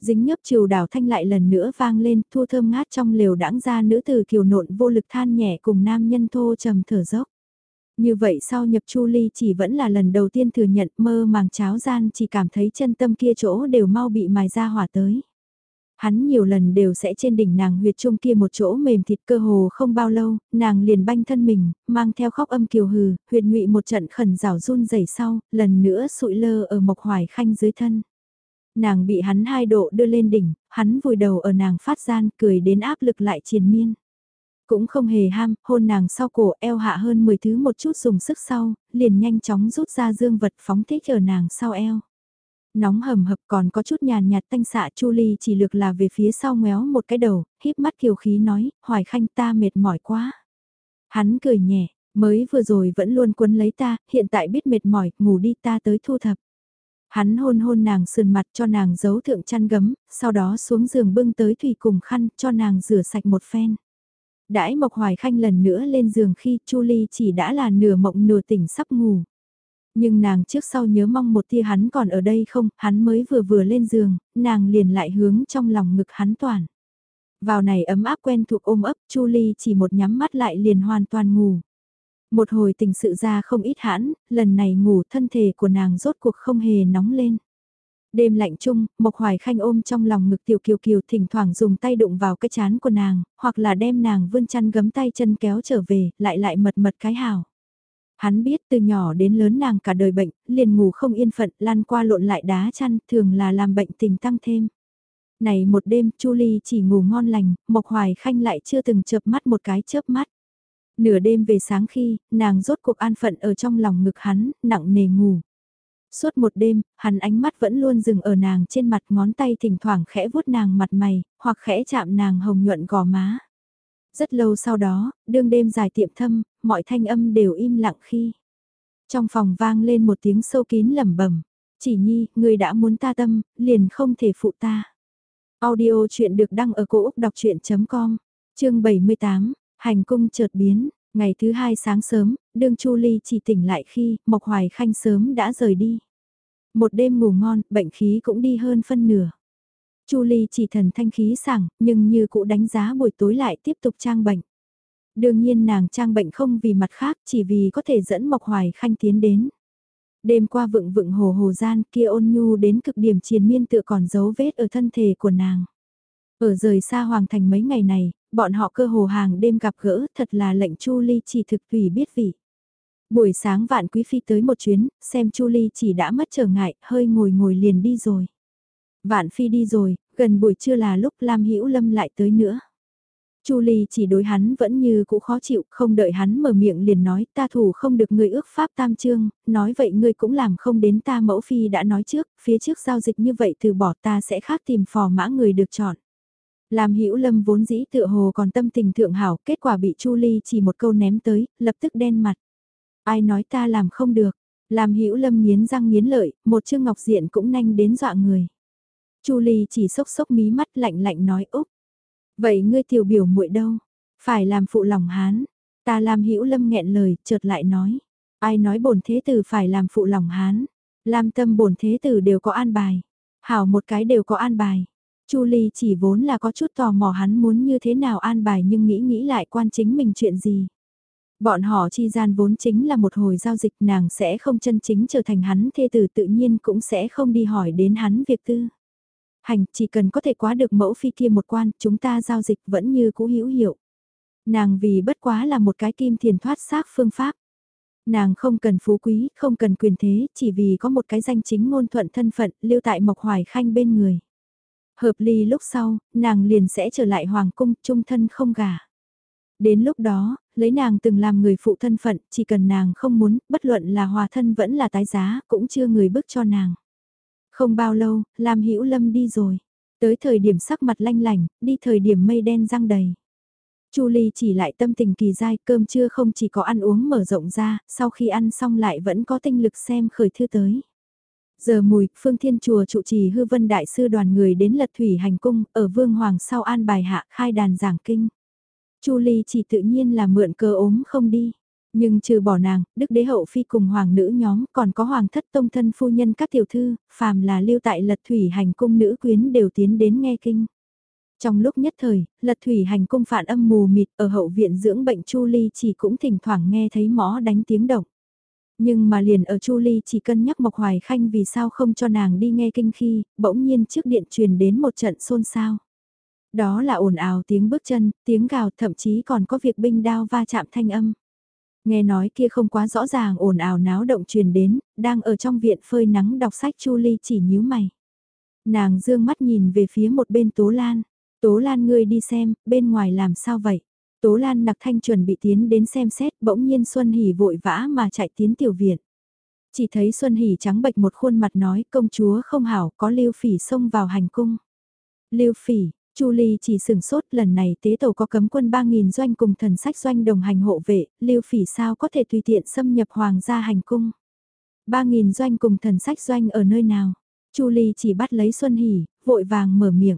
Dính nhấp chiều đảo thanh lại lần nữa vang lên thu thơm ngát trong lều đãng ra nữ từ kiều nộn vô lực than nhẹ cùng nam nhân thô trầm thở dốc. Như vậy sau nhập Chu Ly chỉ vẫn là lần đầu tiên thừa nhận mơ màng cháo gian chỉ cảm thấy chân tâm kia chỗ đều mau bị mài ra hỏa tới. Hắn nhiều lần đều sẽ trên đỉnh nàng huyệt trung kia một chỗ mềm thịt cơ hồ không bao lâu, nàng liền banh thân mình, mang theo khóc âm kiều hừ, huyệt ngụy một trận khẩn rào run rẩy sau, lần nữa sụi lơ ở mộc hoài khanh dưới thân. Nàng bị hắn hai độ đưa lên đỉnh, hắn vùi đầu ở nàng phát gian, cười đến áp lực lại triền miên. Cũng không hề ham, hôn nàng sau cổ eo hạ hơn 10 thứ một chút dùng sức sau, liền nhanh chóng rút ra dương vật phóng thích ở nàng sau eo. Nóng hầm hập còn có chút nhàn nhạt tanh xạ Chu Ly chỉ lược là về phía sau ngoéo một cái đầu, híp mắt kiều khí nói, hoài khanh ta mệt mỏi quá. Hắn cười nhẹ, mới vừa rồi vẫn luôn quấn lấy ta, hiện tại biết mệt mỏi, ngủ đi ta tới thu thập. Hắn hôn hôn nàng sườn mặt cho nàng giấu thượng chăn gấm, sau đó xuống giường bưng tới thủy cùng khăn cho nàng rửa sạch một phen. Đãi Mộc Hoài Khanh lần nữa lên giường khi Chu Ly chỉ đã là nửa mộng nửa tỉnh sắp ngủ. Nhưng nàng trước sau nhớ mong một tia hắn còn ở đây không, hắn mới vừa vừa lên giường, nàng liền lại hướng trong lòng ngực hắn toàn. Vào này ấm áp quen thuộc ôm ấp, Chu Ly chỉ một nhắm mắt lại liền hoàn toàn ngủ. Một hồi tình sự ra không ít hãn, lần này ngủ thân thể của nàng rốt cuộc không hề nóng lên. Đêm lạnh chung, Mộc Hoài Khanh ôm trong lòng ngực Tiểu Kiều Kiều thỉnh thoảng dùng tay đụng vào cái chán của nàng, hoặc là đem nàng vươn chăn gấm tay chân kéo trở về, lại lại mật mật cái hào. Hắn biết từ nhỏ đến lớn nàng cả đời bệnh, liền ngủ không yên phận, lan qua lộn lại đá chăn, thường là làm bệnh tình tăng thêm. Này một đêm, Chu Ly chỉ ngủ ngon lành, Mộc Hoài Khanh lại chưa từng chợp mắt một cái chớp mắt. Nửa đêm về sáng khi, nàng rốt cuộc an phận ở trong lòng ngực hắn, nặng nề ngủ. Suốt một đêm, hắn ánh mắt vẫn luôn dừng ở nàng trên mặt ngón tay thỉnh thoảng khẽ vuốt nàng mặt mày, hoặc khẽ chạm nàng hồng nhuận gò má. Rất lâu sau đó, đương đêm dài tiệm thâm, mọi thanh âm đều im lặng khi. Trong phòng vang lên một tiếng sâu kín lẩm bẩm chỉ nhi, người đã muốn ta tâm, liền không thể phụ ta. Audio chuyện được đăng ở cổ Úc đọc chuyện.com, chương 78, hành cung chợt biến, ngày thứ hai sáng sớm, đương Chu Ly chỉ tỉnh lại khi Mộc Hoài Khanh sớm đã rời đi. Một đêm ngủ ngon, bệnh khí cũng đi hơn phân nửa. Chu Ly chỉ thần thanh khí sảng, nhưng như cũ đánh giá buổi tối lại tiếp tục trang bệnh. Đương nhiên nàng trang bệnh không vì mặt khác, chỉ vì có thể dẫn Mộc Hoài Khanh tiến đến. Đêm qua vựng vựng hồ hồ gian kia ôn nhu đến cực điểm triền miên tựa còn dấu vết ở thân thể của nàng. Ở rời xa Hoàng Thành mấy ngày này, bọn họ cơ hồ hàng đêm gặp gỡ thật là lệnh Chu Ly chỉ thực tùy biết vị. Buổi sáng vạn quý phi tới một chuyến, xem Chu Ly chỉ đã mất trở ngại, hơi ngồi ngồi liền đi rồi. Vạn phi đi rồi, gần buổi trưa là lúc Lam Hữu Lâm lại tới nữa. Chu Ly chỉ đối hắn vẫn như cũ khó chịu, không đợi hắn mở miệng liền nói, ta thủ không được người ước pháp tam trương, nói vậy ngươi cũng làm không đến ta mẫu phi đã nói trước, phía trước giao dịch như vậy từ bỏ ta sẽ khác tìm phò mã người được chọn. Làm Hữu Lâm vốn dĩ tựa hồ còn tâm tình thượng hảo, kết quả bị Chu Ly chỉ một câu ném tới, lập tức đen mặt. Ai nói ta làm không được, làm Hữu Lâm nghiến răng nghiến lợi, một chương ngọc diện cũng nhanh đến dọa người. Chu Ly chỉ sốc sốc mí mắt lạnh lạnh nói úp. Vậy ngươi tiểu biểu muội đâu? Phải làm phụ lòng hán. Ta làm hữu lâm nghẹn lời, chợt lại nói. Ai nói bổn thế tử phải làm phụ lòng hán? Lam tâm bổn thế tử đều có an bài. Hảo một cái đều có an bài. Chu Ly chỉ vốn là có chút tò mò hắn muốn như thế nào an bài nhưng nghĩ nghĩ lại quan chính mình chuyện gì. Bọn họ chi gian vốn chính là một hồi giao dịch nàng sẽ không chân chính trở thành hắn thê tử tự nhiên cũng sẽ không đi hỏi đến hắn việc tư. Hành, chỉ cần có thể quá được mẫu phi kia một quan, chúng ta giao dịch vẫn như cũ hữu hiệu. Nàng vì bất quá là một cái kim thiền thoát xác phương pháp. Nàng không cần phú quý, không cần quyền thế, chỉ vì có một cái danh chính ngôn thuận thân phận, lưu tại Mộc Hoài Khanh bên người. Hợp ly lúc sau, nàng liền sẽ trở lại hoàng cung, trung thân không gả. Đến lúc đó, lấy nàng từng làm người phụ thân phận, chỉ cần nàng không muốn, bất luận là hòa thân vẫn là tái giá, cũng chưa người bức cho nàng. Không bao lâu, Lam Hữu Lâm đi rồi. Tới thời điểm sắc mặt lanh lành, đi thời điểm mây đen răng đầy. Chu Ly chỉ lại tâm tình kỳ dai, cơm trưa không chỉ có ăn uống mở rộng ra, sau khi ăn xong lại vẫn có tinh lực xem khởi thư tới. Giờ mùi, Phương Thiên Chùa trụ trì hư vân đại sư đoàn người đến lật thủy hành cung, ở Vương Hoàng sau an bài hạ khai đàn giảng kinh. Chu Ly chỉ tự nhiên là mượn cơ ốm không đi. Nhưng trừ bỏ nàng, đức đế hậu phi cùng hoàng nữ nhóm còn có hoàng thất tông thân phu nhân các tiểu thư, phàm là lưu tại lật thủy hành cung nữ quyến đều tiến đến nghe kinh. Trong lúc nhất thời, lật thủy hành cung phản âm mù mịt ở hậu viện dưỡng bệnh Chu Ly chỉ cũng thỉnh thoảng nghe thấy mõ đánh tiếng động. Nhưng mà liền ở Chu Ly chỉ cân nhắc Mộc Hoài Khanh vì sao không cho nàng đi nghe kinh khi, bỗng nhiên trước điện truyền đến một trận xôn xao. Đó là ồn ào tiếng bước chân, tiếng gào thậm chí còn có việc binh đao va chạm thanh âm. Nghe nói kia không quá rõ ràng ồn ào náo động truyền đến, đang ở trong viện phơi nắng đọc sách Chu Ly chỉ nhíu mày. Nàng dương mắt nhìn về phía một bên Tố Lan. Tố Lan ngươi đi xem, bên ngoài làm sao vậy? Tố Lan nặc thanh chuẩn bị tiến đến xem xét, bỗng nhiên Xuân Hỷ vội vã mà chạy tiến tiểu viện. Chỉ thấy Xuân Hỷ trắng bệch một khuôn mặt nói công chúa không hảo có lưu phỉ xông vào hành cung. Lưu phỉ, Chu Ly chỉ sừng sốt lần này tế tổ có cấm quân 3.000 doanh cùng thần sách doanh đồng hành hộ vệ, lưu phỉ sao có thể tùy tiện xâm nhập hoàng gia hành cung. 3.000 doanh cùng thần sách doanh ở nơi nào? Chu Ly chỉ bắt lấy Xuân Hỷ, vội vàng mở miệng.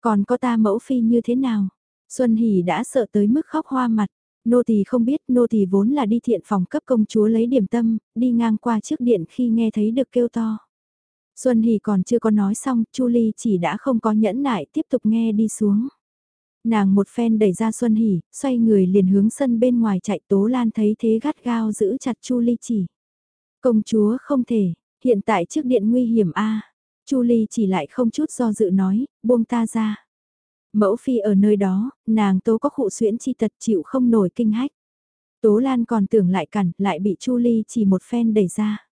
Còn có ta mẫu phi như thế nào? Xuân Hỷ đã sợ tới mức khóc hoa mặt. Nô tỳ không biết, nô tỳ vốn là đi thiện phòng cấp công chúa lấy điểm tâm, đi ngang qua trước điện khi nghe thấy được kêu to. Xuân Hỷ còn chưa có nói xong, Chu Ly chỉ đã không có nhẫn nại tiếp tục nghe đi xuống. Nàng một phen đẩy ra Xuân Hỷ, xoay người liền hướng sân bên ngoài chạy Tố Lan thấy thế gắt gao giữ chặt Chu Ly chỉ. Công chúa không thể, hiện tại trước điện nguy hiểm a. Chu Ly chỉ lại không chút do dự nói, buông ta ra. Mẫu phi ở nơi đó, nàng tố có khụ xuyễn chi tật chịu không nổi kinh hách. Tố Lan còn tưởng lại cản, lại bị Chu Ly chỉ một phen đẩy ra.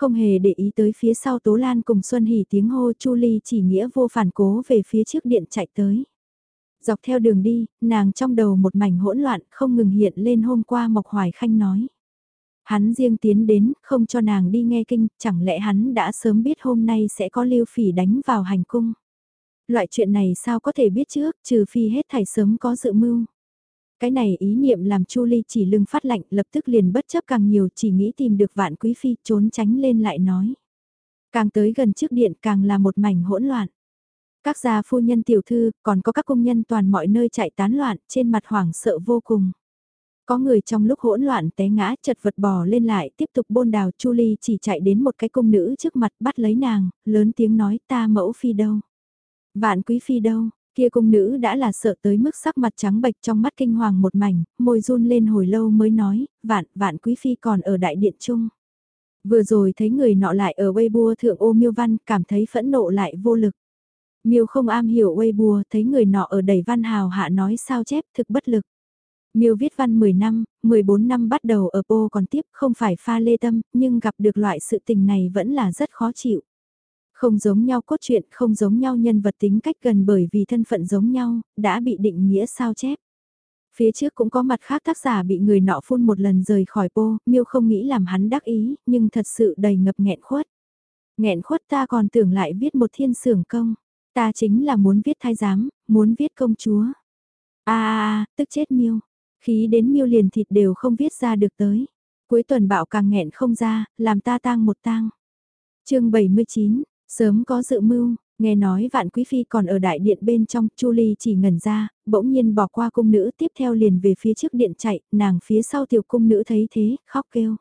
Không hề để ý tới phía sau Tố Lan cùng Xuân Hỷ tiếng hô Chu Ly chỉ nghĩa vô phản cố về phía trước điện chạy tới. Dọc theo đường đi, nàng trong đầu một mảnh hỗn loạn không ngừng hiện lên hôm qua Mộc Hoài Khanh nói. Hắn riêng tiến đến, không cho nàng đi nghe kinh, chẳng lẽ hắn đã sớm biết hôm nay sẽ có lưu phỉ đánh vào hành cung. Loại chuyện này sao có thể biết trước, trừ phi hết thảy sớm có dự mưu. Cái này ý niệm làm Chu Ly chỉ lưng phát lạnh lập tức liền bất chấp càng nhiều chỉ nghĩ tìm được vạn quý phi trốn tránh lên lại nói. Càng tới gần trước điện càng là một mảnh hỗn loạn. Các gia phu nhân tiểu thư còn có các công nhân toàn mọi nơi chạy tán loạn trên mặt hoảng sợ vô cùng. Có người trong lúc hỗn loạn té ngã chật vật bò lên lại tiếp tục bôn đào Chu Ly chỉ chạy đến một cái công nữ trước mặt bắt lấy nàng, lớn tiếng nói ta mẫu phi đâu. Vạn quý phi đâu, Kia cung nữ đã là sợ tới mức sắc mặt trắng bệch trong mắt kinh hoàng một mảnh, môi run lên hồi lâu mới nói, vạn, vạn quý phi còn ở đại điện chung. Vừa rồi thấy người nọ lại ở Weibo thượng ô miêu văn, cảm thấy phẫn nộ lại vô lực. Miêu không am hiểu Weibo, thấy người nọ ở đầy văn hào hạ nói sao chép thực bất lực. Miêu viết văn 10 năm, 14 năm bắt đầu ở Po còn tiếp không phải pha lê tâm, nhưng gặp được loại sự tình này vẫn là rất khó chịu. Không giống nhau cốt truyện, không giống nhau nhân vật tính cách gần bởi vì thân phận giống nhau, đã bị định nghĩa sao chép. Phía trước cũng có mặt khác tác giả bị người nọ phun một lần rời khỏi bô, miêu không nghĩ làm hắn đắc ý, nhưng thật sự đầy ngập nghẹn khuất. Nghẹn khuất ta còn tưởng lại viết một thiên sưởng công, ta chính là muốn viết thái giám, muốn viết công chúa. a a tức chết miêu Khí đến miêu liền thịt đều không viết ra được tới. Cuối tuần bạo càng nghẹn không ra, làm ta tang một tang. chương 79, sớm có dự mưu, nghe nói vạn quý phi còn ở đại điện bên trong, Chu Ly chỉ ngẩn ra, bỗng nhiên bỏ qua cung nữ tiếp theo liền về phía trước điện chạy, nàng phía sau tiểu cung nữ thấy thế, khóc kêu.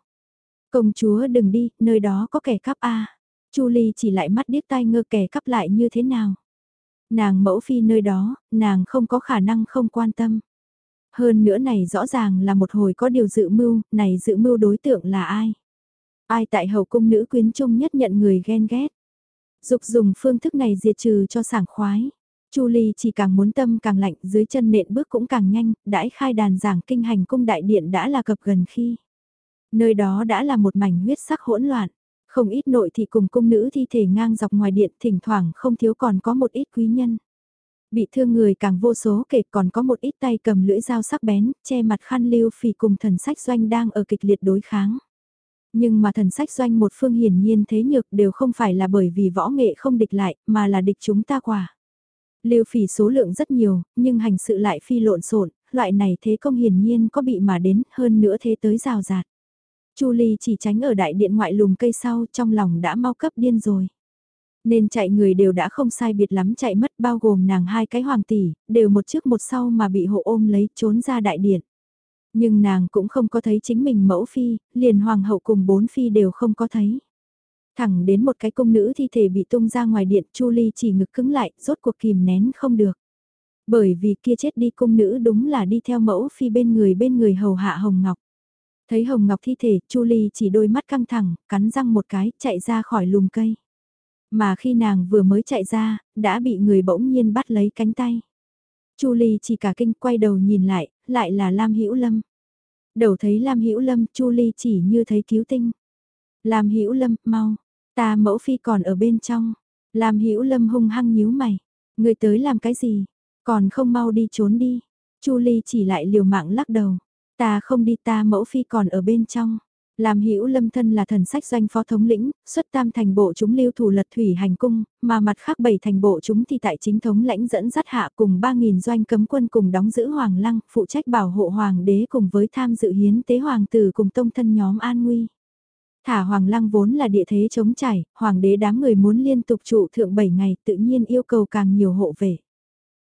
Công chúa đừng đi, nơi đó có kẻ cắp a. Chu Ly chỉ lại mắt điếc tai ngơ kẻ cắp lại như thế nào. Nàng mẫu phi nơi đó, nàng không có khả năng không quan tâm. Hơn nữa này rõ ràng là một hồi có điều dự mưu, này dự mưu đối tượng là ai? Ai tại hậu cung nữ quyến trung nhất nhận người ghen ghét? Dục dùng phương thức này diệt trừ cho sảng khoái. Chu Ly chỉ càng muốn tâm càng lạnh, dưới chân nện bước cũng càng nhanh, đãi khai đàn giảng kinh hành cung đại điện đã là cập gần khi. Nơi đó đã là một mảnh huyết sắc hỗn loạn, không ít nội thị cùng cung nữ thi thể ngang dọc ngoài điện, thỉnh thoảng không thiếu còn có một ít quý nhân. Bị thương người càng vô số kể còn có một ít tay cầm lưỡi dao sắc bén, che mặt khăn lưu phì cùng thần sách doanh đang ở kịch liệt đối kháng. Nhưng mà thần sách doanh một phương hiển nhiên thế nhược đều không phải là bởi vì võ nghệ không địch lại, mà là địch chúng ta quả. Liêu phỉ số lượng rất nhiều, nhưng hành sự lại phi lộn xộn, loại này thế công hiển nhiên có bị mà đến hơn nữa thế tới rào rạt. Chu Ly chỉ tránh ở đại điện ngoại lùm cây sau trong lòng đã mau cấp điên rồi. Nên chạy người đều đã không sai biệt lắm chạy mất bao gồm nàng hai cái hoàng tỷ, đều một trước một sau mà bị hộ ôm lấy trốn ra đại điện. Nhưng nàng cũng không có thấy chính mình mẫu phi, liền hoàng hậu cùng bốn phi đều không có thấy. Thẳng đến một cái cung nữ thi thể bị tung ra ngoài điện Chu Ly chỉ ngực cứng lại, rốt cuộc kìm nén không được. Bởi vì kia chết đi cung nữ đúng là đi theo mẫu phi bên người bên người hầu hạ Hồng Ngọc. Thấy Hồng Ngọc thi thể, Chu Ly chỉ đôi mắt căng thẳng, cắn răng một cái, chạy ra khỏi lùm cây. Mà khi nàng vừa mới chạy ra, đã bị người bỗng nhiên bắt lấy cánh tay. Chu Ly chỉ cả kinh quay đầu nhìn lại, lại là Lam Hữu Lâm. Đầu thấy Lam Hữu Lâm, Chu Ly chỉ như thấy cứu tinh. Lam Hữu Lâm, mau, ta mẫu phi còn ở bên trong. Lam Hữu Lâm hung hăng nhíu mày, người tới làm cái gì? Còn không mau đi trốn đi. Chu Ly chỉ lại liều mạng lắc đầu. Ta không đi ta mẫu phi còn ở bên trong. Làm hữu lâm thân là thần sách doanh phó thống lĩnh, xuất tam thành bộ chúng lưu thủ lật thủy hành cung, mà mặt khác bảy thành bộ chúng thì tại chính thống lãnh dẫn dắt hạ cùng 3.000 doanh cấm quân cùng đóng giữ hoàng lăng, phụ trách bảo hộ hoàng đế cùng với tham dự hiến tế hoàng tử cùng tông thân nhóm an nguy. Thả hoàng lăng vốn là địa thế chống chảy, hoàng đế đám người muốn liên tục trụ thượng 7 ngày tự nhiên yêu cầu càng nhiều hộ vệ.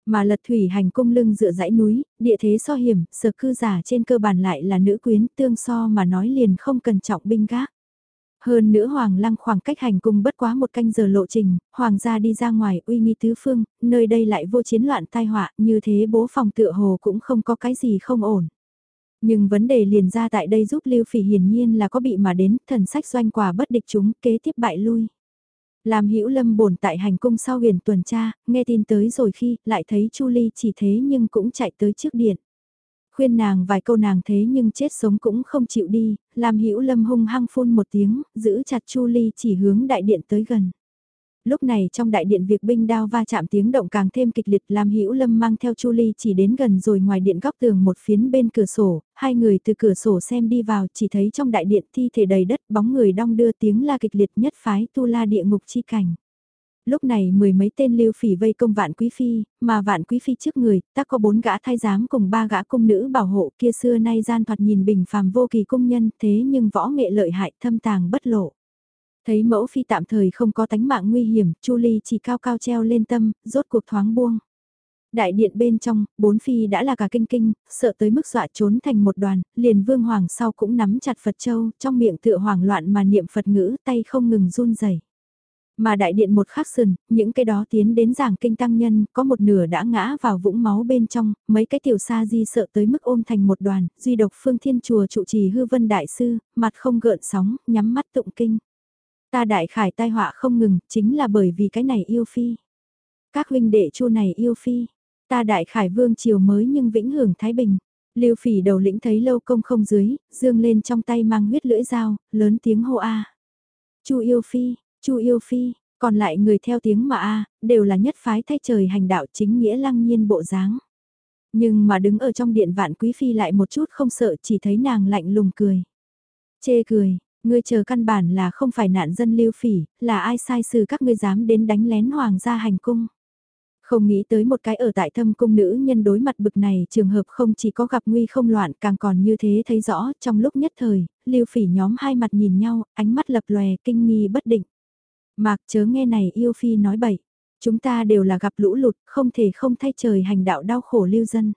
Mà lật thủy hành cung lưng dựa dãy núi, địa thế so hiểm, sở cư giả trên cơ bản lại là nữ quyến tương so mà nói liền không cần trọng binh gác. Hơn nữa Hoàng Lăng khoảng cách hành cung bất quá một canh giờ lộ trình, Hoàng gia đi ra ngoài uy nghi tứ phương, nơi đây lại vô chiến loạn tai họa, như thế bố phòng tựa hồ cũng không có cái gì không ổn. Nhưng vấn đề liền ra tại đây giúp Lưu Phỉ hiển nhiên là có bị mà đến, thần sách doanh quả bất địch chúng, kế tiếp bại lui. Làm hữu lâm bổn tại hành cung sau huyền tuần tra, nghe tin tới rồi khi lại thấy Chu Ly chỉ thế nhưng cũng chạy tới trước điện. Khuyên nàng vài câu nàng thế nhưng chết sống cũng không chịu đi, làm hữu lâm hung hăng phun một tiếng, giữ chặt Chu Ly chỉ hướng đại điện tới gần lúc này trong đại điện việc binh đao va chạm tiếng động càng thêm kịch liệt làm hữu lâm mang theo chu ly chỉ đến gần rồi ngoài điện góc tường một phiến bên cửa sổ, hai người từ cửa sổ xem đi vào chỉ thấy trong đại điện thi thể đầy đất bóng người đong đưa tiếng la kịch liệt nhất phái tu la địa ngục chi cảnh. Lúc này mười mấy tên lưu phỉ vây công vạn quý phi, mà vạn quý phi trước người, ta có bốn gã thái giám cùng ba gã cung nữ bảo hộ kia xưa nay gian thoạt nhìn bình phàm vô kỳ cung nhân thế nhưng võ nghệ lợi hại thâm tàng bất lộ. Thấy mẫu phi tạm thời không có tánh mạng nguy hiểm, Chu Ly chỉ cao cao treo lên tâm, rốt cuộc thoáng buông. Đại điện bên trong, bốn phi đã là cả kinh kinh, sợ tới mức dọa trốn thành một đoàn, liền vương hoàng sau cũng nắm chặt Phật châu, trong miệng tựa hoảng loạn mà niệm Phật ngữ, tay không ngừng run rẩy. Mà đại điện một khắc sườn, những cái đó tiến đến giảng kinh tăng nhân, có một nửa đã ngã vào vũng máu bên trong, mấy cái tiểu sa di sợ tới mức ôm thành một đoàn, duy độc phương thiên chùa trụ trì hư vân đại sư, mặt không gợn sóng, nhắm mắt tụng kinh. Ta đại khải tai họa không ngừng, chính là bởi vì cái này yêu phi. Các huynh đệ chu này yêu phi, ta đại khải vương triều mới nhưng vĩnh hưởng Thái Bình. Lưu phỉ đầu lĩnh thấy lâu công không dưới, dương lên trong tay mang huyết lưỡi dao, lớn tiếng hô a. Chu yêu phi, chu yêu phi, còn lại người theo tiếng mà a, đều là nhất phái thay trời hành đạo chính nghĩa lăng nhiên bộ dáng. Nhưng mà đứng ở trong điện vạn quý phi lại một chút không sợ chỉ thấy nàng lạnh lùng cười. Chê cười, ngươi chờ căn bản là không phải nạn dân lưu phỉ, là ai sai xử các ngươi dám đến đánh lén hoàng gia hành cung. Không nghĩ tới một cái ở tại thâm cung nữ nhân đối mặt bực này trường hợp không chỉ có gặp nguy không loạn càng còn như thế thấy rõ trong lúc nhất thời, lưu phỉ nhóm hai mặt nhìn nhau, ánh mắt lập lòe kinh nghi bất định. Mạc chớ nghe này yêu phi nói bậy, chúng ta đều là gặp lũ lụt, không thể không thay trời hành đạo đau khổ lưu dân.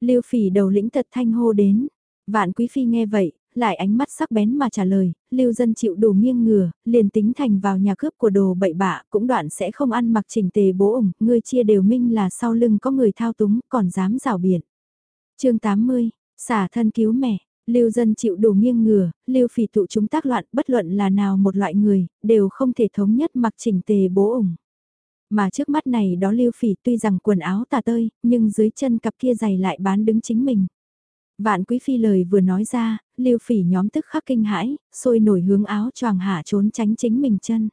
Lưu phỉ đầu lĩnh thật thanh hô đến, vạn quý phi nghe vậy, lại ánh mắt sắc bén mà trả lời, lưu dân chịu đủ nghiêng ngừa, liền tính thành vào nhà cướp của đồ bậy bạ, cũng đoạn sẽ không ăn mặc chỉnh tề bố ủng, ngươi chia đều minh là sau lưng có người thao túng, còn dám rào biển. chương 80, xả thân cứu mẹ, lưu dân chịu đủ nghiêng ngừa, lưu phỉ tụ chúng tác loạn bất luận là nào một loại người, đều không thể thống nhất mặc chỉnh tề bố ủng. Mà trước mắt này đó lưu phỉ tuy rằng quần áo tà tơi, nhưng dưới chân cặp kia giày lại bán đứng chính mình. Vạn quý phi lời vừa nói ra, lưu phỉ nhóm tức khắc kinh hãi, sôi nổi hướng áo choàng hạ trốn tránh chính mình chân.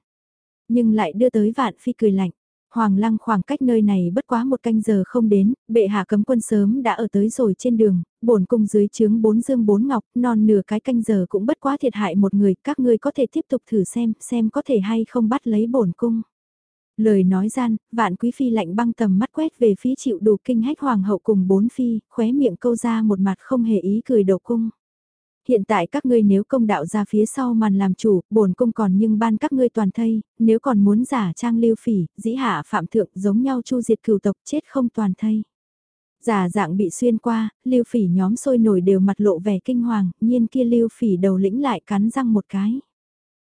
Nhưng lại đưa tới vạn phi cười lạnh. Hoàng lăng khoảng cách nơi này bất quá một canh giờ không đến, bệ hạ cấm quân sớm đã ở tới rồi trên đường, bổn cung dưới chướng bốn dương bốn ngọc, non nửa cái canh giờ cũng bất quá thiệt hại một người, các ngươi có thể tiếp tục thử xem, xem có thể hay không bắt lấy bổn cung. Lời nói gian, vạn quý phi lạnh băng tầm mắt quét về phía chịu đủ kinh hách hoàng hậu cùng bốn phi, khóe miệng câu ra một mặt không hề ý cười đầu cung. Hiện tại các ngươi nếu công đạo ra phía sau màn làm chủ, bổn cung còn nhưng ban các ngươi toàn thây, nếu còn muốn giả trang lưu phỉ, dĩ hạ phạm thượng giống nhau chu diệt cửu tộc chết không toàn thây. Giả dạng bị xuyên qua, lưu phỉ nhóm sôi nổi đều mặt lộ vẻ kinh hoàng, nhiên kia lưu phỉ đầu lĩnh lại cắn răng một cái.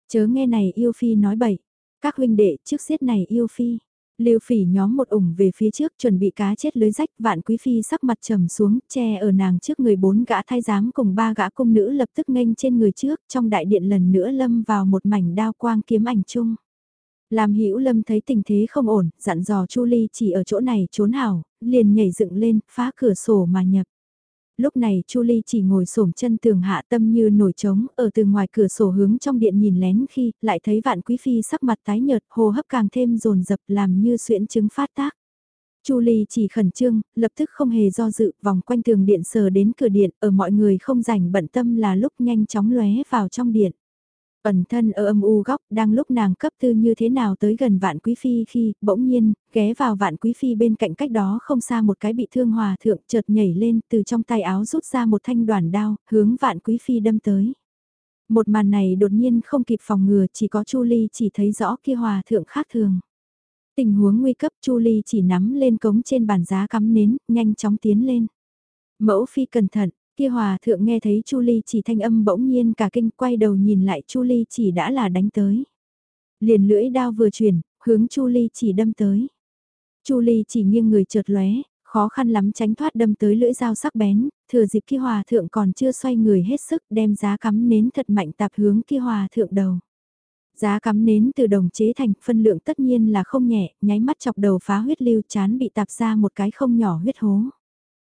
Chớ nghe này yêu phi nói bậy, các huynh đệ trước giết này yêu phi. Lưu phỉ nhóm một ủng về phía trước chuẩn bị cá chết lưới rách vạn quý phi sắc mặt trầm xuống che ở nàng trước người bốn gã thái giám cùng ba gã cung nữ lập tức nghênh trên người trước trong đại điện lần nữa lâm vào một mảnh đao quang kiếm ảnh chung. Làm hữu lâm thấy tình thế không ổn, dặn dò Chu Ly chỉ ở chỗ này trốn hảo, liền nhảy dựng lên, phá cửa sổ mà nhập. Lúc này Chu Ly chỉ ngồi xổm chân tường hạ tâm như nổi trống, ở từ ngoài cửa sổ hướng trong điện nhìn lén khi, lại thấy vạn quý phi sắc mặt tái nhợt, hô hấp càng thêm rồn rập làm như xuyễn chứng phát tác. Chu Ly chỉ khẩn trương, lập tức không hề do dự, vòng quanh tường điện sờ đến cửa điện, ở mọi người không rảnh bận tâm là lúc nhanh chóng lóe vào trong điện. Ẩn thân ở âm u góc, đang lúc nàng cấp tư như thế nào tới gần vạn quý phi khi, bỗng nhiên, ghé vào vạn quý phi bên cạnh cách đó không xa một cái bị thương hòa thượng chợt nhảy lên từ trong tay áo rút ra một thanh đoàn đao, hướng vạn quý phi đâm tới. Một màn này đột nhiên không kịp phòng ngừa chỉ có Chu Ly chỉ thấy rõ kia hòa thượng khác thường. Tình huống nguy cấp Chu Ly chỉ nắm lên cống trên bàn giá cắm nến, nhanh chóng tiến lên. Mẫu phi cẩn thận, Kia hòa thượng nghe thấy Chu Ly chỉ thanh âm bỗng nhiên cả kinh quay đầu nhìn lại Chu Ly chỉ đã là đánh tới. Liền lưỡi đao vừa chuyển, hướng Chu Ly chỉ đâm tới. Chu Ly chỉ nghiêng người chợt lóe, khó khăn lắm tránh thoát đâm tới lưỡi dao sắc bén, thừa dịp kia hòa thượng còn chưa xoay người hết sức đem giá cắm nến thật mạnh tạp hướng kia hòa thượng đầu. Giá cắm nến từ đồng chế thành phân lượng tất nhiên là không nhẹ, nháy mắt chọc đầu phá huyết lưu chán bị tạp ra một cái không nhỏ huyết hố.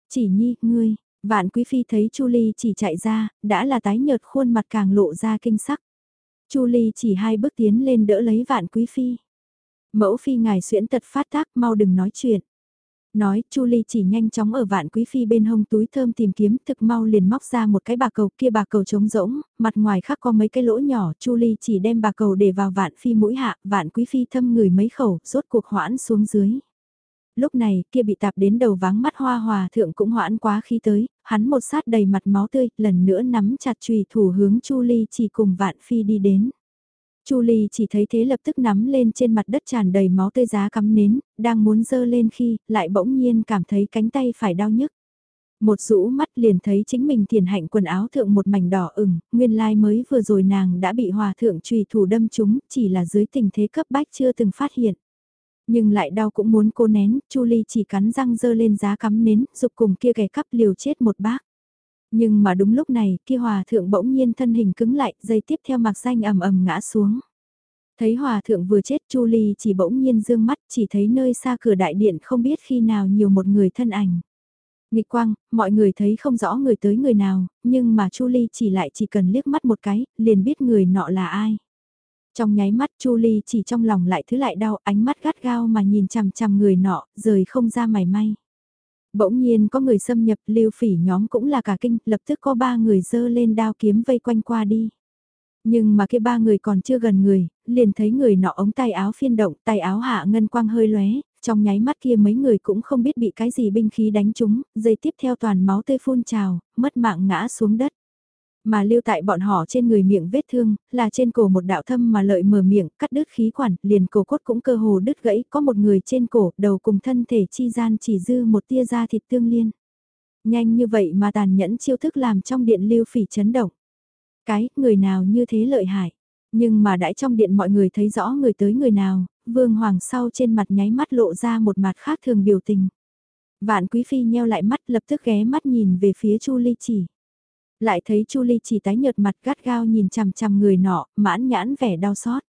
Chỉ nhi, ngươi, Vạn Quý Phi thấy Chu Ly chỉ chạy ra, đã là tái nhợt khuôn mặt càng lộ ra kinh sắc. Chu Ly chỉ hai bước tiến lên đỡ lấy Vạn Quý Phi. Mẫu Phi ngài xuyễn tật phát tác mau đừng nói chuyện. Nói, Chu Ly chỉ nhanh chóng ở Vạn Quý Phi bên hông túi thơm tìm kiếm thực mau liền móc ra một cái bà cầu kia bà cầu trống rỗng, mặt ngoài khắc có mấy cái lỗ nhỏ, Chu Ly chỉ đem bà cầu để vào Vạn Phi mũi hạ, Vạn Quý Phi thâm người mấy khẩu, rốt cuộc hoãn xuống dưới. Lúc này, kia bị tạp đến đầu váng mắt hoa hòa thượng cũng hoãn quá khi tới, hắn một sát đầy mặt máu tươi, lần nữa nắm chặt chùy thủ hướng Chu Ly chỉ cùng vạn phi đi đến. Chu Ly chỉ thấy thế lập tức nắm lên trên mặt đất tràn đầy máu tươi giá cắm nến, đang muốn dơ lên khi, lại bỗng nhiên cảm thấy cánh tay phải đau nhức. Một rũ mắt liền thấy chính mình thiền hạnh quần áo thượng một mảnh đỏ ửng, nguyên lai mới vừa rồi nàng đã bị hòa thượng trùy thủ đâm trúng, chỉ là dưới tình thế cấp bách chưa từng phát hiện. Nhưng lại đau cũng muốn cô nén, Chu Ly chỉ cắn răng dơ lên giá cắm nến, dục cùng kia kẻ cắp liều chết một bác. Nhưng mà đúng lúc này, kia hòa thượng bỗng nhiên thân hình cứng lại, dây tiếp theo mặc danh ầm ầm ngã xuống. Thấy hòa thượng vừa chết Chu Ly chỉ bỗng nhiên dương mắt, chỉ thấy nơi xa cửa đại điện không biết khi nào nhiều một người thân ảnh. Nghịch quang, mọi người thấy không rõ người tới người nào, nhưng mà Chu Ly chỉ lại chỉ cần liếc mắt một cái, liền biết người nọ là ai. Trong nháy mắt Chu Ly chỉ trong lòng lại thứ lại đau, ánh mắt gắt gao mà nhìn chằm chằm người nọ, rời không ra mày may. Bỗng nhiên có người xâm nhập lưu phỉ nhóm cũng là cả kinh, lập tức có ba người dơ lên đao kiếm vây quanh qua đi. Nhưng mà kia ba người còn chưa gần người, liền thấy người nọ ống tay áo phiên động, tay áo hạ ngân quang hơi lóe, trong nháy mắt kia mấy người cũng không biết bị cái gì binh khí đánh trúng, dây tiếp theo toàn máu tươi phun trào, mất mạng ngã xuống đất. Mà lưu tại bọn họ trên người miệng vết thương, là trên cổ một đạo thâm mà lợi mở miệng, cắt đứt khí quản, liền cổ cốt cũng cơ hồ đứt gãy, có một người trên cổ, đầu cùng thân thể chi gian chỉ dư một tia da thịt tương liên. Nhanh như vậy mà tàn nhẫn chiêu thức làm trong điện lưu phỉ chấn động. Cái, người nào như thế lợi hại. Nhưng mà đãi trong điện mọi người thấy rõ người tới người nào, vương hoàng sau trên mặt nháy mắt lộ ra một mặt khác thường biểu tình. Vạn quý phi nheo lại mắt lập tức ghé mắt nhìn về phía chu ly chỉ. Lại thấy chu ly chỉ tái nhợt mặt gắt gao nhìn chằm chằm người nọ, mãn nhãn vẻ đau xót.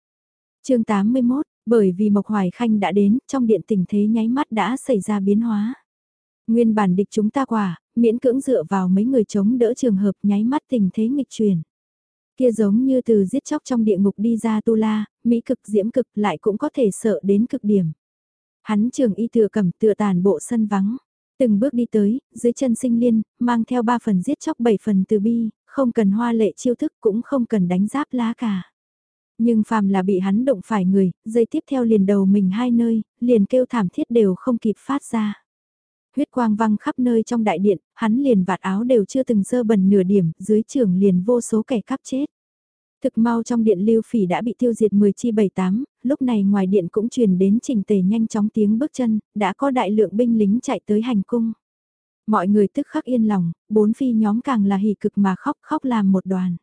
chương 81, bởi vì Mộc Hoài Khanh đã đến, trong điện tình thế nháy mắt đã xảy ra biến hóa. Nguyên bản địch chúng ta quả, miễn cưỡng dựa vào mấy người chống đỡ trường hợp nháy mắt tình thế nghịch chuyển Kia giống như từ giết chóc trong địa ngục đi ra tu la, mỹ cực diễm cực lại cũng có thể sợ đến cực điểm. Hắn trường y tựa cầm tựa tàn bộ sân vắng. Từng bước đi tới, dưới chân sinh liên, mang theo ba phần giết chóc bảy phần từ bi, không cần hoa lệ chiêu thức cũng không cần đánh giáp lá cả. Nhưng phàm là bị hắn động phải người, dây tiếp theo liền đầu mình hai nơi, liền kêu thảm thiết đều không kịp phát ra. Huyết quang văng khắp nơi trong đại điện, hắn liền vạt áo đều chưa từng dơ bẩn nửa điểm, dưới trường liền vô số kẻ cắp chết. Thực mau trong điện lưu phỉ đã bị tiêu diệt 10 chi 78, lúc này ngoài điện cũng truyền đến trình tề nhanh chóng tiếng bước chân, đã có đại lượng binh lính chạy tới hành cung. Mọi người tức khắc yên lòng, bốn phi nhóm càng là hỉ cực mà khóc khóc làm một đoàn.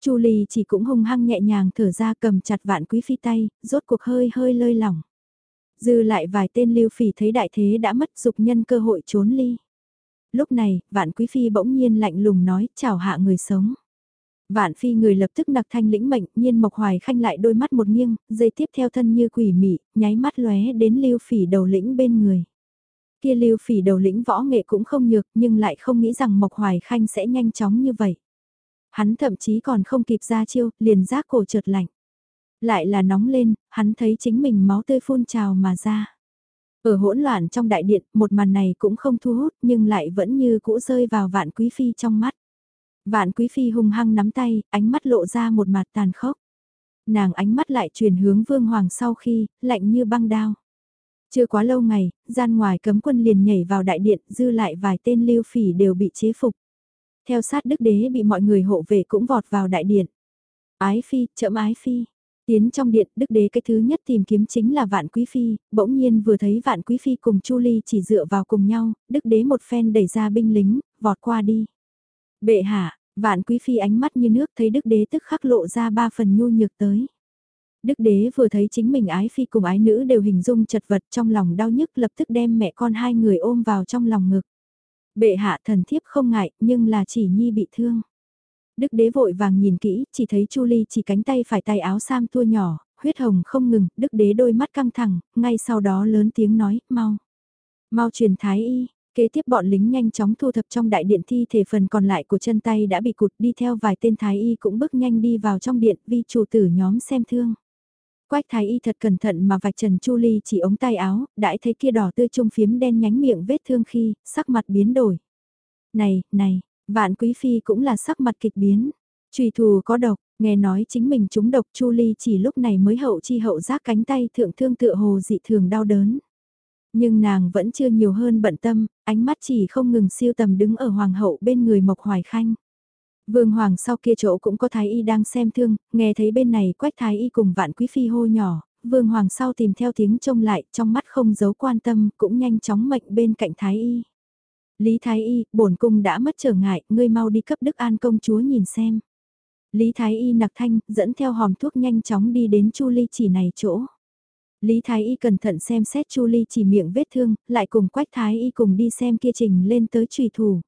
Chu Ly chỉ cũng hung hăng nhẹ nhàng thở ra cầm chặt vạn quý phi tay, rốt cuộc hơi hơi lơi lỏng. Dư lại vài tên lưu phỉ thấy đại thế đã mất dục nhân cơ hội trốn ly. Lúc này, vạn quý phi bỗng nhiên lạnh lùng nói chào hạ người sống. Vạn phi người lập tức nặc thanh lĩnh mệnh, nhiên mộc hoài khanh lại đôi mắt một nghiêng, dây tiếp theo thân như quỷ mị, nháy mắt lóe đến lưu phỉ đầu lĩnh bên người. Kia lưu phỉ đầu lĩnh võ nghệ cũng không nhược nhưng lại không nghĩ rằng mộc hoài khanh sẽ nhanh chóng như vậy. Hắn thậm chí còn không kịp ra chiêu, liền giác cổ trượt lạnh. Lại là nóng lên, hắn thấy chính mình máu tươi phun trào mà ra. Ở hỗn loạn trong đại điện, một màn này cũng không thu hút nhưng lại vẫn như cũ rơi vào vạn quý phi trong mắt. Vạn quý phi hung hăng nắm tay, ánh mắt lộ ra một mặt tàn khốc. Nàng ánh mắt lại chuyển hướng vương hoàng sau khi, lạnh như băng đao. Chưa quá lâu ngày, gian ngoài cấm quân liền nhảy vào đại điện, dư lại vài tên lưu phỉ đều bị chế phục. Theo sát đức đế bị mọi người hộ vệ cũng vọt vào đại điện. Ái phi, chậm ái phi. Tiến trong điện, đức đế cái thứ nhất tìm kiếm chính là vạn quý phi, bỗng nhiên vừa thấy vạn quý phi cùng Chu Ly chỉ dựa vào cùng nhau, đức đế một phen đẩy ra binh lính, vọt qua đi. Bệ hạ, vạn quý phi ánh mắt như nước thấy đức đế tức khắc lộ ra ba phần nhu nhược tới. Đức đế vừa thấy chính mình ái phi cùng ái nữ đều hình dung chật vật trong lòng đau nhức lập tức đem mẹ con hai người ôm vào trong lòng ngực. Bệ hạ thần thiếp không ngại nhưng là chỉ nhi bị thương. Đức đế vội vàng nhìn kỹ, chỉ thấy Chu Ly chỉ cánh tay phải tay áo sam tua nhỏ, huyết hồng không ngừng, đức đế đôi mắt căng thẳng, ngay sau đó lớn tiếng nói, mau. Mau truyền thái y, kế tiếp bọn lính nhanh chóng thu thập trong đại điện thi thể phần còn lại của chân tay đã bị cụt đi theo vài tên thái y cũng bước nhanh đi vào trong điện vi chủ tử nhóm xem thương. Quách thái y thật cẩn thận mà vạch trần Chu Ly chỉ ống tay áo, đãi thấy kia đỏ tươi trung phiếm đen nhánh miệng vết thương khi, sắc mặt biến đổi. Này, này, Vạn quý phi cũng là sắc mặt kịch biến. Trùy thù có độc, nghe nói chính mình trúng độc Chu Ly chỉ lúc này mới hậu chi hậu giác cánh tay thượng thương tựa hồ dị thường đau đớn. Nhưng nàng vẫn chưa nhiều hơn bận tâm, ánh mắt chỉ không ngừng siêu tầm đứng ở hoàng hậu bên người Mộc Hoài Khanh. Vương Hoàng sau kia chỗ cũng có Thái Y đang xem thương, nghe thấy bên này quách Thái Y cùng vạn quý phi hô nhỏ, Vương Hoàng sau tìm theo tiếng trông lại, trong mắt không giấu quan tâm, cũng nhanh chóng mệnh bên cạnh Thái Y. Lý Thái Y, bổn cung đã mất trở ngại, ngươi mau đi cấp Đức An công chúa nhìn xem. Lý Thái Y nặc thanh, dẫn theo hòm thuốc nhanh chóng đi đến Chu Ly chỉ này chỗ. Lý Thái Y cẩn thận xem xét Chu Ly chỉ miệng vết thương, lại cùng Quách Thái Y cùng đi xem kia trình lên tới trùy thủ.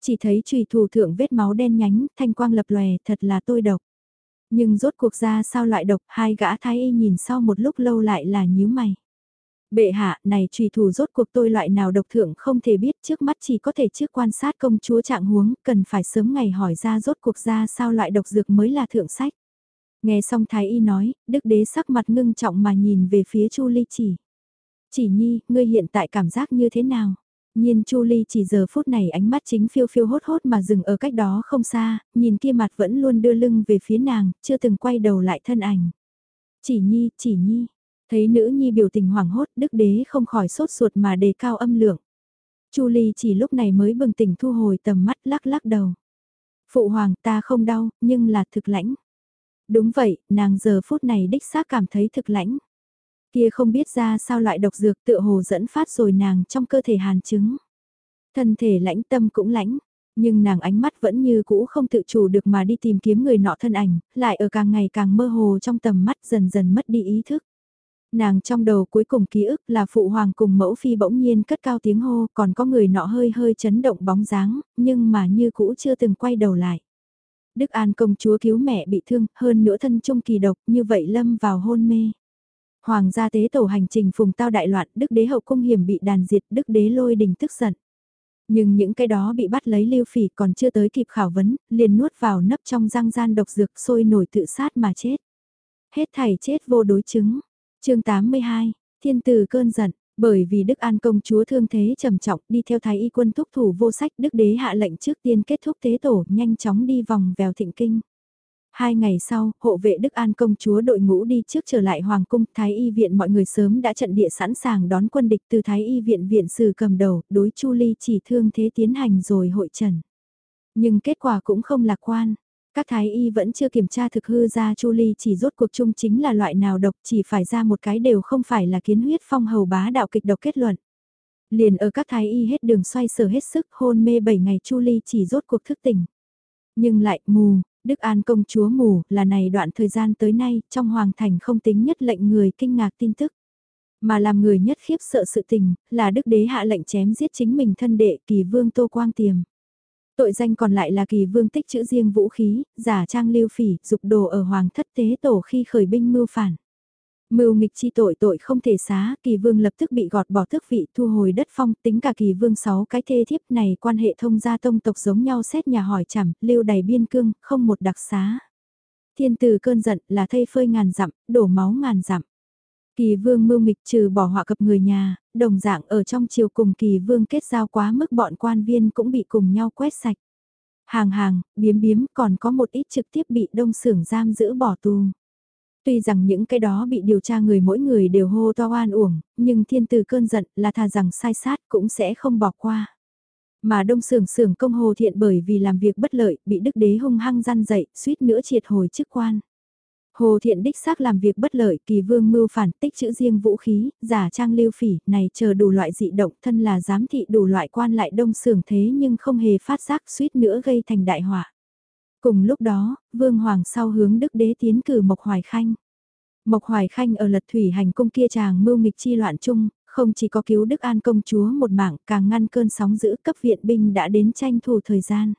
Chỉ thấy trùy thủ thượng vết máu đen nhánh, thanh quang lập lòe, thật là tôi độc. Nhưng rốt cuộc ra sao loại độc, hai gã Thái Y nhìn sau một lúc lâu lại là nhíu mày. Bệ hạ, này trùy thủ rốt cuộc tôi loại nào độc thượng không thể biết trước mắt chỉ có thể trước quan sát công chúa trạng huống, cần phải sớm ngày hỏi ra rốt cuộc ra sao loại độc dược mới là thượng sách. Nghe xong Thái Y nói, Đức Đế sắc mặt ngưng trọng mà nhìn về phía Chu Ly chỉ. Chỉ nhi, ngươi hiện tại cảm giác như thế nào? Nhiên Chu Ly chỉ giờ phút này ánh mắt chính phiêu phiêu hốt hốt mà dừng ở cách đó không xa, nhìn kia mặt vẫn luôn đưa lưng về phía nàng, chưa từng quay đầu lại thân ảnh. Chỉ nhi, chỉ nhi, thấy nữ nhi biểu tình hoảng hốt, đức đế không khỏi sốt ruột mà đề cao âm lượng. Chu Ly chỉ lúc này mới bừng tỉnh thu hồi tầm mắt lắc lắc đầu. Phụ hoàng ta không đau, nhưng là thực lãnh. Đúng vậy, nàng giờ phút này đích xác cảm thấy thực lãnh. Kia không biết ra sao loại độc dược tựa hồ dẫn phát rồi nàng trong cơ thể hàn chứng. Thân thể lãnh tâm cũng lãnh, nhưng nàng ánh mắt vẫn như cũ không tự chủ được mà đi tìm kiếm người nọ thân ảnh, lại ở càng ngày càng mơ hồ trong tầm mắt dần dần mất đi ý thức. Nàng trong đầu cuối cùng ký ức là phụ hoàng cùng mẫu phi bỗng nhiên cất cao tiếng hô, còn có người nọ hơi hơi chấn động bóng dáng, nhưng mà như cũ chưa từng quay đầu lại. Đức An công chúa cứu mẹ bị thương, hơn nữa thân trung kỳ độc, như vậy lâm vào hôn mê. Hoàng gia tế tổ hành trình phùng tao đại loạn, đức đế hậu cung hiểm bị đàn diệt, đức đế lôi đình tức giận. Nhưng những cái đó bị bắt lấy lưu phỉ còn chưa tới kịp khảo vấn, liền nuốt vào nấp trong răng gian độc dược sôi nổi tự sát mà chết. Hết thảy chết vô đối chứng. chương 82, thiên tử cơn giận, bởi vì Đức An công chúa thương thế trầm trọng đi theo thái y quân thúc thủ vô sách Đức đế hạ lệnh trước tiên kết thúc tế tổ nhanh chóng đi vòng vèo thịnh kinh. Hai ngày sau, hộ vệ Đức An công chúa đội ngũ đi trước trở lại Hoàng cung, Thái y viện mọi người sớm đã trận địa sẵn sàng đón quân địch từ Thái y viện viện sử cầm đầu, đối Chu Ly chỉ thương thế tiến hành rồi hội trần. Nhưng kết quả cũng không lạc quan. Các thái y vẫn chưa kiểm tra thực hư ra Chu Ly chỉ rốt cuộc chung chính là loại nào độc chỉ phải ra một cái đều không phải là kiến huyết phong hầu bá đạo kịch độc kết luận. Liền ở các thái y hết đường xoay sở hết sức hôn mê 7 ngày Chu Ly chỉ rốt cuộc thức tỉnh. Nhưng lại mù, Đức An công chúa mù là này đoạn thời gian tới nay trong hoàng thành không tính nhất lệnh người kinh ngạc tin tức. Mà làm người nhất khiếp sợ sự tình là đức đế hạ lệnh chém giết chính mình thân đệ kỳ vương Tô Quang Tiềm. Tội danh còn lại là kỳ vương tích chữ riêng vũ khí, giả trang lưu phỉ, dục đồ ở hoàng thất tế tổ khi khởi binh mưu phản. Mưu nghịch chi tội tội không thể xá, kỳ vương lập tức bị gọt bỏ tước vị thu hồi đất phong, tính cả kỳ vương sáu cái thê thiếp này quan hệ thông gia tông tộc giống nhau xét nhà hỏi chảm, lưu đầy biên cương, không một đặc xá. Thiên tử cơn giận là thây phơi ngàn dặm, đổ máu ngàn dặm. Kỳ vương mưu nghịch trừ bỏ họa cập người nhà, đồng dạng ở trong chiều cùng kỳ vương kết giao quá mức bọn quan viên cũng bị cùng nhau quét sạch. Hàng hàng, biếm biếm còn có một ít trực tiếp bị đông sưởng giam giữ bỏ tù. Tuy rằng những cái đó bị điều tra người mỗi người đều hô to oan uổng, nhưng thiên từ cơn giận là thà rằng sai sát cũng sẽ không bỏ qua. Mà đông sưởng sưởng công hồ thiện bởi vì làm việc bất lợi, bị đức đế hung hăng gian dậy, suýt nữa triệt hồi chức quan. Hồ Thiện đích xác làm việc bất lợi, kỳ vương mưu phản tích chữ riêng vũ khí, giả trang lưu phỉ, này chờ đủ loại dị động thân là giám thị đủ loại quan lại đông sưởng thế nhưng không hề phát giác suýt nữa gây thành đại họa. Cùng lúc đó, Vương Hoàng sau hướng Đức Đế tiến cử Mộc Hoài Khanh. Mộc Hoài Khanh ở lật thủy hành cung kia chàng mưu nghịch chi loạn chung, không chỉ có cứu Đức An công chúa một mạng càng ngăn cơn sóng giữ cấp viện binh đã đến tranh thủ thời gian.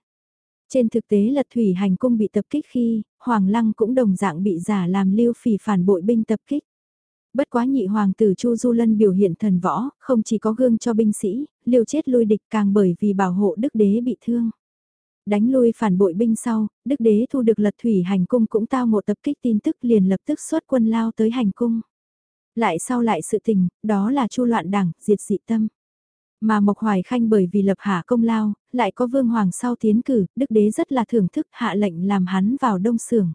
Trên thực tế lật thủy hành cung bị tập kích khi, Hoàng Lăng cũng đồng dạng bị giả làm lưu phỉ phản bội binh tập kích. Bất quá nhị hoàng tử Chu Du Lân biểu hiện thần võ, không chỉ có gương cho binh sĩ, liều chết lui địch càng bởi vì bảo hộ đức đế bị thương đánh lui phản bội binh sau, đức đế thu được lật thủy hành cung cũng tao một tập kích tin tức liền lập tức xuất quân lao tới hành cung. Lại sau lại sự tình, đó là chu loạn đảng, diệt dị tâm. Mà Mộc Hoài Khanh bởi vì lập hạ công lao, lại có vương hoàng sau tiến cử, đức đế rất là thưởng thức hạ lệnh làm hắn vào đông sưởng.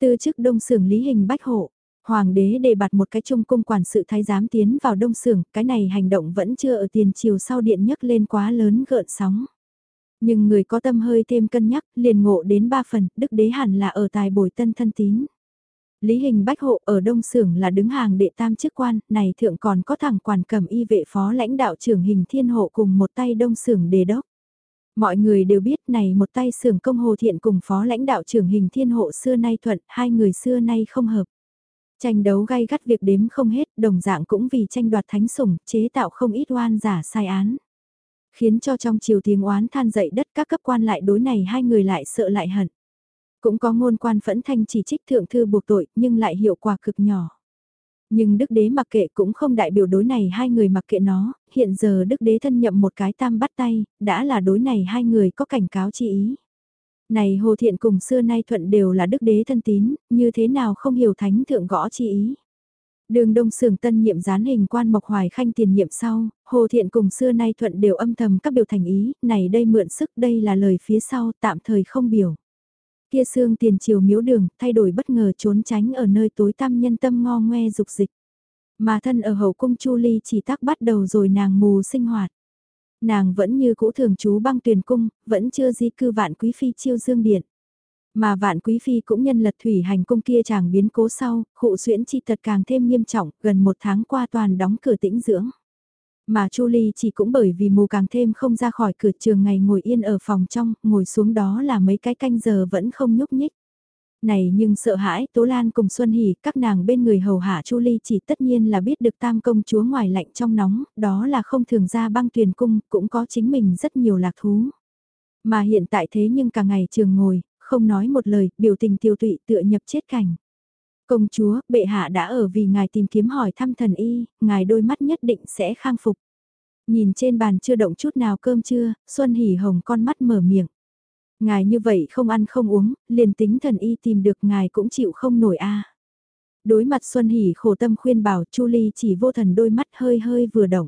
Từ chức đông sưởng lý hình bách hộ, hoàng đế đề bạt một cái trung cung quản sự thái giám tiến vào đông sưởng, cái này hành động vẫn chưa ở tiền chiều sau điện nhấc lên quá lớn gợn sóng. Nhưng người có tâm hơi thêm cân nhắc, liền ngộ đến ba phần, đức đế hẳn là ở tài bồi tân thân tín. Lý hình bách hộ ở Đông Sưởng là đứng hàng đệ tam chức quan, này thượng còn có thằng quản cầm y vệ phó lãnh đạo trưởng hình thiên hộ cùng một tay Đông Sưởng đề đốc. Mọi người đều biết này một tay sưởng công hồ thiện cùng phó lãnh đạo trưởng hình thiên hộ xưa nay thuận, hai người xưa nay không hợp. Tranh đấu gay gắt việc đếm không hết, đồng dạng cũng vì tranh đoạt thánh sủng, chế tạo không ít oan giả sai án khiến cho trong chiều tiếng oán than dậy đất các cấp quan lại đối này hai người lại sợ lại hận. Cũng có ngôn quan phẫn thanh chỉ trích thượng thư buộc tội nhưng lại hiệu quả cực nhỏ. Nhưng đức đế mặc kệ cũng không đại biểu đối này hai người mặc kệ nó, hiện giờ đức đế thân nhậm một cái tam bắt tay, đã là đối này hai người có cảnh cáo chi ý. Này Hồ Thiện cùng xưa nay thuận đều là đức đế thân tín, như thế nào không hiểu thánh thượng gõ chi ý. Đường đông sưởng tân nhiệm gián hình quan Mộc Hoài Khanh tiền nhiệm sau, Hồ Thiện cùng xưa nay thuận đều âm thầm các biểu thành ý, này đây mượn sức đây là lời phía sau tạm thời không biểu. Kia xương tiền triều miếu đường, thay đổi bất ngờ trốn tránh ở nơi tối tăm nhân tâm ngo ngoe dục dịch. Mà thân ở hậu cung Chu Ly chỉ tác bắt đầu rồi nàng mù sinh hoạt. Nàng vẫn như cũ thường trú băng tuyển cung, vẫn chưa di cư vạn quý phi chiêu dương điện. Mà vạn quý phi cũng nhân lật thủy hành cung kia chàng biến cố sau, khụ xuyễn chi tật càng thêm nghiêm trọng, gần một tháng qua toàn đóng cửa tĩnh dưỡng. Mà Chu Ly chỉ cũng bởi vì mù càng thêm không ra khỏi cửa trường ngày ngồi yên ở phòng trong, ngồi xuống đó là mấy cái canh giờ vẫn không nhúc nhích. Này nhưng sợ hãi, Tố Lan cùng Xuân Hỷ, các nàng bên người hầu hạ Chu Ly chỉ tất nhiên là biết được tam công chúa ngoài lạnh trong nóng, đó là không thường ra băng tuyền cung, cũng có chính mình rất nhiều lạc thú. Mà hiện tại thế nhưng cả ngày trường ngồi, không nói một lời, biểu tình tiêu tụy tựa nhập chết cảnh. Công chúa, bệ hạ đã ở vì ngài tìm kiếm hỏi thăm thần y, ngài đôi mắt nhất định sẽ khang phục. Nhìn trên bàn chưa động chút nào cơm chưa, Xuân hỉ hồng con mắt mở miệng. Ngài như vậy không ăn không uống, liền tính thần y tìm được ngài cũng chịu không nổi a. Đối mặt Xuân hỉ khổ tâm khuyên bảo Chu Ly chỉ vô thần đôi mắt hơi hơi vừa động.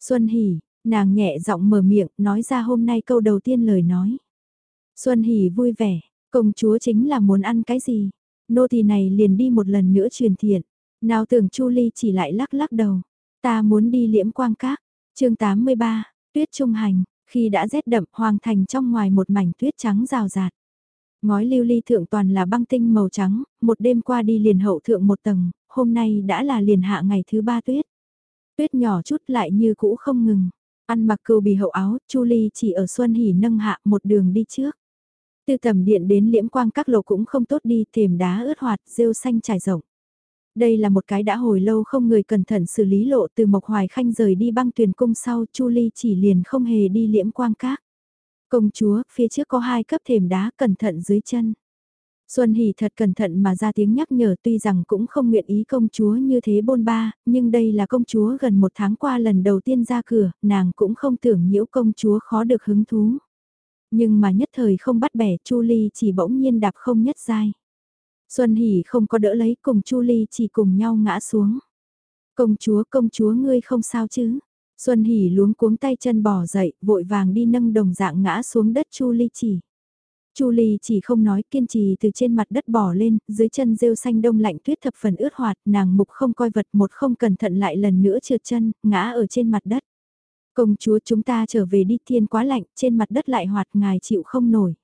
Xuân hỉ, nàng nhẹ giọng mở miệng nói ra hôm nay câu đầu tiên lời nói. Xuân hỉ vui vẻ, công chúa chính là muốn ăn cái gì? Nô tỳ này liền đi một lần nữa truyền thiện. Nào tưởng Chu Ly chỉ lại lắc lắc đầu. Ta muốn đi liễm quang các. chương 83, tuyết trung hành, khi đã rét đậm hoàng thành trong ngoài một mảnh tuyết trắng rào rạt. Ngói lưu ly thượng toàn là băng tinh màu trắng, một đêm qua đi liền hậu thượng một tầng, hôm nay đã là liền hạ ngày thứ ba tuyết. Tuyết nhỏ chút lại như cũ không ngừng. Ăn mặc cừu bì hậu áo, Chu Ly chỉ ở Xuân Hỉ nâng hạ một đường đi trước. Từ tầm điện đến liễm quang các lộ cũng không tốt đi, thềm đá ướt hoạt, rêu xanh trải rộng. Đây là một cái đã hồi lâu không người cẩn thận xử lý lộ từ Mộc Hoài Khanh rời đi băng tuyển cung sau Chu Ly chỉ liền không hề đi liễm quang các. Công chúa, phía trước có hai cấp thềm đá cẩn thận dưới chân. Xuân Hỷ thật cẩn thận mà ra tiếng nhắc nhở tuy rằng cũng không nguyện ý công chúa như thế bôn ba, nhưng đây là công chúa gần một tháng qua lần đầu tiên ra cửa, nàng cũng không tưởng nhiễu công chúa khó được hứng thú. Nhưng mà nhất thời không bắt bẻ Chu Ly chỉ bỗng nhiên đạp không nhất dai. Xuân Hỷ không có đỡ lấy cùng Chu Ly chỉ cùng nhau ngã xuống. Công chúa công chúa ngươi không sao chứ. Xuân Hỷ luống cuống tay chân bỏ dậy, vội vàng đi nâng đồng dạng ngã xuống đất Chu Ly chỉ. Chu Ly chỉ không nói kiên trì từ trên mặt đất bỏ lên, dưới chân rêu xanh đông lạnh tuyết thập phần ướt hoạt, nàng mục không coi vật một không cẩn thận lại lần nữa trượt chân, ngã ở trên mặt đất. Công chúa chúng ta trở về đi thiên quá lạnh, trên mặt đất lại hoạt ngài chịu không nổi.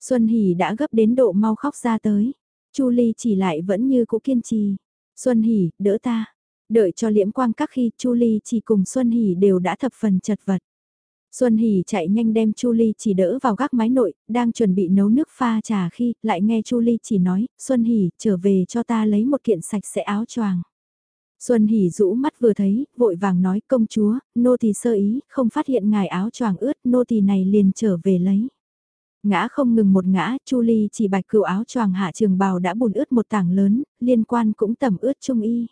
Xuân Hỷ đã gấp đến độ mau khóc ra tới. Chu Ly chỉ lại vẫn như cũ kiên trì. Xuân Hỷ, đỡ ta. Đợi cho liễm quang các khi Chu Ly chỉ cùng Xuân Hỷ đều đã thập phần chật vật. Xuân Hỷ chạy nhanh đem Chu Ly chỉ đỡ vào gác mái nội, đang chuẩn bị nấu nước pha trà khi lại nghe Chu Ly chỉ nói, Xuân Hỷ trở về cho ta lấy một kiện sạch sẽ áo choàng. Xuân Hỷ rũ mắt vừa thấy, vội vàng nói công chúa, nô tỳ sơ ý, không phát hiện ngài áo choàng ướt, nô tỳ này liền trở về lấy. Ngã không ngừng một ngã, Chu Ly chỉ bạch cựu áo choàng hạ trường bào đã bùn ướt một tảng lớn, liên quan cũng tầm ướt trung y.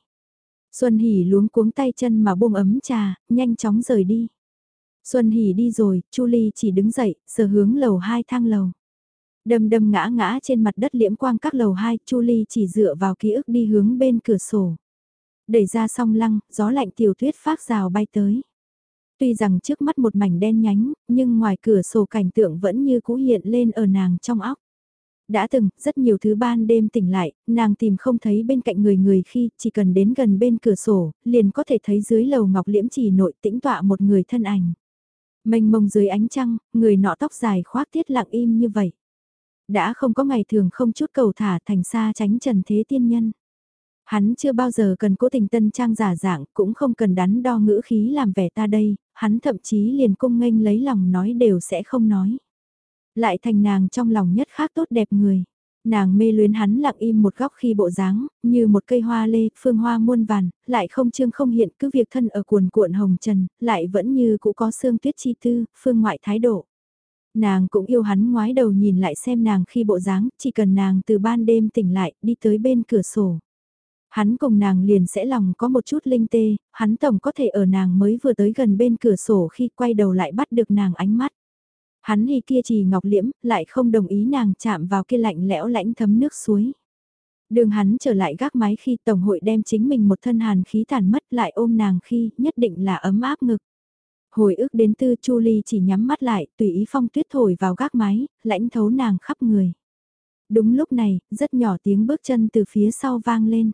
Xuân Hỷ luống cuống tay chân mà buông ấm trà, nhanh chóng rời đi. Xuân Hỷ đi rồi, Chu Ly chỉ đứng dậy, sờ hướng lầu hai thang lầu. Đâm đâm ngã ngã trên mặt đất liễm quang các lầu hai, Chu Ly chỉ dựa vào ký ức đi hướng bên cửa sổ. Đẩy ra song lăng, gió lạnh tiểu tuyết phát rào bay tới. Tuy rằng trước mắt một mảnh đen nhánh, nhưng ngoài cửa sổ cảnh tượng vẫn như cũ hiện lên ở nàng trong óc. Đã từng, rất nhiều thứ ban đêm tỉnh lại, nàng tìm không thấy bên cạnh người người khi chỉ cần đến gần bên cửa sổ, liền có thể thấy dưới lầu ngọc liễm chỉ nội tĩnh tọa một người thân ảnh. Mênh mông dưới ánh trăng, người nọ tóc dài khoác tiết lặng im như vậy. Đã không có ngày thường không chút cầu thả thành xa tránh trần thế tiên nhân. Hắn chưa bao giờ cần cố tình tân trang giả dạng, cũng không cần đắn đo ngữ khí làm vẻ ta đây, hắn thậm chí liền cung nghênh lấy lòng nói đều sẽ không nói. Lại thành nàng trong lòng nhất khác tốt đẹp người. Nàng mê luyến hắn lặng im một góc khi bộ dáng, như một cây hoa lê, phương hoa muôn vàn, lại không trương không hiện cứ việc thân ở cuồn cuộn hồng trần, lại vẫn như cũ có xương tuyết chi tư, phương ngoại thái độ. Nàng cũng yêu hắn ngoái đầu nhìn lại xem nàng khi bộ dáng, chỉ cần nàng từ ban đêm tỉnh lại, đi tới bên cửa sổ. Hắn cùng nàng liền sẽ lòng có một chút linh tê, hắn tổng có thể ở nàng mới vừa tới gần bên cửa sổ khi quay đầu lại bắt được nàng ánh mắt. Hắn hy kia chỉ ngọc liễm, lại không đồng ý nàng chạm vào kia lạnh lẽo lãnh thấm nước suối. Đường hắn trở lại gác mái khi Tổng hội đem chính mình một thân hàn khí tàn mất lại ôm nàng khi nhất định là ấm áp ngực. Hồi ức đến tư Chu Ly chỉ nhắm mắt lại, tùy ý phong tuyết thổi vào gác mái, lãnh thấu nàng khắp người. Đúng lúc này, rất nhỏ tiếng bước chân từ phía sau vang lên.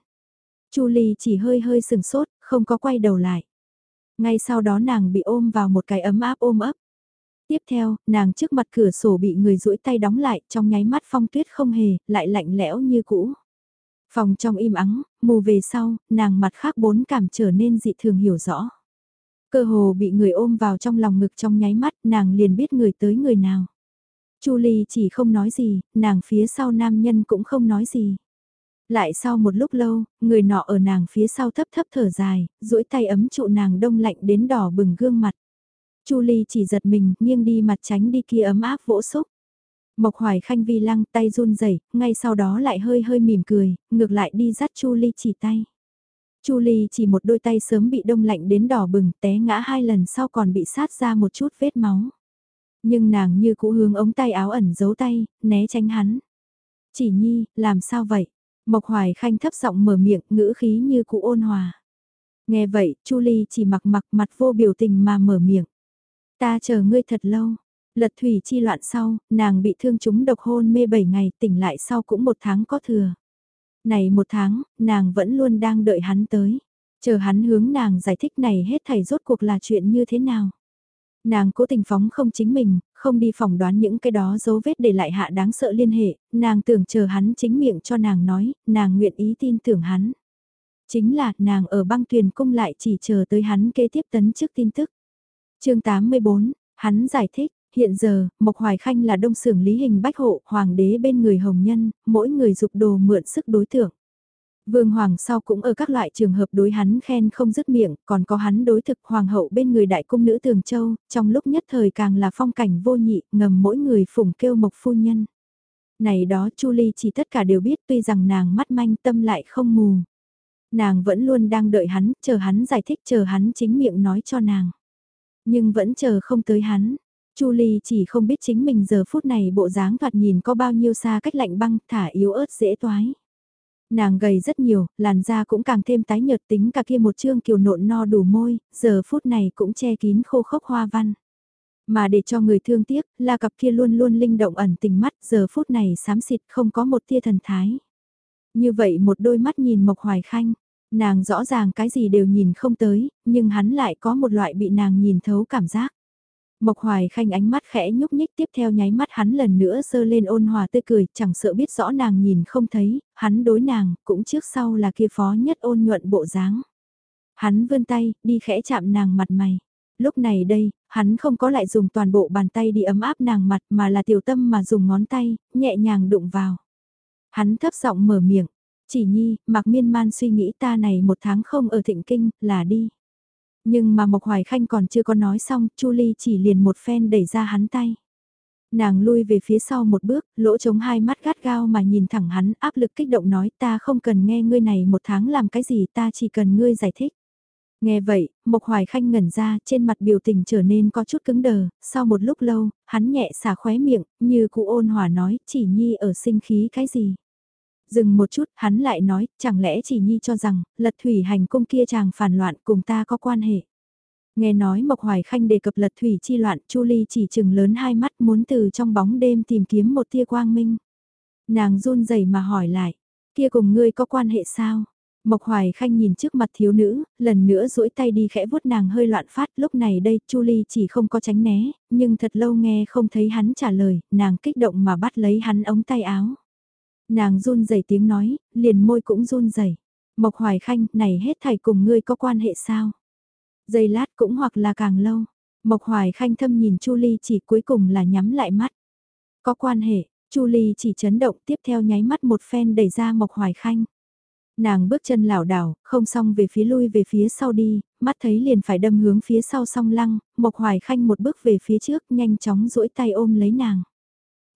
Chu Ly chỉ hơi hơi sừng sốt, không có quay đầu lại. Ngay sau đó nàng bị ôm vào một cái ấm áp ôm ấp. Tiếp theo, nàng trước mặt cửa sổ bị người duỗi tay đóng lại, trong nháy mắt phong tuyết không hề, lại lạnh lẽo như cũ. Phòng trong im ắng, mù về sau, nàng mặt khác bốn cảm trở nên dị thường hiểu rõ. Cơ hồ bị người ôm vào trong lòng ngực trong nháy mắt, nàng liền biết người tới người nào. Chu Ly chỉ không nói gì, nàng phía sau nam nhân cũng không nói gì. Lại sau một lúc lâu, người nọ ở nàng phía sau thấp thấp thở dài, duỗi tay ấm trụ nàng đông lạnh đến đỏ bừng gương mặt. Chu Ly chỉ giật mình, nghiêng đi mặt tránh đi kia ấm áp vỗ xúc. Mộc Hoài Khanh vi lăng tay run rẩy, ngay sau đó lại hơi hơi mỉm cười, ngược lại đi dắt Chu Ly chỉ tay. Chu Ly chỉ một đôi tay sớm bị đông lạnh đến đỏ bừng, té ngã hai lần sau còn bị sát ra một chút vết máu. Nhưng nàng như cũ hướng ống tay áo ẩn giấu tay, né tránh hắn. Chỉ nhi, làm sao vậy? Mộc Hoài Khanh thấp giọng mở miệng, ngữ khí như cũ ôn hòa. Nghe vậy, Chu Ly chỉ mặc mặc mặt vô biểu tình mà mở miệng. Ta chờ ngươi thật lâu. Lật thủy chi loạn sau, nàng bị thương chúng độc hôn mê 7 ngày, tỉnh lại sau cũng một tháng có thừa. Này một tháng, nàng vẫn luôn đang đợi hắn tới. Chờ hắn hướng nàng giải thích này hết thảy rốt cuộc là chuyện như thế nào. Nàng cố tình phóng không chính mình, không đi phỏng đoán những cái đó dấu vết để lại hạ đáng sợ liên hệ, nàng tưởng chờ hắn chính miệng cho nàng nói, nàng nguyện ý tin tưởng hắn. Chính là nàng ở băng thuyền cung lại chỉ chờ tới hắn kế tiếp tấn trước tin tức. chương 84, hắn giải thích, hiện giờ, Mộc Hoài Khanh là đông sưởng lý hình bách hộ, hoàng đế bên người hồng nhân, mỗi người dục đồ mượn sức đối tượng. Vương Hoàng sau cũng ở các loại trường hợp đối hắn khen không dứt miệng, còn có hắn đối thực Hoàng hậu bên người đại cung nữ Tường Châu, trong lúc nhất thời càng là phong cảnh vô nhị, ngầm mỗi người phủng kêu mộc phu nhân. Này đó Chu Ly chỉ tất cả đều biết tuy rằng nàng mắt manh tâm lại không mù. Nàng vẫn luôn đang đợi hắn, chờ hắn giải thích chờ hắn chính miệng nói cho nàng. Nhưng vẫn chờ không tới hắn. Chu Ly chỉ không biết chính mình giờ phút này bộ dáng thoạt nhìn có bao nhiêu xa cách lạnh băng thả yếu ớt dễ toái. Nàng gầy rất nhiều, làn da cũng càng thêm tái nhợt tính cả kia một chương kiều nộn no đủ môi, giờ phút này cũng che kín khô khốc hoa văn. Mà để cho người thương tiếc, là cặp kia luôn luôn linh động ẩn tình mắt, giờ phút này xám xịt không có một tia thần thái. Như vậy một đôi mắt nhìn Mộc Hoài Khanh, nàng rõ ràng cái gì đều nhìn không tới, nhưng hắn lại có một loại bị nàng nhìn thấu cảm giác. Mộc Hoài Khanh ánh mắt khẽ nhúc nhích tiếp theo nháy mắt hắn lần nữa sơ lên ôn hòa tươi cười, chẳng sợ biết rõ nàng nhìn không thấy, hắn đối nàng, cũng trước sau là kia phó nhất ôn nhuận bộ dáng. Hắn vươn tay, đi khẽ chạm nàng mặt mày. Lúc này đây, hắn không có lại dùng toàn bộ bàn tay đi ấm áp nàng mặt mà là tiểu tâm mà dùng ngón tay, nhẹ nhàng đụng vào. Hắn thấp giọng mở miệng, chỉ nhi, mặc miên man suy nghĩ ta này một tháng không ở thịnh kinh, là đi. Nhưng mà Mộc Hoài Khanh còn chưa có nói xong, Chu Ly chỉ liền một phen đẩy ra hắn tay. Nàng lui về phía sau một bước, lỗ trống hai mắt gắt gao mà nhìn thẳng hắn, áp lực kích động nói ta không cần nghe ngươi này một tháng làm cái gì ta chỉ cần ngươi giải thích. Nghe vậy, Mộc Hoài Khanh ngẩn ra, trên mặt biểu tình trở nên có chút cứng đờ, sau một lúc lâu, hắn nhẹ xả khóe miệng, như cụ ôn hòa nói, chỉ nhi ở sinh khí cái gì. Dừng một chút, hắn lại nói, chẳng lẽ chỉ nhi cho rằng, lật thủy hành cung kia chàng phản loạn cùng ta có quan hệ. Nghe nói Mộc Hoài Khanh đề cập lật thủy chi loạn, Chu Ly chỉ chừng lớn hai mắt muốn từ trong bóng đêm tìm kiếm một tia quang minh. Nàng run rẩy mà hỏi lại, kia cùng ngươi có quan hệ sao? Mộc Hoài Khanh nhìn trước mặt thiếu nữ, lần nữa duỗi tay đi khẽ vuốt nàng hơi loạn phát, lúc này đây Chu Ly chỉ không có tránh né, nhưng thật lâu nghe không thấy hắn trả lời, nàng kích động mà bắt lấy hắn ống tay áo. Nàng run rẩy tiếng nói, liền môi cũng run rẩy. Mộc Hoài Khanh, này hết thảy cùng ngươi có quan hệ sao? Giây lát cũng hoặc là càng lâu. Mộc Hoài Khanh thâm nhìn Chu Ly chỉ cuối cùng là nhắm lại mắt. Có quan hệ, Chu Ly chỉ chấn động tiếp theo nháy mắt một phen đẩy ra Mộc Hoài Khanh. Nàng bước chân lảo đảo, không xong về phía lui về phía sau đi, mắt thấy liền phải đâm hướng phía sau song lăng, Mộc Hoài Khanh một bước về phía trước nhanh chóng duỗi tay ôm lấy nàng.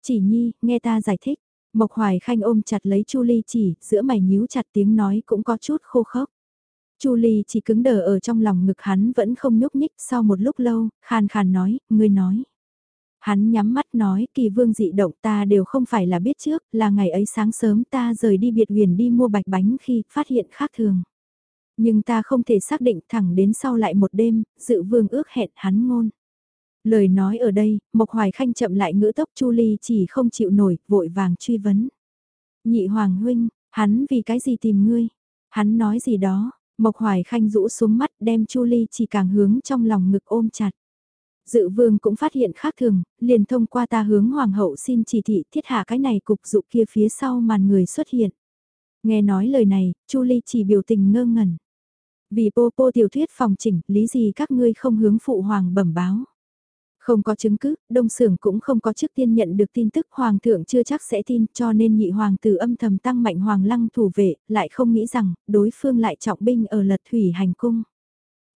Chỉ nhi, nghe ta giải thích, Mộc Hoài Khanh ôm chặt lấy Chu Ly chỉ, giữa mày nhíu chặt tiếng nói cũng có chút khô khốc. Chu Ly chỉ cứng đờ ở trong lòng ngực hắn vẫn không nhúc nhích sau một lúc lâu, khàn khàn nói, ngươi nói. Hắn nhắm mắt nói, kỳ vương dị động ta đều không phải là biết trước, là ngày ấy sáng sớm ta rời đi biệt huyền đi mua bạch bánh khi phát hiện khác thường. Nhưng ta không thể xác định thẳng đến sau lại một đêm, dự vương ước hẹn hắn ngôn. Lời nói ở đây, Mộc Hoài Khanh chậm lại ngữ tốc Chu Ly chỉ không chịu nổi, vội vàng truy vấn. Nhị Hoàng Huynh, hắn vì cái gì tìm ngươi? Hắn nói gì đó, Mộc Hoài Khanh rũ xuống mắt đem Chu Ly chỉ càng hướng trong lòng ngực ôm chặt. Dự vương cũng phát hiện khác thường, liền thông qua ta hướng hoàng hậu xin chỉ thị thiết hạ cái này cục dụ kia phía sau màn người xuất hiện. Nghe nói lời này, Chu Ly chỉ biểu tình ngơ ngẩn. Vì pô pô tiểu thuyết phòng chỉnh, lý gì các ngươi không hướng phụ hoàng bẩm báo. Không có chứng cứ, đông sưởng cũng không có trước tiên nhận được tin tức hoàng thượng chưa chắc sẽ tin cho nên nhị hoàng tử âm thầm tăng mạnh hoàng lăng thủ vệ, lại không nghĩ rằng đối phương lại trọng binh ở lật thủy hành cung.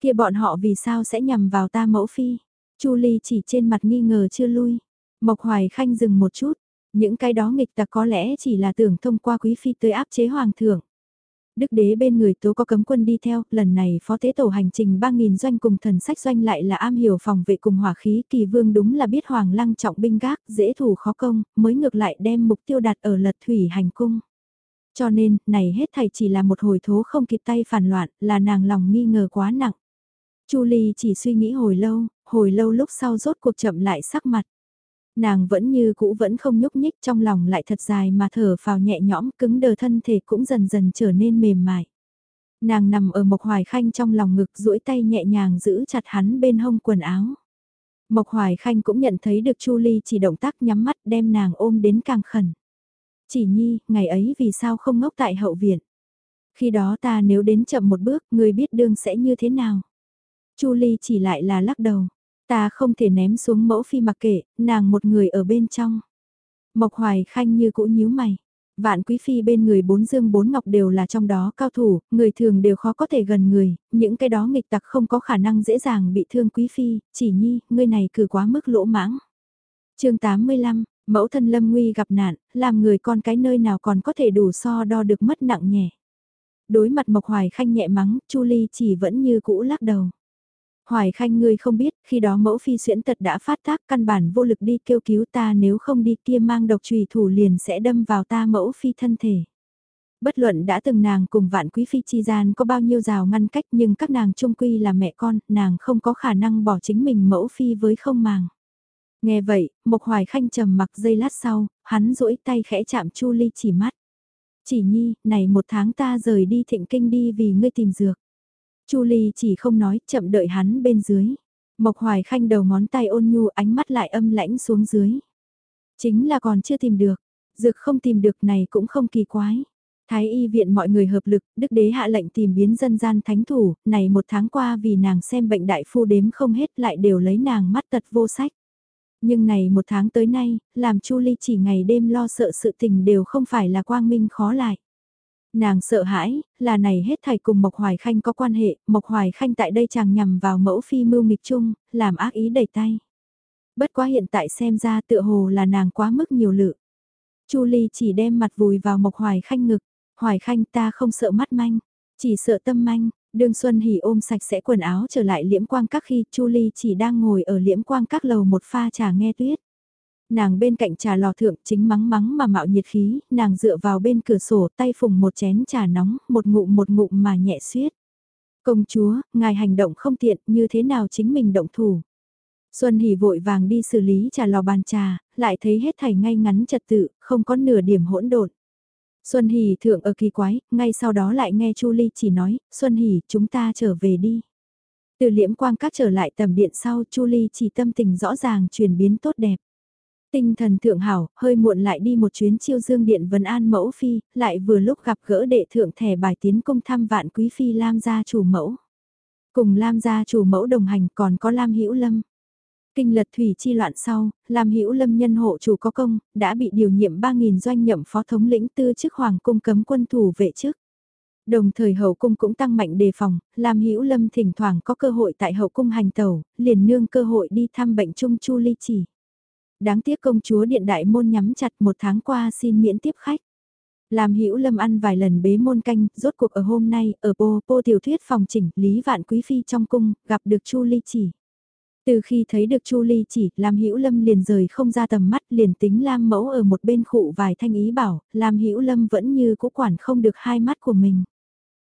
kia bọn họ vì sao sẽ nhằm vào ta mẫu phi? Chu Ly chỉ trên mặt nghi ngờ chưa lui. Mộc Hoài Khanh dừng một chút, những cái đó nghịch tặc có lẽ chỉ là tưởng thông qua quý phi tới áp chế hoàng thượng. Đức đế bên người tố có cấm quân đi theo, lần này phó tế tổ hành trình 3.000 doanh cùng thần sách doanh lại là am hiểu phòng vệ cùng hỏa khí kỳ vương đúng là biết hoàng lăng trọng binh gác, dễ thủ khó công, mới ngược lại đem mục tiêu đặt ở lật thủy hành cung. Cho nên, này hết thầy chỉ là một hồi thố không kịp tay phản loạn, là nàng lòng nghi ngờ quá nặng. Chu Ly chỉ suy nghĩ hồi lâu, hồi lâu lúc sau rốt cuộc chậm lại sắc mặt. Nàng vẫn như cũ vẫn không nhúc nhích trong lòng lại thật dài mà thở phào nhẹ nhõm cứng đờ thân thể cũng dần dần trở nên mềm mại. Nàng nằm ở Mộc Hoài Khanh trong lòng ngực duỗi tay nhẹ nhàng giữ chặt hắn bên hông quần áo. Mộc Hoài Khanh cũng nhận thấy được Chu Ly chỉ động tác nhắm mắt đem nàng ôm đến càng khẩn. Chỉ nhi, ngày ấy vì sao không ngốc tại hậu viện? Khi đó ta nếu đến chậm một bước, người biết đương sẽ như thế nào? Chu Ly chỉ lại là lắc đầu. Ta không thể ném xuống mẫu phi mặc kệ, nàng một người ở bên trong. Mộc Hoài Khanh như cũ nhíu mày. Vạn quý phi bên người bốn dương bốn ngọc đều là trong đó cao thủ, người thường đều khó có thể gần người, những cái đó nghịch tặc không có khả năng dễ dàng bị thương quý phi, chỉ nhi, ngươi này cử quá mức lỗ mãng. chương 85, mẫu thân lâm nguy gặp nạn, làm người con cái nơi nào còn có thể đủ so đo được mất nặng nhẹ. Đối mặt Mộc Hoài Khanh nhẹ mắng, Chu Ly chỉ vẫn như cũ lắc đầu. Hoài Khanh ngươi không biết, khi đó mẫu phi xuyễn tật đã phát tác căn bản vô lực đi kêu cứu ta nếu không đi kia mang độc trùy thủ liền sẽ đâm vào ta mẫu phi thân thể. Bất luận đã từng nàng cùng vạn quý phi chi gian có bao nhiêu rào ngăn cách nhưng các nàng trung quy là mẹ con, nàng không có khả năng bỏ chính mình mẫu phi với không màng. Nghe vậy, Mộc Hoài Khanh trầm mặc giây lát sau, hắn duỗi tay khẽ chạm Chu Ly chỉ mắt. Chỉ nhi, này một tháng ta rời đi thịnh kinh đi vì ngươi tìm dược. Chu Ly chỉ không nói, chậm đợi hắn bên dưới. Mộc Hoài Khanh đầu ngón tay ôn nhu ánh mắt lại âm lãnh xuống dưới. Chính là còn chưa tìm được, dược không tìm được này cũng không kỳ quái. Thái y viện mọi người hợp lực, đức đế hạ lệnh tìm biến dân gian thánh thủ, này một tháng qua vì nàng xem bệnh đại phu đếm không hết lại đều lấy nàng mắt tật vô sách. Nhưng này một tháng tới nay, làm Chu Ly chỉ ngày đêm lo sợ sự tình đều không phải là quang minh khó lại. Nàng sợ hãi, là này hết thảy cùng Mộc Hoài Khanh có quan hệ, Mộc Hoài Khanh tại đây chàng nhằm vào mẫu phi mưu nghịch chung, làm ác ý đẩy tay. Bất quá hiện tại xem ra tựa hồ là nàng quá mức nhiều lự. Chu Ly chỉ đem mặt vùi vào Mộc Hoài Khanh ngực, Hoài Khanh ta không sợ mắt manh, chỉ sợ tâm manh, Đường Xuân Hỉ ôm sạch sẽ quần áo trở lại liễm quang các khi Chu Ly chỉ đang ngồi ở liễm quang các lầu một pha trà nghe tuyết. Nàng bên cạnh trà lò thượng chính mắng mắng mà mạo nhiệt khí, nàng dựa vào bên cửa sổ tay phùng một chén trà nóng, một ngụm một ngụm mà nhẹ suyết. Công chúa, ngài hành động không tiện, như thế nào chính mình động thủ. Xuân Hỷ vội vàng đi xử lý trà lò bàn trà, lại thấy hết thảy ngay ngắn trật tự, không có nửa điểm hỗn độn. Xuân Hỷ thượng ở kỳ quái, ngay sau đó lại nghe Chu Ly chỉ nói, Xuân Hỷ, chúng ta trở về đi. Từ liễm quang các trở lại tầm điện sau Chu Ly chỉ tâm tình rõ ràng chuyển biến tốt đẹp. Tinh thần thượng hảo, hơi muộn lại đi một chuyến chiêu dương điện vấn an mẫu phi, lại vừa lúc gặp gỡ đệ thượng thẻ bài tiến công thăm vạn quý phi Lam gia chủ mẫu. Cùng Lam gia chủ mẫu đồng hành còn có Lam Hữu Lâm. Kinh lật thủy chi loạn sau, Lam Hữu Lâm nhân hộ chủ có công, đã bị điều nhiệm 3.000 doanh nhậm phó thống lĩnh tư chức hoàng cung cấm quân thủ vệ chức. Đồng thời hậu cung cũng tăng mạnh đề phòng, Lam Hữu Lâm thỉnh thoảng có cơ hội tại hậu cung hành tàu liền nương cơ hội đi thăm bệnh trung Chu Ly Chỉ. Đáng tiếc công chúa điện đại môn nhắm chặt một tháng qua xin miễn tiếp khách. Làm hữu lâm ăn vài lần bế môn canh, rốt cuộc ở hôm nay, ở bô, bô tiểu thuyết phòng chỉnh, Lý Vạn Quý Phi trong cung, gặp được Chu Ly chỉ. Từ khi thấy được Chu Ly chỉ, Lam Hữu Lâm liền rời không ra tầm mắt, liền tính Lam Mẫu ở một bên khụ vài thanh ý bảo, Lam Hữu Lâm vẫn như cũ quản không được hai mắt của mình.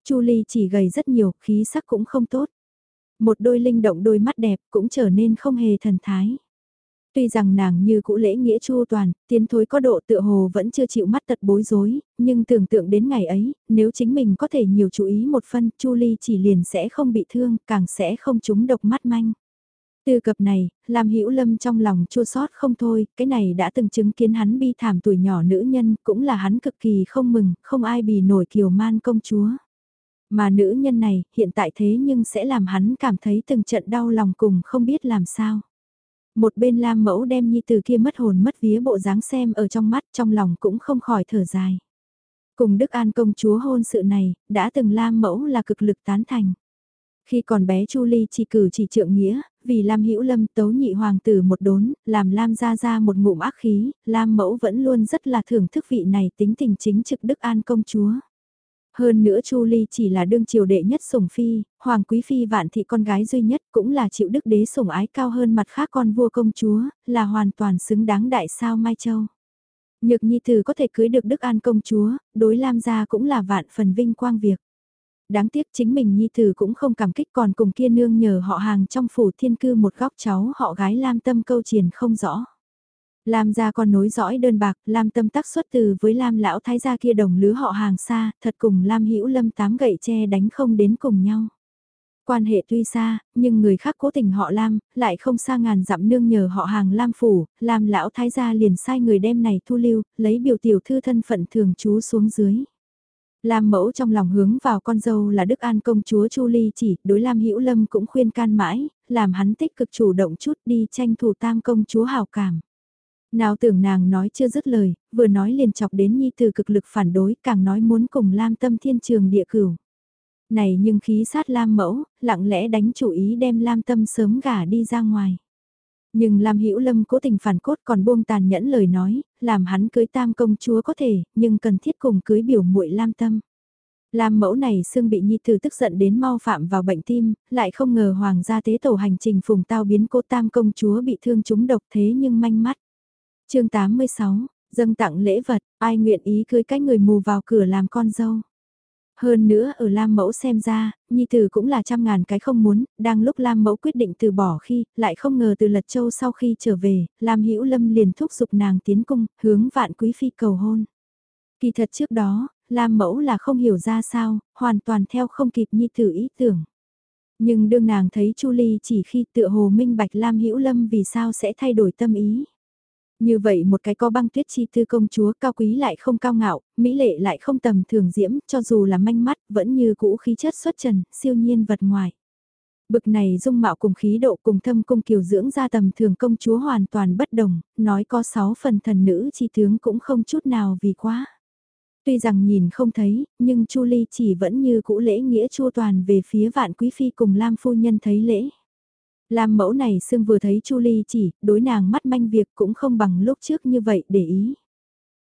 Chu Ly chỉ gầy rất nhiều, khí sắc cũng không tốt. Một đôi linh động đôi mắt đẹp cũng trở nên không hề thần thái. Tuy rằng nàng như cũ lễ nghĩa chu toàn, tiến thối có độ tựa hồ vẫn chưa chịu mắt tật bối rối, nhưng tưởng tượng đến ngày ấy, nếu chính mình có thể nhiều chú ý một phân, Chu Ly chỉ liền sẽ không bị thương, càng sẽ không trúng độc mắt manh. Từ cập này, làm hữu lâm trong lòng chua sót không thôi, cái này đã từng chứng kiến hắn bi thảm tuổi nhỏ nữ nhân, cũng là hắn cực kỳ không mừng, không ai bì nổi kiều man công chúa. Mà nữ nhân này, hiện tại thế nhưng sẽ làm hắn cảm thấy từng trận đau lòng cùng không biết làm sao. Một bên Lam mẫu đem nhi từ kia mất hồn mất vía bộ dáng xem ở trong mắt trong lòng cũng không khỏi thở dài. Cùng Đức An công chúa hôn sự này, đã từng Lam mẫu là cực lực tán thành. Khi còn bé Chu Ly chỉ cử chỉ trượng nghĩa, vì Lam Hữu Lâm tấu nhị hoàng tử một đốn, làm Lam ra ra một ngụm ác khí, Lam mẫu vẫn luôn rất là thưởng thức vị này tính tình chính trực Đức An công chúa. Hơn nữa Chu Ly chỉ là đương triều đệ nhất sủng phi, hoàng quý phi vạn thị con gái duy nhất cũng là chịu đức đế sủng ái cao hơn mặt khác con vua công chúa, là hoàn toàn xứng đáng đại sao Mai Châu. Nhược Nhi Tử có thể cưới được Đức An công chúa, đối Lam gia cũng là vạn phần vinh quang việc. Đáng tiếc chính mình Nhi Tử cũng không cảm kích còn cùng kia nương nhờ họ hàng trong phủ thiên cư một góc cháu họ gái Lam tâm câu triền không rõ. Lam gia con nối dõi đơn bạc, Lam tâm tác xuất từ với Lam lão thái gia kia đồng lứa họ hàng xa, thật cùng Lam hữu lâm tám gậy che đánh không đến cùng nhau. Quan hệ tuy xa, nhưng người khác cố tình họ Lam, lại không xa ngàn dặm nương nhờ họ hàng Lam phủ, Lam lão thái gia liền sai người đem này thu lưu, lấy biểu tiểu thư thân phận thường trú xuống dưới. Lam mẫu trong lòng hướng vào con dâu là Đức An công chúa Chu Ly chỉ, đối Lam Hữu Lâm cũng khuyên can mãi, làm hắn tích cực chủ động chút đi tranh thủ tam công chúa hào cảm. Nào tưởng nàng nói chưa dứt lời, vừa nói liền chọc đến nhi từ cực lực phản đối, càng nói muốn cùng Lam tâm thiên trường địa cửu. Này nhưng khí sát Lam mẫu, lặng lẽ đánh chủ ý đem Lam tâm sớm gả đi ra ngoài. Nhưng Lam Hữu Lâm cố tình phản cốt còn buông tàn nhẫn lời nói, làm hắn cưới tam công chúa có thể, nhưng cần thiết cùng cưới biểu muội Lam Tâm. Lam mẫu này xương bị nhi tử tức giận đến mau phạm vào bệnh tim, lại không ngờ hoàng gia tế tổ hành trình phùng tao biến cô tam công chúa bị thương trúng độc thế nhưng manh mắt chương 86, dâng tặng lễ vật, ai nguyện ý cưới cái người mù vào cửa làm con dâu. Hơn nữa ở Lam Mẫu xem ra, Nhi Tử cũng là trăm ngàn cái không muốn, đang lúc Lam Mẫu quyết định từ bỏ khi, lại không ngờ từ Lật Châu sau khi trở về, Lam Hữu Lâm liền thúc giục nàng tiến cung, hướng vạn quý phi cầu hôn. Kỳ thật trước đó, Lam Mẫu là không hiểu ra sao, hoàn toàn theo không kịp Nhi Tử ý tưởng. Nhưng đương nàng thấy Chu Ly chỉ khi tựa hồ minh bạch Lam Hữu Lâm vì sao sẽ thay đổi tâm ý. Như vậy một cái có băng tuyết chi thư công chúa cao quý lại không cao ngạo, mỹ lệ lại không tầm thường diễm, cho dù là manh mắt, vẫn như cũ khí chất xuất trần, siêu nhiên vật ngoài. Bực này dung mạo cùng khí độ cùng thâm cung kiều dưỡng ra tầm thường công chúa hoàn toàn bất đồng, nói có sáu phần thần nữ chi tướng cũng không chút nào vì quá. Tuy rằng nhìn không thấy, nhưng Chu Ly chỉ vẫn như cũ lễ nghĩa chu toàn về phía vạn quý phi cùng Lam phu nhân thấy lễ. Lam mẫu này xương vừa thấy Chu Ly chỉ, đối nàng mắt manh việc cũng không bằng lúc trước như vậy để ý.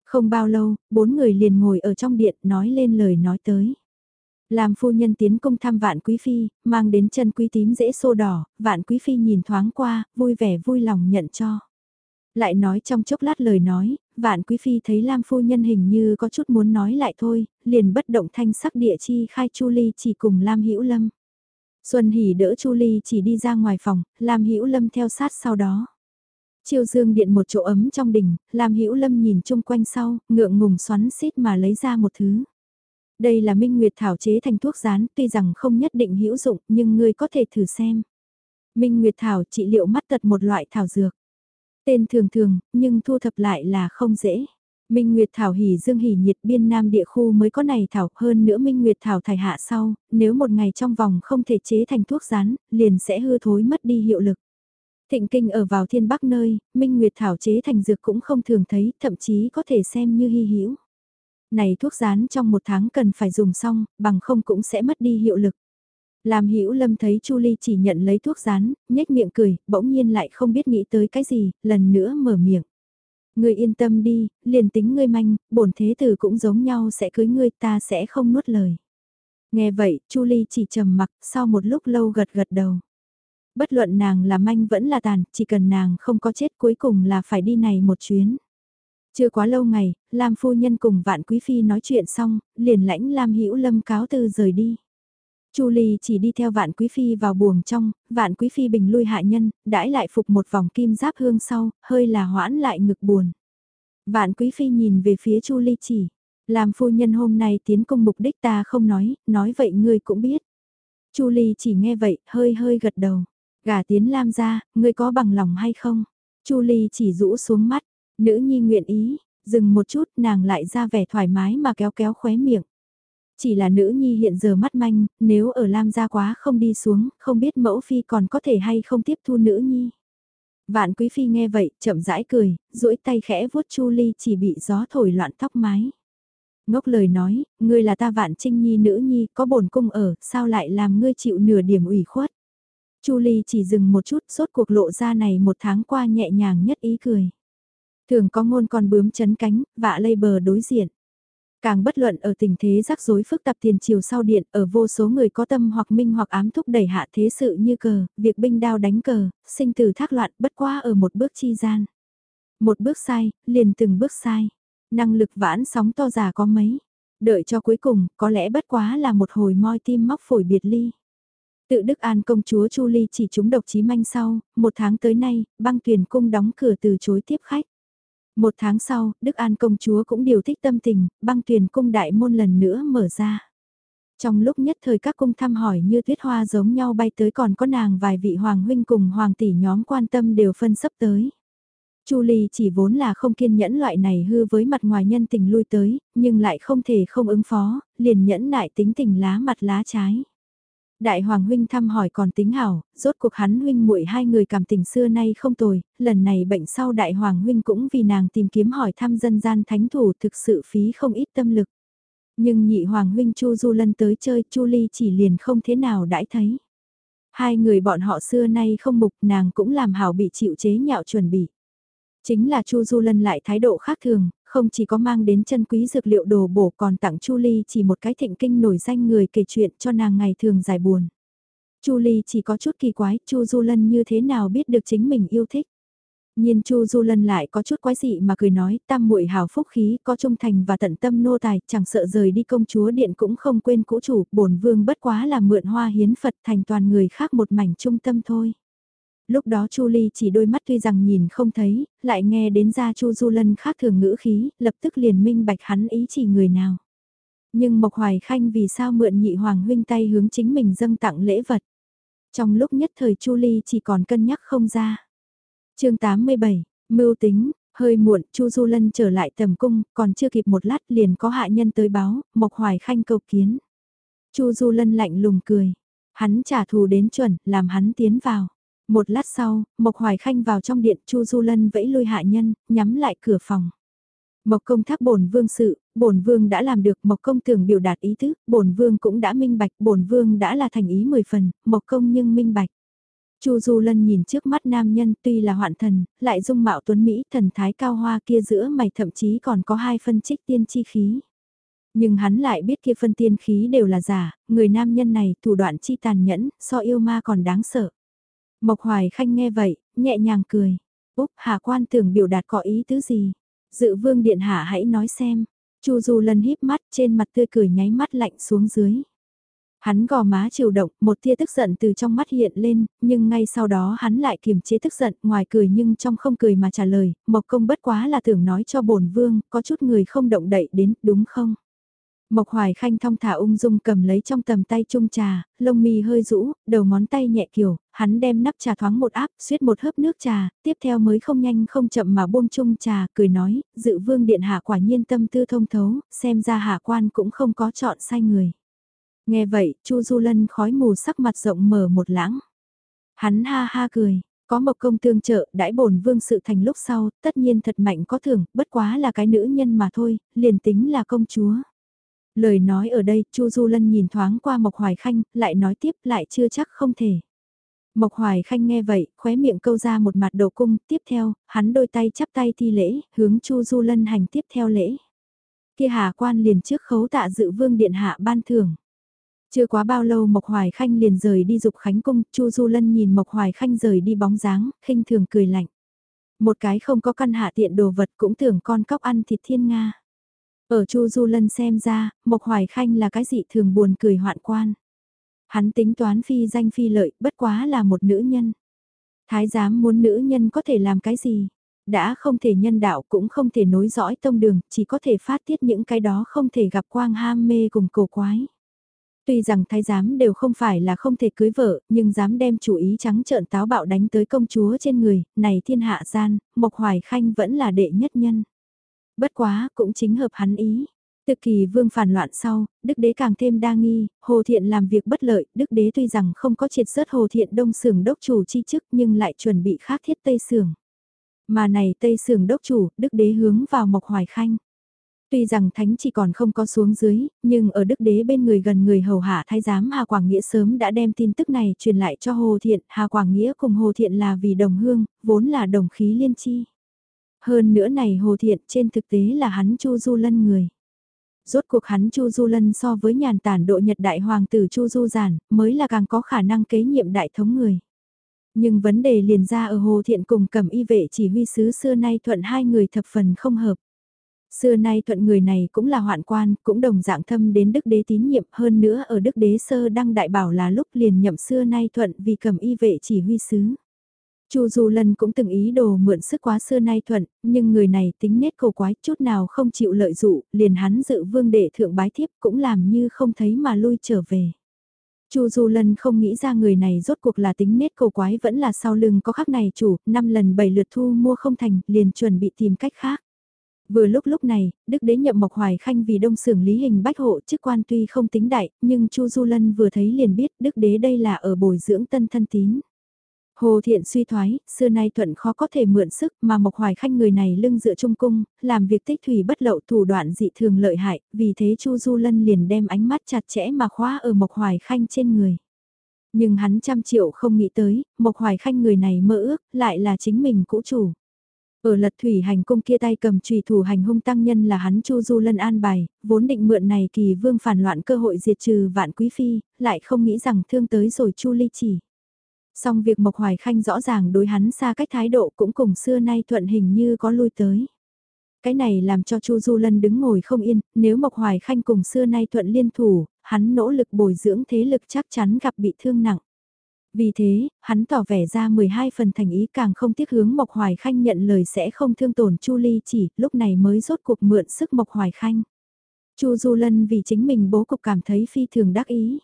Không bao lâu, bốn người liền ngồi ở trong điện nói lên lời nói tới. Làm phu nhân tiến công thăm vạn quý phi, mang đến chân quý tím dễ xô đỏ, vạn quý phi nhìn thoáng qua, vui vẻ vui lòng nhận cho. Lại nói trong chốc lát lời nói, vạn quý phi thấy Lam phu nhân hình như có chút muốn nói lại thôi, liền bất động thanh sắc địa chi khai chu ly chỉ cùng Lam hữu lâm. Xuân Hỷ đỡ Chu Ly chỉ đi ra ngoài phòng, Lam Hữu Lâm theo sát sau đó. Chiêu dương điện một chỗ ấm trong đình, Lam Hữu Lâm nhìn chung quanh sau, ngượng ngùng xoắn xít mà lấy ra một thứ. Đây là Minh Nguyệt thảo chế thành thuốc rán, tuy rằng không nhất định hữu dụng, nhưng ngươi có thể thử xem. Minh Nguyệt thảo trị liệu mắt tật một loại thảo dược. Tên thường thường, nhưng thu thập lại là không dễ. Minh Nguyệt Thảo hỉ dương hỉ nhiệt biên nam địa khu mới có này thảo hơn nữa Minh Nguyệt Thảo thải hạ sau, nếu một ngày trong vòng không thể chế thành thuốc rán, liền sẽ hư thối mất đi hiệu lực. Thịnh kinh ở vào thiên bắc nơi, Minh Nguyệt Thảo chế thành dược cũng không thường thấy, thậm chí có thể xem như hy hữu. Này thuốc rán trong một tháng cần phải dùng xong, bằng không cũng sẽ mất đi hiệu lực. Làm Hữu Lâm thấy Chu Ly chỉ nhận lấy thuốc rán, nhếch miệng cười, bỗng nhiên lại không biết nghĩ tới cái gì, lần nữa mở miệng. Ngươi yên tâm đi, liền tính ngươi manh, bổn thế tử cũng giống nhau sẽ cưới ngươi, ta sẽ không nuốt lời. Nghe vậy, Chu Ly chỉ trầm mặc, sau một lúc lâu gật gật đầu. Bất luận nàng là manh vẫn là tàn, chỉ cần nàng không có chết cuối cùng là phải đi này một chuyến. Chưa quá lâu ngày, Lam phu nhân cùng Vạn Quý Phi nói chuyện xong, liền lãnh Lam Hữu Lâm cáo từ rời đi. Chu Ly chỉ đi theo Vạn Quý Phi vào buồng trong, Vạn Quý Phi bình lui hạ nhân, đãi lại phục một vòng kim giáp hương sau, hơi là hoãn lại ngực buồn. Vạn Quý Phi nhìn về phía Chu Ly chỉ, làm phu nhân hôm nay tiến công mục đích ta không nói, nói vậy ngươi cũng biết. Chu Ly chỉ nghe vậy, hơi hơi gật đầu. Gả tiến Lam ra, ngươi có bằng lòng hay không? Chu Ly chỉ rũ xuống mắt, nữ nhi nguyện ý, dừng một chút nàng lại ra vẻ thoải mái mà kéo kéo khóe miệng. Chỉ là nữ nhi hiện giờ mắt manh, nếu ở Lam gia quá không đi xuống, không biết mẫu phi còn có thể hay không tiếp thu nữ nhi. Vạn quý phi nghe vậy, chậm rãi cười, duỗi tay khẽ vuốt Chu Ly chỉ bị gió thổi loạn tóc mái. Ngốc lời nói, ngươi là ta vạn trinh nhi nữ nhi, có bổn cung ở, sao lại làm ngươi chịu nửa điểm ủy khuất. Chu Ly chỉ dừng một chút, sốt cuộc lộ ra này một tháng qua nhẹ nhàng nhất ý cười. Thường có ngôn con bướm chấn cánh, vạ lây bờ đối diện. Càng bất luận ở tình thế rắc rối phức tạp tiền triều sau điện, ở vô số người có tâm hoặc minh hoặc ám thúc đẩy hạ thế sự như cờ, việc binh đao đánh cờ, sinh từ thác loạn bất qua ở một bước chi gian. Một bước sai, liền từng bước sai. Năng lực vãn sóng to già có mấy. Đợi cho cuối cùng, có lẽ bất quá là một hồi moi tim móc phổi biệt ly. Tự Đức An công chúa Chu Ly chỉ trúng độc chí manh sau, một tháng tới nay, băng tuyển cung đóng cửa từ chối tiếp khách. Một tháng sau, Đức An công chúa cũng điều thích tâm tình, băng tuyển cung đại môn lần nữa mở ra. Trong lúc nhất thời các cung thăm hỏi như tuyết hoa giống nhau bay tới còn có nàng vài vị hoàng huynh cùng hoàng tỷ nhóm quan tâm đều phân sắp tới. Chu Ly chỉ vốn là không kiên nhẫn loại này hư với mặt ngoài nhân tình lui tới, nhưng lại không thể không ứng phó, liền nhẫn nại tính tình lá mặt lá trái. Đại hoàng huynh thăm hỏi còn tính hảo, rốt cuộc hắn huynh muội hai người cảm tình xưa nay không tồi, lần này bệnh sau đại hoàng huynh cũng vì nàng tìm kiếm hỏi thăm dân gian thánh thủ thực sự phí không ít tâm lực. Nhưng nhị hoàng huynh Chu Du Lân tới chơi Chu Ly chỉ liền không thế nào đãi thấy. Hai người bọn họ xưa nay không mục nàng cũng làm hảo bị chịu chế nhạo chuẩn bị. Chính là Chu Du Lân lại thái độ khác thường, không chỉ có mang đến chân quý dược liệu đồ bổ còn tặng Chu Ly chỉ một cái thịnh kinh nổi danh người kể chuyện cho nàng ngày thường giải buồn. Chu Ly chỉ có chút kỳ quái, Chu Du Lân như thế nào biết được chính mình yêu thích. Nhiên Chu Du Lân lại có chút quái dị mà cười nói, tam muội hào phúc khí, có trung thành và tận tâm nô tài, chẳng sợ rời đi công chúa điện cũng không quên cũ chủ, bổn vương bất quá là mượn hoa hiến Phật thành toàn người khác một mảnh trung tâm thôi lúc đó Chu Ly chỉ đôi mắt tuy rằng nhìn không thấy, lại nghe đến ra Chu Du Lân khác thường ngữ khí, lập tức liền minh bạch hắn ý chỉ người nào. Nhưng Mộc Hoài Khanh vì sao mượn nhị hoàng huynh tay hướng chính mình dâng tặng lễ vật. Trong lúc nhất thời Chu Ly chỉ còn cân nhắc không ra. chương 87, mưu tính, hơi muộn Chu Du Lân trở lại tầm cung, còn chưa kịp một lát liền có hạ nhân tới báo, Mộc Hoài Khanh cầu kiến. Chu Du Lân lạnh lùng cười, hắn trả thù đến chuẩn, làm hắn tiến vào. Một lát sau, Mộc Hoài Khanh vào trong điện Chu Du Lân vẫy lui hạ nhân, nhắm lại cửa phòng. Mộc công thác bổn vương sự, bổn vương đã làm được, Mộc công tưởng biểu đạt ý tứ, bổn vương cũng đã minh bạch, bổn vương đã là thành ý mười phần, Mộc công nhưng minh bạch. Chu Du Lân nhìn trước mắt nam nhân tuy là hoạn thần, lại dung mạo tuấn Mỹ thần thái cao hoa kia giữa mày thậm chí còn có hai phân trích tiên chi khí. Nhưng hắn lại biết kia phân tiên khí đều là giả, người nam nhân này thủ đoạn chi tàn nhẫn, so yêu ma còn đáng sợ. Mộc Hoài Khanh nghe vậy, nhẹ nhàng cười. Úp Hà Quan tưởng biểu đạt có ý tứ gì? Dự vương điện hạ hãy nói xem. Chu Du Lân híp mắt trên mặt tươi cười nháy mắt lạnh xuống dưới. Hắn gò má chiều động, một tia tức giận từ trong mắt hiện lên, nhưng ngay sau đó hắn lại kiềm chế tức giận, ngoài cười nhưng trong không cười mà trả lời, Mộc Công bất quá là tưởng nói cho bổn vương, có chút người không động đậy đến, đúng không? Mộc Hoài Khanh thong thả ung dung cầm lấy trong tầm tay chung trà, lông mi hơi rũ, đầu ngón tay nhẹ kiểu, hắn đem nắp trà thoáng một áp, suýt một hớp nước trà, tiếp theo mới không nhanh không chậm mà buông chung trà, cười nói, dự vương điện hạ quả nhiên tâm tư thông thấu, xem ra hạ quan cũng không có chọn sai người. Nghe vậy, Chu Du Lân khói mù sắc mặt rộng mở một lãng. Hắn ha ha cười, có mộc công tương trợ, đãi bổn vương sự thành lúc sau, tất nhiên thật mạnh có thưởng, bất quá là cái nữ nhân mà thôi, liền tính là công chúa. Lời nói ở đây, Chu Du Lân nhìn thoáng qua Mộc Hoài Khanh, lại nói tiếp lại chưa chắc không thể. Mộc Hoài Khanh nghe vậy, khóe miệng câu ra một mặt đầu cung, tiếp theo, hắn đôi tay chắp tay thi lễ, hướng Chu Du Lân hành tiếp theo lễ. Kia hạ quan liền trước khấu tạ dự vương điện hạ ban thưởng. Chưa quá bao lâu Mộc Hoài Khanh liền rời đi dục khánh cung, Chu Du Lân nhìn Mộc Hoài Khanh rời đi bóng dáng, khinh thường cười lạnh. Một cái không có căn hạ tiện đồ vật cũng tưởng con cóc ăn thịt thiên Nga. Ở Chu Du Lân xem ra, Mộc Hoài Khanh là cái gì thường buồn cười hoạn quan. Hắn tính toán phi danh phi lợi, bất quá là một nữ nhân. Thái giám muốn nữ nhân có thể làm cái gì? Đã không thể nhân đạo cũng không thể nối dõi tông đường, chỉ có thể phát tiết những cái đó không thể gặp quang ham mê cùng cổ quái. Tuy rằng thái giám đều không phải là không thể cưới vợ, nhưng dám đem chủ ý trắng trợn táo bạo đánh tới công chúa trên người, này thiên hạ gian, Mộc Hoài Khanh vẫn là đệ nhất nhân. Bất quá, cũng chính hợp hắn ý. Từ kỳ vương phản loạn sau, đức đế càng thêm đa nghi, hồ thiện làm việc bất lợi, đức đế tuy rằng không có triệt rớt hồ thiện đông sưởng đốc chủ chi chức nhưng lại chuẩn bị khác thiết tây sưởng. Mà này tây sưởng đốc chủ, đức đế hướng vào mộc hoài khanh. Tuy rằng thánh chỉ còn không có xuống dưới, nhưng ở đức đế bên người gần người hầu hạ thái giám Hà Quảng Nghĩa sớm đã đem tin tức này truyền lại cho Hồ Thiện, Hà Quảng Nghĩa cùng Hồ Thiện là vì đồng hương, vốn là đồng khí liên chi. Hơn nữa này Hồ Thiện trên thực tế là hắn Chu Du Lân người. Rốt cuộc hắn Chu Du Lân so với nhàn tản độ nhật đại hoàng tử Chu Du Giản mới là càng có khả năng kế nhiệm đại thống người. Nhưng vấn đề liền ra ở Hồ Thiện cùng cầm y vệ chỉ huy sứ xưa nay thuận hai người thập phần không hợp. Xưa nay thuận người này cũng là hoạn quan, cũng đồng dạng thâm đến đức đế tín nhiệm hơn nữa ở đức đế sơ đăng đại bảo là lúc liền nhậm xưa nay thuận vì cầm y vệ chỉ huy sứ. Chu Du Lân cũng từng ý đồ mượn sức quá xưa nay thuận, nhưng người này tính nết cầu quái chút nào không chịu lợi dụ, liền hắn dự vương đệ thượng bái thiếp cũng làm như không thấy mà lui trở về. Chu Du Lân không nghĩ ra người này rốt cuộc là tính nết cầu quái vẫn là sau lưng có khắc này chủ, năm lần bảy lượt thu mua không thành, liền chuẩn bị tìm cách khác. Vừa lúc lúc này, Đức Đế nhậm Mộc Hoài Khanh vì đông xưởng lý hình bách hộ chức quan tuy không tính đại, nhưng Chu Du Lân vừa thấy liền biết Đức Đế đây là ở bồi dưỡng tân thân tín. Hồ Thiện suy thoái, xưa nay thuận khó có thể mượn sức mà Mộc Hoài Khanh người này lưng dựa trung cung, làm việc tích thủy bất lậu thủ đoạn dị thường lợi hại, vì thế Chu Du Lân liền đem ánh mắt chặt chẽ mà khóa ở Mộc Hoài Khanh trên người. Nhưng hắn trăm triệu không nghĩ tới, Mộc Hoài Khanh người này mơ ước, lại là chính mình cũ chủ. Ở lật thủy hành cung kia tay cầm trùy thủ hành hung tăng nhân là hắn Chu Du Lân an bài, vốn định mượn này kỳ vương phản loạn cơ hội diệt trừ vạn quý phi, lại không nghĩ rằng thương tới rồi Chu Ly chỉ. Song việc Mộc Hoài Khanh rõ ràng đối hắn xa cách thái độ cũng cùng xưa nay thuận hình như có lui tới. Cái này làm cho Chu Du Lân đứng ngồi không yên, nếu Mộc Hoài Khanh cùng xưa nay thuận liên thủ, hắn nỗ lực bồi dưỡng thế lực chắc chắn gặp bị thương nặng. Vì thế, hắn tỏ vẻ ra 12 phần thành ý càng không tiếc hướng Mộc Hoài Khanh nhận lời sẽ không thương tổn Chu Ly chỉ, lúc này mới rốt cuộc mượn sức Mộc Hoài Khanh. Chu Du Lân vì chính mình bố cục cảm thấy phi thường đắc ý.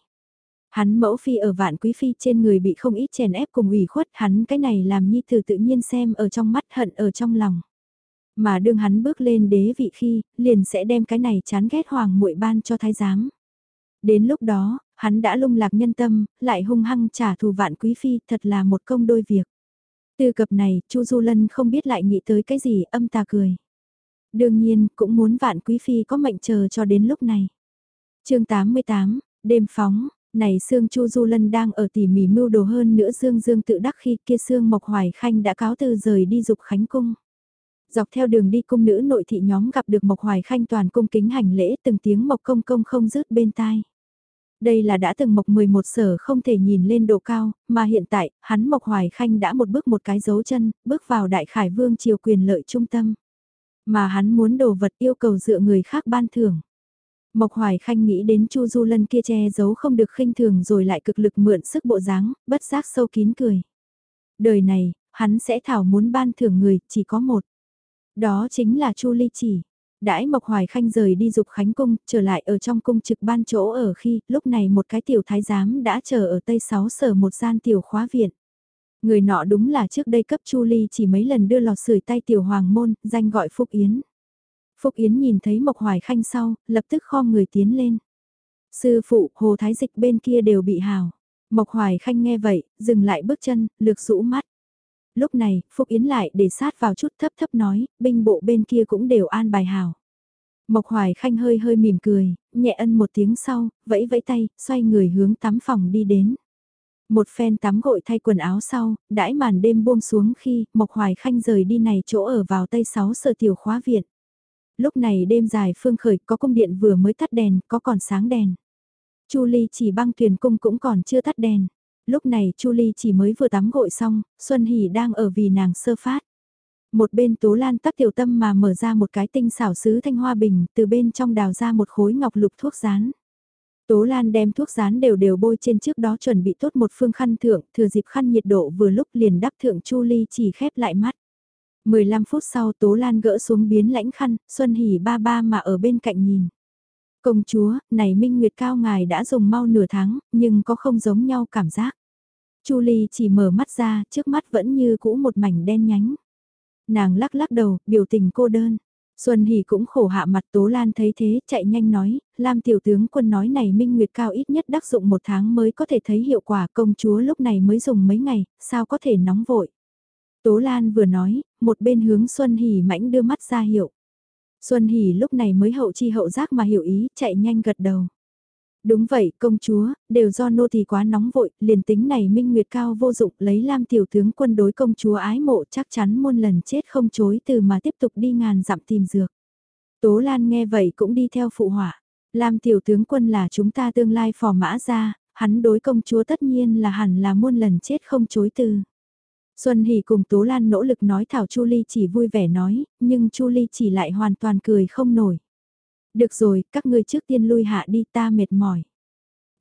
Hắn mẫu phi ở vạn quý phi trên người bị không ít chèn ép cùng ủy khuất, hắn cái này làm nhi tử tự nhiên xem ở trong mắt hận ở trong lòng. Mà đương hắn bước lên đế vị khi, liền sẽ đem cái này chán ghét hoàng muội ban cho thái giám. Đến lúc đó, hắn đã lung lạc nhân tâm, lại hung hăng trả thù vạn quý phi, thật là một công đôi việc. Từ cập này, Chu Du Lân không biết lại nghĩ tới cái gì, âm ta cười. Đương nhiên, cũng muốn vạn quý phi có mệnh chờ cho đến lúc này. chương 88, đêm phóng, này Sương Chu Du Lân đang ở tỉ mỉ mưu đồ hơn nữa Dương Dương tự đắc khi kia Sương Mộc Hoài Khanh đã cáo từ rời đi dục Khánh Cung. Dọc theo đường đi cung nữ nội thị nhóm gặp được Mộc Hoài Khanh toàn cung kính hành lễ từng tiếng Mộc Công Công không dứt bên tai. Đây là đã từng Mộc 11 sở không thể nhìn lên độ cao, mà hiện tại, hắn Mộc Hoài Khanh đã một bước một cái dấu chân, bước vào đại khải vương triều quyền lợi trung tâm. Mà hắn muốn đồ vật yêu cầu dựa người khác ban thưởng. Mộc Hoài Khanh nghĩ đến Chu Du Lân kia che giấu không được khinh thường rồi lại cực lực mượn sức bộ dáng, bất giác sâu kín cười. Đời này, hắn sẽ thảo muốn ban thưởng người, chỉ có một. Đó chính là Chu Ly Chỉ. Đãi Mộc Hoài Khanh rời đi dục Khánh Cung, trở lại ở trong cung trực ban chỗ ở khi, lúc này một cái tiểu thái giám đã chờ ở Tây Sáu sở một gian tiểu khóa viện. Người nọ đúng là trước đây cấp Chu Ly chỉ mấy lần đưa lò sưởi tay tiểu hoàng môn, danh gọi Phúc Yến. Phúc Yến nhìn thấy Mộc Hoài Khanh sau, lập tức kho người tiến lên. Sư phụ, hồ thái dịch bên kia đều bị hào. Mộc Hoài Khanh nghe vậy, dừng lại bước chân, lược rũ mắt. Lúc này, Phúc Yến lại để sát vào chút thấp thấp nói, binh bộ bên kia cũng đều an bài hào. Mộc Hoài Khanh hơi hơi mỉm cười, nhẹ ân một tiếng sau, vẫy vẫy tay, xoay người hướng tắm phòng đi đến. Một phen tắm gội thay quần áo sau, đãi màn đêm buông xuống khi Mộc Hoài Khanh rời đi này chỗ ở vào tây sáu sở tiểu khóa viện. Lúc này đêm dài phương khởi có cung điện vừa mới tắt đèn, có còn sáng đèn. Chu Ly chỉ băng thuyền cung cũng còn chưa tắt đèn. Lúc này Chu Ly chỉ mới vừa tắm gội xong, Xuân Hỷ đang ở vì nàng sơ phát. Một bên Tố Lan tắc tiểu tâm mà mở ra một cái tinh xảo sứ thanh hoa bình, từ bên trong đào ra một khối ngọc lục thuốc rán. Tố Lan đem thuốc rán đều đều bôi trên trước đó chuẩn bị tốt một phương khăn thượng, thừa dịp khăn nhiệt độ vừa lúc liền đắp thượng Chu Ly chỉ khép lại mắt. 15 phút sau Tố Lan gỡ xuống biến lãnh khăn, Xuân Hỷ ba ba mà ở bên cạnh nhìn. Công chúa, này Minh Nguyệt Cao ngài đã dùng mau nửa tháng, nhưng có không giống nhau cảm giác. Chu Ly chỉ mở mắt ra, trước mắt vẫn như cũ một mảnh đen nhánh. Nàng lắc lắc đầu, biểu tình cô đơn. Xuân Hỷ cũng khổ hạ mặt Tố Lan thấy thế, chạy nhanh nói, Lam tiểu tướng quân nói này Minh Nguyệt Cao ít nhất đắc dụng một tháng mới có thể thấy hiệu quả công chúa lúc này mới dùng mấy ngày, sao có thể nóng vội. Tố Lan vừa nói, một bên hướng Xuân Hỷ mãnh đưa mắt ra hiệu. Xuân Hỷ lúc này mới hậu chi hậu giác mà hiểu ý, chạy nhanh gật đầu. Đúng vậy, công chúa, đều do nô tỳ quá nóng vội, liền tính này minh nguyệt cao vô dụng lấy Lam tiểu tướng quân đối công chúa ái mộ chắc chắn muôn lần chết không chối từ mà tiếp tục đi ngàn dặm tìm dược. Tố Lan nghe vậy cũng đi theo phụ họa. Lam tiểu tướng quân là chúng ta tương lai phò mã ra, hắn đối công chúa tất nhiên là hẳn là muôn lần chết không chối từ. Xuân Hỷ cùng Tố Lan nỗ lực nói Thảo Chu Ly chỉ vui vẻ nói, nhưng Chu Ly chỉ lại hoàn toàn cười không nổi. Được rồi, các ngươi trước tiên lui hạ đi ta mệt mỏi.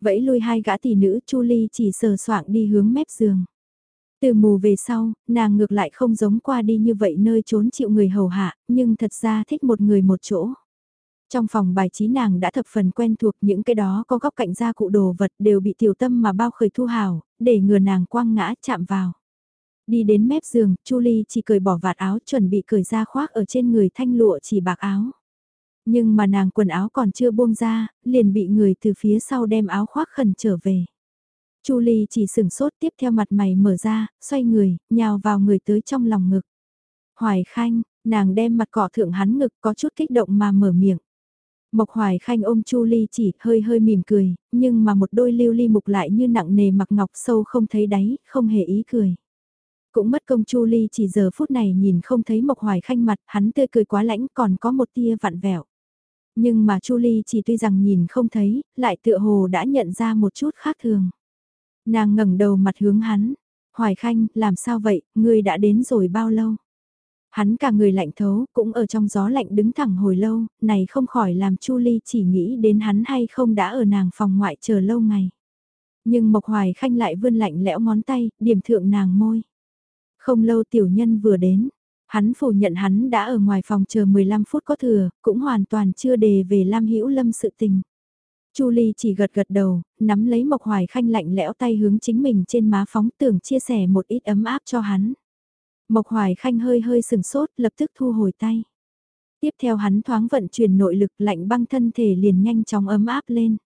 Vẫy lui hai gã tỷ nữ Chu Ly chỉ sờ soạng đi hướng mép giường. Từ mù về sau, nàng ngược lại không giống qua đi như vậy nơi trốn chịu người hầu hạ, nhưng thật ra thích một người một chỗ. Trong phòng bài trí nàng đã thập phần quen thuộc những cái đó có góc cạnh ra cụ đồ vật đều bị tiểu tâm mà bao khởi thu hào, để ngừa nàng quăng ngã chạm vào. Đi đến mép giường, Chu Ly chỉ cởi bỏ vạt áo chuẩn bị cởi ra khoác ở trên người thanh lụa chỉ bạc áo. Nhưng mà nàng quần áo còn chưa buông ra, liền bị người từ phía sau đem áo khoác khẩn trở về. Chu Ly chỉ sừng sốt tiếp theo mặt mày mở ra, xoay người, nhào vào người tới trong lòng ngực. Hoài Khanh, nàng đem mặt cọ thượng hắn ngực có chút kích động mà mở miệng. Mộc Hoài Khanh ôm Chu Ly chỉ hơi hơi mỉm cười, nhưng mà một đôi lưu ly mục lại như nặng nề mặc ngọc sâu không thấy đáy, không hề ý cười. Cũng mất công Chu Ly chỉ giờ phút này nhìn không thấy Mộc Hoài Khanh mặt, hắn tươi cười quá lãnh còn có một tia vặn vẹo. Nhưng mà Chu Ly chỉ tuy rằng nhìn không thấy, lại tựa hồ đã nhận ra một chút khác thường. Nàng ngẩng đầu mặt hướng hắn, Hoài Khanh, làm sao vậy, ngươi đã đến rồi bao lâu? Hắn cả người lạnh thấu, cũng ở trong gió lạnh đứng thẳng hồi lâu, này không khỏi làm Chu Ly chỉ nghĩ đến hắn hay không đã ở nàng phòng ngoại chờ lâu ngày. Nhưng Mộc Hoài Khanh lại vươn lạnh lẽo ngón tay, điểm thượng nàng môi. Không lâu tiểu nhân vừa đến, hắn phủ nhận hắn đã ở ngoài phòng chờ 15 phút có thừa, cũng hoàn toàn chưa đề về Lam Hữu Lâm sự tình. Chu Ly chỉ gật gật đầu, nắm lấy Mộc Hoài Khanh lạnh lẽo tay hướng chính mình trên má phóng tưởng chia sẻ một ít ấm áp cho hắn. Mộc Hoài Khanh hơi hơi sừng sốt lập tức thu hồi tay. Tiếp theo hắn thoáng vận chuyển nội lực lạnh băng thân thể liền nhanh chóng ấm áp lên.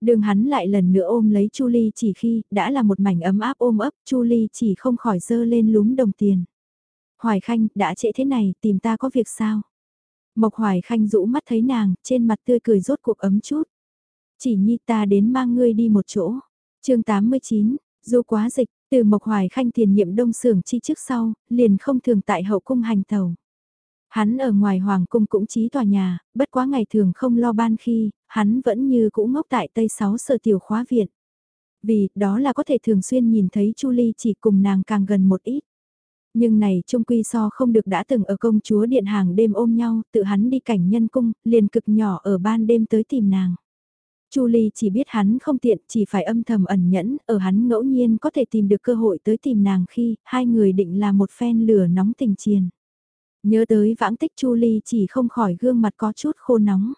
Đường hắn lại lần nữa ôm lấy Chu Ly chỉ khi đã là một mảnh ấm áp ôm ấp, Chu Ly chỉ không khỏi dơ lên lúm đồng tiền. Hoài Khanh, đã trễ thế này, tìm ta có việc sao? Mộc Hoài Khanh rũ mắt thấy nàng, trên mặt tươi cười rốt cuộc ấm chút. Chỉ nhi ta đến mang ngươi đi một chỗ. chương 89, dù quá dịch, từ Mộc Hoài Khanh tiền nhiệm đông sưởng chi trước sau, liền không thường tại hậu cung hành tàu. Hắn ở ngoài hoàng cung cũng trí tòa nhà, bất quá ngày thường không lo ban khi, hắn vẫn như cũ ngốc tại Tây Sáu sở tiểu khóa viện. Vì, đó là có thể thường xuyên nhìn thấy Chu Ly chỉ cùng nàng càng gần một ít. Nhưng này trung quy so không được đã từng ở công chúa điện hàng đêm ôm nhau, tự hắn đi cảnh nhân cung, liền cực nhỏ ở ban đêm tới tìm nàng. Chu Ly chỉ biết hắn không tiện, chỉ phải âm thầm ẩn nhẫn, ở hắn ngẫu nhiên có thể tìm được cơ hội tới tìm nàng khi hai người định là một phen lửa nóng tình chiền. Nhớ tới vãng tích Chu Ly chỉ không khỏi gương mặt có chút khô nóng.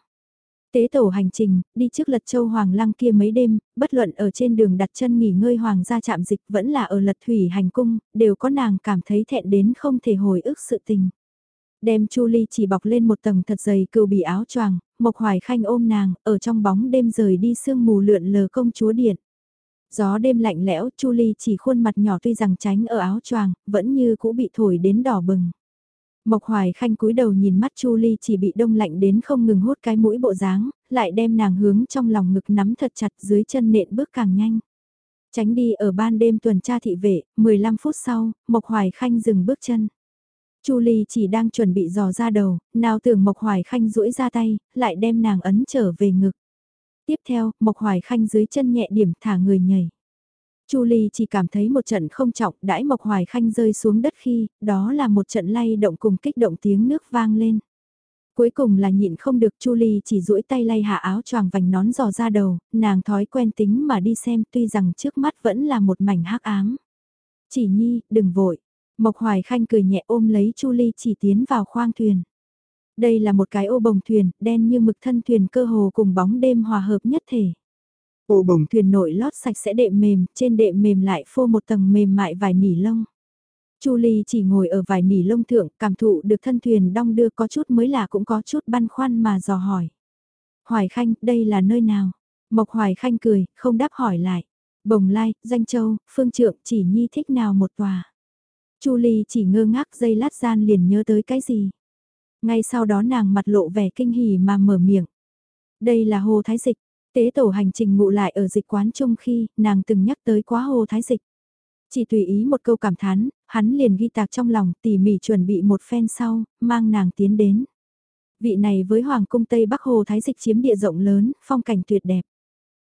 Tế tổ hành trình, đi trước lật châu Hoàng Lăng kia mấy đêm, bất luận ở trên đường đặt chân nghỉ ngơi Hoàng gia chạm dịch vẫn là ở lật thủy hành cung, đều có nàng cảm thấy thẹn đến không thể hồi ức sự tình. Đem Chu Ly chỉ bọc lên một tầng thật dày cừu bì áo choàng, Mộc Hoài Khanh ôm nàng, ở trong bóng đêm rời đi sương mù lượn lờ công chúa điện. Gió đêm lạnh lẽo, Chu Ly chỉ khuôn mặt nhỏ tuy rằng tránh ở áo choàng, vẫn như cũ bị thổi đến đỏ bừng. Mộc Hoài Khanh cúi đầu nhìn mắt Chu Ly chỉ bị đông lạnh đến không ngừng hút cái mũi bộ dáng, lại đem nàng hướng trong lòng ngực nắm thật chặt dưới chân nện bước càng nhanh. Tránh đi ở ban đêm tuần tra thị vệ, 15 phút sau, Mộc Hoài Khanh dừng bước chân. Chu Ly chỉ đang chuẩn bị dò ra đầu, nào tưởng Mộc Hoài Khanh duỗi ra tay, lại đem nàng ấn trở về ngực. Tiếp theo, Mộc Hoài Khanh dưới chân nhẹ điểm thả người nhảy. Chu Ly chỉ cảm thấy một trận không trọng, đãi Mộc Hoài Khanh rơi xuống đất khi, đó là một trận lay động cùng kích động tiếng nước vang lên. Cuối cùng là nhịn không được Chu Ly chỉ duỗi tay lay hạ áo choàng vành nón dò ra đầu, nàng thói quen tính mà đi xem tuy rằng trước mắt vẫn là một mảnh hắc ám. Chỉ nhi, đừng vội. Mộc Hoài Khanh cười nhẹ ôm lấy Chu Ly chỉ tiến vào khoang thuyền. Đây là một cái ô bồng thuyền, đen như mực thân thuyền cơ hồ cùng bóng đêm hòa hợp nhất thể. Ô bồng thuyền nội lót sạch sẽ đệm mềm, trên đệm mềm lại phô một tầng mềm mại vài nỉ lông. Chu Ly chỉ ngồi ở vài nỉ lông thượng, cảm thụ được thân thuyền đong đưa có chút mới lạ cũng có chút băn khoăn mà dò hỏi. Hoài Khanh, đây là nơi nào? Mộc Hoài Khanh cười, không đáp hỏi lại. Bồng Lai, danh Châu, Phương Trượng chỉ nhi thích nào một tòa. Chu Ly chỉ ngơ ngác dây lát gian liền nhớ tới cái gì. Ngay sau đó nàng mặt lộ vẻ kinh hỉ mà mở miệng. Đây là Hồ Thái Dịch, tế tổ hành trình ngụ lại ở dịch quán chung khi nàng từng nhắc tới quá Hồ Thái Dịch. Chỉ tùy ý một câu cảm thán, hắn liền ghi tạc trong lòng tỉ mỉ chuẩn bị một phen sau, mang nàng tiến đến. Vị này với Hoàng cung Tây Bắc Hồ Thái Dịch chiếm địa rộng lớn, phong cảnh tuyệt đẹp.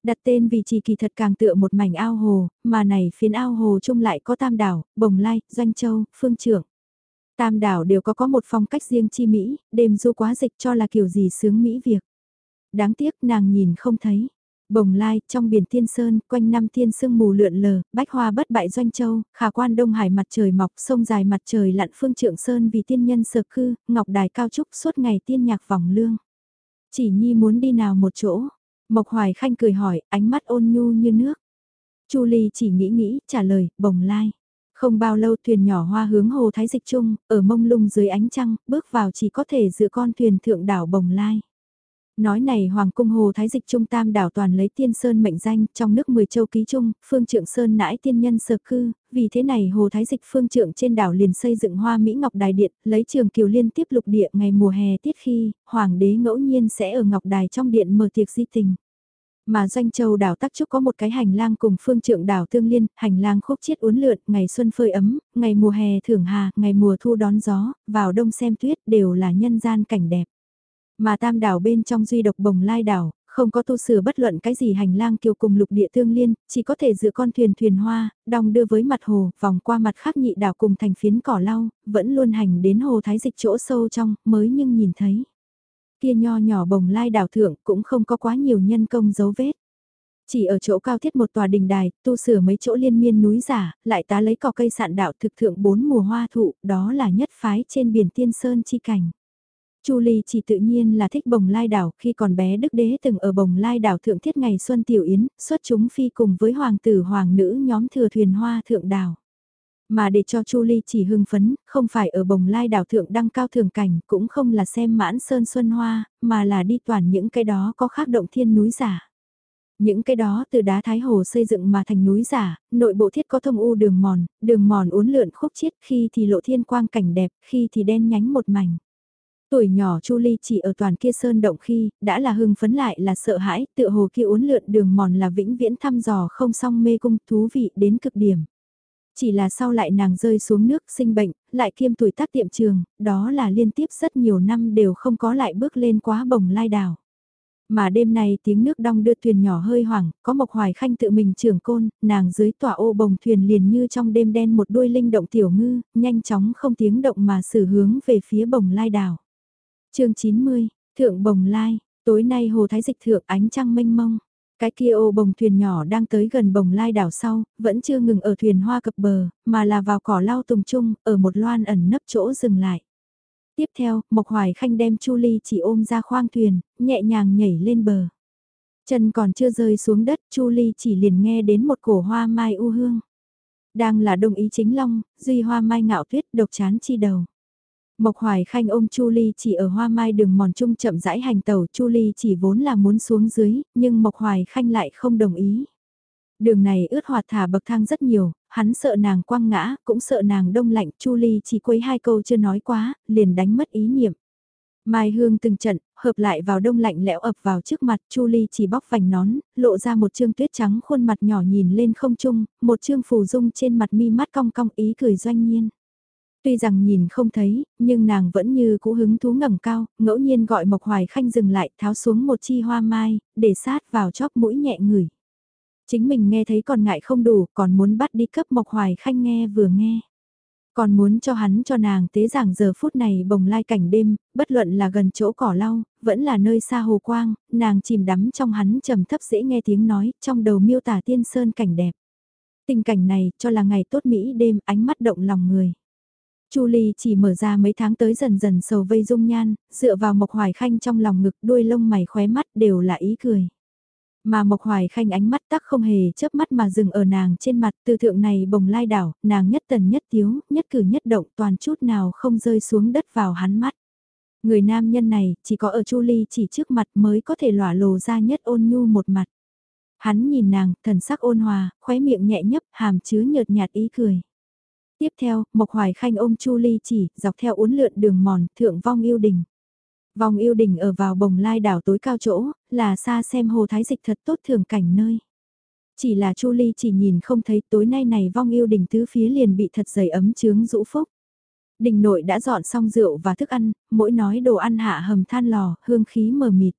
Đặt tên vì chỉ kỳ thật càng tựa một mảnh ao hồ, mà này phiến ao hồ chung lại có tam đảo, bồng lai, doanh châu, phương trưởng. Tam đảo đều có có một phong cách riêng chi Mỹ, đêm du quá dịch cho là kiểu gì sướng Mỹ việc. Đáng tiếc nàng nhìn không thấy. Bồng lai, trong biển thiên sơn, quanh năm thiên sương mù lượn lờ, bách hoa bất bại doanh châu, khả quan đông hải mặt trời mọc, sông dài mặt trời lặn phương trượng sơn vì tiên nhân sơ cư, ngọc đài cao trúc suốt ngày tiên nhạc vòng lương. Chỉ nhi muốn đi nào một chỗ, Mộc Hoài Khanh cười hỏi, ánh mắt ôn nhu như nước. Chu Ly chỉ nghĩ nghĩ, trả lời, bồng lai. Không bao lâu thuyền nhỏ hoa hướng hồ Thái Dịch Trung, ở mông lung dưới ánh trăng, bước vào chỉ có thể dựa con thuyền thượng đảo bồng lai. Nói này Hoàng cung Hồ Thái Dịch Trung Tam đảo toàn lấy tiên sơn mệnh danh trong nước 10 châu ký trung, phương trượng sơn nãi tiên nhân sở cư, vì thế này Hồ Thái Dịch phương trượng trên đảo liền xây dựng hoa Mỹ Ngọc Đài Điện, lấy trường kiều liên tiếp lục địa ngày mùa hè tiết khi, Hoàng đế ngẫu nhiên sẽ ở Ngọc Đài trong điện mở tiệc di tình. Mà doanh châu đảo Tắc Trúc có một cái hành lang cùng phương trượng đảo tương liên, hành lang khúc chiết uốn lượn, ngày xuân phơi ấm, ngày mùa hè thưởng hà, ngày mùa thu đón gió, vào đông xem tuyết đều là nhân gian cảnh đẹp. Mà tam đảo bên trong duy độc bồng lai đảo, không có tu sửa bất luận cái gì hành lang kiều cùng lục địa tương liên, chỉ có thể dựa con thuyền thuyền hoa, đong đưa với mặt hồ, vòng qua mặt khác nhị đảo cùng thành phiến cỏ lau, vẫn luôn hành đến hồ thái dịch chỗ sâu trong, mới nhưng nhìn thấy. Kia nho nhỏ bồng lai đảo thượng cũng không có quá nhiều nhân công dấu vết. Chỉ ở chỗ cao thiết một tòa đình đài, tu sửa mấy chỗ liên miên núi giả, lại tá lấy cỏ cây sạn đạo thực thượng bốn mùa hoa thụ, đó là nhất phái trên biển tiên sơn chi cảnh. Chu Ly chỉ tự nhiên là thích bồng lai đảo, khi còn bé Đức Đế từng ở bồng lai đảo thượng thiết ngày Xuân Tiểu Yến, xuất chúng phi cùng với hoàng tử hoàng nữ nhóm thừa thuyền hoa thượng đảo. Mà để cho Chu Ly chỉ hưng phấn, không phải ở bồng lai đảo thượng đăng cao thường cảnh, cũng không là xem mãn sơn xuân hoa, mà là đi toàn những cái đó có khác động thiên núi giả. Những cái đó từ đá thái hồ xây dựng mà thành núi giả, nội bộ thiết có thông u đường mòn, đường mòn uốn lượn khúc chiết khi thì lộ thiên quang cảnh đẹp, khi thì đen nhánh một mảnh. Tuổi nhỏ Chu Ly chỉ ở toàn kia sơn động khi, đã là hưng phấn lại là sợ hãi, tựa hồ kia uốn lượn đường mòn là vĩnh viễn thăm dò không song mê cung thú vị đến cực điểm. Chỉ là sau lại nàng rơi xuống nước sinh bệnh, lại kiêm tuổi tác tiệm trường, đó là liên tiếp rất nhiều năm đều không có lại bước lên quá bồng lai đảo. Mà đêm nay tiếng nước đong đưa thuyền nhỏ hơi hoảng, có Mộc Hoài Khanh tự mình trưởng côn, nàng dưới tòa ô bồng thuyền liền như trong đêm đen một đuôi linh động tiểu ngư, nhanh chóng không tiếng động mà xử hướng về phía bồng lai đảo chương 90, Thượng Bồng Lai, tối nay Hồ Thái Dịch thượng ánh trăng mênh mông. Cái kia ô bồng thuyền nhỏ đang tới gần bồng lai đảo sau, vẫn chưa ngừng ở thuyền hoa cập bờ, mà là vào cỏ lau tùng trung, ở một loan ẩn nấp chỗ dừng lại. Tiếp theo, Mộc Hoài Khanh đem Chu Ly chỉ ôm ra khoang thuyền, nhẹ nhàng nhảy lên bờ. Chân còn chưa rơi xuống đất, Chu Ly chỉ liền nghe đến một cổ hoa mai u hương. Đang là đồng ý chính long, duy hoa mai ngạo tuyết độc chán chi đầu. Mộc Hoài Khanh ôm Chu Ly chỉ ở hoa mai đường mòn trung chậm rãi hành tàu, Chu Ly chỉ vốn là muốn xuống dưới, nhưng Mộc Hoài Khanh lại không đồng ý. Đường này ướt hoạt thả bậc thang rất nhiều, hắn sợ nàng quăng ngã, cũng sợ nàng đông lạnh, Chu Ly chỉ quấy hai câu chưa nói quá, liền đánh mất ý niệm. Mai Hương từng trận, hợp lại vào đông lạnh lẽo ập vào trước mặt, Chu Ly chỉ bóc vành nón, lộ ra một trương tuyết trắng khuôn mặt nhỏ nhìn lên không trung, một trương phù dung trên mặt mi mắt cong cong ý cười doanh nhiên. Tuy rằng nhìn không thấy, nhưng nàng vẫn như cũ hứng thú ngẩng cao, ngẫu nhiên gọi Mộc Hoài Khanh dừng lại, tháo xuống một chi hoa mai, để sát vào chóp mũi nhẹ ngửi. Chính mình nghe thấy còn ngại không đủ, còn muốn bắt đi cấp Mộc Hoài Khanh nghe vừa nghe. Còn muốn cho hắn cho nàng tế giảng giờ phút này bồng lai cảnh đêm, bất luận là gần chỗ cỏ lau, vẫn là nơi xa hồ quang, nàng chìm đắm trong hắn trầm thấp dễ nghe tiếng nói, trong đầu miêu tả tiên sơn cảnh đẹp. Tình cảnh này cho là ngày tốt Mỹ đêm ánh mắt động lòng người. Chu Ly chỉ mở ra mấy tháng tới dần dần sầu vây dung nhan, dựa vào Mộc Hoài Khanh trong lòng ngực đuôi lông mày khóe mắt đều là ý cười. Mà Mộc Hoài Khanh ánh mắt tắc không hề chớp mắt mà dừng ở nàng trên mặt tư thượng này bồng lai đảo, nàng nhất tần nhất tiếu, nhất cử nhất động toàn chút nào không rơi xuống đất vào hắn mắt. Người nam nhân này chỉ có ở Chu Ly chỉ trước mặt mới có thể lỏa lồ ra nhất ôn nhu một mặt. Hắn nhìn nàng, thần sắc ôn hòa, khóe miệng nhẹ nhấp, hàm chứa nhợt nhạt ý cười. Tiếp theo, Mộc Hoài Khanh ôm Chu Ly chỉ, dọc theo uốn lượn đường mòn, thượng vong yêu đình. vong yêu đình ở vào bồng lai đảo tối cao chỗ, là xa xem hồ thái dịch thật tốt thường cảnh nơi. Chỉ là Chu Ly chỉ nhìn không thấy tối nay này vong yêu đình tứ phía liền bị thật dày ấm chướng rũ phúc. Đình nội đã dọn xong rượu và thức ăn, mỗi nói đồ ăn hạ hầm than lò, hương khí mờ mịt.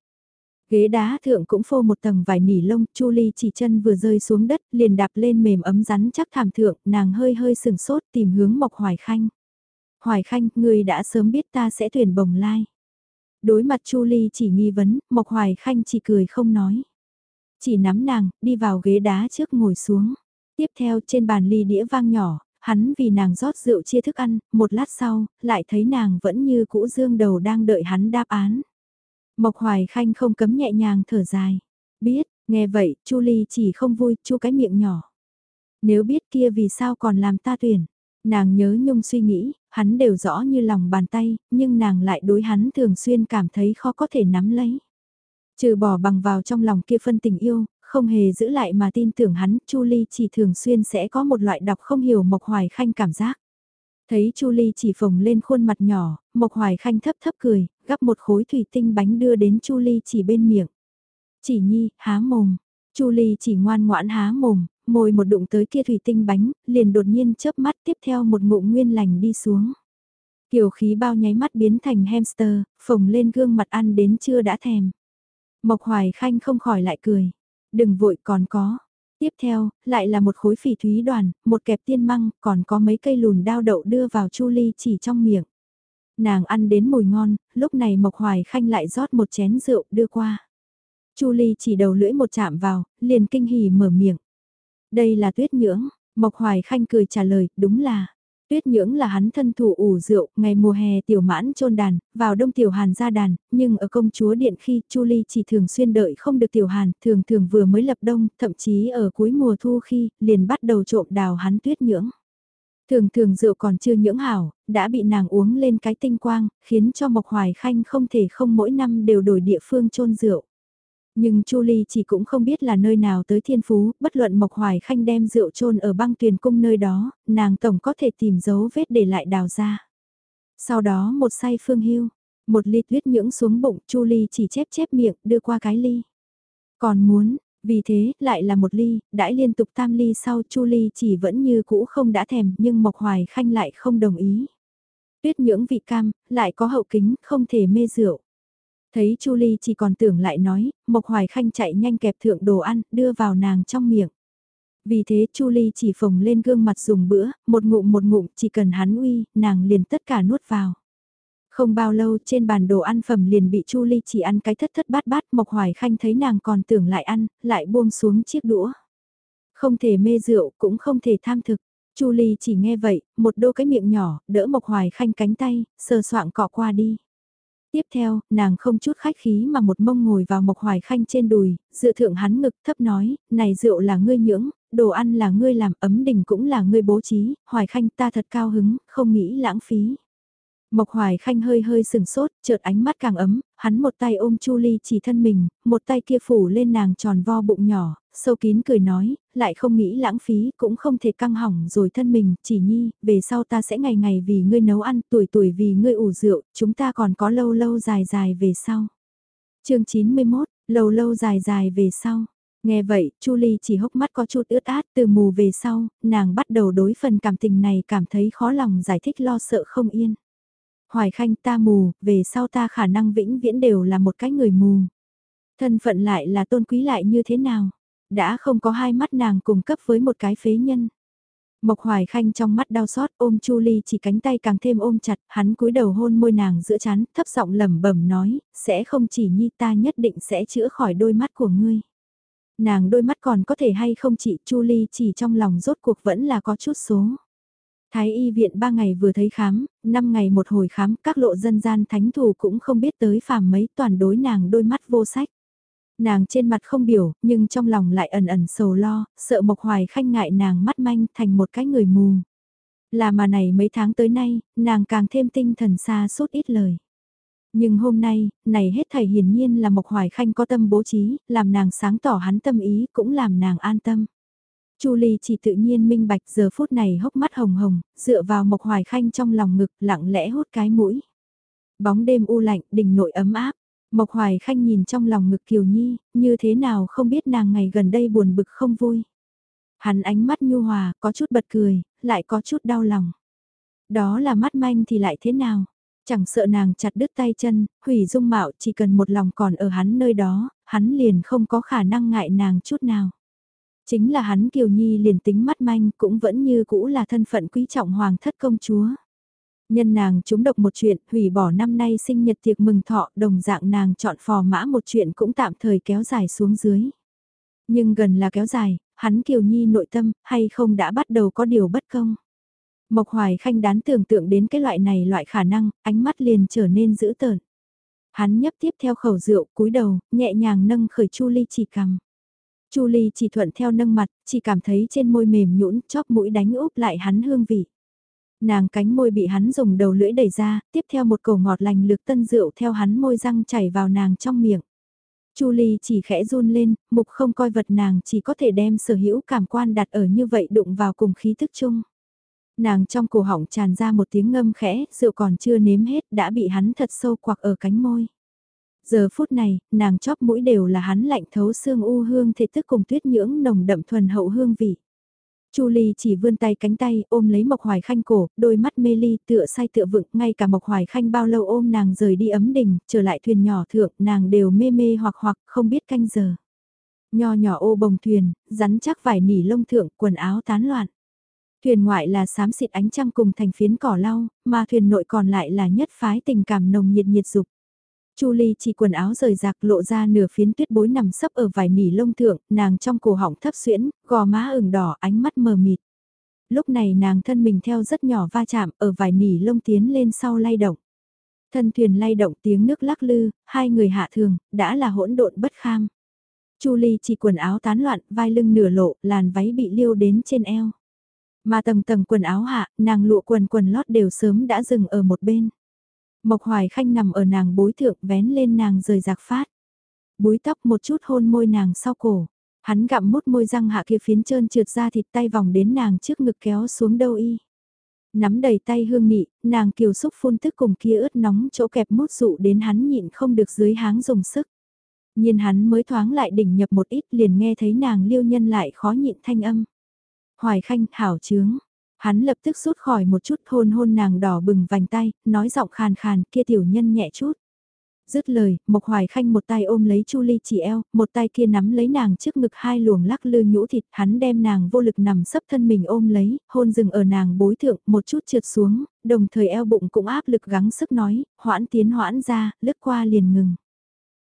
Ghế đá thượng cũng phô một tầng vải nỉ lông, Chu Ly chỉ chân vừa rơi xuống đất, liền đạp lên mềm ấm rắn chắc thảm thượng, nàng hơi hơi sừng sốt tìm hướng Mộc Hoài Khanh. Hoài Khanh, người đã sớm biết ta sẽ tuyển bồng lai. Đối mặt Chu Ly chỉ nghi vấn, Mộc Hoài Khanh chỉ cười không nói. Chỉ nắm nàng, đi vào ghế đá trước ngồi xuống. Tiếp theo trên bàn ly đĩa vang nhỏ, hắn vì nàng rót rượu chia thức ăn, một lát sau, lại thấy nàng vẫn như cũ dương đầu đang đợi hắn đáp án. Mộc Hoài Khanh không cấm nhẹ nhàng thở dài. Biết, nghe vậy, Chu Ly chỉ không vui, chu cái miệng nhỏ. Nếu biết kia vì sao còn làm ta tuyển. Nàng nhớ nhung suy nghĩ, hắn đều rõ như lòng bàn tay, nhưng nàng lại đối hắn thường xuyên cảm thấy khó có thể nắm lấy. Trừ bỏ bằng vào trong lòng kia phân tình yêu, không hề giữ lại mà tin tưởng hắn, Chu Ly chỉ thường xuyên sẽ có một loại đọc không hiểu Mộc Hoài Khanh cảm giác. Thấy Chu Ly chỉ phồng lên khuôn mặt nhỏ, Mộc Hoài Khanh thấp thấp cười, gắp một khối thủy tinh bánh đưa đến Chu Ly chỉ bên miệng. Chỉ nhi, há mồm. Chu Ly chỉ ngoan ngoãn há mồm, môi một đụng tới kia thủy tinh bánh, liền đột nhiên chớp mắt tiếp theo một ngụm nguyên lành đi xuống. Kiều khí bao nháy mắt biến thành hamster, phồng lên gương mặt ăn đến chưa đã thèm. Mộc Hoài Khanh không khỏi lại cười. Đừng vội còn có. Tiếp theo, lại là một khối phỉ thúy đoàn, một kẹp tiên măng, còn có mấy cây lùn đao đậu đưa vào chu ly chỉ trong miệng. Nàng ăn đến mùi ngon, lúc này Mộc Hoài Khanh lại rót một chén rượu đưa qua. Chu ly chỉ đầu lưỡi một chạm vào, liền kinh hỉ mở miệng. Đây là tuyết nhưỡng, Mộc Hoài Khanh cười trả lời, đúng là. Tuyết nhưỡng là hắn thân thủ ủ rượu, ngày mùa hè tiểu mãn trôn đàn, vào đông tiểu hàn ra đàn, nhưng ở công chúa điện khi Chu Ly chỉ thường xuyên đợi không được tiểu hàn, thường thường vừa mới lập đông, thậm chí ở cuối mùa thu khi, liền bắt đầu trộm đào hắn tuyết nhưỡng. Thường thường rượu còn chưa nhưỡng hảo, đã bị nàng uống lên cái tinh quang, khiến cho Mộc Hoài Khanh không thể không mỗi năm đều đổi địa phương trôn rượu. Nhưng Chu Ly chỉ cũng không biết là nơi nào tới thiên phú, bất luận Mộc Hoài Khanh đem rượu trôn ở băng tuyền cung nơi đó, nàng tổng có thể tìm dấu vết để lại đào ra. Sau đó một say phương hưu, một ly tuyết nhưỡng xuống bụng Chu Ly chỉ chép chép miệng đưa qua cái ly. Còn muốn, vì thế lại là một ly, đãi liên tục tam ly sau Chu Ly chỉ vẫn như cũ không đã thèm nhưng Mộc Hoài Khanh lại không đồng ý. Tuyết nhưỡng vị cam, lại có hậu kính, không thể mê rượu. Thấy Chu Ly chỉ còn tưởng lại nói, Mộc Hoài Khanh chạy nhanh kẹp thượng đồ ăn, đưa vào nàng trong miệng. Vì thế Chu Ly chỉ phồng lên gương mặt dùng bữa, một ngụm một ngụm, chỉ cần hắn uy, nàng liền tất cả nuốt vào. Không bao lâu trên bàn đồ ăn phẩm liền bị Chu Ly chỉ ăn cái thất thất bát bát, Mộc Hoài Khanh thấy nàng còn tưởng lại ăn, lại buông xuống chiếc đũa. Không thể mê rượu, cũng không thể tham thực. Chu Ly chỉ nghe vậy, một đô cái miệng nhỏ, đỡ Mộc Hoài Khanh cánh tay, sờ soạng cọ qua đi. Tiếp theo, nàng không chút khách khí mà một mông ngồi vào Mộc Hoài Khanh trên đùi, dựa thượng hắn ngực thấp nói, này rượu là ngươi nhưỡng, đồ ăn là ngươi làm ấm đình cũng là ngươi bố trí, Hoài Khanh ta thật cao hứng, không nghĩ lãng phí. Mộc Hoài Khanh hơi hơi sừng sốt, chợt ánh mắt càng ấm, hắn một tay ôm Chu Ly chỉ thân mình, một tay kia phủ lên nàng tròn vo bụng nhỏ, sâu kín cười nói, lại không nghĩ lãng phí, cũng không thể căng hỏng rồi thân mình, chỉ nhi, về sau ta sẽ ngày ngày vì ngươi nấu ăn, tuổi tuổi vì ngươi ủ rượu, chúng ta còn có lâu lâu dài dài về sau. chương 91, lâu lâu dài dài về sau. Nghe vậy, Chu Ly chỉ hốc mắt có chút ướt át từ mù về sau, nàng bắt đầu đối phần cảm tình này cảm thấy khó lòng giải thích lo sợ không yên. Hoài Khanh ta mù, về sau ta khả năng vĩnh viễn đều là một cái người mù. Thân phận lại là tôn quý lại như thế nào? Đã không có hai mắt nàng cùng cấp với một cái phế nhân. Mộc Hoài Khanh trong mắt đau xót ôm Chu Ly chỉ cánh tay càng thêm ôm chặt, hắn cúi đầu hôn môi nàng giữa chán, thấp giọng lẩm bẩm nói, sẽ không chỉ nhi ta nhất định sẽ chữa khỏi đôi mắt của ngươi. Nàng đôi mắt còn có thể hay không chị Chu Ly chỉ trong lòng rốt cuộc vẫn là có chút số. Thái y viện 3 ngày vừa thấy khám, 5 ngày một hồi khám, các lộ dân gian thánh thủ cũng không biết tới phàm mấy toàn đối nàng đôi mắt vô sách. Nàng trên mặt không biểu, nhưng trong lòng lại ẩn ẩn sầu lo, sợ Mộc Hoài Khanh ngại nàng mắt manh thành một cái người mù. Là mà này mấy tháng tới nay, nàng càng thêm tinh thần xa suốt ít lời. Nhưng hôm nay, này hết thảy hiển nhiên là Mộc Hoài Khanh có tâm bố trí, làm nàng sáng tỏ hắn tâm ý cũng làm nàng an tâm. Chu Ly chỉ tự nhiên minh bạch giờ phút này hốc mắt hồng hồng, dựa vào Mộc Hoài Khanh trong lòng ngực lặng lẽ hút cái mũi. Bóng đêm u lạnh, đỉnh nội ấm áp. Mộc Hoài Khanh nhìn trong lòng ngực Kiều Nhi, như thế nào không biết nàng ngày gần đây buồn bực không vui. Hắn ánh mắt nhu hòa, có chút bật cười, lại có chút đau lòng. Đó là mắt manh thì lại thế nào? Chẳng sợ nàng chặt đứt tay chân, hủy dung mạo chỉ cần một lòng còn ở hắn nơi đó, hắn liền không có khả năng ngại nàng chút nào. Chính là hắn Kiều Nhi liền tính mắt manh cũng vẫn như cũ là thân phận quý trọng hoàng thất công chúa. Nhân nàng chúng độc một chuyện, hủy bỏ năm nay sinh nhật tiệc mừng thọ, đồng dạng nàng chọn phò mã một chuyện cũng tạm thời kéo dài xuống dưới. Nhưng gần là kéo dài, hắn Kiều Nhi nội tâm, hay không đã bắt đầu có điều bất công. Mộc Hoài Khanh đán tưởng tượng đến cái loại này loại khả năng, ánh mắt liền trở nên dữ tợn. Hắn nhấp tiếp theo khẩu rượu, cúi đầu, nhẹ nhàng nâng khởi chu ly chỉ cầm. Chu ly chỉ thuận theo nâng mặt, chỉ cảm thấy trên môi mềm nhũn, chóp mũi đánh úp lại hắn hương vị. Nàng cánh môi bị hắn dùng đầu lưỡi đẩy ra, tiếp theo một cổ ngọt lành lược tân rượu theo hắn môi răng chảy vào nàng trong miệng. Chu Ly chỉ khẽ run lên, mục không coi vật nàng chỉ có thể đem sở hữu cảm quan đặt ở như vậy đụng vào cùng khí thức chung. Nàng trong cổ họng tràn ra một tiếng ngâm khẽ, rượu còn chưa nếm hết đã bị hắn thật sâu quặc ở cánh môi. Giờ phút này, nàng chóp mũi đều là hắn lạnh thấu xương u hương thể tức cùng tuyết nhưỡng nồng đậm thuần hậu hương vị. Chu Ly chỉ vươn tay cánh tay ôm lấy Mộc Hoài Khanh cổ, đôi mắt mê ly tựa say tựa vựng, ngay cả Mộc Hoài Khanh bao lâu ôm nàng rời đi ấm đình, trở lại thuyền nhỏ thượng, nàng đều mê mê hoặc hoặc không biết canh giờ. Nho nhỏ ô bồng thuyền, rắn chắc vải nỉ lông thượng, quần áo tán loạn. Thuyền ngoại là xám xịt ánh trăng cùng thành phiến cỏ lau, mà thuyền nội còn lại là nhất phái tình cảm nồng nhiệt nhiệt dục. Chu Ly chỉ quần áo rời rạc lộ ra nửa phiến tuyết bối nằm sấp ở vài nỉ lông thượng, nàng trong cổ họng thấp xuyễn, gò má ửng đỏ, ánh mắt mờ mịt. Lúc này nàng thân mình theo rất nhỏ va chạm ở vài nỉ lông tiến lên sau lay động. Thân thuyền lay động tiếng nước lắc lư, hai người hạ thường, đã là hỗn độn bất kham. Chu Ly chỉ quần áo tán loạn, vai lưng nửa lộ, làn váy bị liêu đến trên eo. Mà tầng tầng quần áo hạ, nàng lụa quần quần lót đều sớm đã dừng ở một bên. Mộc Hoài Khanh nằm ở nàng bối thượng vén lên nàng rời giạc phát. Búi tóc một chút hôn môi nàng sau cổ. Hắn gặm mút môi răng hạ kia phiến trơn trượt ra thịt tay vòng đến nàng trước ngực kéo xuống đâu y. Nắm đầy tay hương nị, nàng kiều xúc phun tức cùng kia ướt nóng chỗ kẹp mút dụ đến hắn nhịn không được dưới háng dùng sức. nhìn hắn mới thoáng lại đỉnh nhập một ít liền nghe thấy nàng liêu nhân lại khó nhịn thanh âm. Hoài Khanh hảo chướng, Hắn lập tức rút khỏi một chút hôn hôn nàng đỏ bừng vành tay, nói giọng khàn khàn kia tiểu nhân nhẹ chút. Dứt lời, Mộc Hoài Khanh một tay ôm lấy Chu Ly chỉ eo, một tay kia nắm lấy nàng trước ngực hai luồng lắc lư nhũ thịt, hắn đem nàng vô lực nằm sấp thân mình ôm lấy, hôn dừng ở nàng bối thượng, một chút trượt xuống, đồng thời eo bụng cũng áp lực gắng sức nói, hoãn tiến hoãn ra, lướt qua liền ngừng.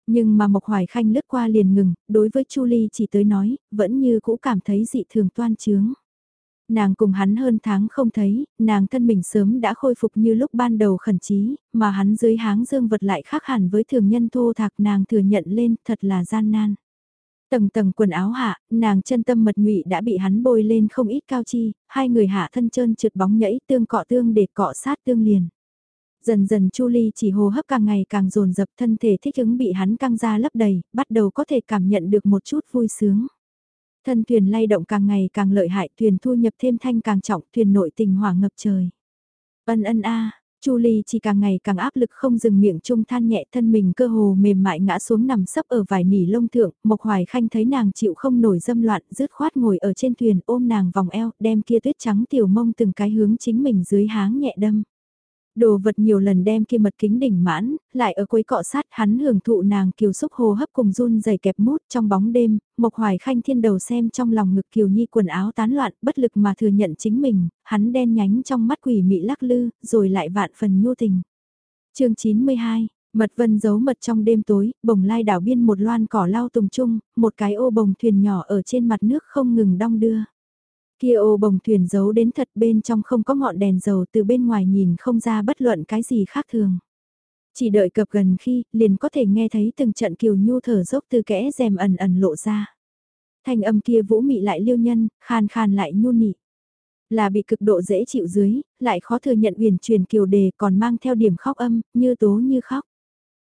Nhưng mà Mộc Hoài Khanh lướt qua liền ngừng, đối với Chu Ly chỉ tới nói, vẫn như cũ cảm thấy dị thường toan trướng. Nàng cùng hắn hơn tháng không thấy, nàng thân mình sớm đã khôi phục như lúc ban đầu khẩn trí, mà hắn dưới háng dương vật lại khác hẳn với thường nhân thô thạc nàng thừa nhận lên thật là gian nan. Tầng tầng quần áo hạ, nàng chân tâm mật ngụy đã bị hắn bôi lên không ít cao chi, hai người hạ thân trơn trượt bóng nhảy tương cọ tương để cọ sát tương liền. Dần dần Chu Ly chỉ hô hấp càng ngày càng dồn dập thân thể thích ứng bị hắn căng ra lấp đầy, bắt đầu có thể cảm nhận được một chút vui sướng. Thân thuyền lay động càng ngày càng lợi hại, thuyền thu nhập thêm thanh càng trọng, thuyền nội tình hỏa ngập trời. Ân ân a, Chu Ly chỉ càng ngày càng áp lực không dừng miệng trung than nhẹ thân mình cơ hồ mềm mại ngã xuống nằm sấp ở vài nỉ lông thượng, Mộc Hoài Khanh thấy nàng chịu không nổi dâm loạn, rứt khoát ngồi ở trên thuyền ôm nàng vòng eo, đem kia tuyết trắng tiểu mông từng cái hướng chính mình dưới háng nhẹ đâm. Đồ vật nhiều lần đem kia mật kính đỉnh mãn, lại ở cuối cọ sát hắn hưởng thụ nàng kiều xúc hồ hấp cùng run dày kẹp mút trong bóng đêm, Mộc Hoài Khanh thiên đầu xem trong lòng ngực kiều nhi quần áo tán loạn, bất lực mà thừa nhận chính mình, hắn đen nhánh trong mắt quỷ mị lắc lư, rồi lại vạn phần nhu tình. chương 92 Mật vân giấu mật trong đêm tối, bồng lai đảo biên một loan cỏ lao tùng trung, một cái ô bồng thuyền nhỏ ở trên mặt nước không ngừng đong đưa. Kia ô bồng thuyền giấu đến thật bên trong không có ngọn đèn dầu từ bên ngoài nhìn không ra bất luận cái gì khác thường. Chỉ đợi cập gần khi, liền có thể nghe thấy từng trận kiều nhu thở dốc từ kẽ rèm ẩn ẩn lộ ra. Thanh âm kia vũ mị lại liêu nhân, khan khan lại nhu nị. Là bị cực độ dễ chịu dưới, lại khó thừa nhận uyển truyền kiều đề còn mang theo điểm khóc âm, như tố như khóc.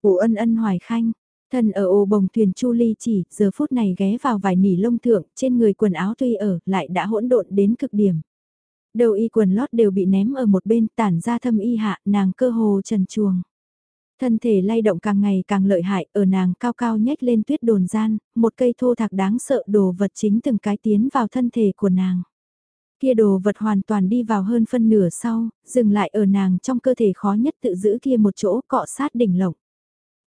Ủ ân ân hoài khanh, Thân ở ô bồng thuyền Chu Ly chỉ, giờ phút này ghé vào vài nỉ lông thượng, trên người quần áo tuy ở, lại đã hỗn độn đến cực điểm. Đầu y quần lót đều bị ném ở một bên tản ra thâm y hạ, nàng cơ hồ trần chuồng. Thân thể lay động càng ngày càng lợi hại, ở nàng cao cao nhếch lên tuyết đồn gian, một cây thô thạc đáng sợ đồ vật chính từng cái tiến vào thân thể của nàng. Kia đồ vật hoàn toàn đi vào hơn phân nửa sau, dừng lại ở nàng trong cơ thể khó nhất tự giữ kia một chỗ cọ sát đỉnh lộng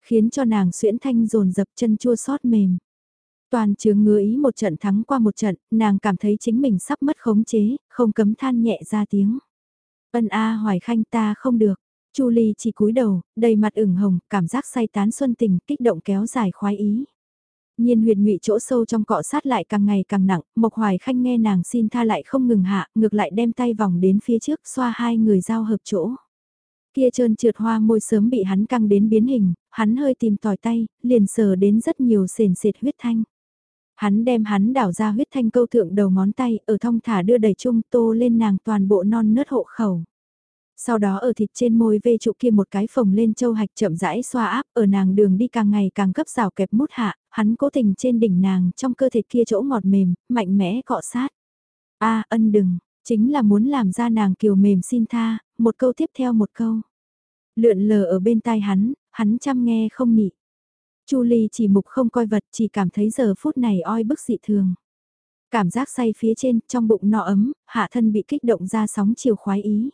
khiến cho nàng xuyễn thanh dồn dập chân chua xót mềm. Toàn trường ngứa ý một trận thắng qua một trận, nàng cảm thấy chính mình sắp mất khống chế, không cấm than nhẹ ra tiếng. Ân A hoài khanh ta không được. Chu Ly chỉ cúi đầu, đầy mặt ửng hồng, cảm giác say tán xuân tình, kích động kéo dài khoái ý. Nhiên huyệt ngụy chỗ sâu trong cọ sát lại càng ngày càng nặng, Mộc Hoài Khanh nghe nàng xin tha lại không ngừng hạ, ngược lại đem tay vòng đến phía trước xoa hai người giao hợp chỗ. Kia trơn trượt hoa môi sớm bị hắn căng đến biến hình, hắn hơi tìm tòi tay, liền sờ đến rất nhiều sền sệt huyết thanh. Hắn đem hắn đảo ra huyết thanh câu thượng đầu ngón tay, ở thong thả đưa đầy chung tô lên nàng toàn bộ non nớt hộ khẩu. Sau đó ở thịt trên môi vê trụ kia một cái phồng lên châu hạch chậm rãi xoa áp ở nàng đường đi càng ngày càng gấp rào kẹp mút hạ, hắn cố tình trên đỉnh nàng trong cơ thể kia chỗ ngọt mềm, mạnh mẽ cọ sát. a ân đừng, chính là muốn làm ra nàng kiều mềm xin tha, một câu tiếp theo một câu. Lượn lờ ở bên tai hắn, hắn chăm nghe không nhị. Chu Ly chỉ mục không coi vật chỉ cảm thấy giờ phút này oi bức dị thường. Cảm giác say phía trên, trong bụng no ấm, hạ thân bị kích động ra sóng chiều khoái ý.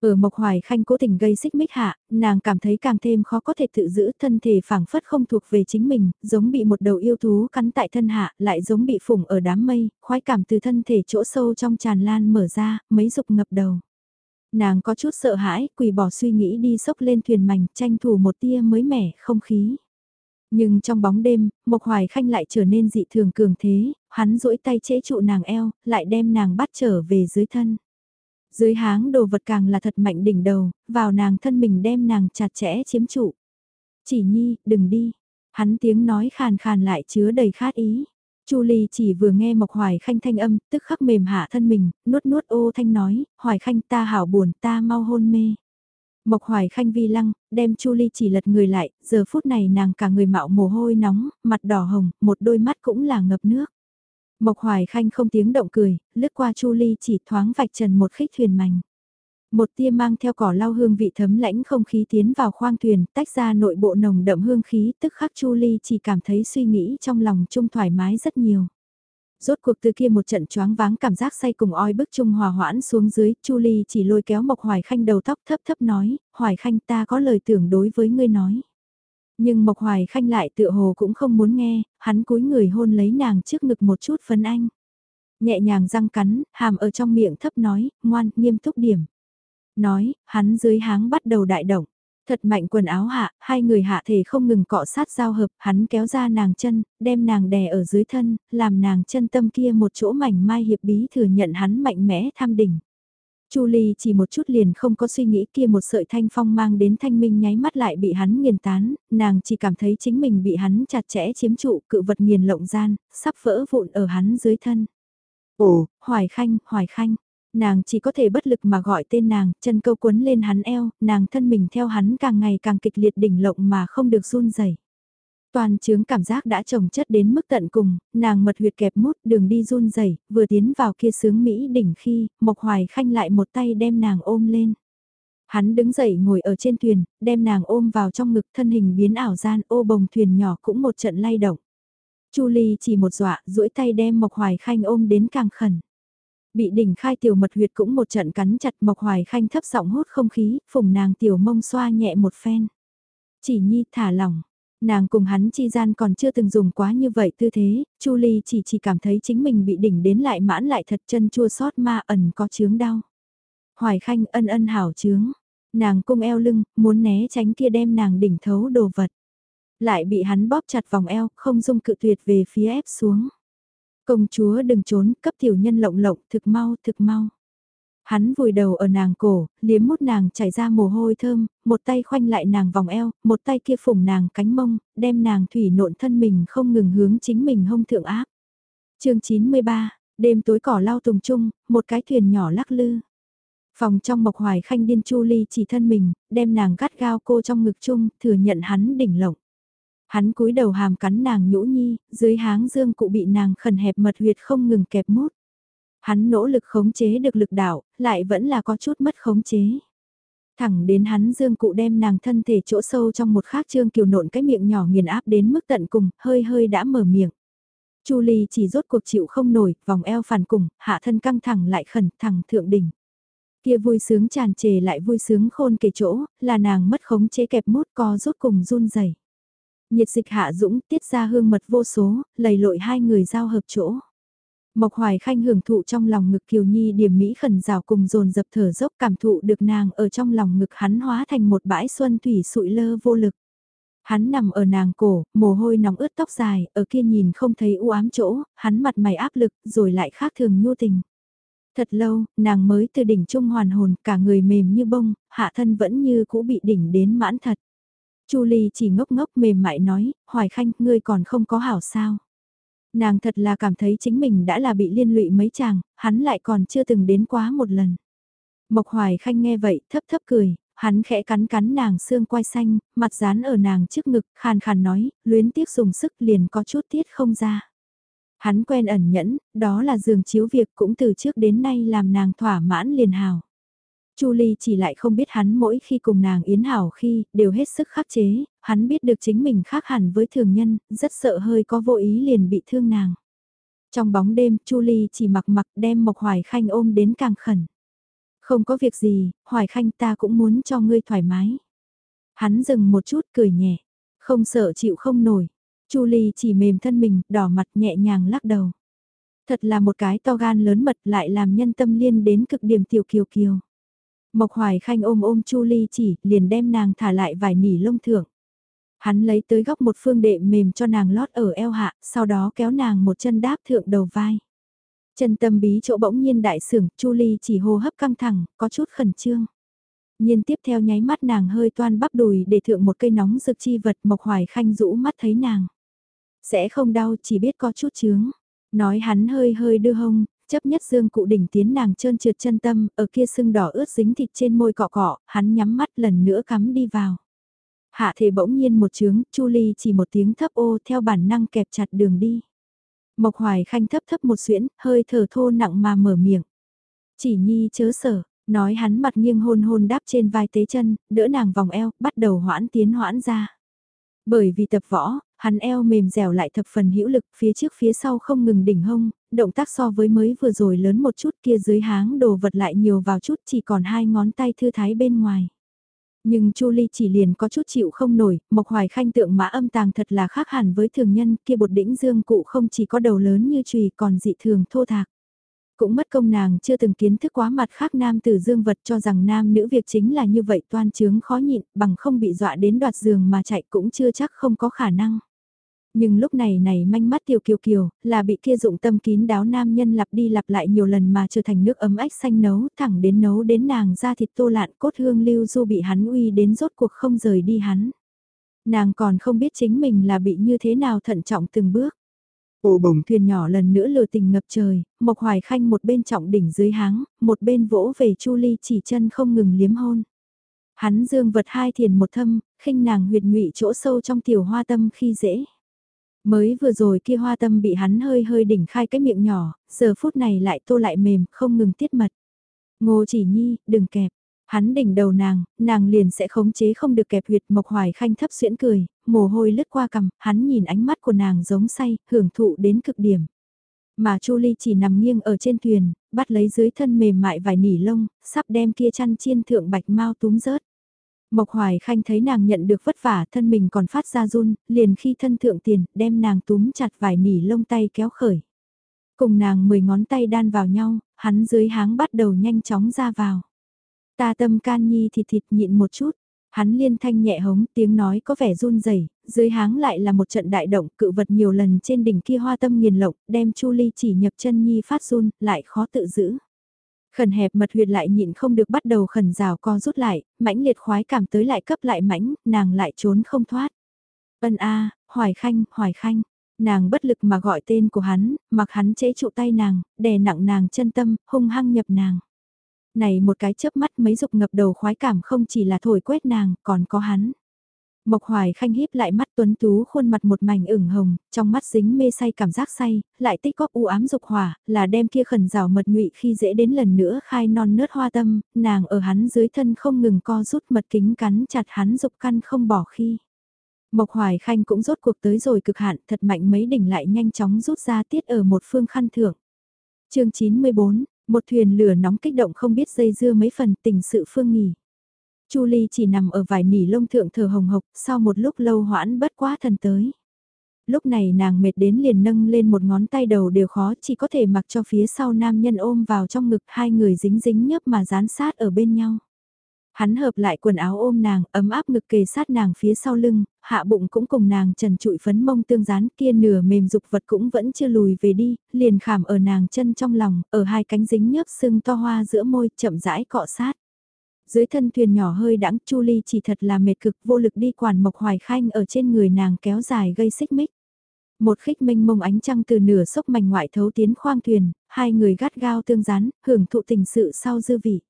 Ở Mộc Hoài Khanh cố tình gây xích mích hạ, nàng cảm thấy càng thêm khó có thể tự giữ thân thể phảng phất không thuộc về chính mình, giống bị một đầu yêu thú cắn tại thân hạ, lại giống bị phủng ở đám mây, khoái cảm từ thân thể chỗ sâu trong tràn lan mở ra, mấy dục ngập đầu. Nàng có chút sợ hãi, quỳ bỏ suy nghĩ đi sốc lên thuyền mảnh, tranh thủ một tia mới mẻ, không khí. Nhưng trong bóng đêm, Mộc Hoài Khanh lại trở nên dị thường cường thế, hắn duỗi tay chế trụ nàng eo, lại đem nàng bắt trở về dưới thân. Dưới háng đồ vật càng là thật mạnh đỉnh đầu, vào nàng thân mình đem nàng chặt chẽ chiếm trụ. Chỉ nhi, đừng đi. Hắn tiếng nói khàn khàn lại chứa đầy khát ý. Chu Ly chỉ vừa nghe Mộc Hoài Khanh thanh âm, tức khắc mềm hạ thân mình, nuốt nuốt ô thanh nói, Hoài Khanh ta hảo buồn, ta mau hôn mê. Mộc Hoài Khanh vi lăng, đem Chu Ly chỉ lật người lại, giờ phút này nàng cả người mạo mồ hôi nóng, mặt đỏ hồng, một đôi mắt cũng là ngập nước. Mộc Hoài Khanh không tiếng động cười, lướt qua Chu Ly chỉ thoáng vạch trần một khích thuyền mảnh. Một tia mang theo cỏ lau hương vị thấm lãnh không khí tiến vào khoang thuyền, tách ra nội bộ nồng đậm hương khí, tức khắc Chu Ly chỉ cảm thấy suy nghĩ trong lòng chung thoải mái rất nhiều. Rốt cuộc từ kia một trận choáng váng cảm giác say cùng oi bức chung hòa hoãn xuống dưới, Chu Ly chỉ lôi kéo Mộc Hoài Khanh đầu tóc thấp thấp nói, Hoài Khanh ta có lời tưởng đối với ngươi nói. Nhưng Mộc Hoài Khanh lại tựa hồ cũng không muốn nghe, hắn cúi người hôn lấy nàng trước ngực một chút phấn anh. Nhẹ nhàng răng cắn, hàm ở trong miệng thấp nói, ngoan, nghiêm túc điểm. Nói, hắn dưới háng bắt đầu đại động. Thật mạnh quần áo hạ, hai người hạ thể không ngừng cọ sát giao hợp, hắn kéo ra nàng chân, đem nàng đè ở dưới thân, làm nàng chân tâm kia một chỗ mảnh mai hiệp bí thừa nhận hắn mạnh mẽ tham đỉnh. Chu Ly chỉ một chút liền không có suy nghĩ kia một sợi thanh phong mang đến thanh minh nháy mắt lại bị hắn nghiền tán, nàng chỉ cảm thấy chính mình bị hắn chặt chẽ chiếm trụ cự vật nghiền lộng gian, sắp vỡ vụn ở hắn dưới thân. Ồ, Hoài Khanh, Hoài Khanh, Nàng chỉ có thể bất lực mà gọi tên nàng, chân câu quấn lên hắn eo, nàng thân mình theo hắn càng ngày càng kịch liệt đỉnh lộng mà không được run rẩy. Toàn chướng cảm giác đã trồng chất đến mức tận cùng, nàng mật huyệt kẹp mút đường đi run rẩy vừa tiến vào kia sướng Mỹ đỉnh khi, Mộc Hoài Khanh lại một tay đem nàng ôm lên. Hắn đứng dậy ngồi ở trên thuyền, đem nàng ôm vào trong ngực thân hình biến ảo gian ô bồng thuyền nhỏ cũng một trận lay động. Chu Ly chỉ một dọa, duỗi tay đem Mộc Hoài Khanh ôm đến càng khẩn. Bị đỉnh khai tiểu mật huyệt cũng một trận cắn chặt Mộc Hoài Khanh thấp giọng hút không khí, phùng nàng tiểu mông xoa nhẹ một phen. Chỉ nhi thả lỏng, nàng cùng hắn chi gian còn chưa từng dùng quá như vậy tư thế, Chu Ly chỉ chỉ cảm thấy chính mình bị đỉnh đến lại mãn lại thật chân chua xót ma ẩn có chướng đau. Hoài Khanh ân ân hảo chướng, nàng cung eo lưng, muốn né tránh kia đem nàng đỉnh thấu đồ vật. Lại bị hắn bóp chặt vòng eo, không dung cự tuyệt về phía ép xuống. Công chúa đừng trốn, cấp tiểu nhân lộng lộng, thực mau, thực mau. Hắn vùi đầu ở nàng cổ, liếm mút nàng chảy ra mồ hôi thơm, một tay khoanh lại nàng vòng eo, một tay kia phủng nàng cánh mông, đem nàng thủy nộn thân mình không ngừng hướng chính mình hông thượng áp. chương 93, đêm tối cỏ lau tùng trung, một cái thuyền nhỏ lắc lư. Phòng trong mộc hoài khanh điên chu ly chỉ thân mình, đem nàng gắt gao cô trong ngực chung, thừa nhận hắn đỉnh lộng. Hắn cúi đầu hàm cắn nàng nhũ nhi, dưới háng dương cụ bị nàng khẩn hẹp mật huyệt không ngừng kẹp mút. Hắn nỗ lực khống chế được lực đạo, lại vẫn là có chút mất khống chế. Thẳng đến hắn dương cụ đem nàng thân thể chỗ sâu trong một khác trương kiều nộn cái miệng nhỏ nghiền áp đến mức tận cùng, hơi hơi đã mở miệng. Chu Ly chỉ rốt cuộc chịu không nổi, vòng eo phản cùng, hạ thân căng thẳng lại khẩn thẳng thượng đỉnh. Kia vui sướng tràn trề lại vui sướng khôn kể chỗ, là nàng mất khống chế kẹp mút co rốt cùng run rẩy. Nhiệt dịch hạ dũng tiết ra hương mật vô số, lầy lội hai người giao hợp chỗ. Mộc Hoài Khanh hưởng thụ trong lòng ngực Kiều Nhi điểm mỹ khẩn rào cùng dồn dập thở dốc cảm thụ được nàng ở trong lòng ngực hắn hóa thành một bãi xuân thủy sụi lơ vô lực. Hắn nằm ở nàng cổ, mồ hôi nóng ướt tóc dài, ở kia nhìn không thấy u ám chỗ, hắn mặt mày áp lực, rồi lại khác thường nhu tình. Thật lâu, nàng mới từ đỉnh trung hoàn hồn, cả người mềm như bông, hạ thân vẫn như cũ bị đỉnh đến mãn thật. Chu Ly chỉ ngốc ngốc mềm mại nói, Hoài Khanh, ngươi còn không có hảo sao. Nàng thật là cảm thấy chính mình đã là bị liên lụy mấy chàng, hắn lại còn chưa từng đến quá một lần. Mộc Hoài Khanh nghe vậy, thấp thấp cười, hắn khẽ cắn cắn nàng xương quai xanh, mặt dán ở nàng trước ngực, khàn khàn nói, luyến tiếc dùng sức liền có chút tiết không ra. Hắn quen ẩn nhẫn, đó là giường chiếu việc cũng từ trước đến nay làm nàng thỏa mãn liền hào. Chu Ly chỉ lại không biết hắn mỗi khi cùng nàng yến hảo khi, đều hết sức khắc chế, hắn biết được chính mình khác hẳn với thường nhân, rất sợ hơi có vô ý liền bị thương nàng. Trong bóng đêm, Chu Ly chỉ mặc mặc đem Mộc Hoài Khanh ôm đến càng khẩn. Không có việc gì, Hoài Khanh ta cũng muốn cho ngươi thoải mái. Hắn dừng một chút cười nhẹ, không sợ chịu không nổi. Chu Ly chỉ mềm thân mình, đỏ mặt nhẹ nhàng lắc đầu. Thật là một cái to gan lớn mật lại làm nhân tâm liên đến cực điểm tiểu kiều kiều. Mộc Hoài Khanh ôm ôm Chu Ly chỉ, liền đem nàng thả lại vài nỉ lông thưởng. Hắn lấy tới góc một phương đệm mềm cho nàng lót ở eo hạ, sau đó kéo nàng một chân đáp thượng đầu vai. Chân tâm bí chỗ bỗng nhiên đại sưởng, Chu Ly chỉ hô hấp căng thẳng, có chút khẩn trương. Nhiên tiếp theo nháy mắt nàng hơi toan bắp đùi để thượng một cây nóng rực chi vật Mộc Hoài Khanh rũ mắt thấy nàng. Sẽ không đau chỉ biết có chút chướng. Nói hắn hơi hơi đưa hông, chấp nhất dương cụ đỉnh tiến nàng trơn trượt chân tâm, ở kia sưng đỏ ướt dính thịt trên môi cọ cọ, hắn nhắm mắt lần nữa cắm đi vào. Hạ thể bỗng nhiên một chướng, Chu Ly chỉ một tiếng thấp ô theo bản năng kẹp chặt đường đi. Mộc Hoài Khanh thấp thấp một xuyễn, hơi thở thô nặng mà mở miệng. Chỉ nhi chớ sở, nói hắn mặt nghiêng hôn hôn đáp trên vai tế chân, đỡ nàng vòng eo, bắt đầu hoãn tiến hoãn ra. Bởi vì tập võ, hắn eo mềm dẻo lại thập phần hữu lực phía trước phía sau không ngừng đỉnh hông, động tác so với mới vừa rồi lớn một chút kia dưới háng đồ vật lại nhiều vào chút chỉ còn hai ngón tay thư thái bên ngoài. Nhưng Chu Ly chỉ liền có chút chịu không nổi, Mộc Hoài Khanh tượng mã âm tàng thật là khác hẳn với thường nhân, kia bột đỉnh dương cụ không chỉ có đầu lớn như chùy còn dị thường thô thạc. Cũng mất công nàng chưa từng kiến thức quá mặt khác nam tử dương vật cho rằng nam nữ việc chính là như vậy toan chướng khó nhịn, bằng không bị dọa đến đoạt giường mà chạy cũng chưa chắc không có khả năng. Nhưng lúc này này manh mắt tiểu kiều kiều, là bị kia dụng tâm kín đáo nam nhân lặp đi lặp lại nhiều lần mà trở thành nước ấm ếch xanh nấu, thẳng đến nấu đến nàng ra thịt tô lạn cốt hương lưu du bị hắn uy đến rốt cuộc không rời đi hắn. Nàng còn không biết chính mình là bị như thế nào thận trọng từng bước. Ô bồng Thuyền nhỏ lần nữa lừa tình ngập trời, Mộc Hoài Khanh một bên trọng đỉnh dưới háng, một bên vỗ về Chu Ly chỉ chân không ngừng liếm hôn. Hắn dương vật hai thiền một thâm, khinh nàng huyệt ngụy chỗ sâu trong tiểu hoa tâm khi dễ. Mới vừa rồi kia hoa tâm bị hắn hơi hơi đỉnh khai cái miệng nhỏ, giờ phút này lại tô lại mềm, không ngừng tiết mật. Ngô chỉ nhi, đừng kẹp. Hắn đỉnh đầu nàng, nàng liền sẽ khống chế không được kẹp huyệt mộc hoài khanh thấp xuyễn cười, mồ hôi lướt qua cằm, hắn nhìn ánh mắt của nàng giống say, hưởng thụ đến cực điểm. Mà Chu Ly chỉ nằm nghiêng ở trên thuyền, bắt lấy dưới thân mềm mại vài nỉ lông, sắp đem kia chăn chiên thượng bạch mau túm rớt. Mộc Hoài Khanh thấy nàng nhận được vất vả thân mình còn phát ra run, liền khi thân thượng tiền, đem nàng túm chặt vài nỉ lông tay kéo khởi. Cùng nàng mười ngón tay đan vào nhau, hắn dưới háng bắt đầu nhanh chóng ra vào. Ta tâm can nhi thịt thịt nhịn một chút, hắn liên thanh nhẹ hống tiếng nói có vẻ run rẩy dưới háng lại là một trận đại động cự vật nhiều lần trên đỉnh kia hoa tâm nghiền lộng, đem chu ly chỉ nhập chân nhi phát run, lại khó tự giữ. Khẩn hẹp mật huyệt lại nhịn không được bắt đầu khẩn rào co rút lại, mãnh liệt khoái cảm tới lại cấp lại mãnh, nàng lại trốn không thoát. Ân a, Hoài Khanh, Hoài Khanh. Nàng bất lực mà gọi tên của hắn, mặc hắn chế trụ tay nàng, đè nặng nàng chân tâm, hung hăng nhập nàng. Này một cái chớp mắt mấy dục ngập đầu khoái cảm không chỉ là thổi quét nàng, còn có hắn. Mộc Hoài Khanh híp lại mắt tuấn tú khuôn mặt một mảnh ửng hồng, trong mắt dính mê say cảm giác say, lại tích góp u ám dục hỏa, là đem kia khẩn rào mật nhụy khi dễ đến lần nữa khai non nớt hoa tâm, nàng ở hắn dưới thân không ngừng co rút mật kính cắn chặt hắn dục căn không bỏ khi. Mộc Hoài Khanh cũng rốt cuộc tới rồi cực hạn, thật mạnh mấy đỉnh lại nhanh chóng rút ra tiết ở một phương khăn thượng. chương 94, một thuyền lửa nóng kích động không biết dây dưa mấy phần tình sự phương nghỉ. Chu Ly chỉ nằm ở vài nỉ lông thượng thờ hồng hộc, sau một lúc lâu hoãn bất quá thần tới. Lúc này nàng mệt đến liền nâng lên một ngón tay đầu đều khó chỉ có thể mặc cho phía sau nam nhân ôm vào trong ngực hai người dính dính nhấp mà dán sát ở bên nhau. Hắn hợp lại quần áo ôm nàng, ấm áp ngực kề sát nàng phía sau lưng, hạ bụng cũng cùng nàng trần trụi phấn mông tương dán kia nửa mềm dục vật cũng vẫn chưa lùi về đi, liền khảm ở nàng chân trong lòng, ở hai cánh dính nhớp sưng to hoa giữa môi chậm rãi cọ sát. Dưới thân thuyền nhỏ hơi đắng, Chu Ly chỉ thật là mệt cực vô lực đi quản Mộc Hoài Khanh ở trên người nàng kéo dài gây xích mích. Một khích minh mông ánh trăng từ nửa sốc mảnh ngoại thấu tiến khoang thuyền, hai người gắt gao tương rán, hưởng thụ tình sự sau dư vị.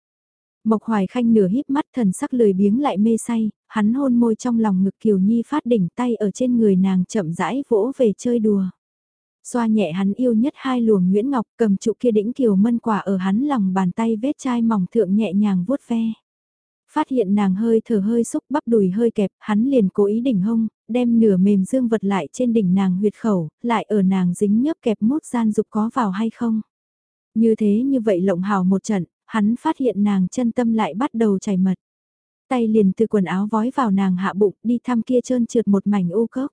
Mộc Hoài Khanh nửa híp mắt thần sắc lười biếng lại mê say, hắn hôn môi trong lòng ngực Kiều Nhi phát đỉnh tay ở trên người nàng chậm rãi vỗ về chơi đùa. Xoa nhẹ hắn yêu nhất hai luồng Nguyễn Ngọc cầm trụ kia đĩnh Kiều mân quả ở hắn lòng bàn tay vết chai mỏng thượng nhẹ nhàng vuốt ve. Phát hiện nàng hơi thở hơi xúc bắp đùi hơi kẹp, hắn liền cố ý đỉnh hông, đem nửa mềm dương vật lại trên đỉnh nàng huyệt khẩu, lại ở nàng dính nhớp kẹp mút gian dục có vào hay không. Như thế như vậy lộng hào một trận, hắn phát hiện nàng chân tâm lại bắt đầu chảy mật. Tay liền từ quần áo vói vào nàng hạ bụng đi thăm kia trơn trượt một mảnh ô cốc.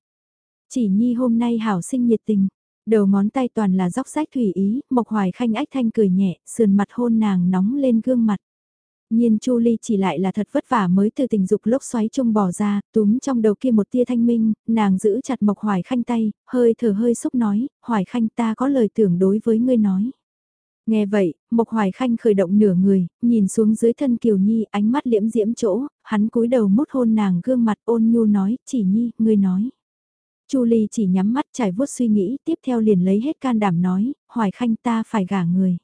Chỉ nhi hôm nay hảo sinh nhiệt tình, đầu ngón tay toàn là dốc rách thủy ý, mộc hoài khanh ách thanh cười nhẹ, sườn mặt hôn nàng nóng lên gương mặt. Nhiên Chu Ly chỉ lại là thật vất vả mới từ tình dục lốc xoáy chung bỏ ra, túm trong đầu kia một tia thanh minh, nàng giữ chặt Mộc Hoài Khanh tay, hơi thở hơi xúc nói, Hoài Khanh ta có lời tưởng đối với ngươi nói. Nghe vậy, Mộc Hoài Khanh khởi động nửa người, nhìn xuống dưới thân Kiều Nhi ánh mắt liễm diễm chỗ, hắn cúi đầu mút hôn nàng gương mặt ôn nhu nói, chỉ Nhi, ngươi nói. Chu Ly chỉ nhắm mắt trải vuốt suy nghĩ, tiếp theo liền lấy hết can đảm nói, Hoài Khanh ta phải gả người.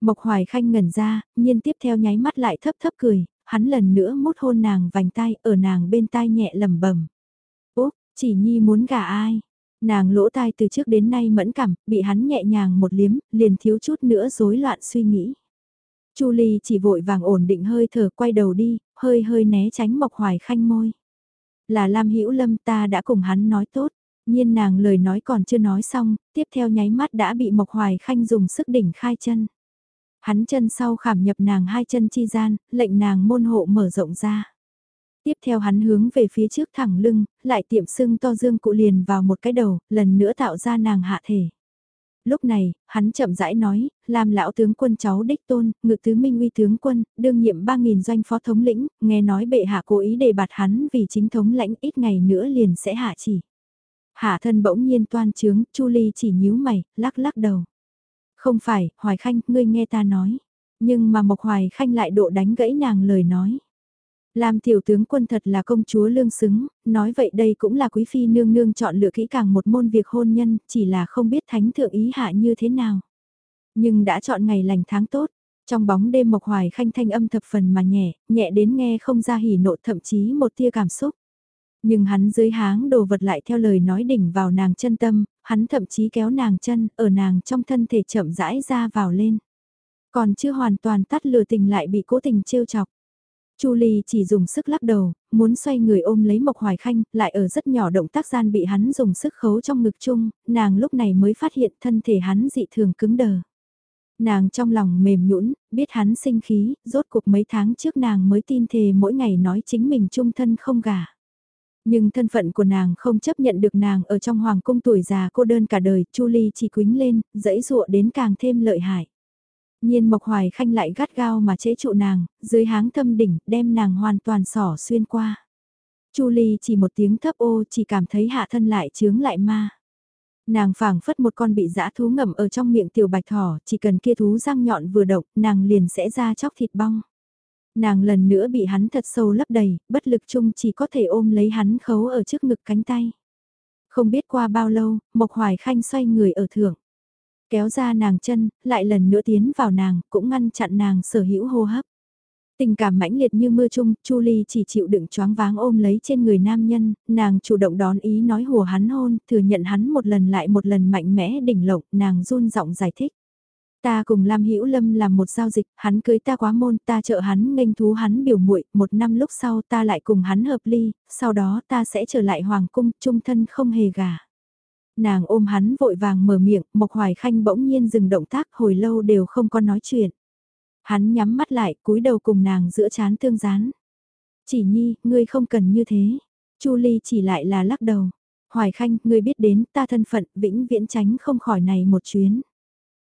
Mộc Hoài Khanh ngẩn ra, nhiên tiếp theo nháy mắt lại thấp thấp cười, hắn lần nữa mút hôn nàng vành tay, ở nàng bên tai nhẹ lầm bẩm Úp, chỉ Nhi muốn gả ai? Nàng lỗ tai từ trước đến nay mẫn cảm, bị hắn nhẹ nhàng một liếm, liền thiếu chút nữa rối loạn suy nghĩ. Chu Ly chỉ vội vàng ổn định hơi thở quay đầu đi, hơi hơi né tránh Mộc Hoài Khanh môi. Là Lam Hữu Lâm ta đã cùng hắn nói tốt, nhiên nàng lời nói còn chưa nói xong, tiếp theo nháy mắt đã bị Mộc Hoài Khanh dùng sức đỉnh khai chân. Hắn chân sau khảm nhập nàng hai chân chi gian, lệnh nàng môn hộ mở rộng ra. Tiếp theo hắn hướng về phía trước thẳng lưng, lại tiệm sưng to dương cụ liền vào một cái đầu, lần nữa tạo ra nàng hạ thể. Lúc này, hắn chậm rãi nói, làm lão tướng quân cháu đích tôn, ngự tứ minh uy tướng quân, đương nhiệm 3.000 doanh phó thống lĩnh, nghe nói bệ hạ cố ý đề bạt hắn vì chính thống lãnh ít ngày nữa liền sẽ hạ chỉ. Hạ thân bỗng nhiên toan trướng, Chu Ly chỉ nhíu mày, lắc lắc đầu. Không phải, Hoài Khanh, ngươi nghe ta nói. Nhưng mà Mộc Hoài Khanh lại độ đánh gãy nàng lời nói. làm tiểu tướng quân thật là công chúa lương xứng, nói vậy đây cũng là quý phi nương nương chọn lựa kỹ càng một môn việc hôn nhân, chỉ là không biết thánh thượng ý hạ như thế nào. Nhưng đã chọn ngày lành tháng tốt, trong bóng đêm Mộc Hoài Khanh thanh âm thập phần mà nhẹ, nhẹ đến nghe không ra hỉ nộ thậm chí một tia cảm xúc. Nhưng hắn dưới háng đồ vật lại theo lời nói đỉnh vào nàng chân tâm, hắn thậm chí kéo nàng chân, ở nàng trong thân thể chậm rãi ra vào lên. Còn chưa hoàn toàn tắt lửa tình lại bị cố tình trêu chọc. Chu Ly chỉ dùng sức lắc đầu, muốn xoay người ôm lấy Mộc Hoài Khanh, lại ở rất nhỏ động tác gian bị hắn dùng sức khấu trong ngực chung, nàng lúc này mới phát hiện thân thể hắn dị thường cứng đờ. Nàng trong lòng mềm nhũn, biết hắn sinh khí, rốt cuộc mấy tháng trước nàng mới tin thề mỗi ngày nói chính mình trung thân không gả. Nhưng thân phận của nàng không chấp nhận được nàng ở trong hoàng cung tuổi già cô đơn cả đời, Chu Ly chỉ quính lên, dẫy dụa đến càng thêm lợi hại. Nhiên Mộc Hoài Khanh lại gắt gao mà chế trụ nàng, dưới háng thâm đỉnh, đem nàng hoàn toàn sỏ xuyên qua. Chu Ly chỉ một tiếng thấp ô chỉ cảm thấy hạ thân lại chướng lại ma. Nàng phảng phất một con bị dã thú ngậm ở trong miệng tiểu bạch thỏ, chỉ cần kia thú răng nhọn vừa động, nàng liền sẽ ra chóc thịt bong. Nàng lần nữa bị hắn thật sâu lấp đầy, bất lực chung chỉ có thể ôm lấy hắn khấu ở trước ngực cánh tay. Không biết qua bao lâu, Mộc Hoài Khanh xoay người ở thượng. Kéo ra nàng chân, lại lần nữa tiến vào nàng, cũng ngăn chặn nàng sở hữu hô hấp. Tình cảm mãnh liệt như mưa chung, Chu Ly chỉ chịu đựng choáng váng ôm lấy trên người nam nhân, nàng chủ động đón ý nói hùa hắn hôn, thừa nhận hắn một lần lại một lần mạnh mẽ đỉnh lộng, nàng run giọng giải thích. Ta cùng Lam Hữu Lâm làm một giao dịch, hắn cưới ta quá môn, ta trợ hắn nghênh thú hắn biểu muội, một năm lúc sau ta lại cùng hắn hợp ly, sau đó ta sẽ trở lại hoàng cung, trung thân không hề gả. Nàng ôm hắn vội vàng mở miệng, Mộc Hoài Khanh bỗng nhiên dừng động tác hồi lâu đều không có nói chuyện. Hắn nhắm mắt lại, cúi đầu cùng nàng giữa chán tương dán. Chỉ nhi, ngươi không cần như thế. Chu Ly chỉ lại là lắc đầu. Hoài Khanh, ngươi biết đến ta thân phận, vĩnh viễn tránh không khỏi này một chuyến.